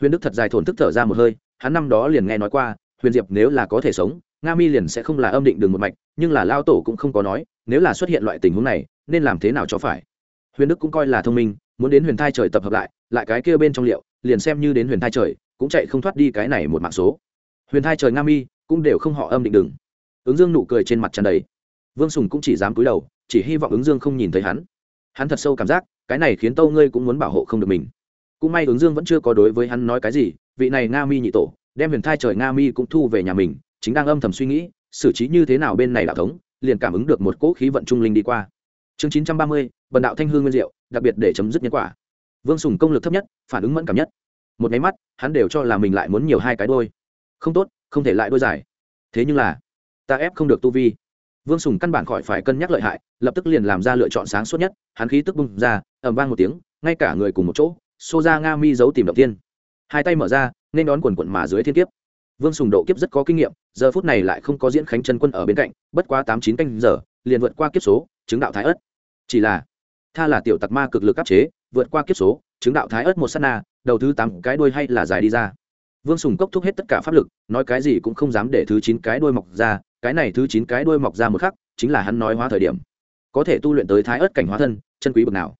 Huyền đức thật dài thổn thức thở ra một hơi, hắn năm đó liền nghe nói qua, huyền diệp nếu là có thể sống, nga mi liền sẽ không là âm định đường một mạch, nhưng là lao tổ cũng không có nói, nếu là xuất hiện loại tình huống này, nên làm thế nào cho phải? Huyền đức cũng coi là thông minh, muốn đến huyền thai trời tập hợp lại lại cái kia bên trong liệu, liền xem như đến huyền thai trời, cũng chạy không thoát đi cái này một mạng số. Huyền thai trời nga mi cũng đều không họ âm định đừng ứng dương nụ cười trên mặt tràn đầy. Vương sùng cũng chỉ dám cúi đầu, chỉ hy vọng ứng dương không nhìn thấy hắn. Hắn thật sâu cảm giác, cái này khiến tâu ngươi cũng muốn bảo hộ không được mình cũng may ứng dương vẫn chưa có đối với hắn nói cái gì, vị này nga mi nhị tổ, đem huyền thai trời nga mi cũng thu về nhà mình, chính đang âm thầm suy nghĩ, xử trí như thế nào bên này đạo thống, liền cảm ứng được một cỗ khí vận trung linh đi qua. Chương chín trăm ba mươi, bần đạo thanh hương nguyên diệu, đặc biệt để chấm dứt nhân quả. Vương sùng công lực thấp nhất, phản ứng mẫn cảm nhất. Một máy mắt, hắn đều cho là mình lại muốn nhiều hai cái đôi. Không tốt, không thể lại đôi dài thế nhưng là, ta ép không được tu vi. Vương sùng căn bản khỏi phải cân nhắc lợi hại, lập tức liền làm ra lựa chọn sáng suốt nhất, hắn khí tức bung ra ẩm vang một tiếng, ngay cả người cùng một chỗ xô ra nga mi giấu tìm đầu tiên. Hai tay mở ra, nên đón quần quận mà dưới thiên kiếp. Vương sùng độ kiếp rất có kinh nghiệm, giờ phút này lại không có diễn khánh chân quân ở bên cạnh, bất quá tám chín canh giờ, liền vượt qua kiếp số, chứng đạo thái ất chỉ là, tha là tiểu tặc ma cực lực áp chế, vượt qua kiếp số, chứng đạo thái ất một s á t na, đầu thứ tám cái đuôi hay là dài đi ra. Vương sùng cốc thúc hết tất cả pháp lực, nói cái gì cũng không dám để thứ chín cái đuôi mọc ra, cái này thứ chín cái đuôi mọc ra một khắc, chính là hắn nói hóa thời điểm. Có thể tu luyện tới thái ớt cảnh hóa thân, chân quý bực nào.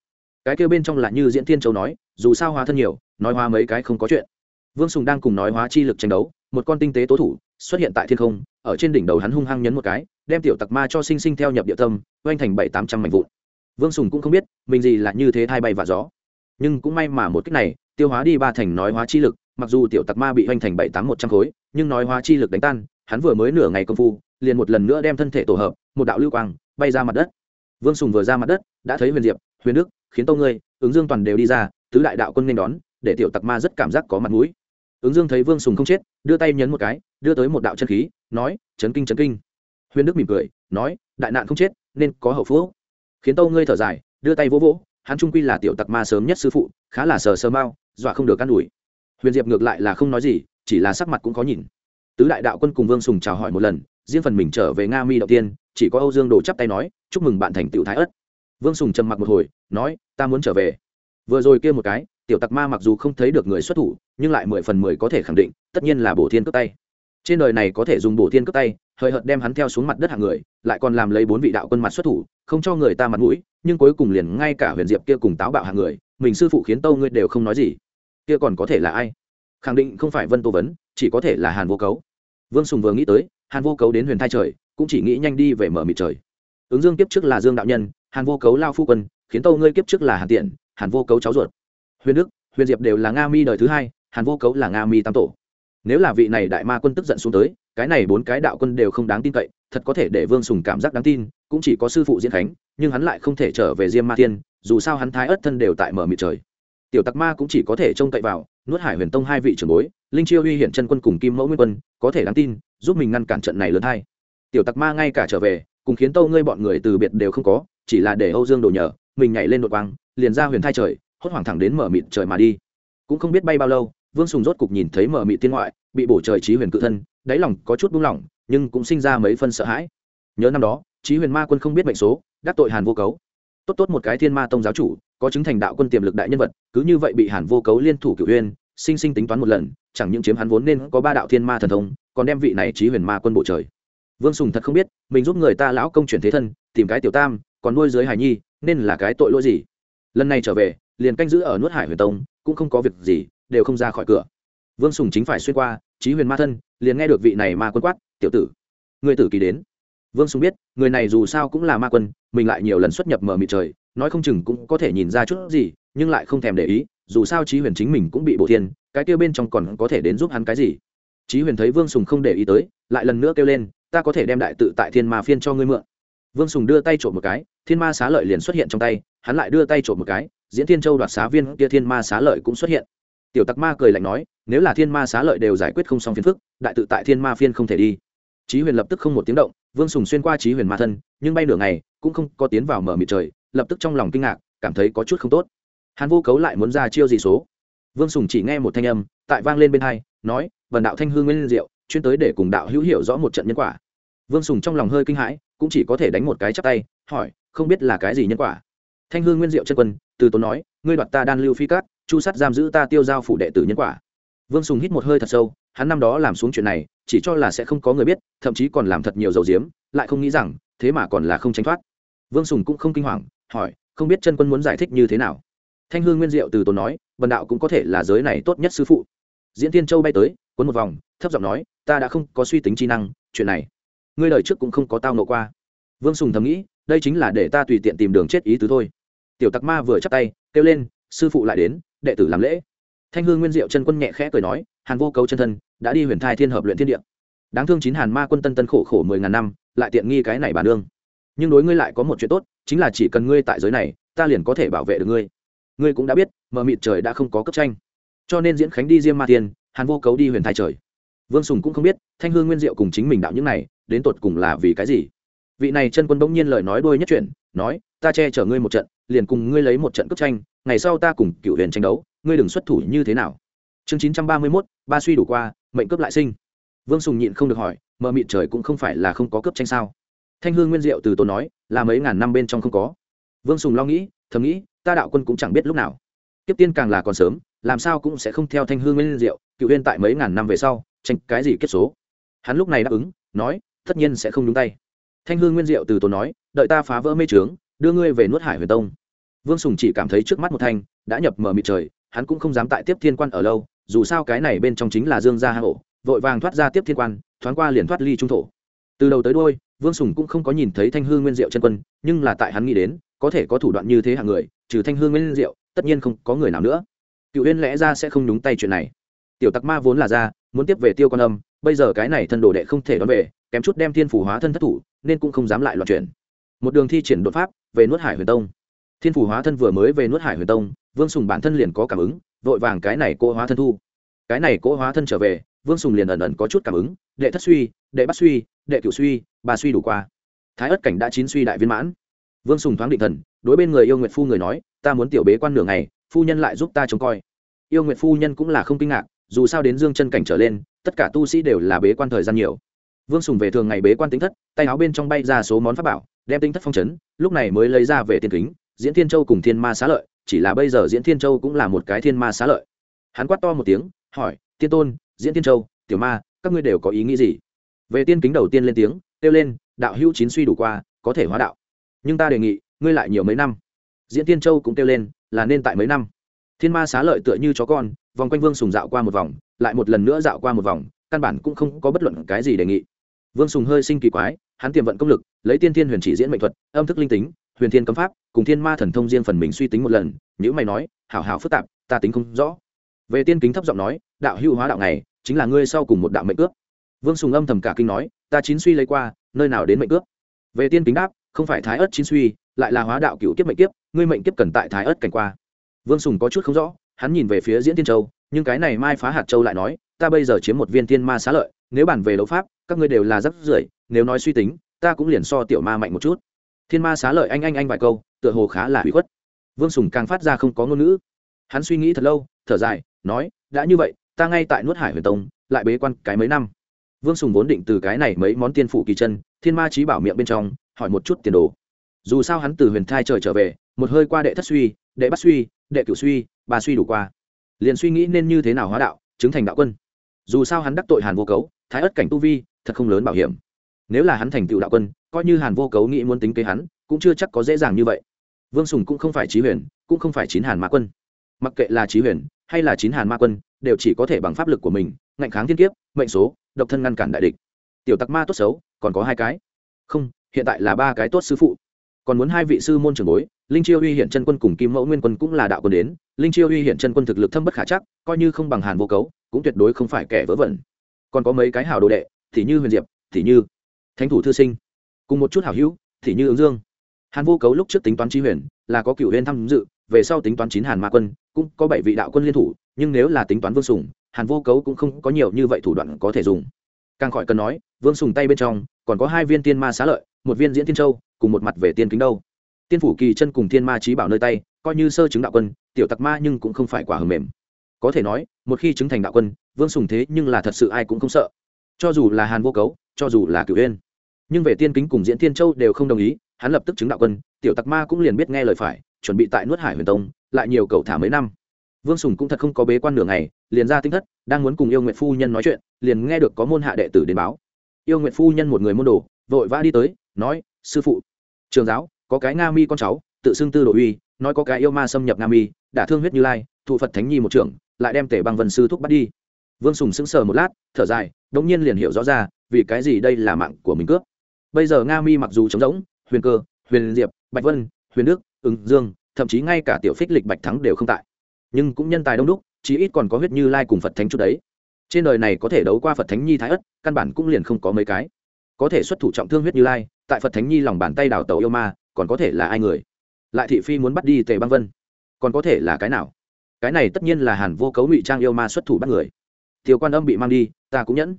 Cái kêu bên trong là như diễn thiên châu nói dù sao hóa thân nhiều, nói hóa mấy cái không có chuyện. Vương sùng đang cùng nói hóa chi lực tranh đấu, một con tinh tế tố thủ xuất hiện tại thiên không, ở trên đỉnh đầu hắn hung hăng nhấn một cái, đem tiểu tặc ma cho sinh sinh theo nhập địa tâm, oanh thành bảy tám trăm mảnh vụn. Vương sùng cũng không biết, mình gì là như thế thay bay và gió. Nhưng cũng may mà một cách này, tiêu hóa đi ba thành nói hóa chi lực, mặc dù tiểu tặc ma bị hoành thành bảy tám một trăm khối, nhưng nói hóa chi lực đánh tan, hắn vừa mới nửa ngày công phu, liền một lần nữa đem thân thể tổ hợp, một đạo lưu quang, bay ra mặt đất. Vương sùng vừa ra mặt đất, đã thấy huyền diệp, huyền đức, khiến tâu ngươi, ứng dương toàn đều đi ra tứ đại đạo quân nên đón, để tiểu tặc ma rất cảm giác có mặt mũi. Ứng dương thấy vương sùng không chết, đưa tay nhấn một cái, đưa tới một đạo chân khí, nói, chấn kinh chấn kinh. Huyền đức mỉm cười, nói, đại nạn không chết, nên có hậu phú khiến tâu ngươi thở dài, đưa tay vỗ vỗ, hắn trung quy là tiểu tặc ma sớm nhất sư phụ, khá là sờ sơ mau, dọa không được căn đuổi huyền diệp ngược lại là không nói gì, chỉ là sắc mặt cũng có nhìn. Tứ đại đạo quân cùng vương sùng chào hỏi một lần, riêng phần mình trở về nga mi đầu tiên, chỉ có âu dương đồ chắp tay nói, chúc mừng bạn thành tiểu thái ất. Vương sùng trầm mặc một hồi, nói, ta muốn trở về vừa rồi kia một cái, tiểu tặc ma mặc dù không thấy được người xuất thủ, nhưng lại mười phần mười có thể khẳng định, tất nhiên là bổ thiên cướp tay. Trên đời này có thể dùng bổ thiên cướp tay, hời hợt đem hắn theo xuống mặt đất hạng người, lại còn làm lấy bốn vị đạo quân mặt xuất thủ, không cho người ta mặt mũi, nhưng cuối cùng liền ngay cả huyền diệp kia cùng táo bạo hạng người, mình sư phụ khiến tâu ngươi đều không nói gì. Kia còn có thể là ai? Khẳng định không phải vân tô vấn, chỉ có thể là hàn vô cấu. Vương sùng vừa nghĩ tới, hàn vô cấu đến huyền thai trời, cũng chỉ nghĩ nhanh đi về mở mịt trời. Ứng dương kiếp trước là dương đạo nhân, hàn vô cấu lao phu quân, khiến tâu ngươi kiếp trước là hàn tiện hàn vô cấu cháu ruột. Huyền đức, huyền diệp đều là nga mi đời thứ hai, hàn vô cấu là nga mi tam tổ. Nếu là vị này đại ma quân tức giận xuống tới, cái này bốn cái đạo quân đều không đáng tin cậy, thật có thể để vương sùng cảm giác đáng tin, cũng chỉ có sư phụ diễn khánh, nhưng hắn lại không thể trở về diêm ma thiên, dù sao hắn thái ất thân đều tại mở mịt trời. Tiểu tặc ma cũng chỉ có thể trông cậy vào, nuốt hải huyền tông hai vị trưởng bối, linh chiêu uy hiện chân quân cùng kim mẫu nguyên quân, có thể đáng tin, giúp mình ngăn cản trận này lớn hai. Tiểu tặc ma ngay cả trở về, cùng khiến tâu ngươi bọn người từ biệt đều không có, chỉ là để âu dương đổ nhờ mình nhảy lên đột quang, liền ra huyền thai trời, hốt hoảng thẳng đến mở mịt trời mà đi. Cũng không biết bay bao lâu, vương sùng rốt cục nhìn thấy mở mịt tiên ngoại, bị bổ trời trí huyền cự thân, đáy lòng có chút buông lỏng, nhưng cũng sinh ra mấy phân sợ hãi. Nhớ năm đó, trí huyền ma quân không biết mệnh số, đắc tội hàn vô cấu. Tốt tốt một cái thiên ma tông giáo chủ, có chứng thành đạo quân tiềm lực đại nhân vật, cứ như vậy bị hàn vô cấu liên thủ cửu huyên sinh sinh tính toán một lần, chẳng những chiếm hắn vốn nên có ba đạo thiên ma thần thông, còn đem vị này trí huyền ma quân bộ trời. Vương sùng thật không biết, mình giúp người ta lão công chuyển thế thân, tìm cái tiểu tam, còn nuôi dưới hài nhi nên là cái tội lỗi gì? Lần này trở về, liền canh giữ ở nuốt hải huyền tông, cũng không có việc gì, đều không ra khỏi cửa. Vương sùng chính phải xuyên qua trí huyền ma thân liền nghe được vị này ma quân quát, tiểu tử người tử kỳ đến. Vương sùng biết, người này dù sao cũng là ma quân, mình lại nhiều lần xuất nhập mở mịt trời, nói không chừng cũng có thể nhìn ra chút gì, nhưng lại không thèm để ý, dù sao trí huyền chính mình cũng bị bổ thiên, cái kêu bên trong còn có thể đến giúp hắn cái gì? Trí huyền thấy vương sùng không để ý tới, lại lần nữa kêu lên, ta có thể đem đại tự tại thiên ma phiên cho ngươi mượn. Vương sùng đưa tay trộm một cái thiên ma xá lợi liền xuất hiện trong tay, hắn lại đưa tay trộm một cái, diễn thiên châu đoạt xá viên kia thiên ma xá lợi cũng xuất hiện. Tiểu tặc ma cười lạnh nói, nếu là thiên ma xá lợi đều giải quyết không xong phiền phức, đại tự tại thiên ma phiên không thể đi. Trí huyền lập tức không một tiếng động, vương sùng xuyên qua trí huyền ma thân, nhưng bay nửa ngày, cũng không có tiến vào mở mịt trời, lập tức trong lòng kinh ngạc, cảm thấy có chút không tốt. Hàn vô cấu lại muốn ra chiêu gì số? Vương sùng chỉ nghe một thanh âm, tại vang lên bên hai, nói vần đạo thanh hương nguyên diệu, chuyên tới để cùng đạo hữu hiểu rõ một trận nhân quả. Vương sùng trong lòng hơi kinh hãi, cũng chỉ có thể đánh một cái chắp tay, hỏi không biết là cái gì nhân quả. Thanh hương nguyên diệu chân quân, từ tốn nói, ngươi đoạt ta đan lưu phi cát, chu sắt giam giữ ta tiêu giao phủ đệ tử nhân quả. Vương sùng hít một hơi thật sâu, hắn năm đó làm xuống chuyện này, chỉ cho là sẽ không có người biết, thậm chí còn làm thật nhiều dầu diếm, lại không nghĩ rằng, thế mà còn là không tránh thoát. Vương sùng cũng không kinh hoàng, hỏi, không biết chân quân muốn giải thích như thế nào? Thanh hương nguyên diệu từ tốn nói vần đạo cũng có thể là giới này tốt nhất sư phụ. Diễn tiên châu bay tới, cuốn một vòng, thấp giọng nói, ta đã không có suy tính trí năng, chuyện này, ngươi đời trước cũng không có tao nộ qua. Vương sùng thầm nghĩ đây chính là để ta tùy tiện tìm đường chết ý tứ thôi. Tiểu tặc ma vừa chắp tay, kêu lên, sư phụ lại đến, đệ tử làm lễ. Thanh hương nguyên diệu chân quân nhẹ khẽ cười nói, hàn vô cấu chân thân, đã đi huyền thai thiên hợp luyện thiên địa. Đáng thương chín hàn ma quân tân tân khổ khổ mười ngàn năm, lại tiện nghi cái này bản đương nhưng đối ngươi lại có một chuyện tốt, chính là chỉ cần ngươi tại giới này, ta liền có thể bảo vệ được ngươi. Ngươi cũng đã biết, mờ mịt trời đã không có cấp tranh. Cho nên diễn khánh đi diêm ma tiên hàn vô cấu đi huyền Thai trời. Vương sùng cũng không biết, thanh hương nguyên diệu cùng chính mình đạo những này, đến tột cùng là vì cái gì? Vị này chân quân bỗng nhiên lời nói đôi nhất chuyển, nói, ta che chở ngươi một trận, liền cùng ngươi lấy một trận cướp tranh, ngày sau ta cùng cựu huyền tranh đấu, ngươi đừng xuất thủ như thế nào. Chương chín trăm ba mươi mốt, ba suy đủ qua, mệnh cướp lại sinh. Vương sùng nhịn không được hỏi, mờ mịt trời cũng không phải là không có cướp tranh sao? Thanh hương nguyên diệu từ tốn nói, là mấy ngàn năm bên trong không có. Vương sùng lo nghĩ, thầm nghĩ, ta đạo quân cũng chẳng biết lúc nào. Tiếp tiên càng là còn sớm, làm sao cũng sẽ không theo thanh hương nguyên diệu cựu huyên tại mấy ngàn năm về sau, tranh cái gì kết số? Hắn lúc này đáp ứng, nói, tất nhiên sẽ không đúng tay thanh hương nguyên diệu từ tốn nói, đợi ta phá vỡ mê trướng đưa ngươi về nuốt hải huyền tông. Vương sùng chỉ cảm thấy trước mắt một thanh đã nhập mở mịt trời, hắn cũng không dám tại tiếp thiên quan ở lâu, dù sao cái này bên trong chính là dương gia hạ hổ vội vàng thoát ra tiếp thiên quan, thoáng qua liền thoát ly trung thổ. Từ đầu tới đôi vương sùng cũng không có nhìn thấy thanh hương nguyên diệu chân quân, nhưng là tại hắn nghĩ đến, có thể có thủ đoạn như thế hạng người, trừ thanh hương nguyên diệu, tất nhiên không có người nào nữa. Cựu huyên lẽ ra sẽ không nhúng tay chuyện này. Tiểu tặc ma vốn là ra, muốn tiếp về tiêu Quan âm, bây giờ cái này thân đồ đệ không thể đón về kém chút đem thiên phủ hóa thân thất thủ, nên cũng không dám lại loạn chuyển một đường thi triển đột pháp, về nuốt hải huyền tông. Thiên phủ hóa thân vừa mới về nuốt hải huyền tông, vương sùng bản thân liền có cảm ứng, vội vàng cái này cô hóa thân thu. Cái này cô hóa thân trở về, vương sùng liền ẩn ẩn có chút cảm ứng, đệ thất suy, đệ bắt suy, đệ cửu suy, ba suy đủ qua. Thái ất cảnh đã chín suy đại viên mãn. Vương sùng thoáng định thần, đối bên người yêu nguyệt phu người nói, ta muốn tiểu bế quan nửa ngày, phu nhân lại giúp ta trông coi. Yêu nguyệt phu nhân cũng là không kinh ngạc, dù sao đến dương chân cảnh trở lên, tất cả tu sĩ đều là bế quan thời gian nhiều vương sùng về thường ngày bế quan tính thất, tay áo bên trong bay ra số món pháp bảo, đem tính thất phong chấn, lúc này mới lấy ra về tiền kính, diễn thiên châu cùng thiên ma xá lợi, chỉ là bây giờ diễn thiên châu cũng là một cái thiên ma xá lợi. Hắn quát to một tiếng, hỏi, tiên tôn, diễn thiên châu, tiểu ma, các ngươi đều có ý nghĩ gì? Về tiên kính đầu tiên lên tiếng, kêu lên, đạo hữu chín suy đủ qua, có thể hóa đạo. Nhưng ta đề nghị, ngươi lại nhiều mấy năm. Diễn tiên châu cũng kêu lên, là nên tại mấy năm? Thiên ma xá lợi tựa như chó con, vòng quanh vương sùng dạo qua một vòng, lại một lần nữa dạo qua một vòng, căn bản cũng không có bất luận cái gì đề nghị vương sùng hơi sinh kỳ quái, hắn tiềm vận công lực, lấy tiên thiên huyền chỉ diễn mệnh thuật, âm thức linh tính, huyền thiên cấm pháp, cùng thiên ma thần thông riêng phần mình suy tính một lần, nhữ mày nói, hảo hảo phức tạp, ta tính không rõ. Về tiên kính thấp giọng nói, đạo hữu hóa đạo này, chính là ngươi sau cùng một đạo mệnh cướp vương sùng âm thầm cả kinh nói, ta chín suy lấy qua, nơi nào đến mệnh cướp về tiên kính đáp, không phải thái ớt chín suy, lại là hóa đạo cựu kiếp mệnh kiếp, ngươi mệnh kiếp cần tại thái ớt cảnh qua. Vương sùng có chút không rõ, hắn nhìn về phía diễn tiên châu, nhưng cái này mai phá hạt châu lại nói, ta bây giờ chiếm một viên tiên ma xá lợi nếu bàn về đấu pháp, các ngươi đều là rất rưởi, nếu nói suy tính, ta cũng liền so tiểu ma mạnh một chút. Thiên ma xá lợi anh anh anh vài câu, tựa hồ khá là hủy khuất. Vương sùng càng phát ra không có ngôn ngữ. Hắn suy nghĩ thật lâu, thở dài, nói, đã như vậy, ta ngay tại nuốt hải huyền tông, lại bế quan cái mấy năm. Vương sùng vốn định từ cái này mấy món tiên phụ kỳ chân, thiên ma trí bảo miệng bên trong, hỏi một chút tiền đồ. Dù sao hắn từ huyền thai trời trở về, một hơi qua đệ thất suy, đệ bắt suy, đệ cửu suy, ba suy đủ qua. Liền suy nghĩ nên như thế nào hóa đạo, chứng thành đạo quân. Dù sao hắn đắc tội hàn vô cấu thái ất cảnh tu vi, thật không lớn bảo hiểm. Nếu là hắn thành tựu đạo quân, coi như hàn vô cấu nghĩ muốn tính kế hắn, cũng chưa chắc có dễ dàng như vậy. Vương sùng cũng không phải trí huyền, cũng không phải chín hàn ma quân. Mặc kệ là trí huyền hay là chín hàn ma quân, đều chỉ có thể bằng pháp lực của mình, ngạnh kháng thiên kiếp, mệnh số, độc thân ngăn cản đại địch. Tiểu tặc ma tốt xấu, còn có hai cái. Không, hiện tại là ba cái tốt sư phụ. Còn muốn hai vị sư môn trưởng bối, linh chiêu uy hiện chân quân cùng kim mẫu nguyên quân cũng là đạo quân đến, linh chiêu uy hiện chân quân thực lực thâm bất khả chắc, coi như không bằng hàn vô cấu, cũng tuyệt đối không phải kẻ vớ vẩn còn có mấy cái hào đồ đệ, thì như huyền diệp, thì như thánh thủ thư sinh, cùng một chút hảo hữu, thì như ứng dương. Hàn vô cấu lúc trước tính toán chi huyền, là có cựu huyền tham dự, về sau tính toán chín hàn ma quân, cũng có bảy vị đạo quân liên thủ, nhưng nếu là tính toán vương sùng, hàn vô cấu cũng không có nhiều như vậy thủ đoạn có thể dùng. Càng khỏi cần nói, vương sùng tay bên trong, còn có hai viên tiên ma xá lợi, một viên diễn tiên châu, cùng một mặt về tiên kính đâu. Tiên phủ kỳ chân cùng thiên ma trí bảo nơi tay, coi như sơ chứng đạo quân, tiểu tặc ma nhưng cũng không phải quả hầm mềm. Có thể nói, một khi chứng thành đạo quân vương sùng thế nhưng là thật sự ai cũng không sợ. Cho dù là hàn vô cấu, cho dù là cửu huyên nhưng về tiên kính cùng diễn tiên châu đều không đồng ý, hắn lập tức chứng đạo quân, tiểu tặc ma cũng liền biết nghe lời phải, chuẩn bị tại nuốt hải huyền tông, lại nhiều cầu thả mấy năm. Vương sùng cũng thật không có bế quan nửa ngày, liền ra tinh thất, đang muốn cùng yêu nguyện phu nhân nói chuyện, liền nghe được có môn hạ đệ tử đến báo. Yêu nguyện phu nhân một người môn đồ, vội vã đi tới, nói, sư phụ, trường giáo, có cái nga mi con cháu, tự xưng tư đồ uy, nói có cái yêu ma xâm nhập nga mi, đã thương huyết như lai, thụ phật thánh nhi một trưởng, lại đem tể bằng vân sư thúc bắt đi vương sùng sững sờ một lát, thở dài, đống nhiên liền hiểu rõ ra, vì cái gì đây là mạng của mình cướp. Bây giờ nga mi mặc dù trống rỗng huyền cơ, huyền diệp, bạch vân, huyền đức, ứng dương, thậm chí ngay cả tiểu phích lịch bạch thắng đều không tại. Nhưng cũng nhân tài đông đúc, chí ít còn có huyết như lai cùng phật thánh chút đấy. Trên đời này có thể đấu qua phật thánh nhi thái ất, căn bản cũng liền không có mấy cái. Có thể xuất thủ trọng thương huyết như lai, tại phật thánh nhi lòng bàn tay đào tàu yêu ma, còn có thể là ai người? Lại thị phi muốn bắt đi tề băng vân, còn có thể là cái nào? Cái này tất nhiên là hàn vô cấu ngụy trang yêu ma xuất thủ bắt người tiêu quan âm bị mang đi, ta cũng nhẫn.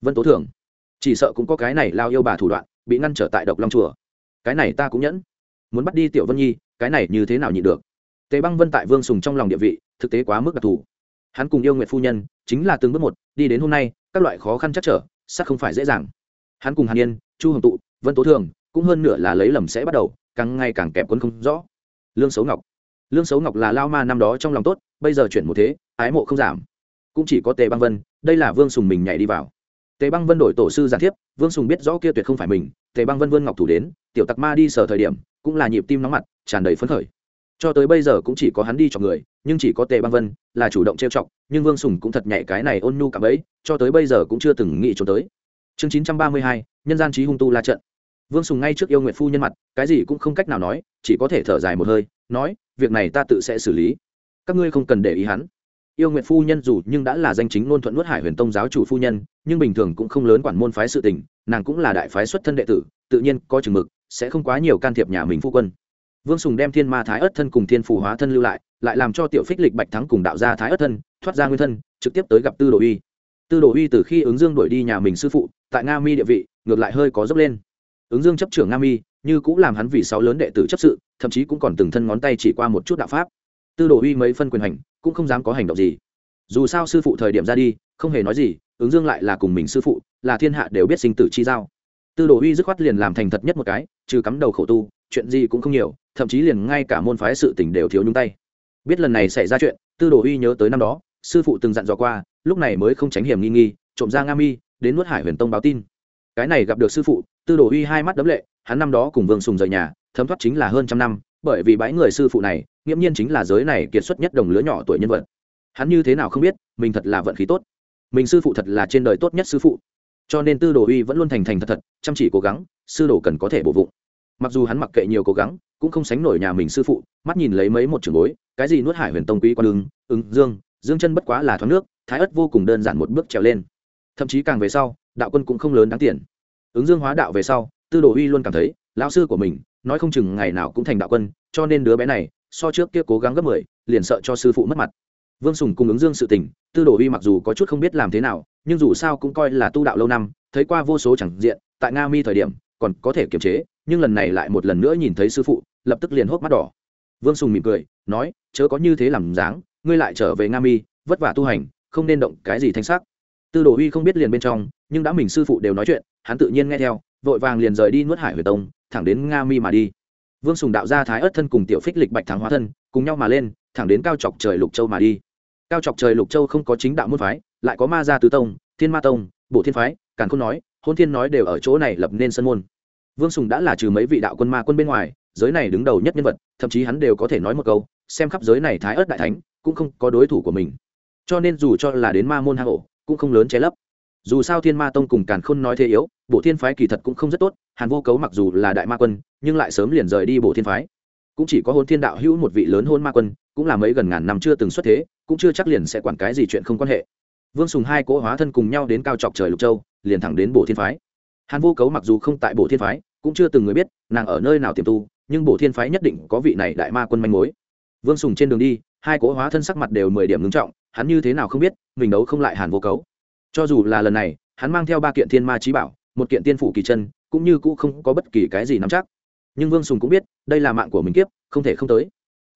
Vân tố thường chỉ sợ cũng có cái này lao yêu bà thủ đoạn, bị ngăn trở tại độc long chùa. Cái này ta cũng nhẫn. Muốn bắt đi tiểu vân nhi, cái này như thế nào nhịn được? Tề băng vân tại vương sùng trong lòng địa vị, thực tế quá mức đặc thù. Hắn cùng yêu nguyện phu nhân, chính là từng bước một, đi đến hôm nay, các loại khó khăn chắc trở sắc không phải dễ dàng. Hắn cùng hàn yên, chu hồng tụ, vân tố thường cũng hơn nửa là lấy lầm sẽ bắt đầu, càng ngày càng kẹp quân không rõ. Lương xấu ngọc. Lương xấu ngọc là lao ma năm đó trong lòng tốt, bây giờ chuyển một thế, ái mộ không giảm cũng chỉ có tề băng vân, đây là vương sùng mình nhảy đi vào. Tề băng vân đổi tổ sư giả thiếp, vương sùng biết rõ kia tuyệt không phải mình, tề băng vân Vương ngọc thủ đến, tiểu tặc ma đi sở thời điểm, cũng là nhịp tim nóng mặt, tràn đầy phấn khởi. Cho tới bây giờ cũng chỉ có hắn đi chọc người, nhưng chỉ có tề băng vân là chủ động trêu chọc, nhưng vương sùng cũng thật nhạy cái này ôn nhu cảm ấy, cho tới bây giờ cũng chưa từng nghĩ trốn tới. Chương chín trăm ba mươi hai, nhân gian trí hung tu la trận. Vương sùng ngay trước yêu nguyện phu nhân mặt, cái gì cũng không cách nào nói, chỉ có thể thở dài một hơi, nói, việc này ta tự sẽ xử lý. Các ngươi không cần để ý hắn yêu nguyện phu nhân dù nhưng đã là danh chính ngôn thuận nuốt hải huyền tông giáo chủ phu nhân, nhưng bình thường cũng không lớn quản môn phái sự tình, nàng cũng là đại phái xuất thân đệ tử, tự nhiên có chừng mực, sẽ không quá nhiều can thiệp nhà mình phu quân. Vương sùng đem thiên ma thái ất thân cùng thiên phù hóa thân lưu lại lại làm cho tiểu phích lịch bạch thắng cùng đạo gia thái ất thân, thoát ra nguyên thân, trực tiếp tới gặp tư đồ uy. Tư đồ uy từ khi ứng dương đuổi đi nhà mình sư phụ, tại nga mi địa vị, ngược lại hơi có dốc lên. Ứng dương chấp trưởng nga mi, như cũng làm hắn vì sáu lớn đệ tử chấp sự, thậm chí cũng còn từng thân ngón tay chỉ qua một chút đạo pháp tư đồ uy mấy phân quyền hành, cũng không dám có hành động gì. Dù sao sư phụ thời điểm ra đi, không hề nói gì, ứng dương lại là cùng mình sư phụ, là thiên hạ đều biết sinh tử chi giao. Tư đồ uy dứt khoát liền làm thành thật nhất một cái, trừ cắm đầu khổ tu, chuyện gì cũng không nhiều, thậm chí liền ngay cả môn phái sự tình đều thiếu nhung tay. Biết lần này xảy ra chuyện, tư đồ uy nhớ tới năm đó, sư phụ từng dặn dò qua, lúc này mới không tránh hiểm nghi nghi, trộm ra nga mi, đến nuốt hải huyền tông báo tin. Cái này gặp được sư phụ, tư đồ uy hai mắt đấm lệ, hắn năm đó cùng vương sùng rời nhà, thấm thoát chính là hơn trăm năm bởi vì bãi người sư phụ này, nghiễm nhiên chính là giới này kiệt xuất nhất đồng lứa nhỏ tuổi nhân vật. Hắn như thế nào không biết, mình thật là vận khí tốt. Mình sư phụ thật là trên đời tốt nhất sư phụ. Cho nên tư đồ uy vẫn luôn thành thành thật thật, chăm chỉ cố gắng, sư đồ cần có thể bổ vụng. Mặc dù hắn mặc kệ nhiều cố gắng, cũng không sánh nổi nhà mình sư phụ, mắt nhìn lấy mấy một trường bối, cái gì nuốt hải huyền tông quý quan ứng ứng, dương dương chân bất quá là thoáng nước, thái ất vô cùng đơn giản một bước trèo lên. Thậm chí càng về sau, đạo quân cũng không lớn đáng tiền. Ứng dương hóa đạo về sau, tư đồ uy luôn cảm thấy, lão sư của mình nói không chừng ngày nào cũng thành đạo quân, cho nên đứa bé này, so trước kia cố gắng gấp mười, liền sợ cho sư phụ mất mặt. Vương sùng cùng ứng dương sự tình, tư đồ uy mặc dù có chút không biết làm thế nào, nhưng dù sao cũng coi là tu đạo lâu năm, thấy qua vô số chẳng diện, tại nga mi thời điểm, còn có thể kiềm chế, nhưng lần này lại một lần nữa nhìn thấy sư phụ, lập tức liền hốc mắt đỏ. Vương sùng mỉm cười, nói, chớ có như thế làm dáng, ngươi lại trở về nga mi, vất vả tu hành, không nên động cái gì thanh sắc. Tư đồ uy không biết liền bên trong, nhưng đã mình sư phụ đều nói chuyện, hắn tự nhiên nghe theo, vội vàng liền rời đi nuốt hải huyền tông thẳng đến nga mi mà đi. Vương sùng đạo ra thái ớt thân cùng tiểu phích lịch bạch thắng hóa thân, cùng nhau mà lên, thẳng đến cao chọc trời lục châu mà đi. Cao chọc trời lục châu không có chính đạo môn phái, lại có ma gia tứ tông, thiên ma tông bộ thiên phái, càn khôn nói, hôn thiên nói đều ở chỗ này lập nên sân môn. Vương sùng đã là trừ mấy vị đạo quân ma quân bên ngoài, giới này đứng đầu nhất nhân vật, thậm chí hắn đều có thể nói một câu, xem khắp giới này thái ớt đại thánh, cũng không có đối thủ của mình. Cho nên dù cho là đến ma môn hang ổ, cũng không lớn che lấp. Dù sao thiên ma tông cùng càn khôn nói thế yếu bộ thiên phái kỳ thật cũng không rất tốt, hàn vô cấu mặc dù là đại ma quân, nhưng lại sớm liền rời đi bộ thiên phái. Cũng chỉ có hôn thiên đạo hữu một vị lớn hôn ma quân, cũng là mấy gần ngàn năm chưa từng xuất thế, cũng chưa chắc liền sẽ quản cái gì chuyện không quan hệ. Vương sùng hai cỗ hóa thân cùng nhau đến cao trọc trời lục châu, liền thẳng đến bộ thiên phái. Hàn vô cấu mặc dù không tại bộ thiên phái, cũng chưa từng người biết nàng ở nơi nào tiềm tu, nhưng bộ thiên phái nhất định có vị này đại ma quân manh mối. Vương sùng trên đường đi, hai cỗ hóa thân sắc mặt đều mười điểm ngưng trọng, hắn như thế nào không biết, mình đấu không lại hàn vô cấu. Cho dù là lần này, hắn mang theo ba kiện thiên ma trí bảo một kiện tiên phủ kỳ chân, cũng như cũ không có bất kỳ cái gì nắm chắc. Nhưng vương sùng cũng biết, đây là mạng của mình kiếp, không thể không tới.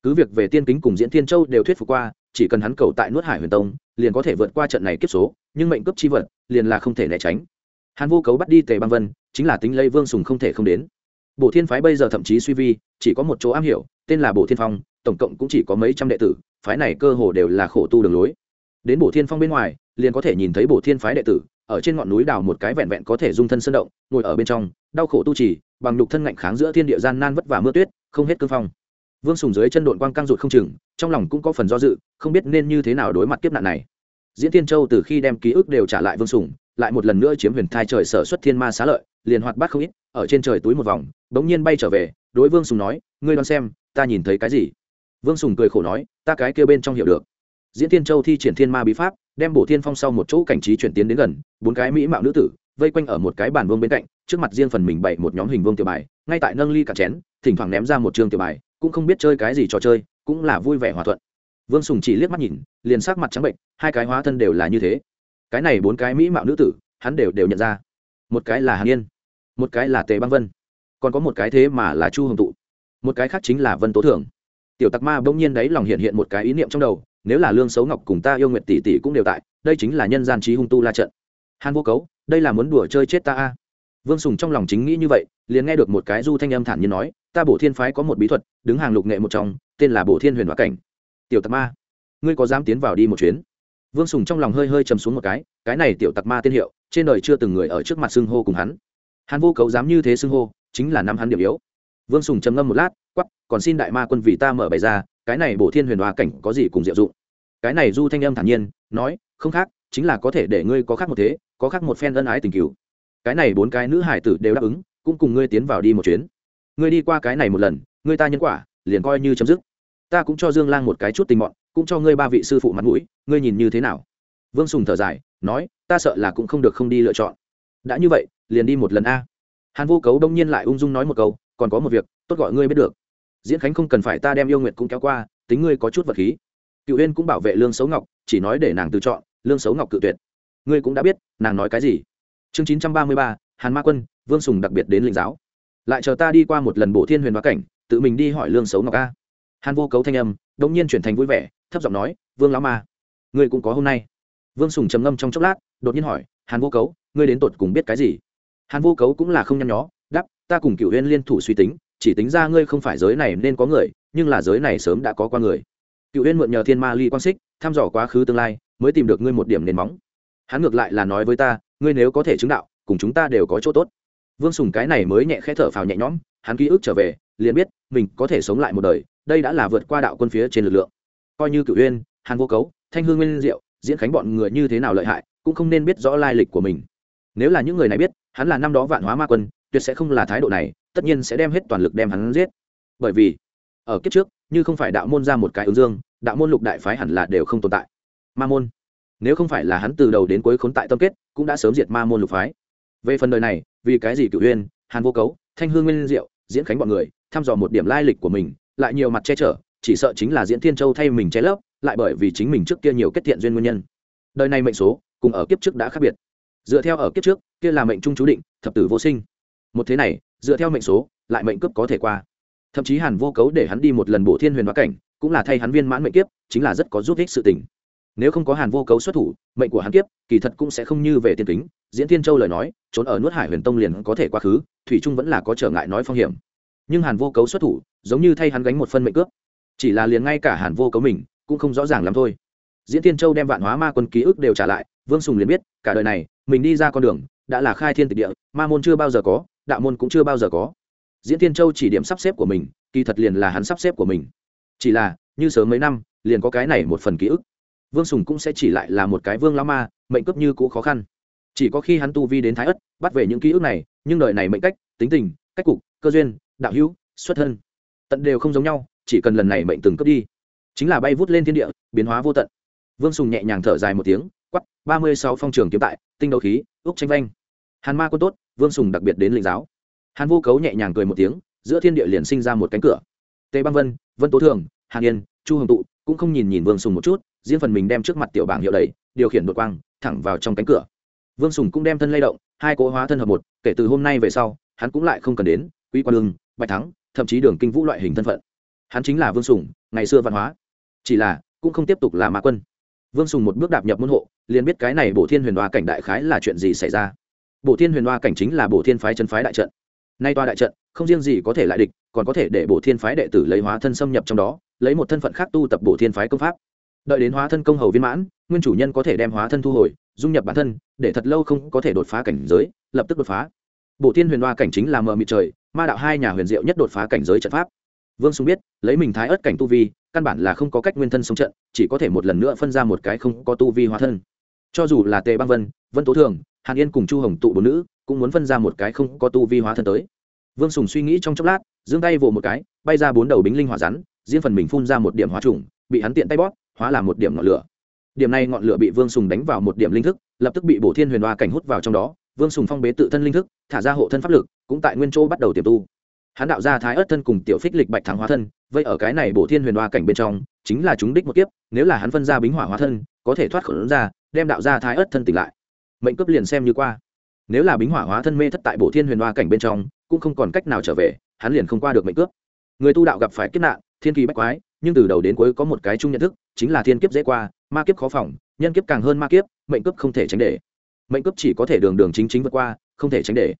Cứ việc về tiên kính cùng diễn thiên châu đều thuyết phục qua, chỉ cần hắn cầu tại nuốt hải huyền tông, liền có thể vượt qua trận này kiếp số, nhưng mệnh cấp chi vật, liền là không thể né tránh. Hàn vô cấu bắt đi tề băng vân, chính là tính lây vương sùng không thể không đến. Bộ thiên phái bây giờ thậm chí suy vi, chỉ có một chỗ am hiểu, tên là bộ thiên phong, tổng cộng cũng chỉ có mấy trăm đệ tử, phái này cơ hồ đều là khổ tu đường lối. Đến bộ thiên phong bên ngoài, liền có thể nhìn thấy bộ thiên phái đệ tử ở trên ngọn núi đào một cái vẹn vẹn có thể dung thân sơn động, ngồi ở bên trong, đau khổ tu trì, bằng nhục thân ngạnh kháng giữa thiên địa gian nan vất vả mưa tuyết, không hết cương phong. Vương sùng dưới chân đội quang căng rụt không chừng, trong lòng cũng có phần do dự, không biết nên như thế nào đối mặt kiếp nạn này. Diễn tiên châu từ khi đem ký ức đều trả lại vương sùng, lại một lần nữa chiếm huyền thai trời sở xuất thiên ma xá lợi, liền hoạt bát không ít, ở trên trời túi một vòng, bỗng nhiên bay trở về, đối vương sùng nói, ngươi đoán xem, ta nhìn thấy cái gì? Vương sùng cười khổ nói, ta cái kia bên trong hiểu được diễn tiên châu thi triển thiên ma bí pháp, đem bổ thiên phong sau một chỗ cảnh trí chuyển tiến đến gần, bốn cái mỹ mạo nữ tử, vây quanh ở một cái bàn vương bên cạnh, trước mặt riêng phần mình bày một nhóm hình vương tiểu bài, ngay tại nâng ly cả chén, thỉnh thoảng ném ra một trường tiểu bài, cũng không biết chơi cái gì trò chơi, cũng là vui vẻ hòa thuận. Vương sùng chỉ liếc mắt nhìn, liền sắc mặt trắng bệnh, hai cái hóa thân đều là như thế. Cái này bốn cái mỹ mạo nữ tử, hắn đều đều nhận ra. Một cái là hàn yên, một cái là tề băng vân. Còn có một cái thế mà là chu hồng tụ. Một cái khác chính là vân tố thường tiểu tặc ma bỗng nhiên đấy lòng hiện hiện một cái ý niệm trong đầu nếu là lương xấu ngọc cùng ta yêu nguyện tỷ tỷ cũng đều tại, đây chính là nhân gian trí hung tu la trận. Hàn vô cấu, đây là muốn đùa chơi chết ta a. Vương sùng trong lòng chính nghĩ như vậy, liền nghe được một cái du thanh âm thản nhiên nói, ta bổ thiên phái có một bí thuật, đứng hàng lục nghệ một trong, tên là bổ thiên huyền hóa cảnh. Tiểu tặc ma, ngươi có dám tiến vào đi một chuyến? Vương sùng trong lòng hơi hơi chầm xuống một cái cái này tiểu tặc ma tiên hiệu, trên đời chưa từng người ở trước mặt xưng hô cùng hắn. Hắn vô cấu dám như thế xưng hô, chính là năm hắn điểm yếu. Vương sùng trầm ngâm một lát quắp còn xin đại ma quân vì ta mở bày ra cái này bổ thiên huyền hoa cảnh có gì cùng diệu dụng? Cái này du thanh âm thản nhiên, nói, không khác, chính là có thể để ngươi có khác một thế, có khác một phen ân ái tình cứu cái này bốn cái nữ hải tử đều đáp ứng, cũng cùng ngươi tiến vào đi một chuyến. Ngươi đi qua cái này một lần, ngươi ta nhân quả, liền coi như chấm dứt. Ta cũng cho dương lang một cái chút tình mọn, cũng cho ngươi ba vị sư phụ mặt mũi, ngươi nhìn như thế nào? Vương sùng thở dài, nói, ta sợ là cũng không được không đi lựa chọn. Đã như vậy, liền đi một lần a. Hàn vô cấu đông nhiên lại ung dung nói một câu, còn có một việc, tốt gọi ngươi biết được diễn khánh không cần phải ta đem yêu nguyện cũng kéo qua, tính ngươi có chút vật khí. Cựu huyên cũng bảo vệ lương xấu ngọc, chỉ nói để nàng tự chọn, lương xấu ngọc cự tuyệt. Ngươi cũng đã biết, nàng nói cái gì. Chương chín trăm ba mươi ba, hàn ma quân, vương sùng đặc biệt đến linh giáo. Lại chờ ta đi qua một lần bộ thiên huyền hóa cảnh, tự mình đi hỏi lương xấu ngọc a. Hàn vô cấu thanh âm đ ỗ n g nhiên chuyển thành vui vẻ, thấp giọng nói, vương lão ma, ngươi cũng có hôm nay. Vương sùng trầm ngâm trong chốc lát, đột nhiên hỏi, hàn vô cấu, ngươi đến tột cùng biết cái gì? Hàn vô cấu cũng là không nhăn nhó đắp ta cùng cựu huyên liên thủ suy tính chỉ tính ra ngươi không phải giới này nên có người, nhưng là giới này sớm đã có qua người. Cựu huyên mượn nhờ thiên ma ly quang xích, thăm dò quá khứ tương lai, mới tìm được ngươi một điểm nền móng. Hắn ngược lại là nói với ta, ngươi nếu có thể chứng đạo, cùng chúng ta đều có chỗ tốt. Vương sùng cái này mới nhẹ khẽ thở phào nhẹ nhõm, hắn ký ức trở về, liền biết, mình có thể sống lại một đời, đây đã là vượt qua đạo quân phía trên lực lượng. Coi như cựu uyên, hàn vô cấu, thanh hương nguyên diệu, diễn khánh bọn người như thế nào lợi hại, cũng không nên biết rõ lai lịch của mình. Nếu là những người này biết, hắn là năm đó vạn hóa ma quân tuyệt sẽ không là thái độ này, tất nhiên sẽ đem hết toàn lực đem hắn giết. Bởi vì, ở kiếp trước, như không phải đạo môn ra một cái ứng dương, đạo môn lục đại phái hẳn là đều không tồn tại. Ma môn, nếu không phải là hắn từ đầu đến cuối khốn tại tâm kết, cũng đã sớm diệt ma môn lục phái. Về phần đời này, vì cái gì cựu huyên hàn vô cấu, thanh hương nguyên diệu, diễn khánh bọn người, thăm dò một điểm lai lịch của mình, lại nhiều mặt che chở, chỉ sợ chính là diễn thiên châu thay mình che lấp, lại bởi vì chính mình trước kia nhiều kết thiện duyên nguyên nhân. Đời này mệnh số, cùng ở kiếp trước đã khác biệt. Dựa theo ở kiếp trước, kia là mệnh trung chú định, thập tử vô sinh một thế này, dựa theo mệnh số, lại mệnh cướp có thể qua. Thậm chí hàn vô cấu để hắn đi một lần bổ thiên huyền hóa cảnh, cũng là thay hắn viên mãn mệnh kiếp, chính là rất có giúp ích sự tình. Nếu không có hàn vô cấu xuất thủ, mệnh của hắn kiếp, kỳ thật cũng sẽ không như về tiên kính. Diễn thiên châu lời nói, trốn ở nuốt hải huyền tông liền có thể quá khứ, thủy trung vẫn là có trở ngại nói phong hiểm. Nhưng hàn vô cấu xuất thủ, giống như thay hắn gánh một phân mệnh cướp. Chỉ là liền ngay cả hàn vô cấu mình, cũng không rõ ràng lắm thôi. Diễn thiên châu đem vạn hóa ma quân ký ức đều trả lại, vương sùng liền biết, cả đời này, mình đi ra con đường đã là khai thiên tịch địa, ma môn chưa bao giờ có, đạo môn cũng chưa bao giờ có. Diễn thiên châu chỉ điểm sắp xếp của mình, kỳ thật liền là hắn sắp xếp của mình. Chỉ là, như sớm mấy năm, liền có cái này một phần ký ức. Vương sùng cũng sẽ chỉ lại là một cái vương lão ma, mệnh cấp như cũ khó khăn. Chỉ có khi hắn tu vi đến thái ất, bắt về những ký ức này, nhưng đời này mệnh cách, tính tình, cách cục, cơ duyên, đạo hữu, xuất thân, tận đều không giống nhau, chỉ cần lần này mệnh từng cấp đi. Chính là bay vút lên thiên địa, biến hóa vô tận. Vương sùng nhẹ nhàng thở dài một tiếng quắp ba mươi sáu phong trường kiếm tại, tinh đấu khí, úc tranh vanh. Hàn ma quân tốt, vương sùng đặc biệt đến linh giáo. Hàn vô cấu nhẹ nhàng cười một tiếng, giữa thiên địa liền sinh ra một cánh cửa. Tề băng vân vân tố thường, hàn yên, chu hồng tụ cũng không nhìn nhìn vương sùng một chút, riêng phần mình đem trước mặt tiểu bảng hiệu đầy điều khiển đột quang, thẳng vào trong cánh cửa. Vương sùng cũng đem thân lay động, hai cỗ hóa thân hợp một, kể từ hôm nay về sau, hắn cũng lại không cần đến, quý quan lương, bạch thắng, thậm chí đường kinh vũ loại hình thân phận. Hắn chính là vương sùng, ngày xưa văn hóa. Chỉ là, cũng không tiếp tục là mã quân. Vương sùng một bước đạp nhập môn hộ liền biết cái này bổ thiên huyền đoa cảnh đại khái là chuyện gì xảy ra. Bổ thiên huyền đoa cảnh chính là bổ thiên phái chân phái đại trận. Nay toa đại trận, không riêng gì có thể lại địch, còn có thể để bổ thiên phái đệ tử lấy hóa thân xâm nhập trong đó, lấy một thân phận khác tu tập bổ thiên phái công pháp. Đợi đến hóa thân công hầu viên mãn, nguyên chủ nhân có thể đem hóa thân thu hồi, dung nhập bản thân, để thật lâu không có thể đột phá cảnh giới, lập tức đột phá. Bộ thiên huyền hoa cảnh chính là mờ mịt trời, ma đạo hai nhà huyền diệu nhất đột phá cảnh giới trận pháp. Vương sung biết, lấy mình thái ớt cảnh tu vi căn bản là không có cách nguyên thân sống trận, chỉ có thể một lần nữa phân ra một cái không có tu vi hóa thân. Cho dù là tề băng vân vân tố thường, hàn yên cùng chu hồng tụ bốn nữ, cũng muốn phân ra một cái không có tu vi hóa thân tới. Vương sùng suy nghĩ trong chốc lát, giương tay vồ một cái, bay ra bốn đầu bính linh hỏa rắn, riêng phần mình phun ra một điểm hóa trùng, bị hắn tiện tay bóp, hóa làm một điểm ngọn lửa. Điểm này ngọn lửa bị vương sùng đánh vào một điểm linh thức, lập tức bị bổ thiên huyền hoa cảnh hút vào trong đó. Vương sùng phong bế tự thân linh thức, thả ra hộ thân pháp lực, cũng tại nguyên chỗ bắt đầu tiềm tu. Hắn đạo ra thái ớt thân cùng tiểu phích lịch bạch thắng hóa thân vậy ở cái này bổ thiên huyền hoa cảnh bên trong, chính là chúng đích một kiếp, nếu là hắn phân ra bính hỏa hóa thân, có thể thoát khỏi khẩu ra, đem đạo ra thái ớt thân tỉnh lại. Mệnh cấp liền xem như qua. Nếu là bính hỏa hóa thân mê thất tại bổ thiên huyền hoa cảnh bên trong, cũng không còn cách nào trở về, hắn liền không qua được mệnh cướp. Người tu đạo gặp phải kiếp nạn, thiên kỳ bách quái, nhưng từ đầu đến cuối có một cái chung nhận thức, chính là thiên kiếp dễ qua, ma kiếp khó phòng, nhân kiếp càng hơn ma kiếp, mệnh cướp không thể tránh để. Mệnh cướp chỉ có thể đường đường chính chính vượt qua, không thể tránh để.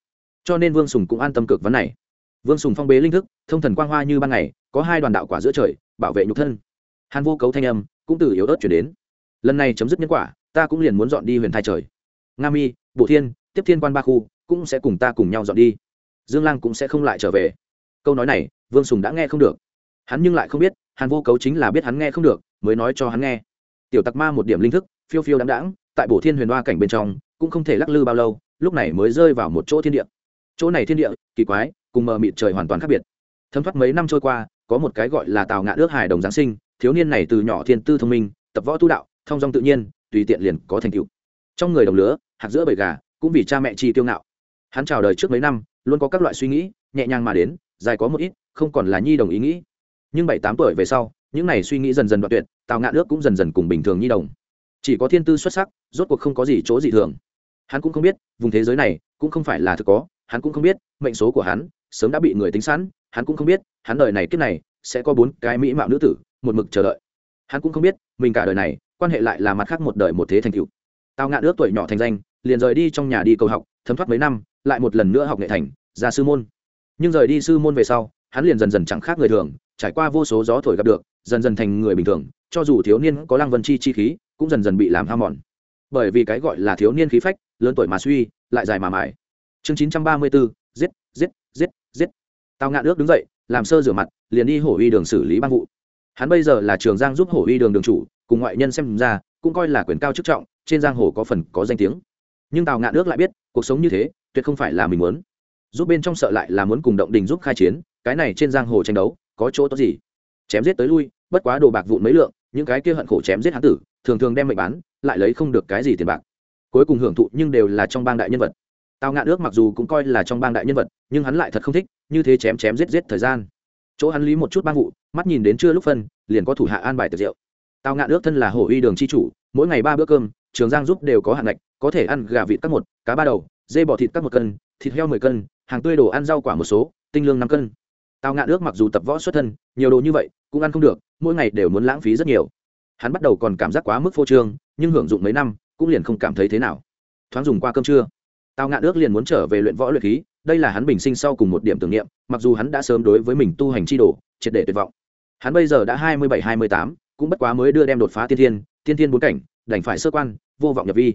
Cho nên vương sùng cũng an tâm cực vấn này. Vương sùng phong bế linh thức, thông thần quang hoa như ban ngày có hai đoàn đạo quả giữa trời, bảo vệ nhục thân. Hàn vô cấu thanh âm cũng từ yếu ớt chuyển đến. Lần này chấm dứt nhân quả, ta cũng liền muốn dọn đi huyền thai trời. Nga mi bộ thiên, tiếp thiên quan ba khu cũng sẽ cùng ta cùng nhau dọn đi. Dương lang cũng sẽ không lại trở về. Câu nói này, vương sùng đã nghe không được. Hắn nhưng lại không biết, hàn vô cấu chính là biết hắn nghe không được, mới nói cho hắn nghe. Tiểu tặc ma một điểm linh thức, phiêu phiêu đáng đáng tại bổ thiên huyền hoa cảnh bên trong, cũng không thể lắc lư bao lâu, lúc này mới rơi vào một chỗ thiên địa. Chỗ này thiên địa, kỳ quái, cùng mờ mịt trời hoàn toàn khác biệt. Thấm thoát mấy năm trôi qua có một cái gọi là tào ngạn ước hài đồng giáng sinh, thiếu niên này từ nhỏ thiên tư thông minh, tập võ tu đạo, thông dong tự nhiên, tùy tiện liền có thành tựu. Trong người đồng lứa, hạt giữa bầy gà, cũng vì cha mẹ chi tiêu ngạo. Hắn chào đời trước mấy năm, luôn có các loại suy nghĩ, nhẹ nhàng mà đến, dài có một ít, không còn là nhi đồng ý nghĩ. Nhưng bảy tám tuổi về sau, những này suy nghĩ dần dần đoạn tuyệt, tào ngạn ước cũng dần dần cùng bình thường nhi đồng. Chỉ có thiên tư xuất sắc, rốt cuộc không có gì chỗ gì thường. Hắn cũng không biết, vùng thế giới này, cũng không phải là thực có, hắn cũng không biết, mệnh số của hắn sớm đã bị người tính sẵn, hắn cũng không biết, hắn đời này kiếp này sẽ có bốn cái mỹ mạo nữ tử, một mực chờ đợi. Hắn cũng không biết, mình cả đời này, quan hệ lại là mặt khác một đời một thế thành cựu tao ngạn ước tuổi nhỏ thành danh, liền rời đi trong nhà đi cầu học, thấm thoát mấy năm, lại một lần nữa học nghệ thành, ra sư môn. Nhưng rời đi sư môn về sau, hắn liền dần dần chẳng khác người thường, trải qua vô số gió thổi gặp được, dần dần thành người bình thường, cho dù thiếu niên có lăng vân chi chi khí, cũng dần dần bị làm ham mòn. Bởi vì cái gọi là thiếu niên khí phách, lớn tuổi mà suy, lại dài mà mải chương chín trăm ba mươi bốn giết giết giết giết. Tào ngạn ước đứng dậy, làm sơ rửa mặt, liền đi hổ uy đường xử lý ban vụ. Hắn bây giờ là trường giang giúp hổ uy đường đường chủ, cùng ngoại nhân xem ra, cũng coi là quyền cao chức trọng, trên giang hồ có phần có danh tiếng. Nhưng tào ngạn ước lại biết, cuộc sống như thế, tuyệt không phải là mình muốn. Giúp bên trong sợ lại là muốn cùng động đình giúp khai chiến, cái này trên giang hồ tranh đấu, có chỗ tốt gì? Chém giết tới lui, bất quá đồ bạc vụn mấy lượng, những cái kia hận khổ chém giết hán tử, thường thường đem mệnh bán, lại lấy không được cái gì tiền bạc. Cuối cùng hưởng thụ nhưng đều là trong bang đại nhân vật tào ngạn ước mặc dù cũng coi là trong bang đại nhân vật, nhưng hắn lại thật không thích, như thế chém chém giết giết thời gian. Chỗ hắn lý một chút bang vụ, mắt nhìn đến trưa lúc phân, liền có thủ hạ an bài tiệc rượu. Tào ngạn ước thân là hổ uy đường chi chủ, mỗi ngày ba bữa cơm, trường giang giúp đều có hạn ngạch, có thể ăn gà vịt các một, cá ba đầu, dê bò thịt các một cân, thịt heo mười cân, hàng tươi đồ ăn rau quả một số, tinh lương năm cân. Tào ngạn ước mặc dù tập võ xuất thân, nhiều đồ như vậy, cũng ăn không được, mỗi ngày đều muốn lãng phí rất nhiều. Hắn bắt đầu còn cảm giác quá mức phô trương, nhưng hưởng dụng mấy năm, cũng liền không cảm thấy thế nào. Thoáng dùng qua cơm trưa tào ngạn ước liền muốn trở về luyện võ luyện khí, đây là hắn bình sinh sau cùng một điểm tưởng niệm, mặc dù hắn đã sớm đối với mình tu hành chi đồ, triệt để tuyệt vọng. Hắn bây giờ đã hai mươi bảy, hai mươi tám, cũng bất quá mới đưa đem đột phá tiên thiên tiên thiên bốn cảnh, đành phải sơ quan, vô vọng nhập vi.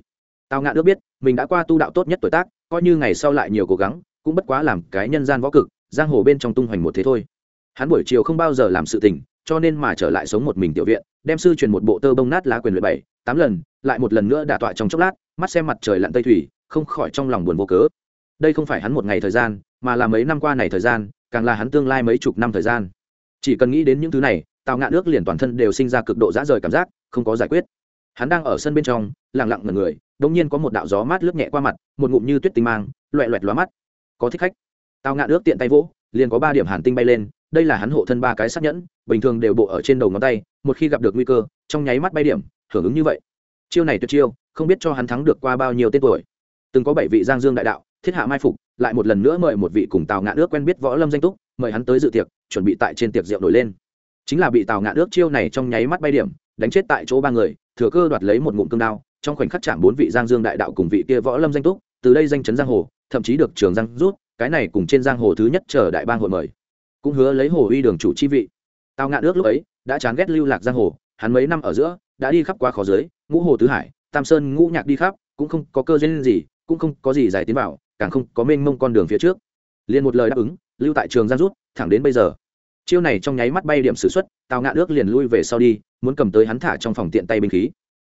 Tào ngạn ước biết, mình đã qua tu đạo tốt nhất tuổi tác, coi như ngày sau lại nhiều cố gắng, cũng bất quá làm cái nhân gian võ cực, giang hồ bên trong tung hoành một thế thôi. Hắn buổi chiều không bao giờ làm sự tình, cho nên mà trở lại sống một mình tiểu viện, đem sư truyền một bộ tơ bông nát lá quyền luyện bảy, tám lần, lại một lần nữa đả tọa trong chốc lát, mắt xem mặt trời lặn tây thủy không khỏi trong lòng buồn vô cớ. Đây không phải hắn một ngày thời gian, mà là mấy năm qua này thời gian, càng là hắn tương lai mấy chục năm thời gian. Chỉ cần nghĩ đến những thứ này, tào ngạn nước liền toàn thân đều sinh ra cực độ dã rời cảm giác, không có giải quyết. Hắn đang ở sân bên trong, lặng lặng ngần người đông nhiên có một đạo gió mát lướt nhẹ qua mặt, một ngụm như tuyết tinh mang, loẹ loẹt lóa mắt. Có thích khách. Tào ngạn ước tiện tay vỗ, liền có ba điểm hàn tinh bay lên, đây là hắn hộ thân ba cái xác nhẫn, bình thường đều bộ ở trên đầu ngón tay, một khi gặp được nguy cơ, trong nháy mắt bay điểm, hưởng ứng như vậy. Chiêu này tuyệt chiêu, không biết cho hắn thắng được qua bao nhiêu tên tuổi từng có bảy vị giang dương đại đạo, thiết hạ mai phục, lại một lần nữa mời một vị cùng tào ngạn ước quen biết võ lâm danh túc, mời hắn tới dự tiệc, chuẩn bị tại trên tiệc rượu nổi lên. Chính là bị tào ngạn ước chiêu này trong nháy mắt bay điểm, đánh chết tại chỗ ba người, thừa cơ đoạt lấy một ngụm cương đao, trong khoảnh khắc chạm bốn vị giang dương đại đạo cùng vị kia võ lâm danh túc, từ đây danh chấn giang hồ, thậm chí được trường giang rút, cái này cùng trên giang hồ thứ nhất chờ đại bang hội mời, cũng hứa lấy hồ uy đường chủ chi vị. Tào ngạn ước lúc ấy đã chán ghét lưu lạc giang hồ, hắn mấy năm ở giữa đã đi khắp qua khó dưới, ngũ hồ tứ hải, tam sơn ngũ nhạc đi khắp, cũng không có cơ duyên gì cũng không có gì giải tiến vào, càng không có mênh mông con đường phía trước. Liền một lời đáp ứng, lưu tại trường giang rút, thẳng đến bây giờ. Chiêu này trong nháy mắt bay điểm sử xuất, tào ngạn ước liền lui về sau đi, muốn cầm tới hắn thả trong phòng tiện tay binh khí.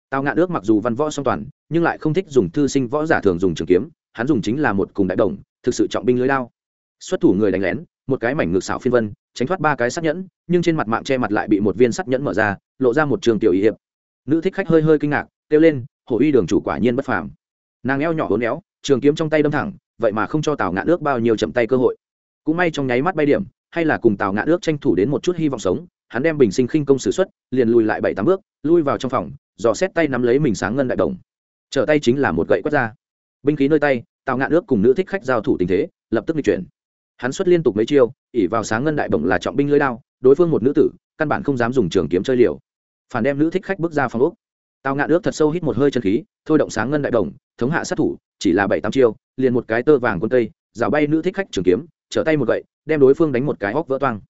Tào ngạn ước mặc dù văn võ song toàn, nhưng lại không thích dùng thư sinh võ giả thường dùng trường kiếm, hắn dùng chính là một cùng đại đồng, thực sự trọng binh lưới lao xuất thủ người đánh lén, một cái mảnh ngược xảo phiên vân, tránh thoát ba cái sắc nhẫn, nhưng trên mặt mạng che mặt lại bị một viên sắc nhẫn mở ra, lộ ra một trường tiểu ý hiệp. Nữ thích khách hơi hơi kinh ngạc, kêu lên, hổ uy đường chủ quả nhiên bất phàm nàng eo nhỏ hốn éo trường kiếm trong tay đâm thẳng, vậy mà không cho tào ngạn ước bao nhiêu chậm tay cơ hội. Cũng may trong nháy mắt bay điểm, hay là cùng tào ngạn ước tranh thủ đến một chút hy vọng sống, hắn đem bình sinh khinh công xử xuất, liền lùi lại bảy tám bước, lui vào trong phòng, dò xét tay nắm lấy mình sáng ngân đại đồng. Trở tay chính là một gậy quất ra. Binh khí nơi tay, tào ngạn ước cùng nữ thích khách giao thủ tình thế, lập tức di chuyển. Hắn xuất liên tục mấy chiêu ỉ vào sáng ngân đại bổng là trọng binh lưới đao, đối phương một nữ tử, căn bản không dám dùng trường kiếm chơi liều. Phản đem nữ thích khách bước ra phòng úc tào ngạn ước thật sâu hít một hơi chân khí thôi động sáng ngân đại đồng, thống hạ sát thủ chỉ là bảy tám chiêu liền một cái tơ vàng quân tây rào bay nữ thích khách trường kiếm trở tay một gậy đem đối phương đánh một cái hóc vỡ toang.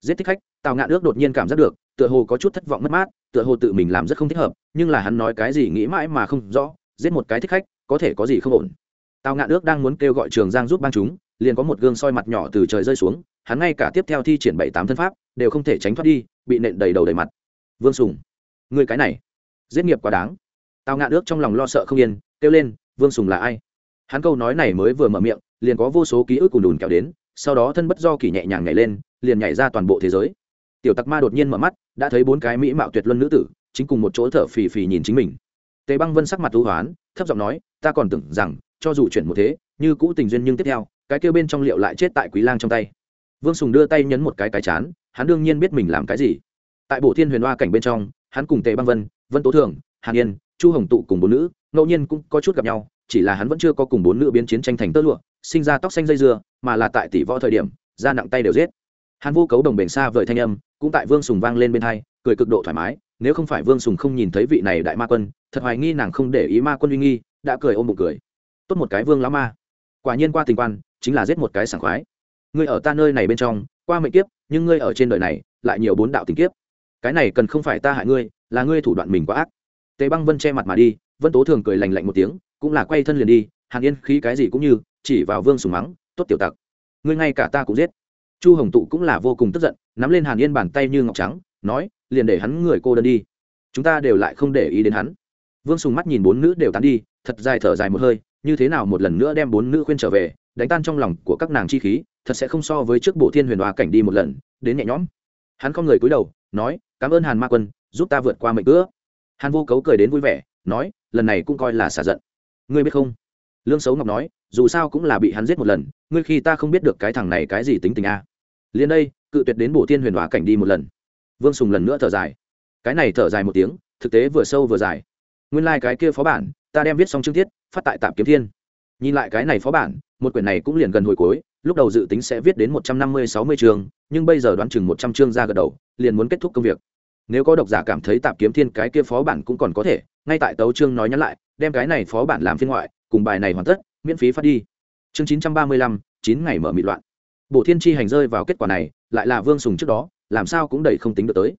Giết thích khách tào ngạn ước đột nhiên cảm giác được tựa hồ có chút thất vọng mất mát tựa hồ tự mình làm rất không thích hợp nhưng là hắn nói cái gì nghĩ mãi mà không rõ giết một cái thích khách có thể có gì không ổn. Tào ngạn ước đang muốn kêu gọi trường giang giúp bang chúng liền có một gương soi mặt nhỏ từ trời rơi xuống hắn ngay cả tiếp theo thi triển bảy tám thân pháp đều không thể tránh thoát đi bị nện đầy đầu đầy mặt. Vương sùng người cái này giết nghiệp quá đáng. Tào ngạn ước trong lòng lo sợ không yên, kêu lên, vương sùng là ai? Hắn câu nói này mới vừa mở miệng, liền có vô số ký ức cùng đùn kéo đến, sau đó thân bất do kỳ nhẹ nhàng nhảy lên, liền nhảy ra toàn bộ thế giới. Tiểu tặc ma đột nhiên mở mắt, đã thấy bốn cái mỹ mạo tuyệt luân nữ tử, chính cùng một chỗ thở phì phì nhìn chính mình. Tề băng vân sắc mặt thú hoán, thấp giọng nói, ta còn tưởng rằng, cho dù chuyển một thế, như cũ tình duyên nhưng tiếp theo, cái kêu bên trong liệu lại chết tại quý lang trong tay. Vương sùng đưa tay nhấn một cái cái chán, hắn đương nhiên biết mình làm cái gì. Tại bộ thiên huyền hoa cảnh bên trong, hắn cùng tề băng vân vân tố thường, hàn yên, chu hồng tụ cùng bốn nữ, ngẫu nhiên cũng có chút gặp nhau, chỉ là hắn vẫn chưa có cùng bốn nữ biến chiến tranh thành tơ lụa, sinh ra tóc xanh dây dưa, mà là tại tỷ võ thời điểm ra nặng tay đều giết. Hắn vô cấu đồng bền xa vời thanh âm, cũng tại vương sùng vang lên bên hai, cười cực độ thoải mái, nếu không phải vương sùng không nhìn thấy vị này đại ma quân, thật hoài nghi nàng không để ý ma quân uy nghi, đã cười ôm bụng cười. Tốt một cái vương lão ma. Quả nhiên qua tình quan, chính là giết một cái sảng khoái. Ngươi ở ta nơi này bên trong, qua mệnh kiếp, nhưng ngươi ở trên đời này, lại nhiều bốn đạo tình kiếp cái này cần không phải ta hại ngươi, là ngươi thủ đoạn mình quá ác. Tề băng vân che mặt mà đi, vân tố thường cười lành lạnh một tiếng, cũng là quay thân liền đi, hàn yên khí cái gì cũng như, chỉ vào vương sùng mắng, tốt tiểu tặc, ngươi ngay cả ta cũng giết. Chu hồng tụ cũng là vô cùng tức giận, nắm lên hàn yên bàn tay như ngọc trắng, nói, liền để hắn người cô đơn đi. Chúng ta đều lại không để ý đến hắn. Vương sùng mắt nhìn bốn nữ đều tán đi, thật dài thở dài một hơi, như thế nào một lần nữa đem bốn nữ khuyên trở về, đánh tan trong lòng của các nàng chi khí, thật sẽ không so với trước bộ thiên huyền hòa cảnh đi một lần, đến nhẹ nhõm. Hắn không người cúi đầu nói, cảm ơn hàn ma quân, giúp ta vượt qua mệnh cữa hàn vô cấu cười đến vui vẻ, nói, lần này cũng coi là xả giận. Ngươi biết không? Lương xấu ngọc nói, dù sao cũng là bị hắn giết một lần, ngươi khi ta không biết được cái thằng này cái gì tính tình a. Liền đây, cự tuyệt đến bổ thiên huyền hóa cảnh đi một lần. Vương sùng lần nữa thở dài. Cái này thở dài một tiếng, thực tế vừa sâu vừa dài. Nguyên lai、like、cái kia phó bản, ta đem viết xong chương tiết phát tại tạp kiếm thiên. Nhìn lại cái này phó bản, một quyển này cũng liền gần hồi cuối lúc đầu dự tính sẽ viết đến một trăm năm mươi, sáu mươi chương, nhưng bây giờ đoán chừng một trăm chương ra gật đầu, liền muốn kết thúc công việc. Nếu có độc giả cảm thấy tạp kiếm thiên cái kia phó bản cũng còn có thể, ngay tại tấu chương nói nhắn lại, đem cái này phó bản làm phiên ngoại, cùng bài này hoàn tất, miễn phí phát đi. Chương chín trăm ba mươi lăm, chín ngày mở mịt loạn. Bộ thiên tri hành rơi vào kết quả này, lại là vương sùng trước đó, làm sao cũng đầy không tính được tới.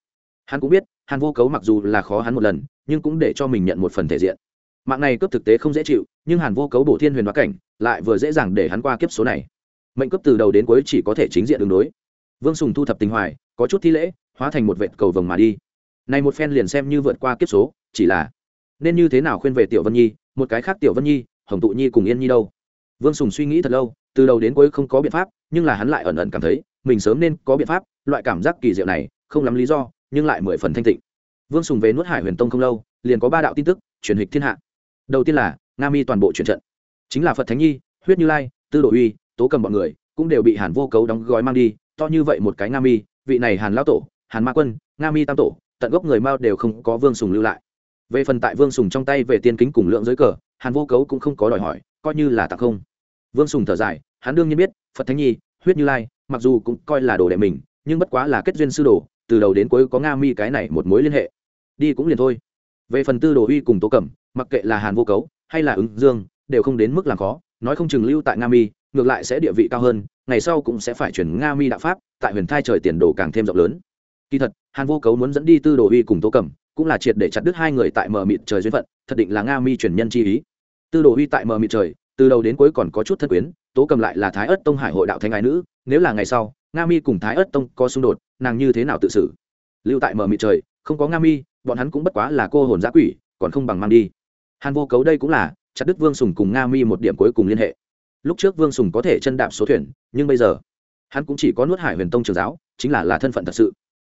Hắn cũng biết, hàn vô cấu mặc dù là khó hắn một lần, nhưng cũng để cho mình nhận một phần thể diện. Mạng này cướp thực tế không dễ chịu, nhưng hàn vô cấu bổ thiên huyền hóa cảnh, lại vừa dễ dàng để hắn qua kiếp số này mệnh cấp từ đầu đến cuối chỉ có thể chính diện đường đối. Vương sùng thu thập tình hoài, có chút thi lễ, hóa thành một vệt cầu vồng mà đi. Này một phen liền xem như vượt qua kiếp số, chỉ là nên như thế nào khuyên về tiểu vân nhi, một cái khác tiểu vân nhi, hồng tụ nhi cùng yên nhi đâu? Vương sùng suy nghĩ thật lâu, từ đầu đến cuối không có biện pháp, nhưng là hắn lại ẩn ẩn cảm thấy, mình sớm nên có biện pháp, loại cảm giác kỳ diệu này, không lắm lý do, nhưng lại mười phần thanh tịnh. Vương sùng về nuốt hải huyền tông không lâu, liền có ba đạo tin tức, truyền hịch thiên hạ. Đầu tiên là nga mi toàn bộ truyền trận. Chính là phật thánh nhi, huyết như lai, tư độ uy tố cầm bọn người cũng đều bị hàn vô cấu đóng gói mang đi, to như vậy một cái nga mi, vị này hàn lao tổ, hàn ma quân, nga mi tam tổ, tận gốc người mao đều không có vương sùng lưu lại. Về phần tại vương sùng trong tay về tiên kính cùng lượng giới cờ, hàn vô cấu cũng không có đòi hỏi, coi như là tặng không. Vương sùng thở dài, hắn đương nhiên biết, phật thánh nhi, huyết như lai, mặc dù cũng coi là đồ đệ mình, nhưng bất quá là kết duyên sư đồ, từ đầu đến cuối có nga mi cái này một mối liên hệ. Đi cũng liền thôi. Về phần tư đồ uy cùng tố cẩm mặc kệ là hàn vô cấu hay là ứng dương, đều không đến mức làm khó nói không chừng lưu tại nga mi, ngược lại sẽ địa vị cao hơn, ngày sau cũng sẽ phải chuyển nga mi đạo pháp, tại huyền thai trời tiền đồ càng thêm rộng lớn. Kỳ thật, hàn vô cấu muốn dẫn đi tư đồ uy cùng tố cẩm, cũng là triệt để chặt đứt hai người tại mờ mịt trời duyên phận, thật định là nga mi truyền nhân chi ý. Tư đồ uy tại mờ mịt trời, từ đầu đến cuối còn có chút thân quyến, tố cầm lại là thái ất tông hải hội đạo thanh ái nữ, nếu là ngày sau, nga mi cùng thái ất tông có xung đột, nàng như thế nào tự xử? Lưu tại mờ mịt trời, không có nga mi, bọn hắn cũng bất quá là cô hồn giã quỷ, còn không bằng mang đi. Hàn vô cấu đây cũng là chặt đứt vương sùng cùng nga mi một điểm cuối cùng liên hệ. Lúc trước vương sùng có thể chân đạp số thuyền, nhưng bây giờ, hắn cũng chỉ có nuốt hải huyền tông trường giáo, chính là là thân phận thật sự.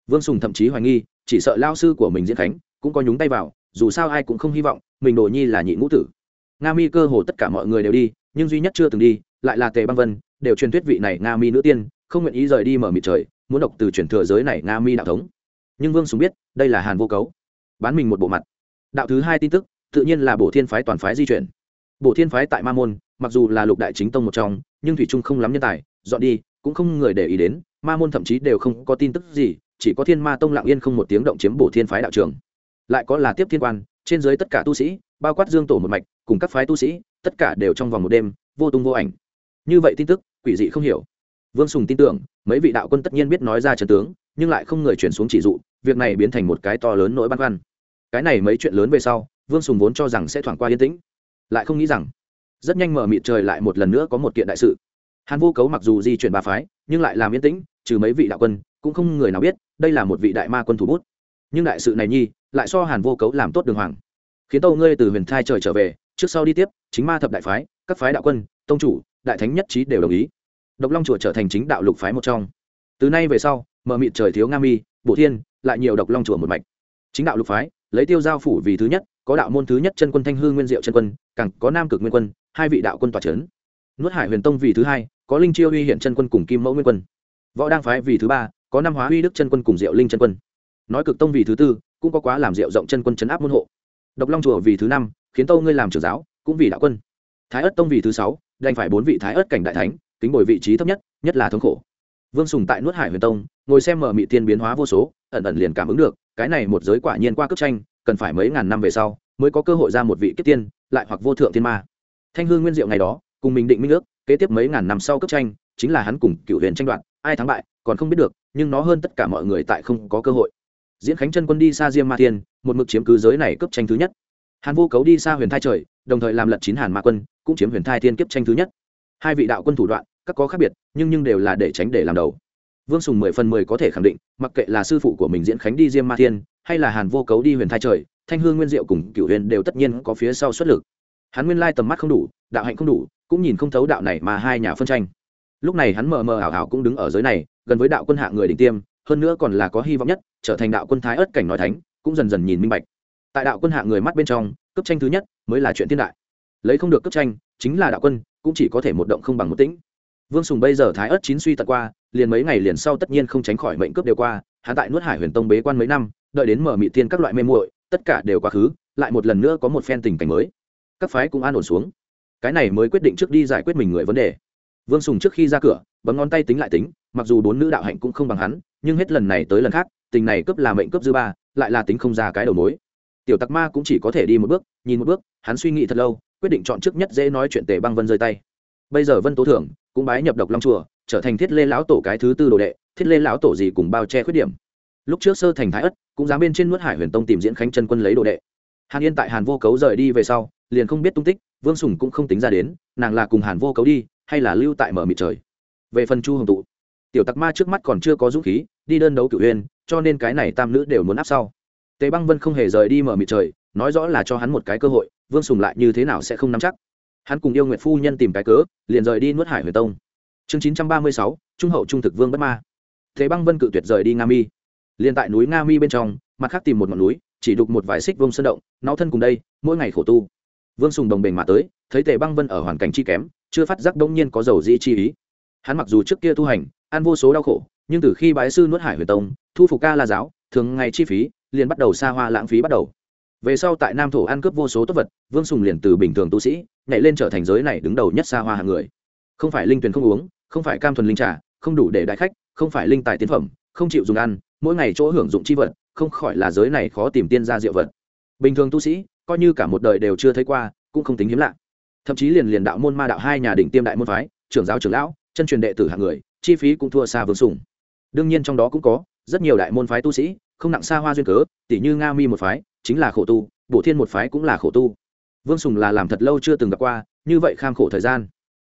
Vương sùng thậm chí hoài nghi, chỉ sợ lao sư của mình diễn khánh cũng có nhúng tay vào, dù sao ai cũng không hy vọng mình đồ nhi là nhị ngũ tử. Nga mi cơ hồ tất cả mọi người đều đi, nhưng duy nhất chưa từng đi, lại là tề băng vân, đều truyền thuyết vị này nga mi nữ tiên, không nguyện ý rời đi mở mịt trời, muốn độc từ chuyển thừa giới này nga mi đạo thống. Nhưng vương sùng biết, đây là hàn vô cấu, bán mình một bộ mặt. Đạo thứ hai tin tức tự nhiên là bổ thiên phái toàn phái di chuyển. Bổ thiên phái tại ma môn, mặc dù là lục đại chính tông một trong, nhưng thủy trung không lắm nhân tài, dọn đi, cũng không người để ý đến, ma môn thậm chí đều không có tin tức gì, chỉ có thiên ma tông lặng yên không một tiếng động chiếm bổ thiên phái đạo trường. Lại có là tiếp thiên quan, trên dưới tất cả tu sĩ, bao quát dương tổ một mạch, cùng các phái tu sĩ, tất cả đều trong vòng một đêm, vô tung vô ảnh. Như vậy tin tức, quỷ dị không hiểu. Vương sùng tin tưởng, mấy vị đạo quân tất nhiên biết nói ra trần tướng, nhưng lại không người chuyển xuống chỉ dụ, việc này biến thành một cái to lớn nỗi băn khoăn. Cái này mấy chuyện lớn về sau vương sùng vốn cho rằng sẽ thoảng qua yên tĩnh, lại không nghĩ rằng rất nhanh mở mịt trời lại một lần nữa có một kiện đại sự. Hàn vô cấu mặc dù di chuyển ba phái, nhưng lại làm yên tĩnh, trừ mấy vị đạo quân, cũng không người nào biết đây là một vị đại ma quân thủ bút. Nhưng đại sự này nhi, lại so hàn vô cấu làm tốt đường hoàng. Khiến tâu ngươi từ huyền thai trời trở về, trước sau đi tiếp, chính ma thập đại phái, các phái đạo quân, tông chủ, đại thánh nhất trí đều đồng ý. Độc long chùa trở thành chính đạo lục phái một trong. Từ nay về sau, mở mịt trời thiếu nga mi bộ thiên, lại nhiều độc long chùa một mạch. Chính đạo lục phái, lấy tiêu giao phủ vì thứ nhất có đạo môn thứ nhất chân quân thanh hư nguyên diệu chân quân, càng có nam cực nguyên quân, hai vị đạo quân tòa c h ấ n nuốt hải huyền tông vì thứ hai, có linh chiêu uy hiện chân quân cùng kim mẫu nguyên quân. Võ đăng phái vì thứ ba, có năm hóa uy đức chân quân cùng diệu linh chân quân. Nói cực tông vì thứ tư, cũng có quá làm diệu rộng chân quân chấn áp môn hộ. Độc long chùa vì thứ năm, khiến tâu ngươi làm trưởng giáo, cũng vì đạo quân. Thái ất tông vì thứ sáu, đành phải bốn vị thái ất cảnh đại thánh, kính bồi vị trí thấp nhất nhất là thống khổ. Vương sùng tại nuốt hải huyền tông, ngồi xem mở mị tiên biến hóa vô số, ẩn ẩn liền cảm ứng được, cái này một giới quả nhiên qua cướp tranh cần phải mấy ngàn năm về sau mới có cơ hội ra một vị kiếp tiên, lại hoặc vô thượng thiên ma. Thanh hương nguyên diệu ngày đó, cùng mình định minh ước, kế tiếp mấy ngàn năm sau cấp tranh, chính là hắn cùng cựu huyền tranh đoạt, ai thắng bại, còn không biết được, nhưng nó hơn tất cả mọi người tại không có cơ hội. Diễn khánh chân quân đi xa diêm ma tiên một mực chiếm cứ giới này cấp tranh thứ nhất. Hàn vô cấu đi xa huyền thai trời, đồng thời làm lật chín hàn ma quân, cũng chiếm huyền thai thiên kiếp tranh thứ nhất. Hai vị đạo quân thủ đoạn, các có khác biệt, nhưng nhưng đều là để tránh để làm đầu. Vương sùng mười phần mười có thể khẳng định, mặc kệ là sư phụ của mình diễn khánh đi diêm ma thiên hay là hàn vô cấu đi huyền thai trời, thanh hương nguyên diệu cùng cựu huyền đều tất nhiên có phía sau xuất lực. Hắn nguyên lai tầm mắt không đủ, đạo hạnh không đủ, cũng nhìn không thấu đạo này mà hai nhà phân tranh. Lúc này hắn mờ mờ ảo ảo cũng đứng ở giới này, gần với đạo quân hạ người đỉnh tiêm, hơn nữa còn là có hy vọng nhất, trở thành đạo quân thái ớt cảnh nói thánh, cũng dần dần nhìn minh bạch. Tại đạo quân hạ người mắt bên trong, cấp tranh thứ nhất mới là chuyện thiên đại. Lấy không được cấp tranh, chính là đạo quân, cũng chỉ có thể một động không bằng một tĩnh. Vương sùng bây giờ thái ớt chín suy tận qua, liền mấy ngày liền sau tất nhiên không tránh khỏi mệnh cướp đều qua, hắn tại nuốt hải huyền tông bế quan mấy năm đợi đến mở mị tiên các loại mê muội, tất cả đều quá khứ, lại một lần nữa có một phen tình cảnh mới. Các phái cũng an ổn xuống. Cái này mới quyết định trước đi giải quyết mình người vấn đề. Vương sùng trước khi ra cửa, bấm ngón tay tính lại tính, mặc dù bốn nữ đạo hạnh cũng không bằng hắn, nhưng hết lần này tới lần khác, tình này cướp là mệnh cướp dư ba, lại là tính không ra cái đầu mối. Tiểu tặc ma cũng chỉ có thể đi một bước, nhìn một bước, hắn suy nghĩ thật lâu, quyết định chọn trước nhất dễ nói chuyện tề băng vân rơi tay. Bây giờ vân tố thưởng cũng bái nhập độc long chùa, trở thành thiết lê lão tổ cái thứ tư đồ đệ, thiết lê lão tổ gì cùng bao che khuyết điểm. Lúc trước sơ thành thái ất cũng dám bên trên nuốt hải huyền tông tìm diễn khánh chân quân lấy đồ đệ. Hàn yên tại hàn vô cấu rời đi về sau, liền không biết tung tích, vương sùng cũng không tính ra đến, nàng là cùng hàn vô cấu đi, hay là lưu tại mở mịt trời. Về phần chu hồng tụ, tiểu tặc ma trước mắt còn chưa có dũng khí, đi đơn đấu cửu huyên cho nên cái này tam nữ đều muốn áp sau. Tề băng vân không hề rời đi mở mịt trời, nói rõ là cho hắn một cái cơ hội, vương sùng lại như thế nào sẽ không nắm chắc. Hắn cùng yêu nguyệt phu nhân tìm cái cớ, liền rời đi nuốt hải huyền tông. Chương chín trăm ba mươi sáu, trung hậu trung thực vương bất ma. Thế băng vân cự tuyệt rời đi nga mi liền tại núi nga mi bên trong, mặt khác tìm một ngọn núi, chỉ đục một vài xích vông sơn động, nó thân cùng đây, mỗi ngày khổ tu. Vương sùng đồng bình mà tới, thấy tề băng vân ở hoàn cảnh chi kém, chưa phát giác đông nhiên có dầu dĩ chi ý. Hắn mặc dù trước kia tu hành, ăn vô số đau khổ, nhưng từ khi bái sư nuốt hải huyền tông, thu phục ca la giáo, thường ngày chi phí, liền bắt đầu xa hoa lãng phí bắt đầu. Về sau tại nam thổ ăn cướp vô số tốt vật, vương sùng liền từ bình thường tu sĩ, nhảy lên trở thành giới này đứng đầu nhất xa hoa hàng người. Không phải linh tuyền không uống, không phải cam thuần linh trà, không đủ để đại khách, không phải linh tài tiến phẩm, không chịu dùng ăn mỗi ngày chỗ hưởng dụng chi vật, không khỏi là giới này khó tìm tiên ra diệu vật. Bình thường tu sĩ, coi như cả một đời đều chưa thấy qua, cũng không tính hiếm lạ. Thậm chí liền liền đạo môn ma đạo hai nhà đỉnh tiêm đại môn phái, trưởng giáo trưởng lão, chân truyền đệ tử hạng người, chi phí cũng thua xa vương sùng. Đương nhiên trong đó cũng có, rất nhiều đại môn phái tu sĩ, không nặng xa hoa duyên cớ tỷ như nga mi một phái, chính là khổ tu, bổ thiên một phái cũng là khổ tu. Vương sùng là làm thật lâu chưa từng gặp qua, như vậy kham khổ thời gian.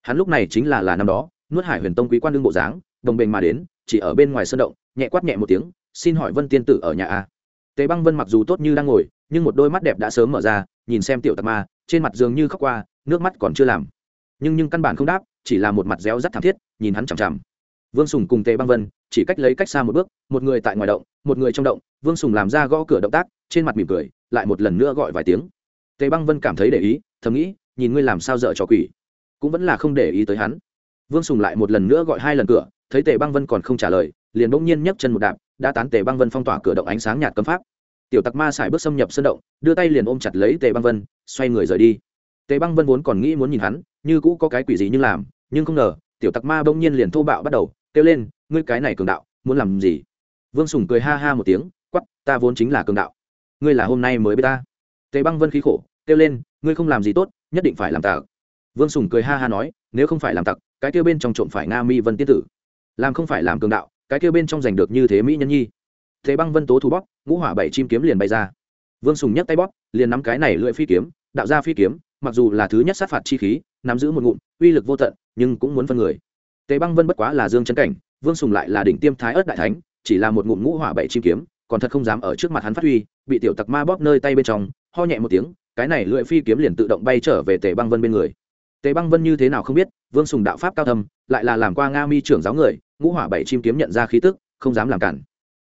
Hắn lúc này chính là là năm đó, nuốt hải huyền tông quý quan đương bộ dáng, đồng bền mà đến chỉ ở bên ngoài sân động, nhẹ quát nhẹ một tiếng, xin hỏi vân tiên tử ở nhà a tề băng vân mặc dù tốt như đang ngồi, nhưng một đôi mắt đẹp đã sớm mở ra, nhìn xem tiểu tạc ma, trên mặt dường như khóc qua, nước mắt còn chưa làm. Nhưng nhưng căn bản không đáp, chỉ là một mặt réo rắt thảm thiết, nhìn hắn chằm chằm. Vương sùng cùng tề băng vân chỉ cách lấy cách xa một bước, một người tại ngoài động, một người trong động, vương sùng làm ra gõ cửa động tác, trên mặt mỉm cười, lại một lần nữa gọi vài tiếng. Tề băng vân cảm thấy để ý, thầm nghĩ, nhìn ngươi làm sao dở trò quỷ. Cũng vẫn là không để ý tới hắn. Vương sùng lại một lần nữa gọi hai lần cửa thấy tề băng vân còn không trả lời, liền bỗng nhiên nhấc chân một đạp, đã tán tề băng vân phong tỏa cửa động ánh sáng nhạt cấm pháp. Tiểu tặc ma xài bước xâm nhập sân động, đưa tay liền ôm chặt lấy tề băng vân, xoay người rời đi. Tề băng vân vốn còn nghĩ muốn nhìn hắn, như cũ có cái quỷ gì nhưng làm, nhưng không ngờ, tiểu tặc ma bỗng nhiên liền thô bạo bắt đầu, kêu lên, ngươi cái này cường đạo, muốn làm gì? Vương sùng cười ha ha một tiếng quắp ta vốn chính là cường đạo. Ngươi là hôm nay mới biết ta. Tề băng vân khí khổ, kêu lên, ngươi không làm gì tốt, nhất định phải làm tặc. Vương sùng cười ha ha nói, nếu không phải làm tặc, cái kêu bên trong trộm phải nga mi vân tiên tử làm không phải làm cường đạo, cái kêu bên trong giành được như thế mỹ nhân nhi. Thế băng vân tố thu bóp, ngũ hỏa bảy chim kiếm liền bay ra. Vương sùng nhấc tay bóp, liền nắm cái này lưỡi phi kiếm, đạo ra phi kiếm, mặc dù là thứ nhất sát phạt chi khí, nắm giữ một ngụm, uy lực vô tận, nhưng cũng muốn phân người. Tề băng vân bất quá là dương chân cảnh, vương sùng lại là đỉnh tiêm thái ớt đại thánh, chỉ là một ngụm ngũ hỏa bảy chim kiếm, còn thật không dám ở trước mặt hắn phát huy, bị tiểu tặc ma bóp nơi tay bên trong, ho nhẹ một tiếng, cái này lưỡi phi kiếm liền tự động bay trở về tề băng vân bên người. Tề băng vân như thế nào không biết vương sùng đạo pháp cao thâm, lại là làm qua nga mi trưởng giáo người, ngũ hỏa bảy chim kiếm nhận ra khí tức, không dám làm cản.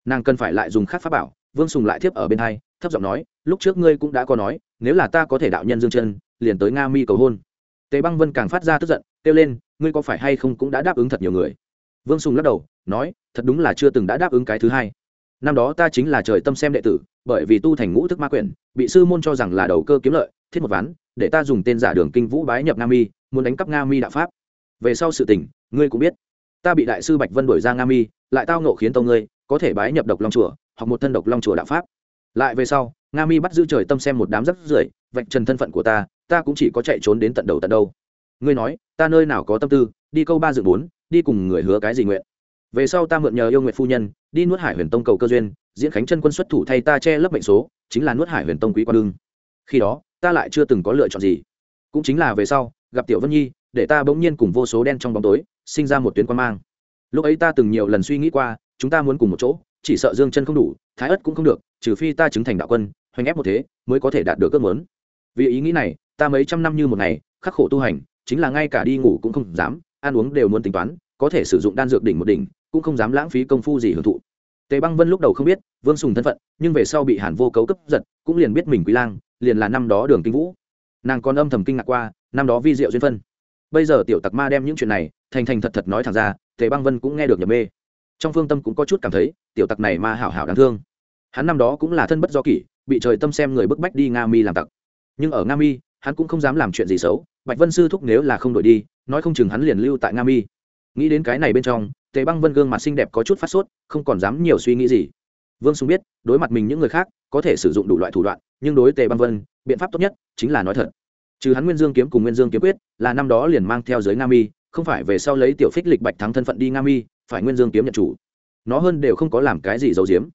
Nàng cần phải lại dùng khác pháp bảo, vương sùng lại thiếp ở bên hai, thấp giọng nói, lúc trước ngươi cũng đã có nói, nếu là ta có thể đạo nhân dương chân, liền tới nga mi cầu hôn. Tề băng vân càng phát ra tức giận, kêu lên, ngươi có phải hay không cũng đã đáp ứng thật nhiều người? Vương sùng lắc đầu, nói, thật đúng là chưa từng đã đáp ứng cái thứ hai. Năm đó ta chính là trời tâm xem đệ tử, bởi vì tu thành ngũ thức ma quyển, bị sư môn cho rằng là đầu cơ kiếm lợi, thiết một ván để ta dùng tên giả đường kinh vũ bái nhập nga mi, muốn đánh cắp nga mi đạo pháp. Về sau sự tình, ngươi cũng biết. Ta bị đại sư bạch vân đuổi ra nga mi, lại tao nộ khiến tông ngươi, có thể bái nhập độc long chùa, hoặc một thân độc long chùa đạo pháp. Lại về sau, nga mi bắt giữ trời tâm xem một đám rất rưởi, vạch trần thân phận của ta ta cũng chỉ có chạy trốn đến tận đầu tận đâu. Ngươi nói, ta nơi nào có tâm tư, đi câu ba dự bốn, đi cùng người hứa cái gì nguyện. Về sau ta mượn nhờ yêu nguyện phu nhân, đi nuốt hải huyền tông cầu cơ duyên, diễn khánh chân quân xuất thủ thay ta che lấp mệnh số, chính là nuốt hải huyền tông quý quan đương khi đó ta lại chưa từng có lựa chọn gì. Cũng chính là về sau, gặp tiểu vân nhi, để ta bỗng nhiên cùng vô số đen trong bóng tối, sinh ra một tuyến quan mang. Lúc ấy ta từng nhiều lần suy nghĩ qua, chúng ta muốn cùng một chỗ, chỉ sợ dương chân không đủ, thái ất cũng không được, trừ phi ta chứng thành đạo quân, hoành ép một thế, mới có thể đạt được ước muốn. Vì ý nghĩ này, ta mấy trăm năm như một ngày, khắc khổ tu hành, chính là ngay cả đi ngủ cũng không dám, ăn uống đều muốn tính toán, có thể sử dụng đan dược đỉnh một đỉnh, cũng không dám lãng phí công phu gì hưởng thụ. Tề băng vân lúc đầu không biết, vương sùng thân phận, nhưng về sau bị hàn vô cấu cấp giật, cũng liền biết mình quý lang liền là năm đó đường kinh vũ. Nàng còn âm thầm kinh ngạc qua, năm đó vi diệu duyên phân. Bây giờ tiểu tặc ma đem những chuyện này thành thành thật thật nói thẳng ra, tề băng vân cũng nghe được nhập mê. Trong phương tâm cũng có chút cảm thấy, tiểu tặc này ma hảo hảo đáng thương. Hắn năm đó cũng là thân bất do kỷ, bị trời tâm xem người bức bách đi nga mi làm tặc. Nhưng ở nga mi, hắn cũng không dám làm chuyện gì xấu, bạch vân sư thúc nếu là không đổi đi, nói không chừng hắn liền lưu tại nga mi. Nghĩ đến cái này bên trong, tề băng vân gương mặt xinh đẹp có chút phát sốt, không còn dám nhiều suy nghĩ gì vương sùng biết, đối mặt mình những người khác, có thể sử dụng đủ loại thủ đoạn, nhưng đối tề băng vân, biện pháp tốt nhất chính là nói thật. Trừ hắn nguyên dương kiếm cùng nguyên dương kiếm quyết, là năm đó liền mang theo giới nga mi, không phải về sau lấy tiểu phích lịch bạch thắng thân phận đi nga mi, phải nguyên dương kiếm nhận chủ. Nó hơn đều không có làm cái gì giấu giếm.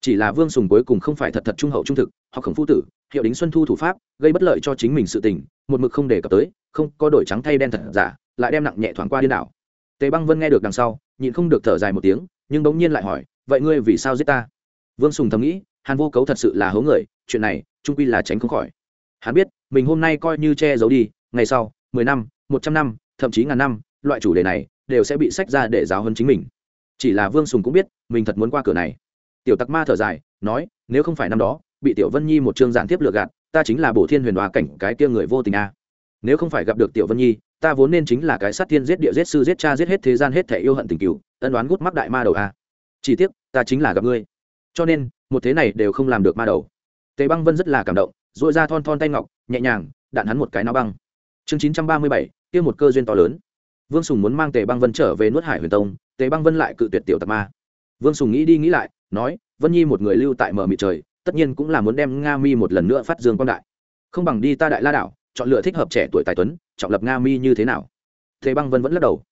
Chỉ là vương sùng cuối cùng không phải thật thật trung hậu trung thực, hoặc khổng phu tử, hiệu đính xuân thu thủ pháp, gây bất lợi cho chính mình sự tình, một mực không đề cập tới, không có đổi trắng thay đen thật giả, lại đem nặng nhẹ thoáng qua điên đảo. Tề băng vân nghe được đằng sau, nhịn không được thở dài một tiếng, nhưng bỗng nhiên lại hỏi, vậy ngươi vì sao giết ta? Vương sùng thầm nghĩ, hàn vô cấu thật sự là hố người, chuyện này trung quy là tránh không khỏi. Hắn biết, mình hôm nay coi như che giấu đi, ngày sau, mười năm, một trăm năm, thậm chí ngàn năm, loại chủ đề này, đều sẽ bị sách ra để giáo hơn chính mình. Chỉ là vương sùng cũng biết, mình thật muốn qua cửa này. Tiểu tặc ma thở dài, nói, nếu không phải năm đó, bị tiểu vân nhi một chương giản tiếp lừa gạt, ta chính là bổ thiên huyền hòa cảnh cái kia người vô tình a. Nếu không phải gặp được tiểu vân nhi, ta vốn nên chính là cái sát thiên giết địa giết sư giết cha giết hết thế gian hết thể yêu hận tình cựu ân đoán gút mắc đại ma đầu a. Chỉ tiếc, ta chính là gặp ngươi cho nên, một thế này đều không làm được ma đầu. Tề băng vân rất là cảm động dội ra thon thon tay ngọc, nhẹ nhàng, đạn hắn một cái nao băng. Chương chín trăm ba mươi bảy, kia một cơ duyên to lớn. Vương sùng muốn mang tề băng vân trở về nuốt hải huyền tông, tề băng vân lại cự tuyệt tiểu tạc ma. Vương sùng nghĩ đi nghĩ lại, nói, vân nhi một người lưu tại mở mịt trời, tất nhiên cũng là muốn đem nga mi một lần nữa phát dương quan đại. Không bằng đi ta đại la đảo, chọn lựa thích hợp trẻ tuổi tài tuấn, trọng lập nga mi như thế nào? Tề băng vân vẫn lắc đầu.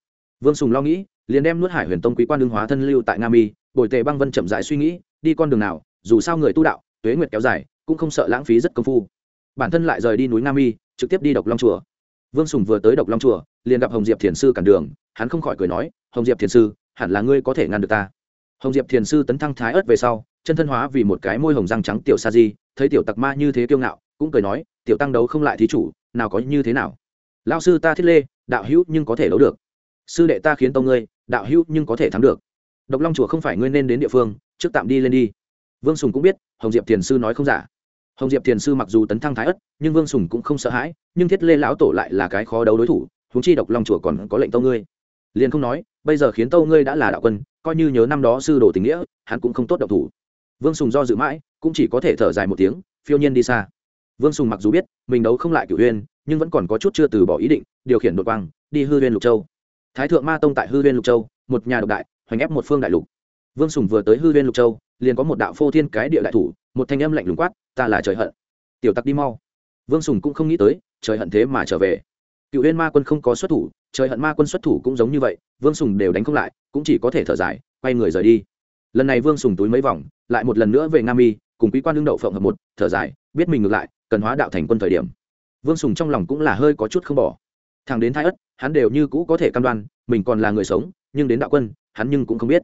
Vương sùng lo nghĩ, liền đem nuốt hải huyền tông quý quan đương hóa thân lưu tại nga mi, bồi tề băng vân chậm rãi suy nghĩ đi con đường nào, dù sao người tu đạo, tuế nguyệt kéo dài, cũng không sợ lãng phí rất công phu. Bản thân lại rời đi núi nam y, trực tiếp đi độc long chùa. Vương sùng vừa tới độc long chùa, liền gặp hồng diệp thiền sư cản đường, hắn không khỏi cười nói, hồng diệp thiền sư, hẳn là ngươi có thể ngăn được ta. Hồng diệp thiền sư tấn thăng thái ớt về sau, chân thân hóa vì một cái môi hồng răng trắng tiểu sa di, thấy tiểu tặc ma như thế kiêu ngạo, cũng cười nói, tiểu tăng đấu không lại thí chủ, nào có như thế nào? Lao sư ta thiết lê, đạo hữu nhưng có thể đấu được. Sư đệ ta khiến tông ngươi, đạo hữu nhưng có thể thắng được. Độc long chùa không phải ngươi nên đến địa phương trước tạm đi lên đi. Vương sùng cũng biết, hồng diệp thiền sư nói không giả. Hồng diệp thiền sư mặc dù tấn thăng thái ất, nhưng vương sùng cũng không sợ hãi, nhưng thiết lê lão tổ lại là cái khó đấu đối thủ húng chi độc long chùa còn có lệnh tông ngươi. Liền không nói, bây giờ khiến tâu ngươi đã là đạo quân, coi như nhớ năm đó sư đồ tình nghĩa, hắn cũng không tốt độc thủ. Vương sùng do dự mãi, cũng chỉ có thể thở dài một tiếng, phiêu nhiên đi xa. Vương sùng mặc dù biết, mình đấu không lại cửu huyên nhưng vẫn còn có chút chưa từ bỏ ý định, điều khiển đột quang, đi hư huyên lục châu. Thái thượng ma tông tại hư huyên lục châu, một nhà độc đại, hoành ép một phương đại lục vương sùng vừa tới hư huyên lục châu, liền có một đạo phô thiên cái địa đại thủ, một thanh âm lạnh lùng quát, ta là trời hận. Tiểu tặc đi mau. Vương sùng cũng không nghĩ tới, trời hận thế mà trở về. Cựu huyên ma quân không có xuất thủ, trời hận ma quân xuất thủ cũng giống như vậy, vương sùng đều đánh không lại, cũng chỉ có thể thở dài, quay người rời đi. Lần này vương sùng túi mấy vòng, lại một lần nữa về Nam mi cùng quý quan lương đậu phộng hợp một, thở dài, biết mình ngược lại, cần hóa đạo thành quân thời điểm. Vương sùng trong lòng cũng là hơi có chút không bỏ. Thằng đến thái ất, hắn đều như cũ có thể cam đoan, mình còn là người sống, nhưng đến đạo quân, hắn nhưng cũng không biết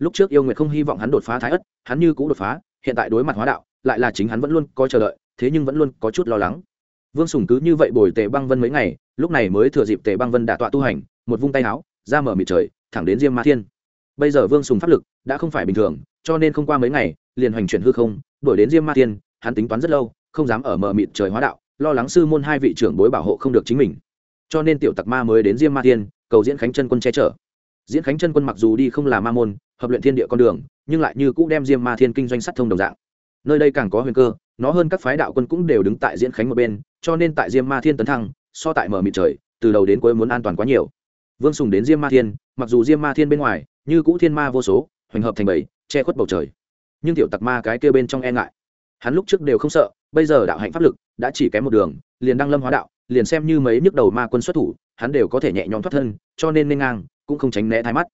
lúc trước yêu nguyệt không hy vọng hắn đột phá thái ất hắn như cũ đột phá, hiện tại đối mặt hóa đạo, lại là chính hắn vẫn luôn có chờ đợi, thế nhưng vẫn luôn có chút lo lắng. Vương sùng cứ như vậy bồi tề băng vân mấy ngày, lúc này mới thừa dịp tề băng vân đả tọa tu hành, một vung tay áo, ra mở mịt trời, thẳng đến diêm ma thiên. Bây giờ vương sùng pháp lực đã không phải bình thường, cho nên không qua mấy ngày, liền hoành chuyển hư không đổi đến diêm ma thiên, hắn tính toán rất lâu, không dám ở mở mịt trời hóa đạo, lo lắng sư môn hai vị trưởng bối bảo hộ không được chính mình. Cho nên tiểu tặc ma mới đến diêm ma thiên, cầu diễn khánh chân quân che chở diễn khánh chân quân mặc dù đi không là ma môn, hợp luyện thiên địa con đường, nhưng lại như cũ đem diêm ma thiên kinh doanh sắt thông đồng dạng. Nơi đây càng có huyền cơ, nó hơn các phái đạo quân cũng đều đứng tại diễn khánh một bên, cho nên tại diêm ma thiên tấn thăng, so tại mở mịt trời, từ đầu đến cuối muốn an toàn quá nhiều. Vương sùng đến diêm ma thiên, mặc dù diêm ma thiên bên ngoài, như cũ thiên ma vô số, hoành hợp thành bảy, che khuất bầu trời. Nhưng tiểu tặc ma cái kêu bên trong e ngại. Hắn lúc trước đều không sợ, bây giờ đạo hạnh pháp lực đã chỉ kém một đường, liền đăng lâm hóa đạo, liền xem như mấy nhức đầu ma quân xuất thủ, hắn đều có thể nhẹ nhõm thoát thân, cho nên nên ngang cũng không tránh né thái mắt.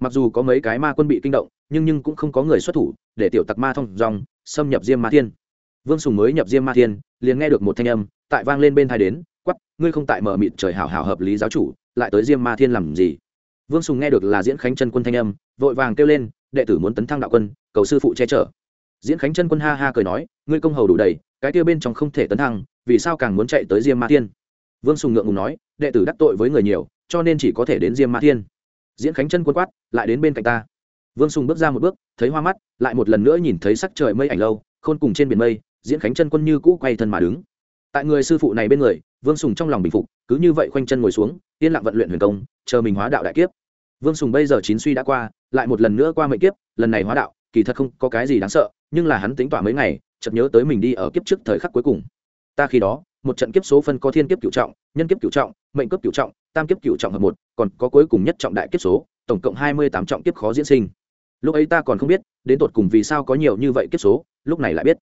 Mặc dù có mấy cái ma quân bị kinh động, nhưng nhưng cũng không có người xuất thủ, để tiểu tặc ma thông dòng, xâm nhập diêm ma thiên. Vương sùng mới nhập diêm ma thiên, liền nghe được một thanh âm, tại vang lên bên thai đến quắp ngươi không tại mở mịt trời hảo hảo hợp lý giáo chủ, lại tới diêm ma thiên làm gì? Vương sùng nghe được là diễn khánh chân quân thanh âm, vội vàng kêu lên, đệ tử muốn tấn thăng đạo quân, cầu sư phụ che chở. Diễn khánh chân quân ha ha cười nói, ngươi công hầu đủ đầy, cái kia bên trong không thể tấn thăng, vì sao càng muốn chạy tới diêm ma thiên? Vương sùng ngượng ngùng nói, đệ tử đắc tội với người nhiều, cho nên chỉ có thể đến diêm ma thiên diễn khánh chân quân quát, lại đến bên cạnh ta. Vương sùng bước ra một bước, thấy hoa mắt, lại một lần nữa nhìn thấy sắc trời mây ảnh lâu, khôn cùng trên biển mây, diễn khánh chân quân như cũ quay thân mà đứng. Tại người sư phụ này bên người, vương sùng trong lòng bình phục, cứ như vậy khoanh chân ngồi xuống, yên lặng vận luyện huyền công, chờ mình hóa đạo đại kiếp. Vương sùng bây giờ chín suy đã qua, lại một lần nữa qua mệnh kiếp, lần này hóa đạo, kỳ thật không có cái gì đáng sợ, nhưng là hắn tính tỏa mấy ngày, chợt nhớ tới mình đi ở kiếp trước thời khắc cuối cùng. Ta khi đó, một trận kiếp số phân có thiên kiếp cựu trọng, nhân kiếp cựu trọng, mệnh cấp cựu trọng tam kiếp cựu trọng hợp một, còn có cuối cùng nhất trọng đại kiếp số, tổng cộng hai mươi tám trọng kiếp khó diễn sinh. Lúc ấy ta còn không biết, đến tột cùng vì sao có nhiều như vậy kiếp số, lúc này lại biết.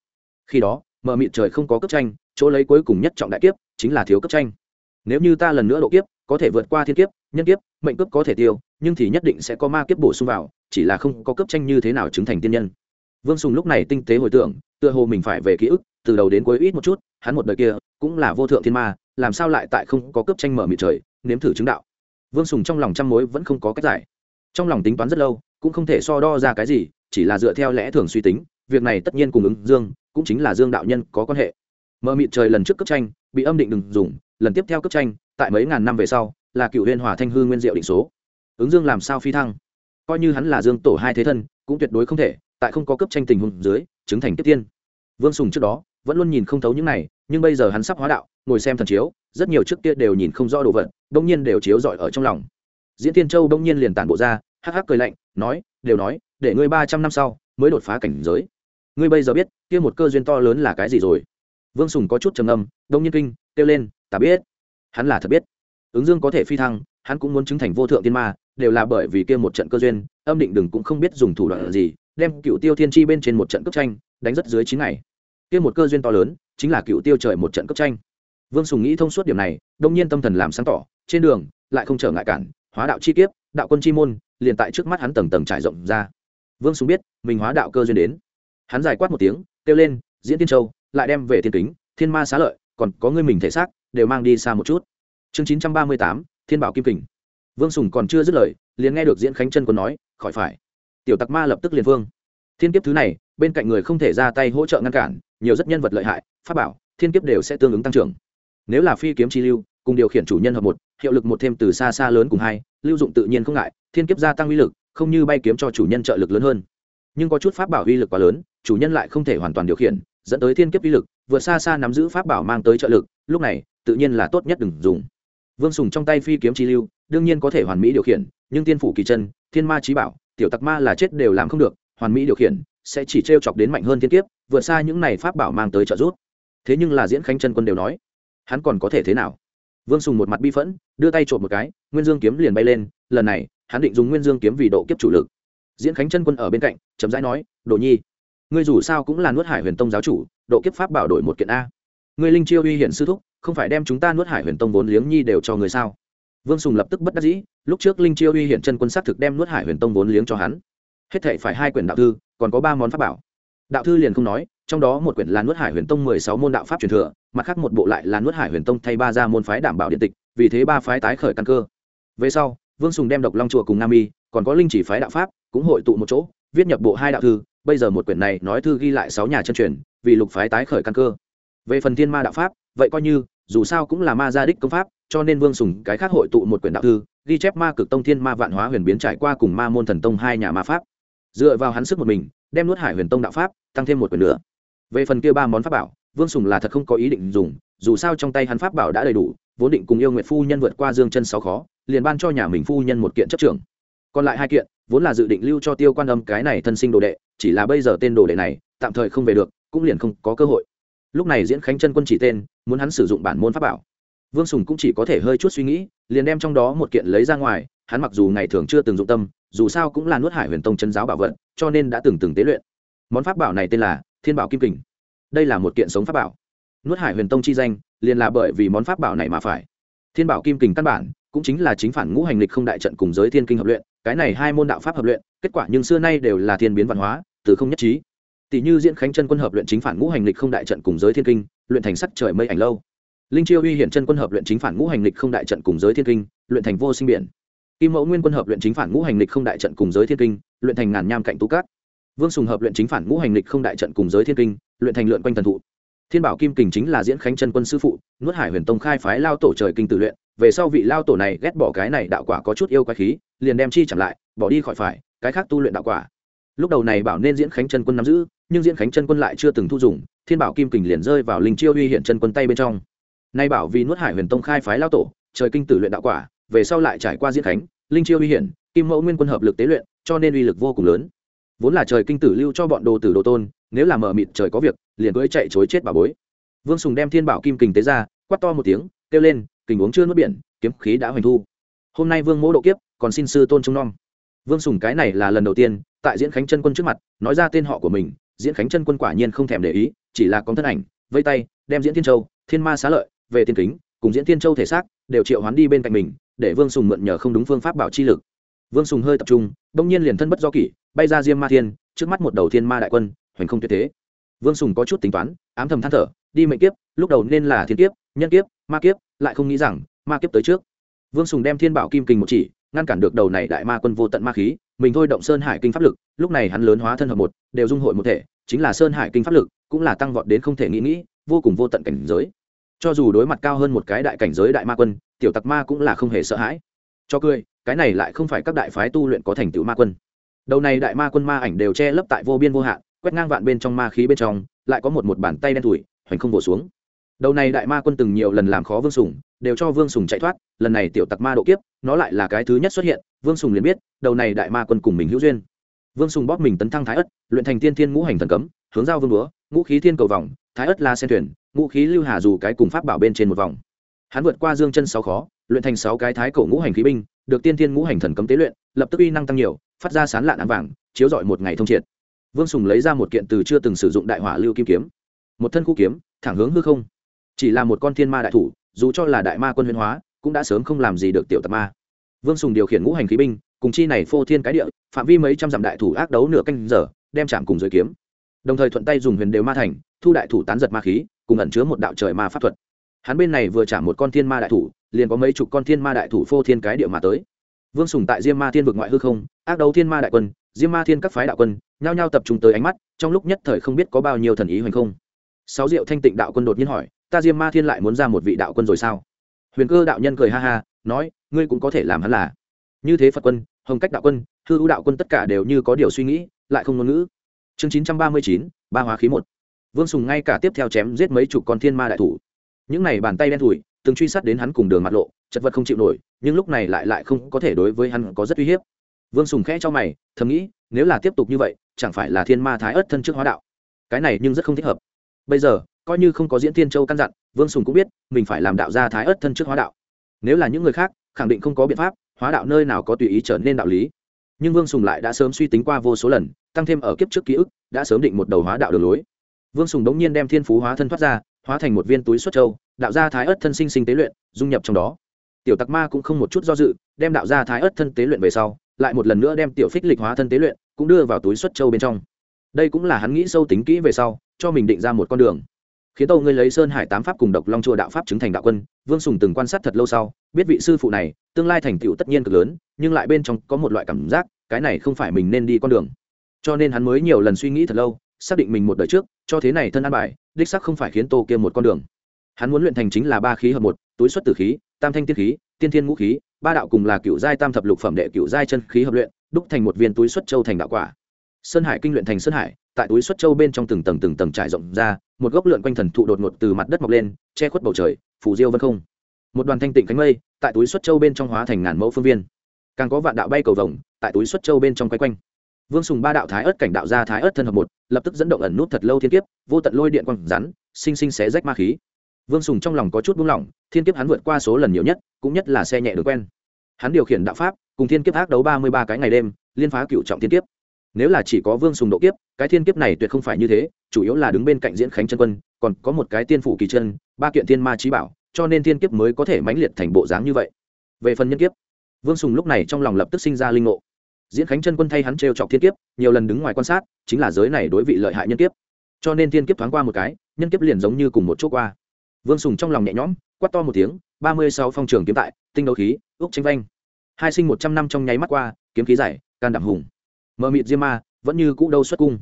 Khi đó, mờ mịt trời không có cấp tranh, chỗ lấy cuối cùng nhất trọng đại kiếp, chính là thiếu cấp tranh. Nếu như ta lần nữa độ kiếp, có thể vượt qua thiên kiếp, nhân kiếp, mệnh cấp có thể tiêu, nhưng thì nhất định sẽ có ma kiếp bổ sung vào, chỉ là không có cấp tranh như thế nào chứng thành tiên nhân. Vương sùng lúc này tinh tế hồi tưởng, tựa hồ mình phải về ký ức, từ đầu đến cuối ít một chút, hắn một đời kia, cũng là vô thượng thiên ma, làm sao lại tại không có cấp tranh mở mịt trời nếm thử chứng đạo. Vương sùng trong lòng trăm mối vẫn không có cách giải. Trong lòng tính toán rất lâu, cũng không thể so đo ra cái gì, chỉ là dựa theo lẽ thường suy tính, việc này tất nhiên cùng ứng dương, cũng chính là dương đạo nhân có quan hệ. Mờ mịt trời lần trước cấp tranh, bị âm định đừng dùng, lần tiếp theo cấp tranh, tại mấy ngàn năm về sau, là cựu huyên hòa thanh hư nguyên diệu định số. Ứng dương làm sao phi thăng? Coi như hắn là dương tổ hai thế thân, cũng tuyệt đối không thể, tại không có cấp tranh tình huống dưới, chứng thành tiếp tiên. Vương sùng trước đó, vẫn luôn nhìn không thấu những này, nhưng bây giờ hắn sắp hóa đạo, ngồi xem thần chiếu rất nhiều trước kia đều nhìn không rõ đồ vật đông nhiên đều chiếu rọi ở trong lòng. Diễn tiên châu đông nhiên liền tản bộ ra, hắc hắc cười lạnh, nói, đều nói, để ngươi ba trăm năm sau mới đột phá cảnh giới. Ngươi bây giờ biết, kia một cơ duyên to lớn là cái gì rồi? Vương sùng có chút trầm âm đông nhiên kinh, kêu lên, ta biết. Hắn là thật biết. Ứng dương có thể phi thăng, hắn cũng muốn chứng thành vô thượng tiên ma, đều là bởi vì kia một trận cơ duyên, âm định đừng cũng không biết dùng thủ đoạn gì, đem cựu tiêu thiên tri bên trên một trận cấp tranh, đánh rất dưới chín ngày. Kia một cơ duyên to lớn, chính là cựu tiêu trời một trận cấp tranh vương sùng nghĩ thông suốt điểm này, đông nhiên tâm thần làm sáng tỏ, trên đường, lại không trở ngại cản, hóa đạo chi kiếp, đạo quân chi môn, liền tại trước mắt hắn tầng tầng trải rộng ra. Vương sùng biết, mình hóa đạo cơ duyên đến. Hắn giải quát một tiếng, kêu lên, diễn tiên châu, lại đem về thiên kính, thiên ma xá lợi, còn có ngươi mình thể xác, đều mang đi xa một chút. Chương chín trăm ba mươi tám, thiên bảo kim kình. Vương sùng còn chưa dứt lời, liền nghe được diễn khánh chân quân nói, khỏi phải. Tiểu tặc ma lập tức liền vương. Thiên kiếp thứ này, bên cạnh người không thể ra tay hỗ trợ ngăn cản, nhiều rất nhân vật lợi hại, pháp bảo, thiên kiếp đều sẽ tương ứng tăng trưởng nếu là phi kiếm chi lưu, cùng điều khiển chủ nhân hợp một, hiệu lực một thêm từ xa xa lớn cùng hai, lưu dụng tự nhiên không ngại, thiên kiếp gia tăng uy lực, không như bay kiếm cho chủ nhân trợ lực lớn hơn. Nhưng có chút pháp bảo uy lực quá lớn, chủ nhân lại không thể hoàn toàn điều khiển, dẫn tới thiên kiếp uy lực, vượt xa xa nắm giữ pháp bảo mang tới trợ lực, lúc này, tự nhiên là tốt nhất đừng dùng. Vương sùng trong tay phi kiếm chi lưu, đương nhiên có thể hoàn mỹ điều khiển, nhưng tiên phủ kỳ chân, thiên ma trí bảo, tiểu tặc ma là chết đều làm không được, hoàn mỹ điều khiển, sẽ chỉ t r e o chọc đến mạnh hơn thiên kiếp, vượt xa những này pháp bảo mang tới trợ giúp. Thế nhưng là diễn khánh chân quân đều nói hắn còn có thể thế nào? Vương sùng một mặt bi phẫn, đưa tay trộm một cái, nguyên dương kiếm liền bay lên, lần này, hắn định dùng nguyên dương kiếm vì độ kiếp chủ lực. Diễn khánh chân quân ở bên cạnh chấm dãi nói, đồ nhi, ngươi dù sao cũng là nuốt hải huyền tông giáo chủ, độ kiếp pháp bảo đổi một kiện a. Ngươi linh chiêu uy hiển sư thúc, không phải đem chúng ta nuốt hải huyền tông vốn liếng nhi đều cho người sao? Vương sùng lập tức bất đắc dĩ, lúc trước linh chiêu uy hiển chân quân xác thực đem nuốt hải huyền tông vốn liếng cho hắn. Hết thể phải hai quyển đạo thư, còn có ba món pháp bảo. Đạo thư liền không nói trong đó một quyển là nuốt hải huyền tông mười sáu môn đạo pháp truyền thừa, mặt khác một bộ lại là nuốt hải huyền tông thay ba ra môn phái đảm bảo điện tịch, vì thế ba phái tái khởi căn cơ. Về sau, vương sùng đem độc long chùa cùng nam y, còn có linh chỉ phái đạo pháp, cũng hội tụ một chỗ, viết nhập bộ hai đạo thư. Bây giờ một quyển này nói thư ghi lại sáu nhà chân truyền, vì lục phái tái khởi căn cơ. Về phần thiên ma đạo pháp, vậy coi như, dù sao cũng là ma gia đích công pháp, cho nên vương sùng cái khác hội tụ một quyển đạo thư, ghi chép ma cực tông thiên ma vạn hóa huyền biến trải qua cùng ma môn thần tông hai nhà ma pháp. Dựa vào hắn sức một mình, đem nuốt hải huyền tông đạo pháp, tăng thêm một quyển nữa về phần kia ba món pháp bảo, vương sùng là thật không có ý định dùng, dù sao trong tay hắn pháp bảo đã đầy đủ, vốn định cùng yêu nguyệt phu nhân vượt qua dương chân sáu khó, liền ban cho nhà mình phu nhân một kiện chấp trưởng. Còn lại hai kiện, vốn là dự định lưu cho tiêu quan âm cái này thân sinh đồ đệ, chỉ là bây giờ tên đồ đệ này, tạm thời không về được, cũng liền không có cơ hội. Lúc này diễn khánh chân quân chỉ tên, muốn hắn sử dụng bản môn pháp bảo. Vương sùng cũng chỉ có thể hơi chút suy nghĩ, liền đem trong đó một kiện lấy ra ngoài, hắn mặc dù ngày thường chưa từng dụng tâm, dù sao cũng là nuốt hải huyền tông chân giáo bảo vật, cho nên đã từng từng tế luyện. Món pháp bảo này tên là thiên bảo kim kình. Đây là một kiện sống pháp bảo. Nuốt hải huyền tông chi danh, liền là bởi vì món pháp bảo này mà phải. Thiên bảo kim kình căn bản, cũng chính là chính phản ngũ hành lịch không đại trận cùng giới thiên kinh hợp luyện, cái này hai môn đạo pháp hợp luyện, kết quả nhưng xưa nay đều là thiên biến văn hóa, từ không nhất trí. Tỷ như diễn khánh chân quân hợp luyện chính phản ngũ hành lịch không đại trận cùng giới thiên kinh, luyện thành sắc trời mây ảnh lâu. Linh chiêu uy hiển chân quân hợp luyện chính phản ngũ hành lịch không đại trận cùng giới thiên kinh, luyện thành vô sinh biển. Kim mẫu nguyên quân hợp luyện chính phản ngũ hành lịch không đại trận cùng giới thiên kinh, luyện thành ngàn nham cạnh tú cát vương sùng hợp luyện chính phản ngũ hành lịch không đại trận cùng giới thiên kinh, luyện thành luyện quanh thần thụ. Thiên bảo kim kình chính là diễn khánh chân quân sư phụ, nuốt hải huyền tông khai phái lao tổ trời kinh tự luyện, về sau vị lao tổ này ghét bỏ cái này đạo quả có chút yêu quái khí, liền đem chi chặn lại, bỏ đi khỏi phải, cái khác tu luyện đạo quả. Lúc đầu này bảo nên diễn khánh chân quân nắm giữ, nhưng diễn khánh chân quân lại chưa từng thu dùng, thiên bảo kim kình liền rơi vào linh chiêu uy hiện chân quân tay bên trong. Nay bảo vì nuốt hải huyền tông khai phái lao tổ, trời kinh tử luyện đạo quả, về sau lại trải qua diễn khánh, linh chiêu uy hiện kim mẫu nguyên quân hợp lực tế luyện, cho nên uy lực vô cùng lớn vốn là trời kinh tử lưu cho bọn đồ tử đồ tôn, nếu là mở mịt trời có việc, liền cưỡi chạy chối chết bà bối. Vương sùng đem thiên bảo kim kình tế ra, quát to một tiếng, kêu lên, kình uống chưa nuốt biển, kiếm khí đã hoành thu. Hôm nay vương mỗ độ kiếp, còn xin sư tôn trông nom. Vương sùng cái này là lần đầu tiên, tại diễn khánh chân quân trước mặt, nói ra tên họ của mình, diễn khánh chân quân quả nhiên không thèm để ý, chỉ là con thân ảnh, vây tay, đem diễn thiên châu, thiên ma xá lợi, về tiên kính, cùng diễn thiên châu thể xác, đều triệu hoán đi bên cạnh mình, để vương sùng mượn nhờ không đúng phương pháp bảo chi lực vương sùng hơi tập trung, đông nhiên liền thân bất do kỷ, bay ra diêm ma thiên, trước mắt một đầu thiên ma đại quân, hoành không tuyệt thế. Vương sùng có chút tính toán, ám thầm than thở, đi mệnh kiếp, lúc đầu nên là thiên kiếp, nhân kiếp, ma kiếp, lại không nghĩ rằng, ma kiếp tới trước. Vương sùng đem thiên bảo kim kình một chỉ, ngăn cản được đầu này đại ma quân vô tận ma khí, mình thôi động sơn hải kinh pháp lực, lúc này hắn lớn hóa thân hợp một, đều dung hội một thể, chính là sơn hải kinh pháp lực, cũng là tăng vọt đến không thể nghĩ nghĩ, vô cùng vô tận cảnh giới. Cho dù đối mặt cao hơn một cái đại cảnh giới đại ma quân, tiểu tặc ma cũng là không hề sợ hãi. Cho cười cái này lại không phải các đại phái tu luyện có thành tựu ma quân. Đầu này đại ma quân ma ảnh đều che lấp tại vô biên vô hạn, quét ngang vạn bên trong ma khí bên trong, lại có một một bàn tay đen thủi hoành không bổ xuống. Đầu này đại ma quân từng nhiều lần làm khó vương sùng, đều cho vương sùng chạy thoát, lần này tiểu tặc ma độ kiếp, nó lại là cái thứ nhất xuất hiện, vương sùng liền biết, đầu này đại ma quân cùng mình hữu duyên. Vương sùng bóp mình tấn thăng thái ất, luyện thành tiên thiên ngũ hành thần cấm, hướng giao vương búa, ngũ khí thiên cầu vòng, thái ất la sen thuyền, ngũ khí lưu hà dù cái cùng pháp bảo bên trên một vòng. Hắn vượt qua dương chân sáu khó luyện thành sáu cái thái cổ ngũ hành khí binh, được tiên thiên ngũ hành thần cấm tế luyện, lập tức uy năng tăng nhiều, phát ra sán lạn ánh vàng, chiếu rọi một ngày thông triệt. Vương sùng lấy ra một kiện từ chưa từng sử dụng đại hỏa lưu kim kiếm, một thân khu kiếm, thẳng hướng hư không. Chỉ là một con thiên ma đại thủ, dù cho là đại ma quân huyền hóa, cũng đã sớm không làm gì được tiểu tập ma. Vương sùng điều khiển ngũ hành khí binh, cùng chi này phô thiên cái địa, phạm vi mấy trăm dặm đại thủ ác đấu nửa canh giờ, đem chạm cùng dưới kiếm. Đồng thời thuận tay dùng huyền đều ma thành, thu đại thủ tán giật ma khí, cùng ẩn chứa một đạo trời ma pháp thuật. Hắn bên này vừa trả một con thiên ma đại thủ liền có mấy chục con thiên ma đại thủ phô thiên cái địa mà tới. Vương sùng tại diêm ma thiên vực ngoại hư không, ác đấu thiên ma đại quân, diêm ma thiên các phái đạo quân, nhao nhao tập trung tới ánh mắt, trong lúc nhất thời không biết có bao nhiêu thần ý hoành không. Sáu diệu thanh tịnh đạo quân đột nhiên hỏi, ta diêm ma thiên lại muốn ra một vị đạo quân rồi sao? Huyền cơ đạo nhân cười ha ha, nói, ngươi cũng có thể làm hắn là. Như thế phật quân, hồng cách đạo quân, hư ưu đạo quân tất cả đều như có điều suy nghĩ, lại không ngôn ngữ. Chương chín trăm ba mươi chín, ba hóa khí một. Vương sùng ngay cả tiếp theo chém giết mấy chục con thiên ma đại thủ. Những này bàn tay đen thủi từng truy sát đến hắn cùng đường mặt lộ, chật vật không chịu nổi, nhưng lúc này lại lại không có thể đối với hắn có rất uy hiếp. Vương sùng khẽ cho mày, thầm nghĩ, nếu là tiếp tục như vậy, chẳng phải là thiên ma thái ớt thân trước hóa đạo. Cái này nhưng rất không thích hợp. Bây giờ, coi như không có diễn thiên châu căn dặn, vương sùng cũng biết, mình phải làm đạo ra thái ớt thân trước hóa đạo. Nếu là những người khác, khẳng định không có biện pháp, hóa đạo nơi nào có tùy ý trở nên đạo lý. Nhưng vương sùng lại đã sớm suy tính qua vô số lần, tăng thêm ở kiếp trước ký ức, đã sớm định một đầu hóa đạo đường lối. Vương sùng đống nhiên đem thiên phú hóa thân thoát ra, hóa thành một viên túi xuất châu đạo gia thái ớt thân sinh sinh tế luyện, dung nhập trong đó. Tiểu tặc ma cũng không một chút do dự, đem đạo gia thái ớt thân tế luyện về sau, lại một lần nữa đem tiểu phích lịch hóa thân tế luyện cũng đưa vào túi xuất châu bên trong. Đây cũng là hắn nghĩ sâu tính kỹ về sau, cho mình định ra một con đường. Khiến tâu ngươi lấy sơn hải tám pháp cùng độc long chùa đạo pháp chứng thành đạo quân, vương sùng từng quan sát thật lâu sau, biết vị sư phụ này tương lai thành tựu tất nhiên cực lớn, nhưng lại bên trong có một loại cảm giác, cái này không phải mình nên đi con đường. Cho nên hắn mới nhiều lần suy nghĩ thật lâu, xác định mình một đời trước, cho thế này thân an bài, đích sắc không phải khiến tô kia một con đường hắn muốn luyện thành chính là ba khí hợp một, túi xuất tử khí, tam thanh tiên khí, tiên thiên ngũ khí, ba đạo cùng là cựu giai tam thập lục phẩm đệ cựu giai chân khí hợp luyện, đúc thành một viên túi xuất châu thành đạo quả. Sơn hải kinh luyện thành sơn hải, tại túi xuất châu bên trong từng tầng từng tầng trải rộng ra, một gốc lượn quanh thần thụ đột ngột từ mặt đất mọc lên, che khuất bầu trời phủ diêu vân không. Một đoàn thanh tịnh cánh mây, tại túi xuất châu bên trong hóa thành ngàn mẫu phương viên. Càng có vạn đạo bay cầu vồng, tại túi xuất châu bên trong quay quanh. Vương sùng ba đạo thái ớt cảnh đạo ra thái ớt thân hợp một, lập tức dẫn động ẩn nút thật lâu thiên kiếp, vô tận lôi điện quăng rắn, sinh sinh xé rách ma khí vương sùng trong lòng có chút buông lỏng, thiên kiếp hắn vượt qua số lần nhiều nhất, cũng nhất là xe nhẹ được quen. Hắn điều khiển đạo pháp, cùng thiên kiếp ác đấu ba mươi ba cái ngày đêm, liên phá cựu trọng thiên kiếp. Nếu là chỉ có vương sùng độ kiếp, cái thiên kiếp này tuyệt không phải như thế, chủ yếu là đứng bên cạnh diễn khánh chân quân, còn có một cái tiên phủ kỳ chân, ba kiện thiên ma trí bảo, cho nên thiên kiếp mới có thể mãnh liệt thành bộ dáng như vậy. Về phần nhân kiếp, vương sùng lúc này trong lòng lập tức sinh ra linh ngộ. Diễn khánh chân quân thay hắn trêu chọc thiên kiếp, nhiều lần đứng ngoài quan sát, chính là giới này đối vị lợi hại nhân kiếp. Cho nên thiên kiếp thoáng qua một cái, nhân kiếp liền giống như cùng một chỗ qua vương sùng trong lòng nhẹ nhõm, quát to một tiếng, ba mươi sáu phong trường kiếm tại, tinh đấu khí úc tranh vanh. Hai sinh một trăm năm trong nháy mắt qua, kiếm khí giải, can đảm hùng. Mờ mịt diêm ma, vẫn như cũ đâu xuất cung.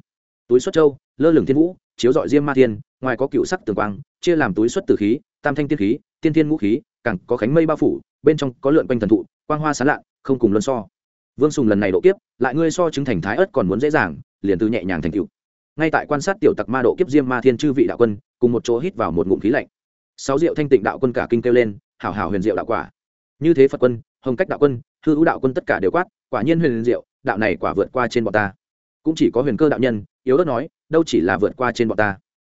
Túi xuất châu, lơ lửng thiên vũ, chiếu dọi diêm ma thiên, ngoài có cựu sắc tường quang, chia làm túi xuất tử khí, tam thanh tiên khí, tiên thiên ngũ khí càng có khánh mây bao phủ, bên trong có lượn quanh thần thụ, quang hoa sán lạ không cùng luân so. Vương sùng lần này độ kiếp, lại ngươi so chứng thành thái ớt còn muốn dễ dàng, liền từ nhẹ nhàng thành cựu ngay tại quan sát tiểu tặc ma độ kiếp diêm ma thiên chư vị đạo quân, cùng một chỗ hít vào một ngụm khí lạnh sáu diệu thanh tịnh đạo quân cả kinh kêu lên, hảo hảo huyền diệu đạo quả. Như thế phật quân, hồng cách đạo quân, hư ưu đạo quân tất cả đều quát, quả nhiên huyền diệu, đạo này quả vượt qua trên bọn ta. Cũng chỉ có huyền cơ đạo nhân, yếu ớt nói, đâu chỉ là vượt qua trên bọn ta.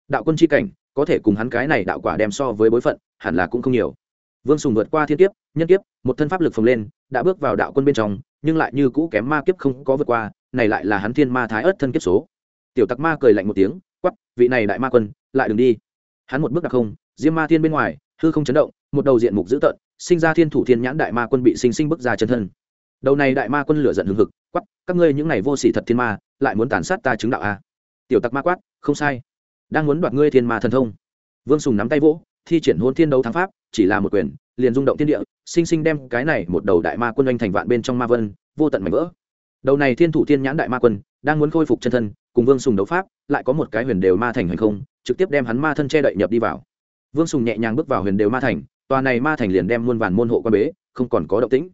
Đạo quân c h i cảnh, có thể cùng hắn cái này đạo quả đem so với bối phận, hẳn là cũng không nhiều. Vương sùng vượt qua thiên kiếp, nhân kiếp, một thân pháp lực phồng lên, đã bước vào đạo quân bên trong, nhưng lại như cũ kém ma kiếp không có vượt qua, này lại là hắn thiên ma thái ớt thân kiếp số. Tiểu tặc ma cười lạnh một tiếng quắp vị này đại ma quân, lại đừng đi. Hắn một bước đặc không diêm ma thiên bên ngoài, hư không chấn động, một đầu diện mục dữ tợn, sinh ra thiên thủ thiên nhãn đại ma quân bị sinh sinh bức ra chân thân. Đầu này đại ma quân lửa giận hừng hực quắp các ngươi những này vô sỉ thật thiên ma, lại muốn tàn sát ta chứng đạo a? À? tiểu tặc ma quát, không sai, đang muốn đoạt ngươi thiên ma thần thông. Vương sùng nắm tay vỗ, thi triển hôn thiên đấu thắng pháp, chỉ là một quyền, liền rung động thiên địa, sinh sinh đem cái này một đầu đại ma quân oanh thành vạn bên trong ma vân, vô tận mảnh vỡ. Đầu này thiên thủ thiên nhãn đại ma quân, đang muốn khôi phục chân thân, cùng vương sùng đấu pháp, lại có một cái huyền đều ma thành hành không, trực tiếp đem hắn ma thân che đậy nhập đi vào vương sùng nhẹ nhàng bước vào huyền đều ma thành, tòa này ma thành liền đem muôn vàn môn hộ quan bế, không còn có động tĩnh.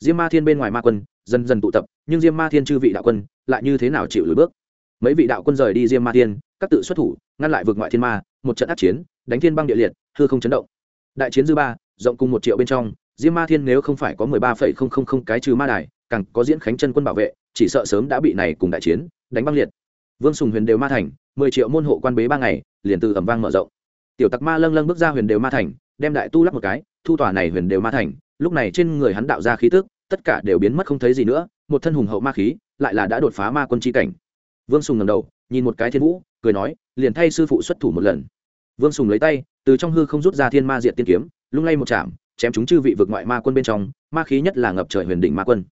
Diêm ma thiên bên ngoài ma quân, dần dần tụ tập, nhưng diêm ma thiên chư vị đạo quân lại như thế nào chịu lùi bước? Mấy vị đạo quân rời đi diêm ma thiên, các tự xuất thủ, ngăn lại vượt ngoại thiên ma, một trận ác chiến, đánh thiên băng địa liệt, hư không chấn động. Đại chiến dư ba, rộng cùng một triệu bên trong, diêm ma thiên nếu không phải có mười ba phẩy không không không cái trừ ma đài, càng có diễn khánh chân quân bảo vệ, chỉ sợ sớm đã bị này cùng đại chiến, đánh băng liệt. Vương sùng huyền đều ma thành, mười triệu môn hộ quan bế ba ngày, liền từ ẩm vang mở rộng tiểu tặc ma lâng lâng bước ra huyền đều ma thành, đem đại tu lắc một cái, thu tòa này huyền đều ma thành, lúc này trên người hắn đạo ra khí tức, tất cả đều biến mất không thấy gì nữa, một thân hùng hậu ma khí, lại là đã đột phá ma quân chi cảnh. Vương sùng ngầm đầu, nhìn một cái thiên vũ, cười nói, liền thay sư phụ xuất thủ một lần. Vương sùng lấy tay, từ trong hư không rút ra thiên ma diện tiên kiếm, lung lay một chạm, chém chúng chư vị vực ngoại ma quân bên trong, ma khí nhất là ngập trời huyền đỉnh ma quân.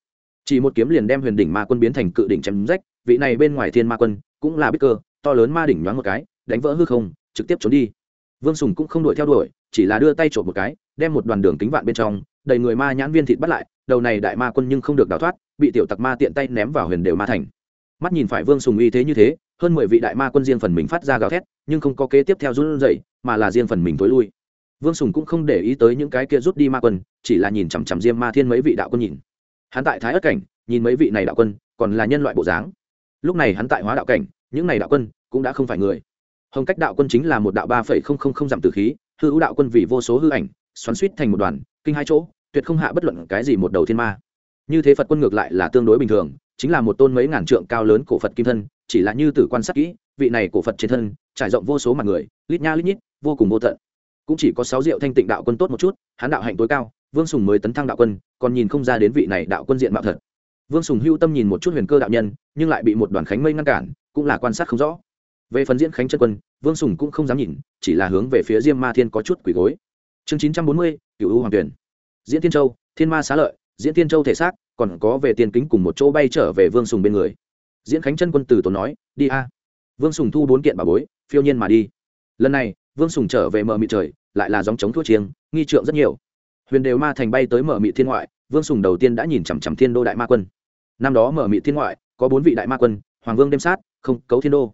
Chỉ một kiếm liền đem huyền đỉnh ma quân biến thành cự đỉnh chém rách, vị này bên ngoài thiên ma quân cũng là bích cơ, to lớn ma đỉnh nhoáng một cái, đánh vỡ hư không, trực tiếp trốn đi vương sùng cũng không đuổi theo đuổi, chỉ là đưa tay trộm một cái, đem một đoàn đường kính vạn bên trong, đầy người ma nhãn viên thịt bắt lại, đầu này đại ma quân nhưng không được đào thoát, bị tiểu tặc ma tiện tay ném vào huyền đều ma thành. Mắt nhìn phải vương sùng uy thế như thế, hơn mười vị đại ma quân riêng phần mình phát ra gào thét, nhưng không có kế tiếp theo rút dậy mà là riêng phần mình tối lui. Vương sùng cũng không để ý tới những cái kia rút đi ma quân, chỉ là nhìn chằm chằm diêm ma thiên mấy vị đạo quân nhìn. Hắn tại thái ất cảnh, nhìn mấy vị này đạo quân, còn là nhân loại bộ dáng. Lúc này hắn tại hóa đạo cảnh, những này đạo quân cũng đã không phải người hồng cách đạo quân chính là một đạo ba phẩy không không không dặm tử khí, hư ưu đạo quân vì vô số hư ảnh, xoắn suýt thành một đoàn, kinh hai chỗ, tuyệt không hạ bất luận cái gì một đầu thiên ma. Như thế phật quân ngược lại là tương đối bình thường, chính là một tôn mấy ngàn trượng cao lớn cổ phật kim thân, chỉ là như tử quan sát kỹ, vị này cổ phật trên thân, trải rộng vô số mặt người, lít nha lít nhít, vô cùng vô tận. Cũng chỉ có sáu diệu thanh tịnh đạo quân tốt một chút, hắn đạo hạnh tối cao, vương sùng mới tấn thăng đạo quân, còn nhìn không ra đến vị này đạo quân diện mạo thật. Vương sùng hưu tâm nhìn một chút huyền cơ đạo nhân, nhưng lại bị một đoàn khánh mây ngăn cản, cũng là quan sát không rõ về phần diễn khánh chân quân, vương sùng cũng không dám nhìn, chỉ là hướng về phía diêm ma thiên có chút quỷ gối. Chương chín trăm bốn mươi cựu u hoàng tuyển diễn tiên châu, thiên ma xá lợi, diễn tiên châu thể xác, còn có về tiền kính cùng một chỗ bay trở về vương sùng bên người. Diễn khánh chân quân từ tốn nói, đi a. Vương sùng thu bốn kiện bà bối, phiêu nhiên mà đi. Lần này, vương sùng trở về mở mị trời, lại là dòng chống thuốc chiêng, nghi trượng rất nhiều. Huyền đều ma thành bay tới mở mị thiên ngoại, vương sùng đầu tiên đã nhìn chằm chằm thiên đô đại ma quân. Năm đó mở mị thiên ngoại, có bốn vị đại ma quân, hoàng vương đêm sát, không cấu thiên đô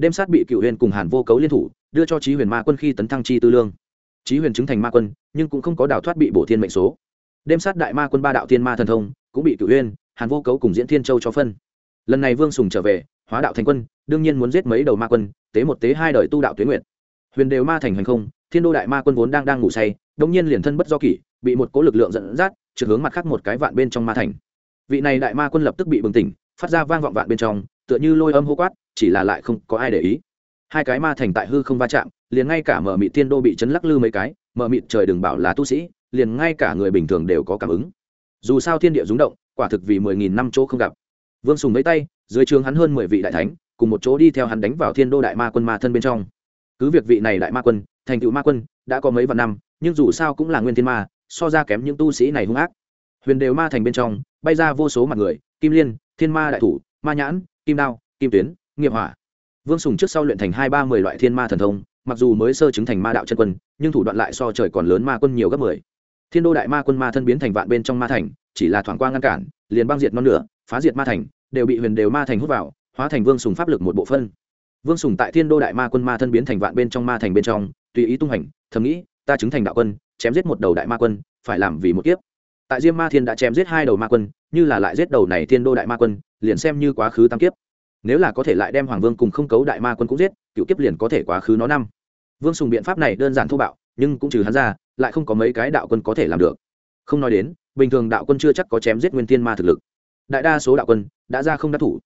đêm sát bị cựu huyền cùng hàn vô cấu liên thủ, đưa cho trí huyền ma quân khi tấn thăng chi tư lương. Trí huyền chứng thành ma quân, nhưng cũng không có đào thoát bị bổ thiên mệnh số. Đêm sát đại ma quân ba đạo thiên ma thần thông, cũng bị cựu huyền, hàn vô cấu cùng diễn thiên châu cho phân. Lần này vương sùng trở về, hóa đạo thành quân, đương nhiên muốn giết mấy đầu ma quân, tế một tế hai đời tu đạo tuyến nguyện huyền đều ma thành hành không, thiên đô đại ma quân vốn đang đang ngủ say, đông nhiên liền thân bất do kỷ, bị một cố lực lượng dẫn dắt, trượt hướng mặt khác một cái vạn bên trong ma thành. Vị này đại ma quân lập tức bị bừng tỉnh, phát ra vang vọng vạn bên trong, tựa như lôi âm hô quát chỉ là lại không có ai để ý. Hai cái ma thành tại hư không va chạm, liền ngay cả mở mịt tiên đô bị chấn lắc lư mấy cái, mở mịt trời đừng bảo là tu sĩ, liền ngay cả người bình thường đều có cảm ứng. Dù sao thiên địa rúng động, quả thực vì mười nghìn năm chỗ không gặp. Vương sùng mấy tay, dưới trường hắn hơn mười vị đại thánh, cùng một chỗ đi theo hắn đánh vào thiên đô đại ma quân ma thân bên trong. Cứ việc vị này đại ma quân, thành tựu ma quân, đã có mấy vạn năm, nhưng dù sao cũng là nguyên thiên ma, so ra kém những tu sĩ này hung ác. Huyền đều ma thành bên trong, bay ra vô số mặt người, kim liên, thiên ma đại thủ, ma nhãn, kim đao, kim tuyến nghiệp hỏa. Vương sùng trước sau luyện thành hai ba mười loại thiên ma thần thông, mặc dù mới sơ chứng thành ma đạo chân quân, nhưng thủ đoạn lại so trời còn lớn ma quân nhiều gấp mười. Thiên đô đại ma quân ma thân biến thành vạn bên trong ma thành, chỉ là thoảng qua ngăn cản, liền băng diệt non lửa, phá diệt ma thành, đều bị huyền đều ma thành hút vào, hóa thành vương sùng pháp lực một bộ phân. Vương sùng tại thiên đô đại ma quân ma thân biến thành vạn bên trong ma thành bên trong, tùy ý tung hành, thầm nghĩ, ta chứng thành đạo quân, chém giết một đầu đại ma quân, phải làm vì một kiếp. Tại diêm ma thiên đã chém giết hai đầu ma quân, như là lại giết đầu này thiên đô đại ma quân, liền xem như quá khứ tam kiếp nếu là có thể lại đem hoàng vương cùng không cấu đại ma quân cũng giết, cựu kiếp liền có thể quá khứ nó năm. Vương sùng biện pháp này đơn giản thô bạo, nhưng cũng trừ hắn ra, lại không có mấy cái đạo quân có thể làm được. Không nói đến, bình thường đạo quân chưa chắc có chém giết nguyên tiên ma thực lực. Đại đa số đạo quân đã ra không đắc thủ.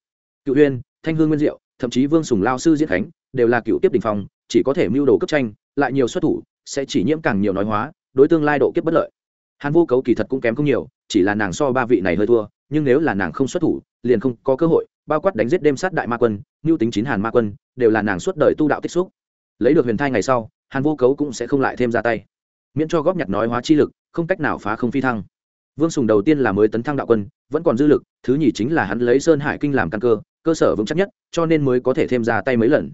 Cựu huyên thanh hương nguyên diệu, thậm chí vương sùng lao sư diễn khánh, đều là cựu kiếp đình phong, chỉ có thể mưu đồ cấp tranh, lại nhiều xuất thủ, sẽ chỉ nhiễm càng nhiều nói hóa, đối tương lai độ kiếp bất lợi. Hàn vô cấu kỳ thật cũng kém không nhiều, chỉ là nàng so ba vị này hơi thua, nhưng nếu là nàng không xuất thủ, liền không có cơ hội bao quát đánh giết đêm sát đại ma quân lưu tính chín hàn ma quân, đều là nàng suốt đời tu đạo tích xúc. Lấy được huyền thai ngày sau, hàn vô cấu cũng sẽ không lại thêm ra tay. Miễn cho góp nhặt nói hóa chi lực, không cách nào phá không phi thăng. Vương sùng đầu tiên là mới tấn thăng đạo quân, vẫn còn dư lực, thứ nhì chính là hắn lấy sơn hải kinh làm căn cơ cơ sở vững chắc nhất, cho nên mới có thể thêm ra tay mấy lần.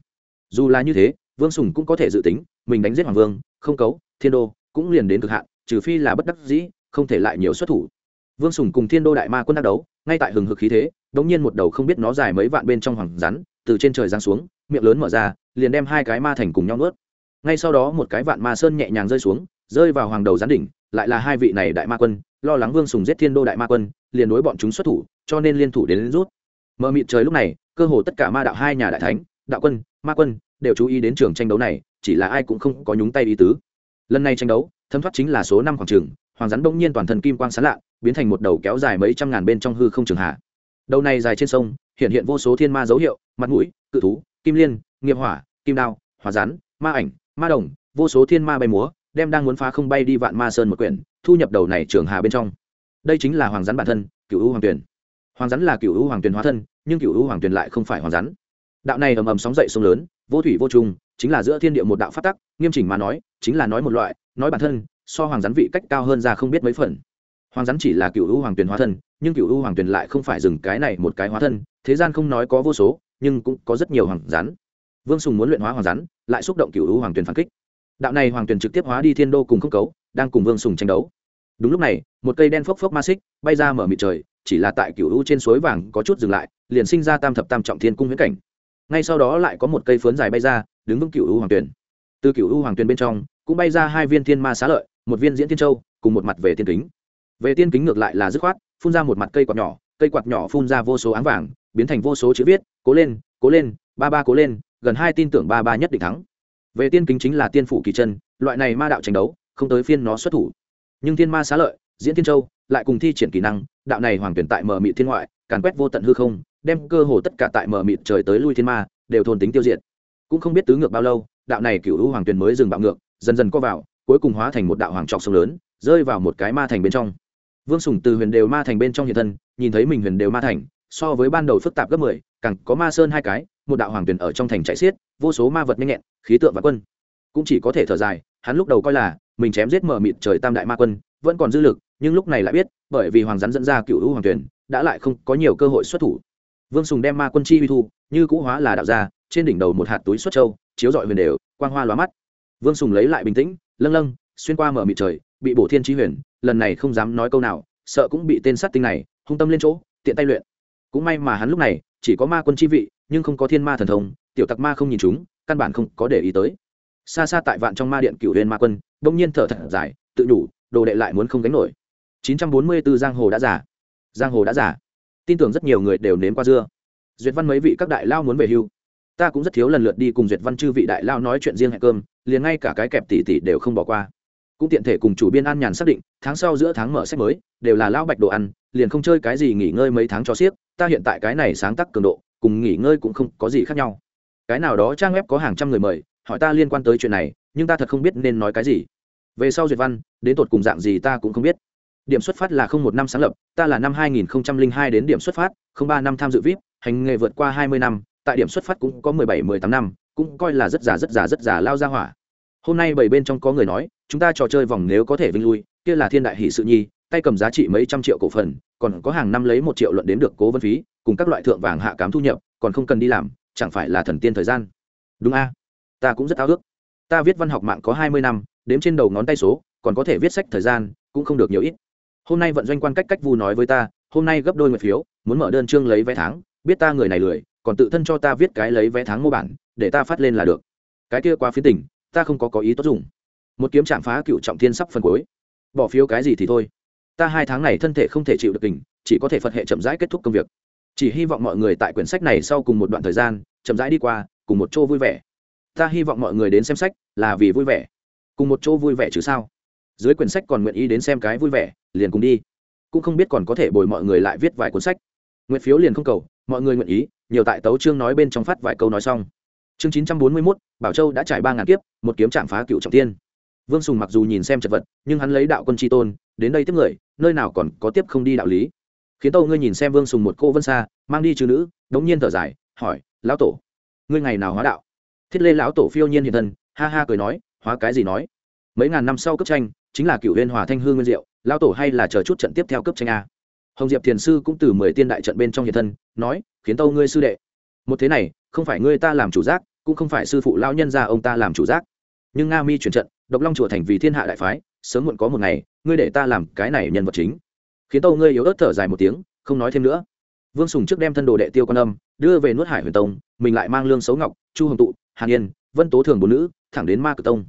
Dù là như thế, vương sùng cũng có thể dự tính, mình đánh giết hoàng vương, không cấu, thiên đô cũng liền đến cực hạn, trừ phi là bất đắc dĩ, không thể lại nhiều xuất thủ. Vương sùng cùng thiên đô đại ma quân đắc đấu ngay tại hừng hực khí thế đống nhiên một đầu không biết nó dài mấy vạn bên trong hoàng rắn từ trên trời giáng xuống miệng lớn mở ra liền đem hai cái ma thành cùng nhau nuốt. Ngay sau đó một cái vạn ma sơn nhẹ nhàng rơi xuống rơi vào hoàng đầu gián đỉnh lại là hai vị này đại ma quân lo lắng vương sùng giết thiên đô đại ma quân liền đối bọn chúng xuất thủ cho nên liên thủ đến, đến rút. Mờ mịt trời lúc này cơ hồ tất cả ma đạo hai nhà đại thánh đạo quân ma quân đều chú ý đến trường tranh đấu này chỉ là ai cũng không có nhúng tay ý tứ. Lần này tranh đấu thấm thoát chính là số năm khoảng trường hoàng rắn bỗng nhiên toàn thân kim quang sán lạ, biến thành một đầu kéo dài mấy trăm ngàn bên trong hư không trường hạ. Đầu này dài trên sông, hiện hiện vô số thiên ma dấu hiệu, mặt mũi, cự thú, kim liên, nghiệp hỏa, kim đao, hỏa rắn, ma ảnh, ma đồng, vô số thiên ma bay múa, đem đang muốn phá không bay đi vạn ma sơn một quyển, thu nhập đầu này trường hà bên trong. Đây chính là hoàng rắn bản thân, cựu u hoàng tuyển. Hoàng rắn là cựu u hoàng tuyển hóa thân, nhưng cựu u hoàng tuyển lại không phải hoàng rắn. Đạo này ầm ầm sóng dậy sông lớn, vô thủy vô trùng, chính là giữa thiên địa một đạo phát tắc, nghiêm chỉnh mà nói, chính là nói một loại, nói bản thân so hoàng rắn vị cách cao hơn ra không biết mấy phần. Hoàng rắn chỉ là cựu u hoàng tuyền hóa thân, nhưng cựu u hoàng tuyền lại không phải dừng cái này một cái hóa thân, thế gian không nói có vô số, nhưng cũng có rất nhiều hoàng rắn. Vương sùng muốn luyện hóa hoàng rắn, lại xúc động cựu u hoàng tuyền phản kích. Đạo này hoàng tuyền trực tiếp hóa đi thiên đô cùng không cấu, đang cùng vương sùng tranh đấu. Đúng lúc này, một cây đen phốc phốc ma xích bay ra mở mịt trời, chỉ là tại cựu u trên suối vàng có chút dừng lại, liền sinh ra tam thập tam trọng thiên cung huyễn cảnh. Ngay sau đó lại có một cây phớn dài bay ra, đứng vững cựu u hoàng tuyền. Từ cựu u hoàng tuyền bên trong, cũng bay ra hai viên thiên ma xá lợi một viên diễn tiên châu, cùng một mặt về tiên kính. Về tiên kính ngược lại là dứt khoát, phun ra một mặt cây quạt nhỏ, cây quạt nhỏ phun ra vô số áng vàng, biến thành vô số chữ viết, cố lên cố lên, ba ba cố lên, gần hai tin tưởng ba ba nhất định thắng. Về tiên kính chính là tiên phủ kỳ chân, loại này ma đạo tranh đấu, không tới phiên nó xuất thủ. Nhưng thiên ma xá lợi, diễn thiên châu, lại cùng thi triển kỹ năng, đạo này hoàng tuyển tại mở mị thiên ngoại, càn quét vô tận hư không, đem cơ hồ tất cả tại mở mịt trời tới lui thiên ma, đều thôn tính tiêu diệt. Cũng không biết tứ ngược bao lâu, đạo này cựu hữu hoàng tuyển mới dừng bạo ngược, dần dần co vào cuối cùng hóa thành một đạo hoàng trọc sông lớn, rơi vào một cái ma thành bên trong. Vương sùng từ huyền đều ma thành bên trong hiện thân, nhìn thấy mình huyền đều ma thành, so với ban đầu phức tạp gấp mười, càng có ma sơn hai cái, một đạo hoàng tuyển ở trong thành chạy xiết, vô số ma vật nhanh nhẹn, khí tượng và quân. Cũng chỉ có thể thở dài, hắn lúc đầu coi là mình chém giết mở mịt trời tam đại ma quân, vẫn còn dư lực, nhưng lúc này lại biết, bởi vì hoàng rắn dẫn ra cựu hữu hoàng tuyển đã lại không có nhiều cơ hội xuất thủ. Vương sùng đem ma quân chi huy thu, như cũ hóa là đạo gia, trên đỉnh đầu một hạt túi xuất châu, chiếu dọi huyền đều, quang hoa lóa mắt. Vương sùng lấy lại bình tĩnh lâng lâng, xuyên qua mở mịt trời, bị bổ thiên trí huyền, lần này không dám nói câu nào, sợ cũng bị tên sát tinh này, hung tâm lên chỗ, tiện tay luyện. Cũng may mà hắn lúc này, chỉ có ma quân chi vị, nhưng không có thiên ma thần thông, tiểu tặc ma không nhìn chúng, căn bản không có để ý tới. Xa xa tại vạn trong ma điện cựu huyền ma quân, bỗng nhiên thở thật dài, tự nhủ, đồ đệ lại muốn không gánh nổi. 944 giang hồ đã giả giang hồ đã giả tin tưởng rất nhiều người đều nếm qua dưa. Duyệt văn mấy vị các đại lao muốn về hưu ta cũng rất thiếu lần lượt đi cùng duyệt văn chư vị đại lao nói chuyện riêng hẹn cơm, liền ngay cả cái kẹp tỷ tỷ đều không bỏ qua. Cũng tiện thể cùng chủ biên an nhàn xác định, tháng sau giữa tháng mở sách mới, đều là lao bạch đồ ăn, liền không chơi cái gì nghỉ ngơi mấy tháng cho xiếc, ta hiện tại cái này sáng tác cường độ, cùng nghỉ ngơi cũng không có gì khác nhau. Cái nào đó trang web có hàng trăm người mời, hỏi ta liên quan tới chuyện này, nhưng ta thật không biết nên nói cái gì. Về sau duyệt văn, đến tột cùng dạng gì ta cũng không biết. Điểm xuất phát là không một năm sáng lập, ta là năm 2002 đến điểm xuất phát, không ba năm tham dự vip hành nghề vượt qua 20 năm tại điểm xuất phát cũng có 17 18 năm, cũng coi là rất già rất già rất già lao ra hỏa. Hôm nay bảy bên trong có người nói, chúng ta trò chơi vòng nếu có thể vinh lui, kia là thiên đại hỷ sự nhi, tay cầm giá trị mấy trăm triệu cổ phần, còn có hàng năm lấy một triệu luận đến được cố vân phí, cùng các loại thượng vàng hạ cám thu nhập, còn không cần đi làm, chẳng phải là thần tiên thời gian. Đúng a? Ta cũng rất ao ước. Ta viết văn học mạng có hai mươi năm, đếm trên đầu ngón tay số, còn có thể viết sách thời gian, cũng không được nhiều ít. Hôm nay vận doanh quan cách cách vu nói với ta, hôm nay gấp đôi nguyệt phiếu, muốn mở đơn chương lấy vé tháng, biết ta người này lười còn tự thân cho ta viết cái lấy vé tháng mô bản, để ta phát lên là được. Cái kia quá phiến tỉnh ta không có có ý tốt dùng. Một kiếm chạm phá cựu trọng thiên sắp phần cuối. Bỏ phiếu cái gì thì thôi. Ta hai tháng này thân thể không thể chịu được tình chỉ có thể phật hệ chậm rãi kết thúc công việc. Chỉ hy vọng mọi người tại quyển sách này sau cùng một đoạn thời gian, chậm rãi đi qua, cùng một chỗ vui vẻ. Ta hy vọng mọi người đến xem sách là vì vui vẻ. Cùng một chỗ vui vẻ chứ sao? Dưới quyển sách còn nguyện ý đến xem cái vui vẻ, liền cùng đi. Cũng không biết còn có thể bồi mọi người lại viết vài cuốn sách. Nguyện phiếu liền không cầu, mọi người nguyện ý nhiều tại tấu chương nói bên trong phát vài câu nói xong. Chương chín trăm bốn mươi mốt, bảo châu đã trải ba ngàn kiếp, một kiếm chạm phá cựu trọng tiên vương sùng mặc dù nhìn xem chật vật, nhưng hắn lấy đạo quân tri tôn, đến đây tiếp người, nơi nào còn có tiếp không đi đạo lý. Khiến tâu ngươi nhìn xem vương sùng một cô vân xa, mang đi chữ nữ, đống nhiên thở dài, hỏi, lão tổ, ngươi ngày nào hóa đạo? Thiết lê lão tổ phiêu nhiên hiện thân, ha ha cười nói, hóa cái gì nói? Mấy ngàn năm sau cấp tranh, chính là cựu huyên hòa thanh hương nguyên diệu, lão tổ hay là chờ chút trận tiếp theo cấp tranh a? Hồng diệp thiền sư cũng từ mười tiên đại trận bên trong hiện thân, nói, khiến tâu ngươi sư đệ. Một thế này, không phải ngươi ta làm chủ giác, cũng không phải sư phụ lao nhân ra ông ta làm chủ giác. Nhưng nga mi chuyển trận, độc long chùa thành vì thiên hạ đại phái, sớm muộn có một ngày, ngươi để ta làm cái này nhân vật chính. Khiến tâu ngươi yếu ớt thở dài một tiếng, không nói thêm nữa. Vương sùng trước đem thân đồ đệ tiêu quan âm, đưa về nuốt hải huyền tông, mình lại mang lương xấu ngọc, chu hồng tụ hàn yên vân tố thường bốn nữ, thẳng đến ma cực tông.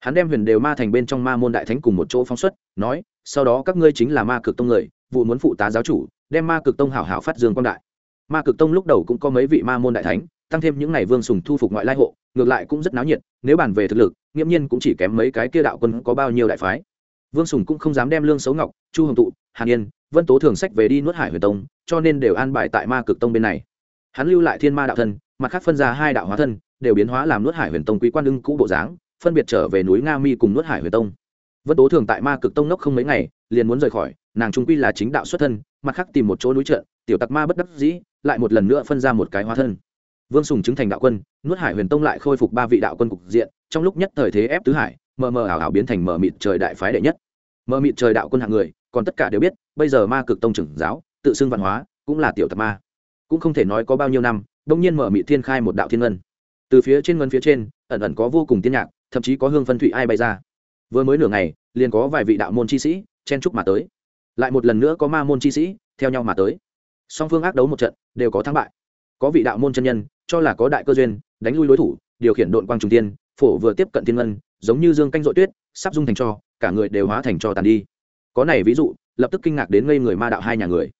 Hắn đem huyền đều ma thành bên trong ma môn đại thánh cùng một chỗ phóng xuất, nói, sau đó các ngươi chính là ma cực tông người vụ muốn phụ tá giáo chủ, đem ma cực tông hảo hảo phát dương quang đại. Ma cực tông lúc đầu cũng có mấy vị ma môn đại thánh, tăng thêm những ngày vương sùng thu phục ngoại lai hộ, ngược lại cũng rất náo nhiệt, nếu bàn về thực lực, nghiễm nhiên cũng chỉ kém mấy cái kia đạo quân có bao nhiêu đại phái. Vương sùng cũng không dám đem lương xấu ngọc, chu hồng tụ, hàn yên, vân tố thường sách về đi nuốt hải huyền tông, cho nên đều an bài tại ma cực tông bên này. Hắn lưu lại thiên ma đạo thân, mặt khác phân ra hai đạo hóa thân, đều biến hóa làm nuốt hải huyền tông quý quan lưng cũ bộ dáng, phân biệt trở về núi nga mi cùng nuốt hải huyền tông. Vân tố thường tại ma cực tông nốc không mấy ngày, liền muốn rời khỏi nàng trung quy là chính đạo xuất thân, mặt khác tìm một chỗ núi trận tiểu tặc ma bất đắc dĩ, lại một lần nữa phân ra một cái hóa thân. Vương sùng chứng thành đạo quân, nuốt hải huyền tông lại khôi phục ba vị đạo quân cục diện, trong lúc nhất thời thế ép tứ hải, mờ mờ ảo ảo biến thành mờ mịt trời đại phái đệ nhất. Mờ mịt trời đạo quân hạng người, còn tất cả đều biết, bây giờ ma cực tông trưởng giáo, tự xưng văn hóa, cũng là tiểu tặc ma. Cũng không thể nói có bao nhiêu năm đông nhiên mở mịt thiên khai một đạo thiên ngân. Từ phía trên ngân phía trên, ẩn ẩn có vô cùng tiên nhạc, thậm chí có hương phân thủy ai bay ra. Vừa mới nửa ngày, liền có vài vị đạo môn chi sĩ, chen trúc mà tới lại một lần nữa có ma môn chi sĩ, theo nhau mà tới. Song phương ác đấu một trận, đều có thắng bại. Có vị đạo môn chân nhân, cho là có đại cơ duyên, đánh lui đối thủ, điều khiển đội quang trung tiên phổ vừa tiếp cận thiên ngân, giống như dương canh dội tuyết, sắp dung thành cho, cả người đều hóa thành cho tàn đi. Có này ví dụ, lập tức kinh ngạc đến ngây người ma đạo hai nhà người.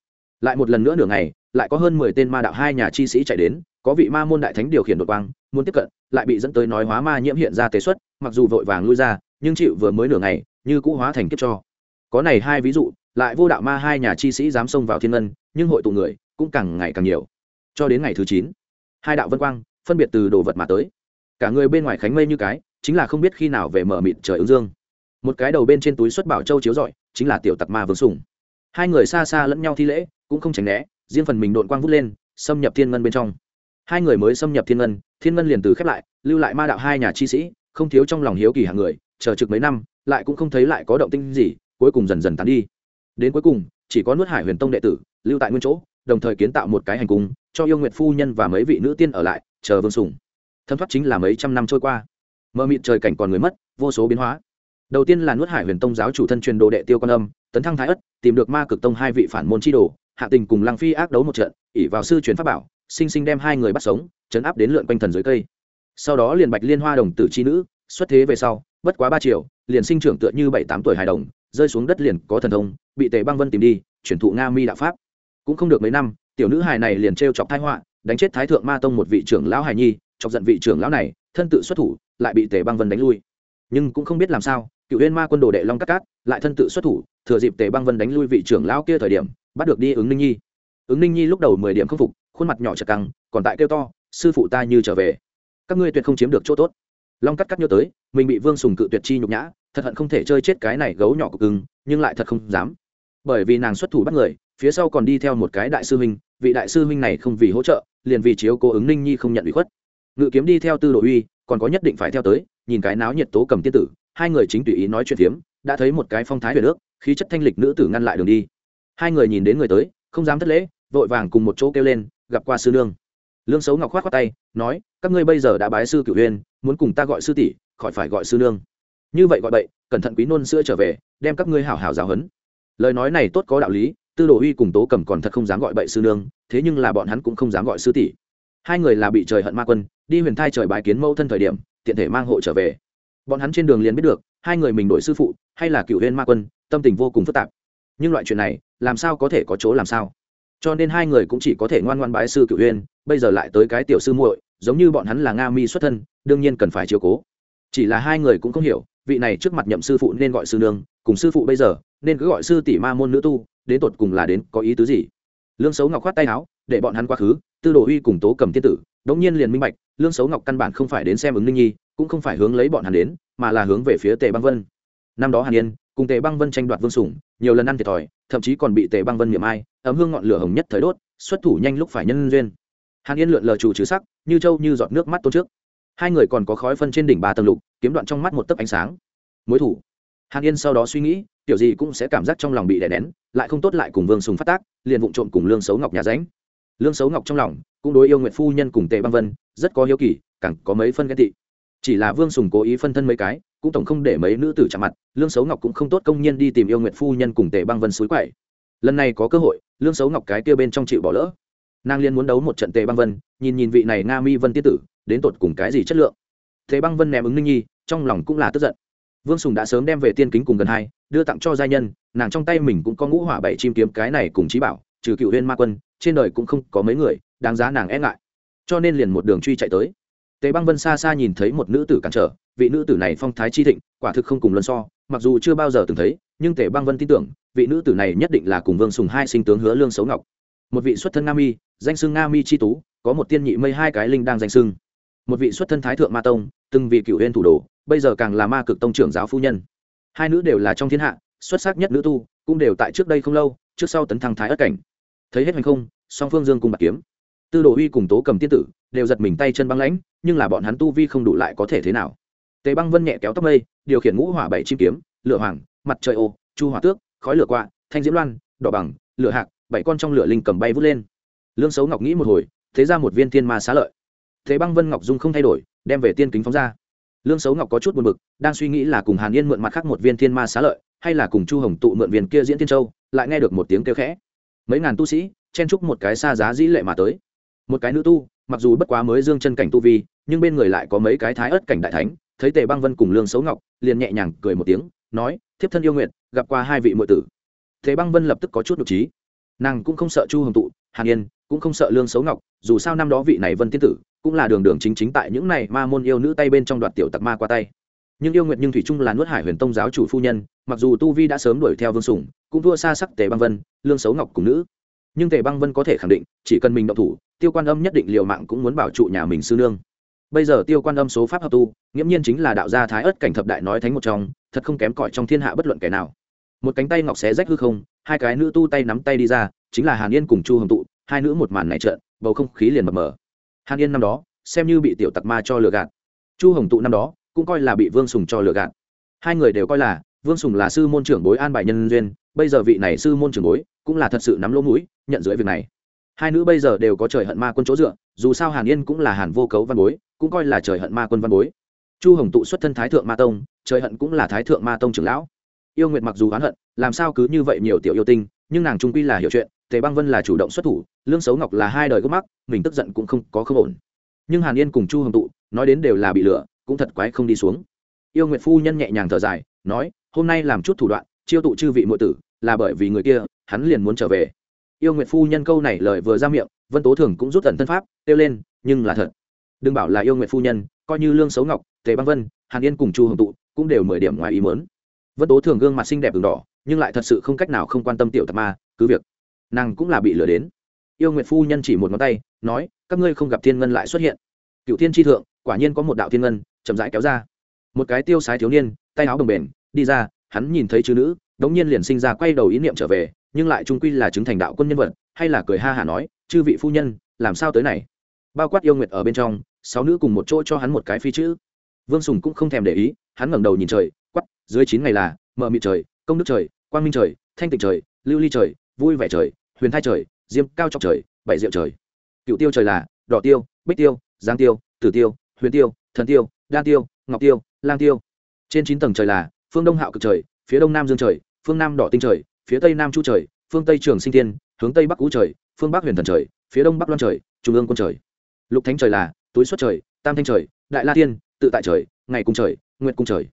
Lại một lần nữa nửa ngày, lại có hơn mười tên ma đạo hai nhà chi sĩ chạy đến, có vị ma môn đại thánh điều khiển đội quang, muốn tiếp cận, lại bị dẫn tới nói hóa ma nhiễm hiện ra tế xuất, mặc dù vội vàng lui ra, nhưng chịu vừa mới nửa ngày, như cũ hóa thành kiếp cho. Có này hai ví dụ lại vô đạo ma hai nhà chi sĩ dám xông vào thiên ngân, nhưng hội tụ người cũng càng ngày càng nhiều. Cho đến ngày thứ chín, hai đạo vân quang phân biệt từ đồ vật mà tới. Cả người bên ngoài khánh mây như cái, chính là không biết khi nào về mở mịt trời ứng dương. Một cái đầu bên trên túi xuất bảo châu chiếu rọi, chính là tiểu tặc ma vương sùng. Hai người xa xa lẫn nhau thi lễ, cũng không tránh né, riêng phần mình đội quang vút lên, xâm nhập thiên ngân bên trong. Hai người mới xâm nhập thiên ngân thiên ngân liền từ khép lại, lưu lại ma đạo hai nhà chi sĩ, không thiếu trong lòng hiếu kỳ hàng người, chờ trực mấy năm, lại cũng không thấy lại có động tinh gì, cuối cùng dần dần tán đi đến cuối cùng, chỉ có nuốt hải huyền tông đệ tử, lưu tại nguyên chỗ, đồng thời kiến tạo một cái hành cung, cho yêu nguyện phu nhân và mấy vị nữ tiên ở lại, chờ vương sùng. Thâm thoát chính là mấy trăm năm trôi qua. Mờ mịt trời cảnh còn người mất, vô số biến hóa. Đầu tiên là nuốt hải huyền tông giáo chủ thân truyền đồ đệ tiêu quan âm, tấn thăng thái ất, tìm được ma cực tông hai vị phản môn chi đồ, hạ tình cùng lăng phi ác đấu một trận ỉ vào sư truyền pháp bảo, sinh sinh đem hai người bắt sống chấn áp đến lượn quanh thần dưới cây. Sau đó liền bạch liên hoa đồng tử chi nữ, xuất thế về sau, bất quá ba triệu liền sinh trưởng tựa như bảy tám tuổi hài đồng rơi xuống đất liền có thần thông, bị tề băng vân tìm đi, chuyển thụ nga mi đạo pháp. Cũng không được mấy năm, tiểu nữ hài này liền t chọc thái họa, đánh chết thái thượng ma tông một vị trưởng lão hài nhi, chọc giận vị trưởng lão này, thân tự xuất thủ, lại bị tề băng vân đánh lui. Nhưng cũng không biết làm sao, cựu huyên ma quân đồ đệ long cát cát lại thân tự xuất thủ, thừa dịp tề băng vân đánh lui vị trưởng lão kia thời điểm, bắt được đi ứng ninh nhi. Ứng ninh nhi lúc đầu mười điểm không phục, khuôn mặt nhỏ chật căng, còn tại kêu to, sư phụ ta như trở về. Các ngươi tuyệt không chiếm được chỗ tốt. Long cắt cắt nhớ tới, mình bị vương sùng cự tuyệt chi nhục nhã thật hận không thể chơi chết cái này gấu nhỏ của cưng, nhưng lại thật không dám. Bởi vì nàng xuất thủ bắt người, phía sau còn đi theo một cái đại sư huynh, vị đại sư huynh này không vì hỗ trợ, liền vì chiếu cố ứng ninh nhi không nhận ủy khuất. Ngự kiếm đi theo tư đồ uy, còn có nhất định phải theo tới, nhìn cái náo nhiệt tố cầm tiên tử, hai người chính tùy ý nói chuyện phiếm, đã thấy một cái phong thái về nước khí chất thanh lịch nữ tử ngăn lại đường đi. Hai người nhìn đến người tới, không dám thất lễ, vội vàng cùng một chỗ kêu lên, gặp qua sư nương. Lương xấu ngọc khoát khoát tay, nói, các ngươi bây giờ đã bái sư cửu huyên muốn cùng ta gọi sư tỷ, khỏi phải gọi sư nương như vậy gọi bậy cẩn thận quý nôn sữa trở về đem các ngươi hảo hảo giáo huấn. Lời nói này tốt có đạo lý tư đồ uy cùng tố cầm còn thật không dám gọi bậy sư nương thế nhưng là bọn hắn cũng không dám gọi sư tỷ. Hai người là bị trời hận ma quân đi huyền thai trời bài kiến mẫu thân thời điểm tiện thể mang hộ trở về. Bọn hắn trên đường liền biết được hai người mình đổi sư phụ hay là cựu huyền ma quân tâm tình vô cùng phức tạp. Nhưng loại chuyện này làm sao có thể có chỗ làm sao? Cho nên hai người cũng chỉ có thể ngoan ngoan bái sư cựu huyền, bây giờ lại tới cái tiểu sư muội giống như bọn hắn là nga mi xuất thân đương nhiên cần phải chiều cố. Chỉ là hai người cũng không hiểu vị này trước mặt nhậm sư phụ nên gọi sư nương, cùng sư phụ bây giờ, nên cứ gọi sư tỷ ma môn nữ tu, đến tột cùng là đến có ý tứ gì? Lương xấu ngọc khoát tay áo, để bọn hắn quá khứ, tư đồ uy cùng tố cầm thiên tử, đống nhiên liền minh bạch, lương xấu ngọc căn bản không phải đến xem ứng ninh nhi, cũng không phải hướng lấy bọn hắn đến, mà là hướng về phía tề băng vân. Năm đó hàn yên, cùng tề băng vân tranh đoạt vương sủng, nhiều lần ăn thiệt thòi, thậm chí còn bị tề băng vân miệng ai, ấm hương ngọn lửa hồng nhất thời đốt, xuất thủ nhanh lúc phải nhân duyên. Hàn yên lượn lờ chủ trừ sắc, như trâu như giọt nước mắt tôn trước. Hai người còn có khói phân trên đỉnh ba tầng lục kiếm đoạn trong mắt một tấc ánh sáng. Mối thủ. Hàn yên sau đó suy nghĩ kiểu gì cũng sẽ cảm giác trong lòng bị đè nén, lại không tốt lại cùng vương sùng phát tác, liền vụng trộm cùng lương xấu ngọc nhà ránh. Lương xấu ngọc trong lòng, cũng đối yêu nguyện phu nhân cùng tề băng vân, rất có hiếu kỳ, càng có mấy phân ghen tị. Chỉ là vương sùng cố ý phân thân mấy cái, cũng tổng không để mấy nữ tử chạm mặt, lương xấu ngọc cũng không tốt công nhiên đi tìm yêu nguyện phu nhân cùng tề băng vân suối quậy. Lần này có cơ hội, lương xấu ngọc cái kia bên trong chịu bỏ lỡ. Nàng liên muốn đấu một trận tề băng vân, nhìn nhìn vị này nga mi vân tiết tử, đến tột cùng cái gì chất lượng. Thế băng vân ném ứng ninh nhi trong lòng cũng là tức giận. Vương sùng đã sớm đem về tiên kính cùng gần hai, đưa tặng cho giai nhân, nàng trong tay mình cũng có ngũ hỏa bảy chim kiếm, cái này cùng trí bảo, trừ cựu huyên ma quân, trên đời cũng không có mấy người, đáng giá nàng e ngại. Cho nên liền một đường truy chạy tới. Tề băng vân xa xa nhìn thấy một nữ tử cản trở, vị nữ tử này phong thái chi thịnh, quả thực không cùng luân so, mặc dù chưa bao giờ từng thấy, nhưng tề băng vân tin tưởng, vị nữ tử này nhất định là cùng vương sùng hai sinh tướng hứa lương xấu ngọc. Một vị xuất thân nga mi, danh xưng nga mi chi tú, có một tiên nhị mây hai cái linh đang danh xưng một vị xuất thân thái thượng ma tông, từng vị cựu huyên thủ đồ, bây giờ càng là ma cực tông trưởng giáo phu nhân. Hai nữ đều là trong thiên hạ, xuất sắc nhất nữ tu, cũng đều tại trước đây không lâu, trước sau tấn thăng thái ất cảnh. Thấy hết hành không, song phương dương cùng bạc kiếm. Tư đồ uy cùng tố cầm tiên tử, đều giật mình tay chân băng lãnh, nhưng là bọn hắn tu vi không đủ lại có thể thế nào. Tề băng vân nhẹ kéo tóc mây, điều khiển ngũ hỏa bảy chim kiếm, lửa hoàng, mặt trời ô, chu hỏa tước, khói lửa quạ, thanh diễm loan, đỏ bằng, lửa hạc, bảy con trong lửa linh cầm bay vút lên. Lương xấu ngọc nghĩ một hồi, thế ra một viên thiên ma xá lợi thế băng vân ngọc dung không thay đổi, đem về tiên kính phóng ra. Lương xấu ngọc có chút buồn bực, đang suy nghĩ là cùng hàn yên mượn mặt khác một viên thiên ma xá lợi, hay là cùng chu hồng tụ mượn viên kia diễn tiên châu, lại nghe được một tiếng kêu khẽ. Mấy ngàn tu sĩ, chen chúc một cái xa giá dĩ lệ mà tới. Một cái nữ tu, mặc dù bất quá mới dương chân cảnh tu vi, nhưng bên người lại có mấy cái thái ớt cảnh đại thánh, thấy tề băng vân cùng lương xấu ngọc, liền nhẹ nhàng cười một tiếng, nói, thiếp thân yêu nguyện, gặp qua hai vị muội tử. Thế băng vân lập tức có chút nhục trí. Nàng cũng không sợ chu hồng tụ, hàn yên cũng không sợ lương xấu ngọc, dù sao năm đó vị này vân tiên tử cũng là đường đường chính chính tại những này ma môn yêu nữ tay bên trong đoạt tiểu tặc ma qua tay. Nhưng yêu nguyệt nhưng thủy trung là nuốt hải huyền tông giáo chủ phu nhân, mặc dù tu vi đã sớm đuổi theo vương sủng, cũng thua xa sắc tề băng vân, lương xấu ngọc cùng nữ. Nhưng tề băng vân có thể khẳng định, chỉ cần mình động thủ, tiêu quan âm nhất định liều mạng cũng muốn bảo trụ nhà mình sư nương. Bây giờ tiêu quan âm số pháp hợp tu, nghiễm nhiên chính là đạo gia thái ất cảnh thập đại nói thánh một trong, thật không kém cỏi trong thiên hạ bất luận kẻ nào. Một cánh tay ngọc xé rách hư không, hai cái nữ tu tay nắm tay đi ra, chính là hàn yên cùng chu hồng tụ, hai nữ một màn này trợn, bầu không khí liền mập mờ hàn yên năm đó, xem như bị tiểu tặc ma cho lừa gạt. Chu hồng tụ năm đó, cũng coi là bị vương sùng cho lừa gạt. Hai người đều coi là, vương sùng là sư môn trưởng bối an bài nhân duyên, bây giờ vị này sư môn trưởng bối, cũng là thật sự nắm lỗ mũi, nhận dưới việc này. Hai nữ bây giờ đều có trời hận ma quân chỗ dựa, dù sao hàn yên cũng là hàn vô cấu văn bối, cũng coi là trời hận ma quân văn bối. Chu hồng tụ xuất thân thái thượng ma tông, trời hận cũng là thái thượng ma tông trưởng lão. Yêu nguyệt mặc dù oán hận, làm sao cứ như vậy nhiều tiểu yêu tinh, nhưng nàng trung quy là hiểu chuyện tề băng vân là chủ động xuất thủ, lương xấu ngọc là hai đời gốc mắc, mình tức giận cũng không có không ổn. Nhưng hàn yên cùng chu hồng tụ, nói đến đều là bị lửa cũng thật quái không đi xuống. Yêu nguyệt phu nhân nhẹ nhàng thở dài, nói, hôm nay làm chút thủ đoạn, chiêu tụ chư vị muội tử, là bởi vì người kia, hắn liền muốn trở về. Yêu nguyệt phu nhân câu này lời vừa ra miệng, vân tố thường cũng rút tần thân pháp, kêu lên, nhưng là thật. Đừng bảo là yêu nguyệt phu nhân, coi như lương xấu ngọc, tề băng vân, hàn yên cùng chu hồng tụ, cũng đều mười điểm ngoài ý mớn vân tố thường gương mặt xinh đẹp đường đỏ, nhưng lại thật sự không cách nào không quan tâm tiểu tạp ma, cứ việc nàng cũng là bị lừa đến. Yêu nguyệt phu nhân chỉ một ngón tay, nói, các ngươi không gặp thiên ngân lại xuất hiện. Cựu thiên tri thượng, quả nhiên có một đạo thiên ngân, chậm rãi kéo ra. Một cái tiêu sái thiếu niên, tay áo đồng bền đi ra, hắn nhìn thấy chữ nữ, đống nhiên liền sinh ra quay đầu ý niệm trở về, nhưng lại trung quy là chứng thành đạo quân nhân vật, hay là cười ha hả nói, chư vị phu nhân, làm sao tới này? Bao quát yêu nguyệt ở bên trong, sáu nữ cùng một chỗ cho hắn một cái phi chữ. Vương sùng cũng không thèm để ý, hắn ngẩng đầu nhìn trời quắp dưới chín ngày là mờ mịt trời, công đức trời, quang minh trời, thanh tịnh trời, lưu ly trời, vui vẻ trời huyền thai trời, diêm cao trọc trời, bảy diệu trời. Cựu tiêu trời là đỏ tiêu, bích tiêu, giang tiêu, tử tiêu, huyền tiêu, thần tiêu, đan tiêu, ngọc tiêu, lang tiêu. Trên chín tầng trời là phương đông hạo cực trời, phía đông nam dương trời, phương nam đỏ tinh trời, phía tây nam chu trời, phương tây trường sinh tiên hướng tây bắc cũ trời, phương bắc huyền thần trời, phía đông bắc loan trời, trung ương quân trời. Lục thánh trời là túi xuất trời, tam thanh trời, đại la tiên tự tại trời, ngày cung trời nguyện cung trời.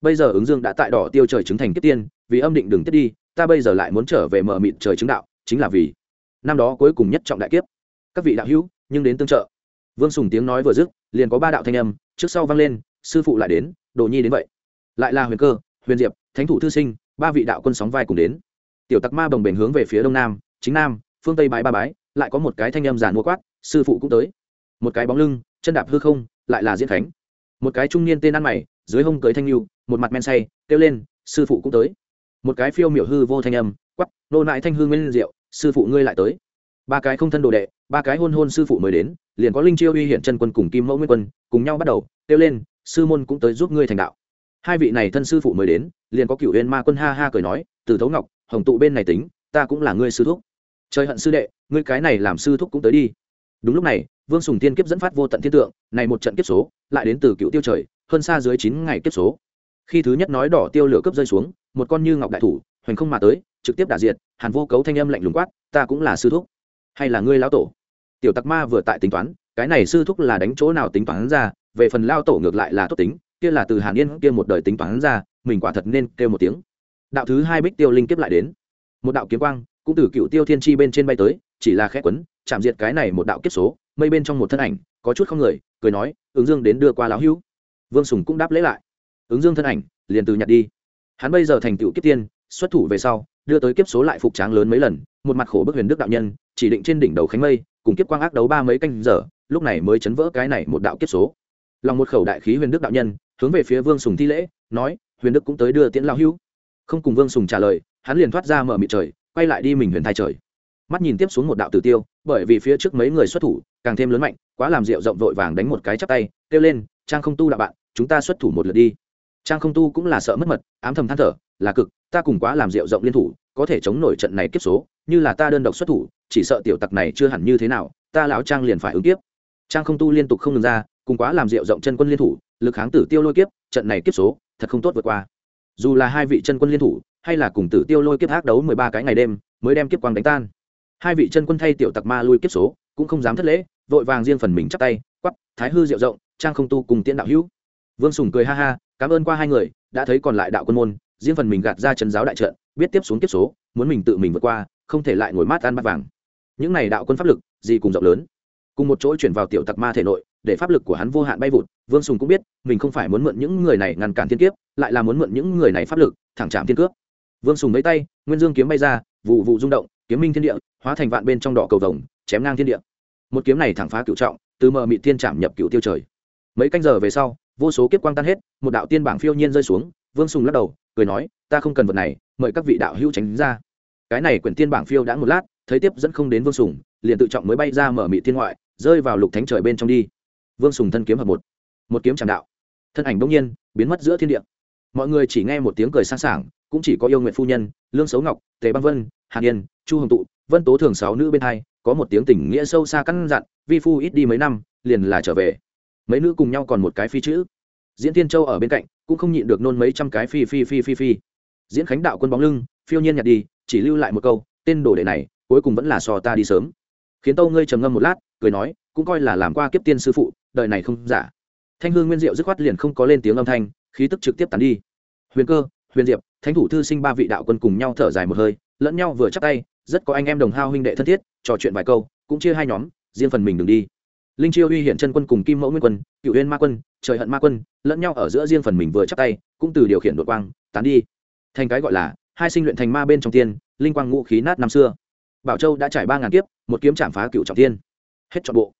Bây giờ ứng dương đã tại đỏ tiêu trời chứng thành kiếp tiên, vì âm định đừng tiết đi, ta bây giờ lại muốn trở về mở mịt trời chứng đạo chính là vì năm đó cuối cùng nhất trọng đại kiếp. Các vị đạo hữu, nhưng đến tương trợ. Vương sùng tiếng nói vừa dứt, liền có ba đạo thanh âm trước sau vang lên, sư phụ lại đến, đồ nhi đến vậy. Lại là huyền cơ, huyền diệp, thánh thủ thư sinh, ba vị đạo quân sóng vai cùng đến. Tiểu tặc ma bồng bềnh hướng về phía đông nam, chính nam, phương tây bái ba bái, lại có một cái thanh âm giản mua quát, sư phụ cũng tới. Một cái bóng lưng, chân đạp hư không, lại là diễn khánh. Một cái trung niên tên ăn mày, dưới hông cưới thanh lưu một mặt men say, kêu lên, sư phụ cũng tới. Một cái phiêu miểu hư vô thanh âm quắp nô nại thanh hương nguyên diệu, sư phụ ngươi lại tới. Ba cái không thân đồ đệ, ba cái hôn hôn sư phụ mới đến, liền có linh chiêu uy hiện chân quân cùng kim mẫu nguyên quân, cùng nhau bắt đầu, kêu lên, sư môn cũng tới giúp ngươi thành đạo. Hai vị này thân sư phụ mới đến, liền có cựu huyên ma quân ha ha cười nói, từ thấu ngọc, hồng tụ bên này tính, ta cũng là ngươi sư thúc. Trời hận sư đệ, ngươi cái này làm sư thúc cũng tới đi. Đúng lúc này, vương sùng tiên kiếp dẫn phát vô tận thiên tượng, này một trận kiếp số, lại đến từ cựu tiêu trời, hơn xa dưới chín ngày kiếp số. Khi thứ nhất nói đỏ tiêu lửa cấp rơi xuống, một con như ngọc đại thủ, hoành không mà tới trực tiếp đả diệt, hàn vô cấu thanh âm lạnh lùng quát, ta cũng là sư thúc. Hay là ngươi lão tổ? Tiểu tặc ma vừa tại tính toán, cái này sư thúc là đánh chỗ nào tính toán ra, về phần lao tổ ngược lại là tốt tính, kia là từ hàn yên kia một đời tính toán ra, mình quả thật nên kêu một tiếng. Đạo thứ hai bích tiêu linh kiếp lại đến. Một đạo kiếm quang cũng từ cựu tiêu thiên tri bên trên bay tới, chỉ là khẽ quấn, chạm diệt cái này một đạo kiếp số, mây bên trong một thân ảnh, có chút không người, cười nói, ứng dương đến đưa qua lão hữu. Vương sùng cũng đáp lễ lại. Ứng dương thân ảnh liền từ nhặt đi. Hắn bây giờ thành tựu kiếp tiên, xuất thủ về sau đưa tới kiếp số lại phục tráng lớn mấy lần, một mặt khổ bức huyền đức đạo nhân, chỉ định trên đỉnh đầu khánh mây, cùng kiếp quang ác đấu ba mấy canh giờ, lúc này mới chấn vỡ cái này một đạo kiếp số. Lòng một khẩu đại khí huyền đức đạo nhân, hướng về phía vương sùng thi lễ, nói, huyền đức cũng tới đưa tiễn lão hưu. không cùng vương sùng trả lời, hắn liền thoát ra mở mịt trời, quay lại đi mình huyền thai trời. Mắt nhìn tiếp xuống một đạo tử tiêu, bởi vì phía trước mấy người xuất thủ, càng thêm lớn mạnh, quá làm rượu rộng vội vàng đánh một cái chắp tay, kêu lên, trang không tu đạo bạn, chúng ta xuất thủ một lượt đi. Trang không tu cũng là sợ mất mật, ám thầm than thở là cực, ta cùng quá làm rượu rộng liên thủ, có thể chống nổi trận này kiếp số, như là ta đơn độc xuất thủ, chỉ sợ tiểu tặc này chưa hẳn như thế nào, ta lão trang liền phải ứng tiếp trang không tu liên tục không ngừng ra, cùng quá làm rượu rộng chân quân liên thủ, lực kháng tử tiêu lôi kiếp, trận này kiếp số, thật không tốt vượt qua. Dù là hai vị chân quân liên thủ, hay là cùng tử tiêu lôi kiếp ác đấu mười ba cái ngày đêm, mới đem kiếp quang đánh tan. Hai vị chân quân thay tiểu tặc ma lui kiếp số, cũng không dám thất lễ, vội vàng riêng phần mình chắp tay, quắp, thái hư rượu rộng, trang không tu cùng tiễn đạo hữu. Vương sùng cười ha ha, cảm ơn qua hai người, đã thấy còn lại đạo quân môn riêng phần mình gạt ra chân giáo đại trận, biết tiếp xuống kiếp số, muốn mình tự mình vượt qua, không thể lại ngồi mát ăn bát vàng. Những này đạo quân pháp lực, gì cùng rộng lớn. Cùng một chỗ chuyển vào tiểu tặc ma thể nội, để pháp lực của hắn vô hạn bay vụt, vương sùng cũng biết, mình không phải muốn mượn những người này ngăn cản thiên kiếp, lại là muốn mượn những người này pháp lực, thẳng chạm thiên cướp. Vương sùng lấy tay, nguyên dương kiếm bay ra, vụ vụ rung động, kiếm minh thiên địa, hóa thành vạn bên trong đỏ cầu vồng, chém ngang thiên địa. Một kiếm này thẳng phá cựu trọng, từ mờ mị thiên chạm nhập cựu tiêu trời. Mấy canh giờ về sau, vô số kiếp quang tan hết, một đạo tiên bảng phiêu nhiên rơi xuống vương sùng lắc đầu, cười nói, ta không cần vật này, mời các vị đạo hữu tránh ra. Cái này quyển tiên bảng phiêu đã một lát, thấy tiếp dẫn không đến vương sùng, liền tự trọng mới bay ra mở mị thiên ngoại, rơi vào lục thánh trời bên trong đi. Vương sùng thân kiếm hợp một một kiếm tràng đạo. Thân ảnh bỗng nhiên, biến mất giữa thiên địa. Mọi người chỉ nghe một tiếng cười sang sảng, cũng chỉ có yêu nguyện phu nhân, lương xấu ngọc, tề băng vân hàn yên chu hồng tụ, vân tố thường sáu nữ bên hai, có một tiếng tình nghĩa sâu xa căn dặn, vi phu ít đi mấy năm, liền là trở về. Mấy nữ cùng nhau còn một cái phi chữ diễn tiên châu ở bên cạnh, cũng không nhịn được nôn mấy trăm cái phi phi phi phi phi. Diễn khánh đạo quân bóng lưng, phiêu nhiên nhặt đi, chỉ lưu lại một câu, tên đồ đệ này, cuối cùng vẫn là so ta đi sớm. Khiến tâu ngươi trầm ngâm một lát, cười nói, cũng coi là làm qua kiếp tiên sư phụ, đời này không giả. Thanh hương nguyên diệu dứt khoát liền không có lên tiếng âm thanh, khí tức trực tiếp tắn đi. Huyền cơ, huyền diệp, thánh thủ thư sinh ba vị đạo quân cùng nhau thở dài một hơi, lẫn nhau vừa chắc tay, rất có anh em đồng hao huynh đệ thân thiết, trò chuyện vài câu, cũng chia hai nhóm, riêng phần mình đừng đi linh chiêu uy hiện chân quân cùng kim mẫu nguyên quân cựu huyên ma quân, trời hận ma quân, lẫn nhau ở giữa riêng phần mình vừa chắc tay, cũng từ điều khiển đội quang, tán đi. Thành cái gọi là hai sinh luyện thành ma bên trong tiên, linh quang ngũ khí nát năm xưa. Bảo châu đã trải ba ngàn kiếp, một kiếm chạm phá cựu trọng tiên. Hết trọn bộ.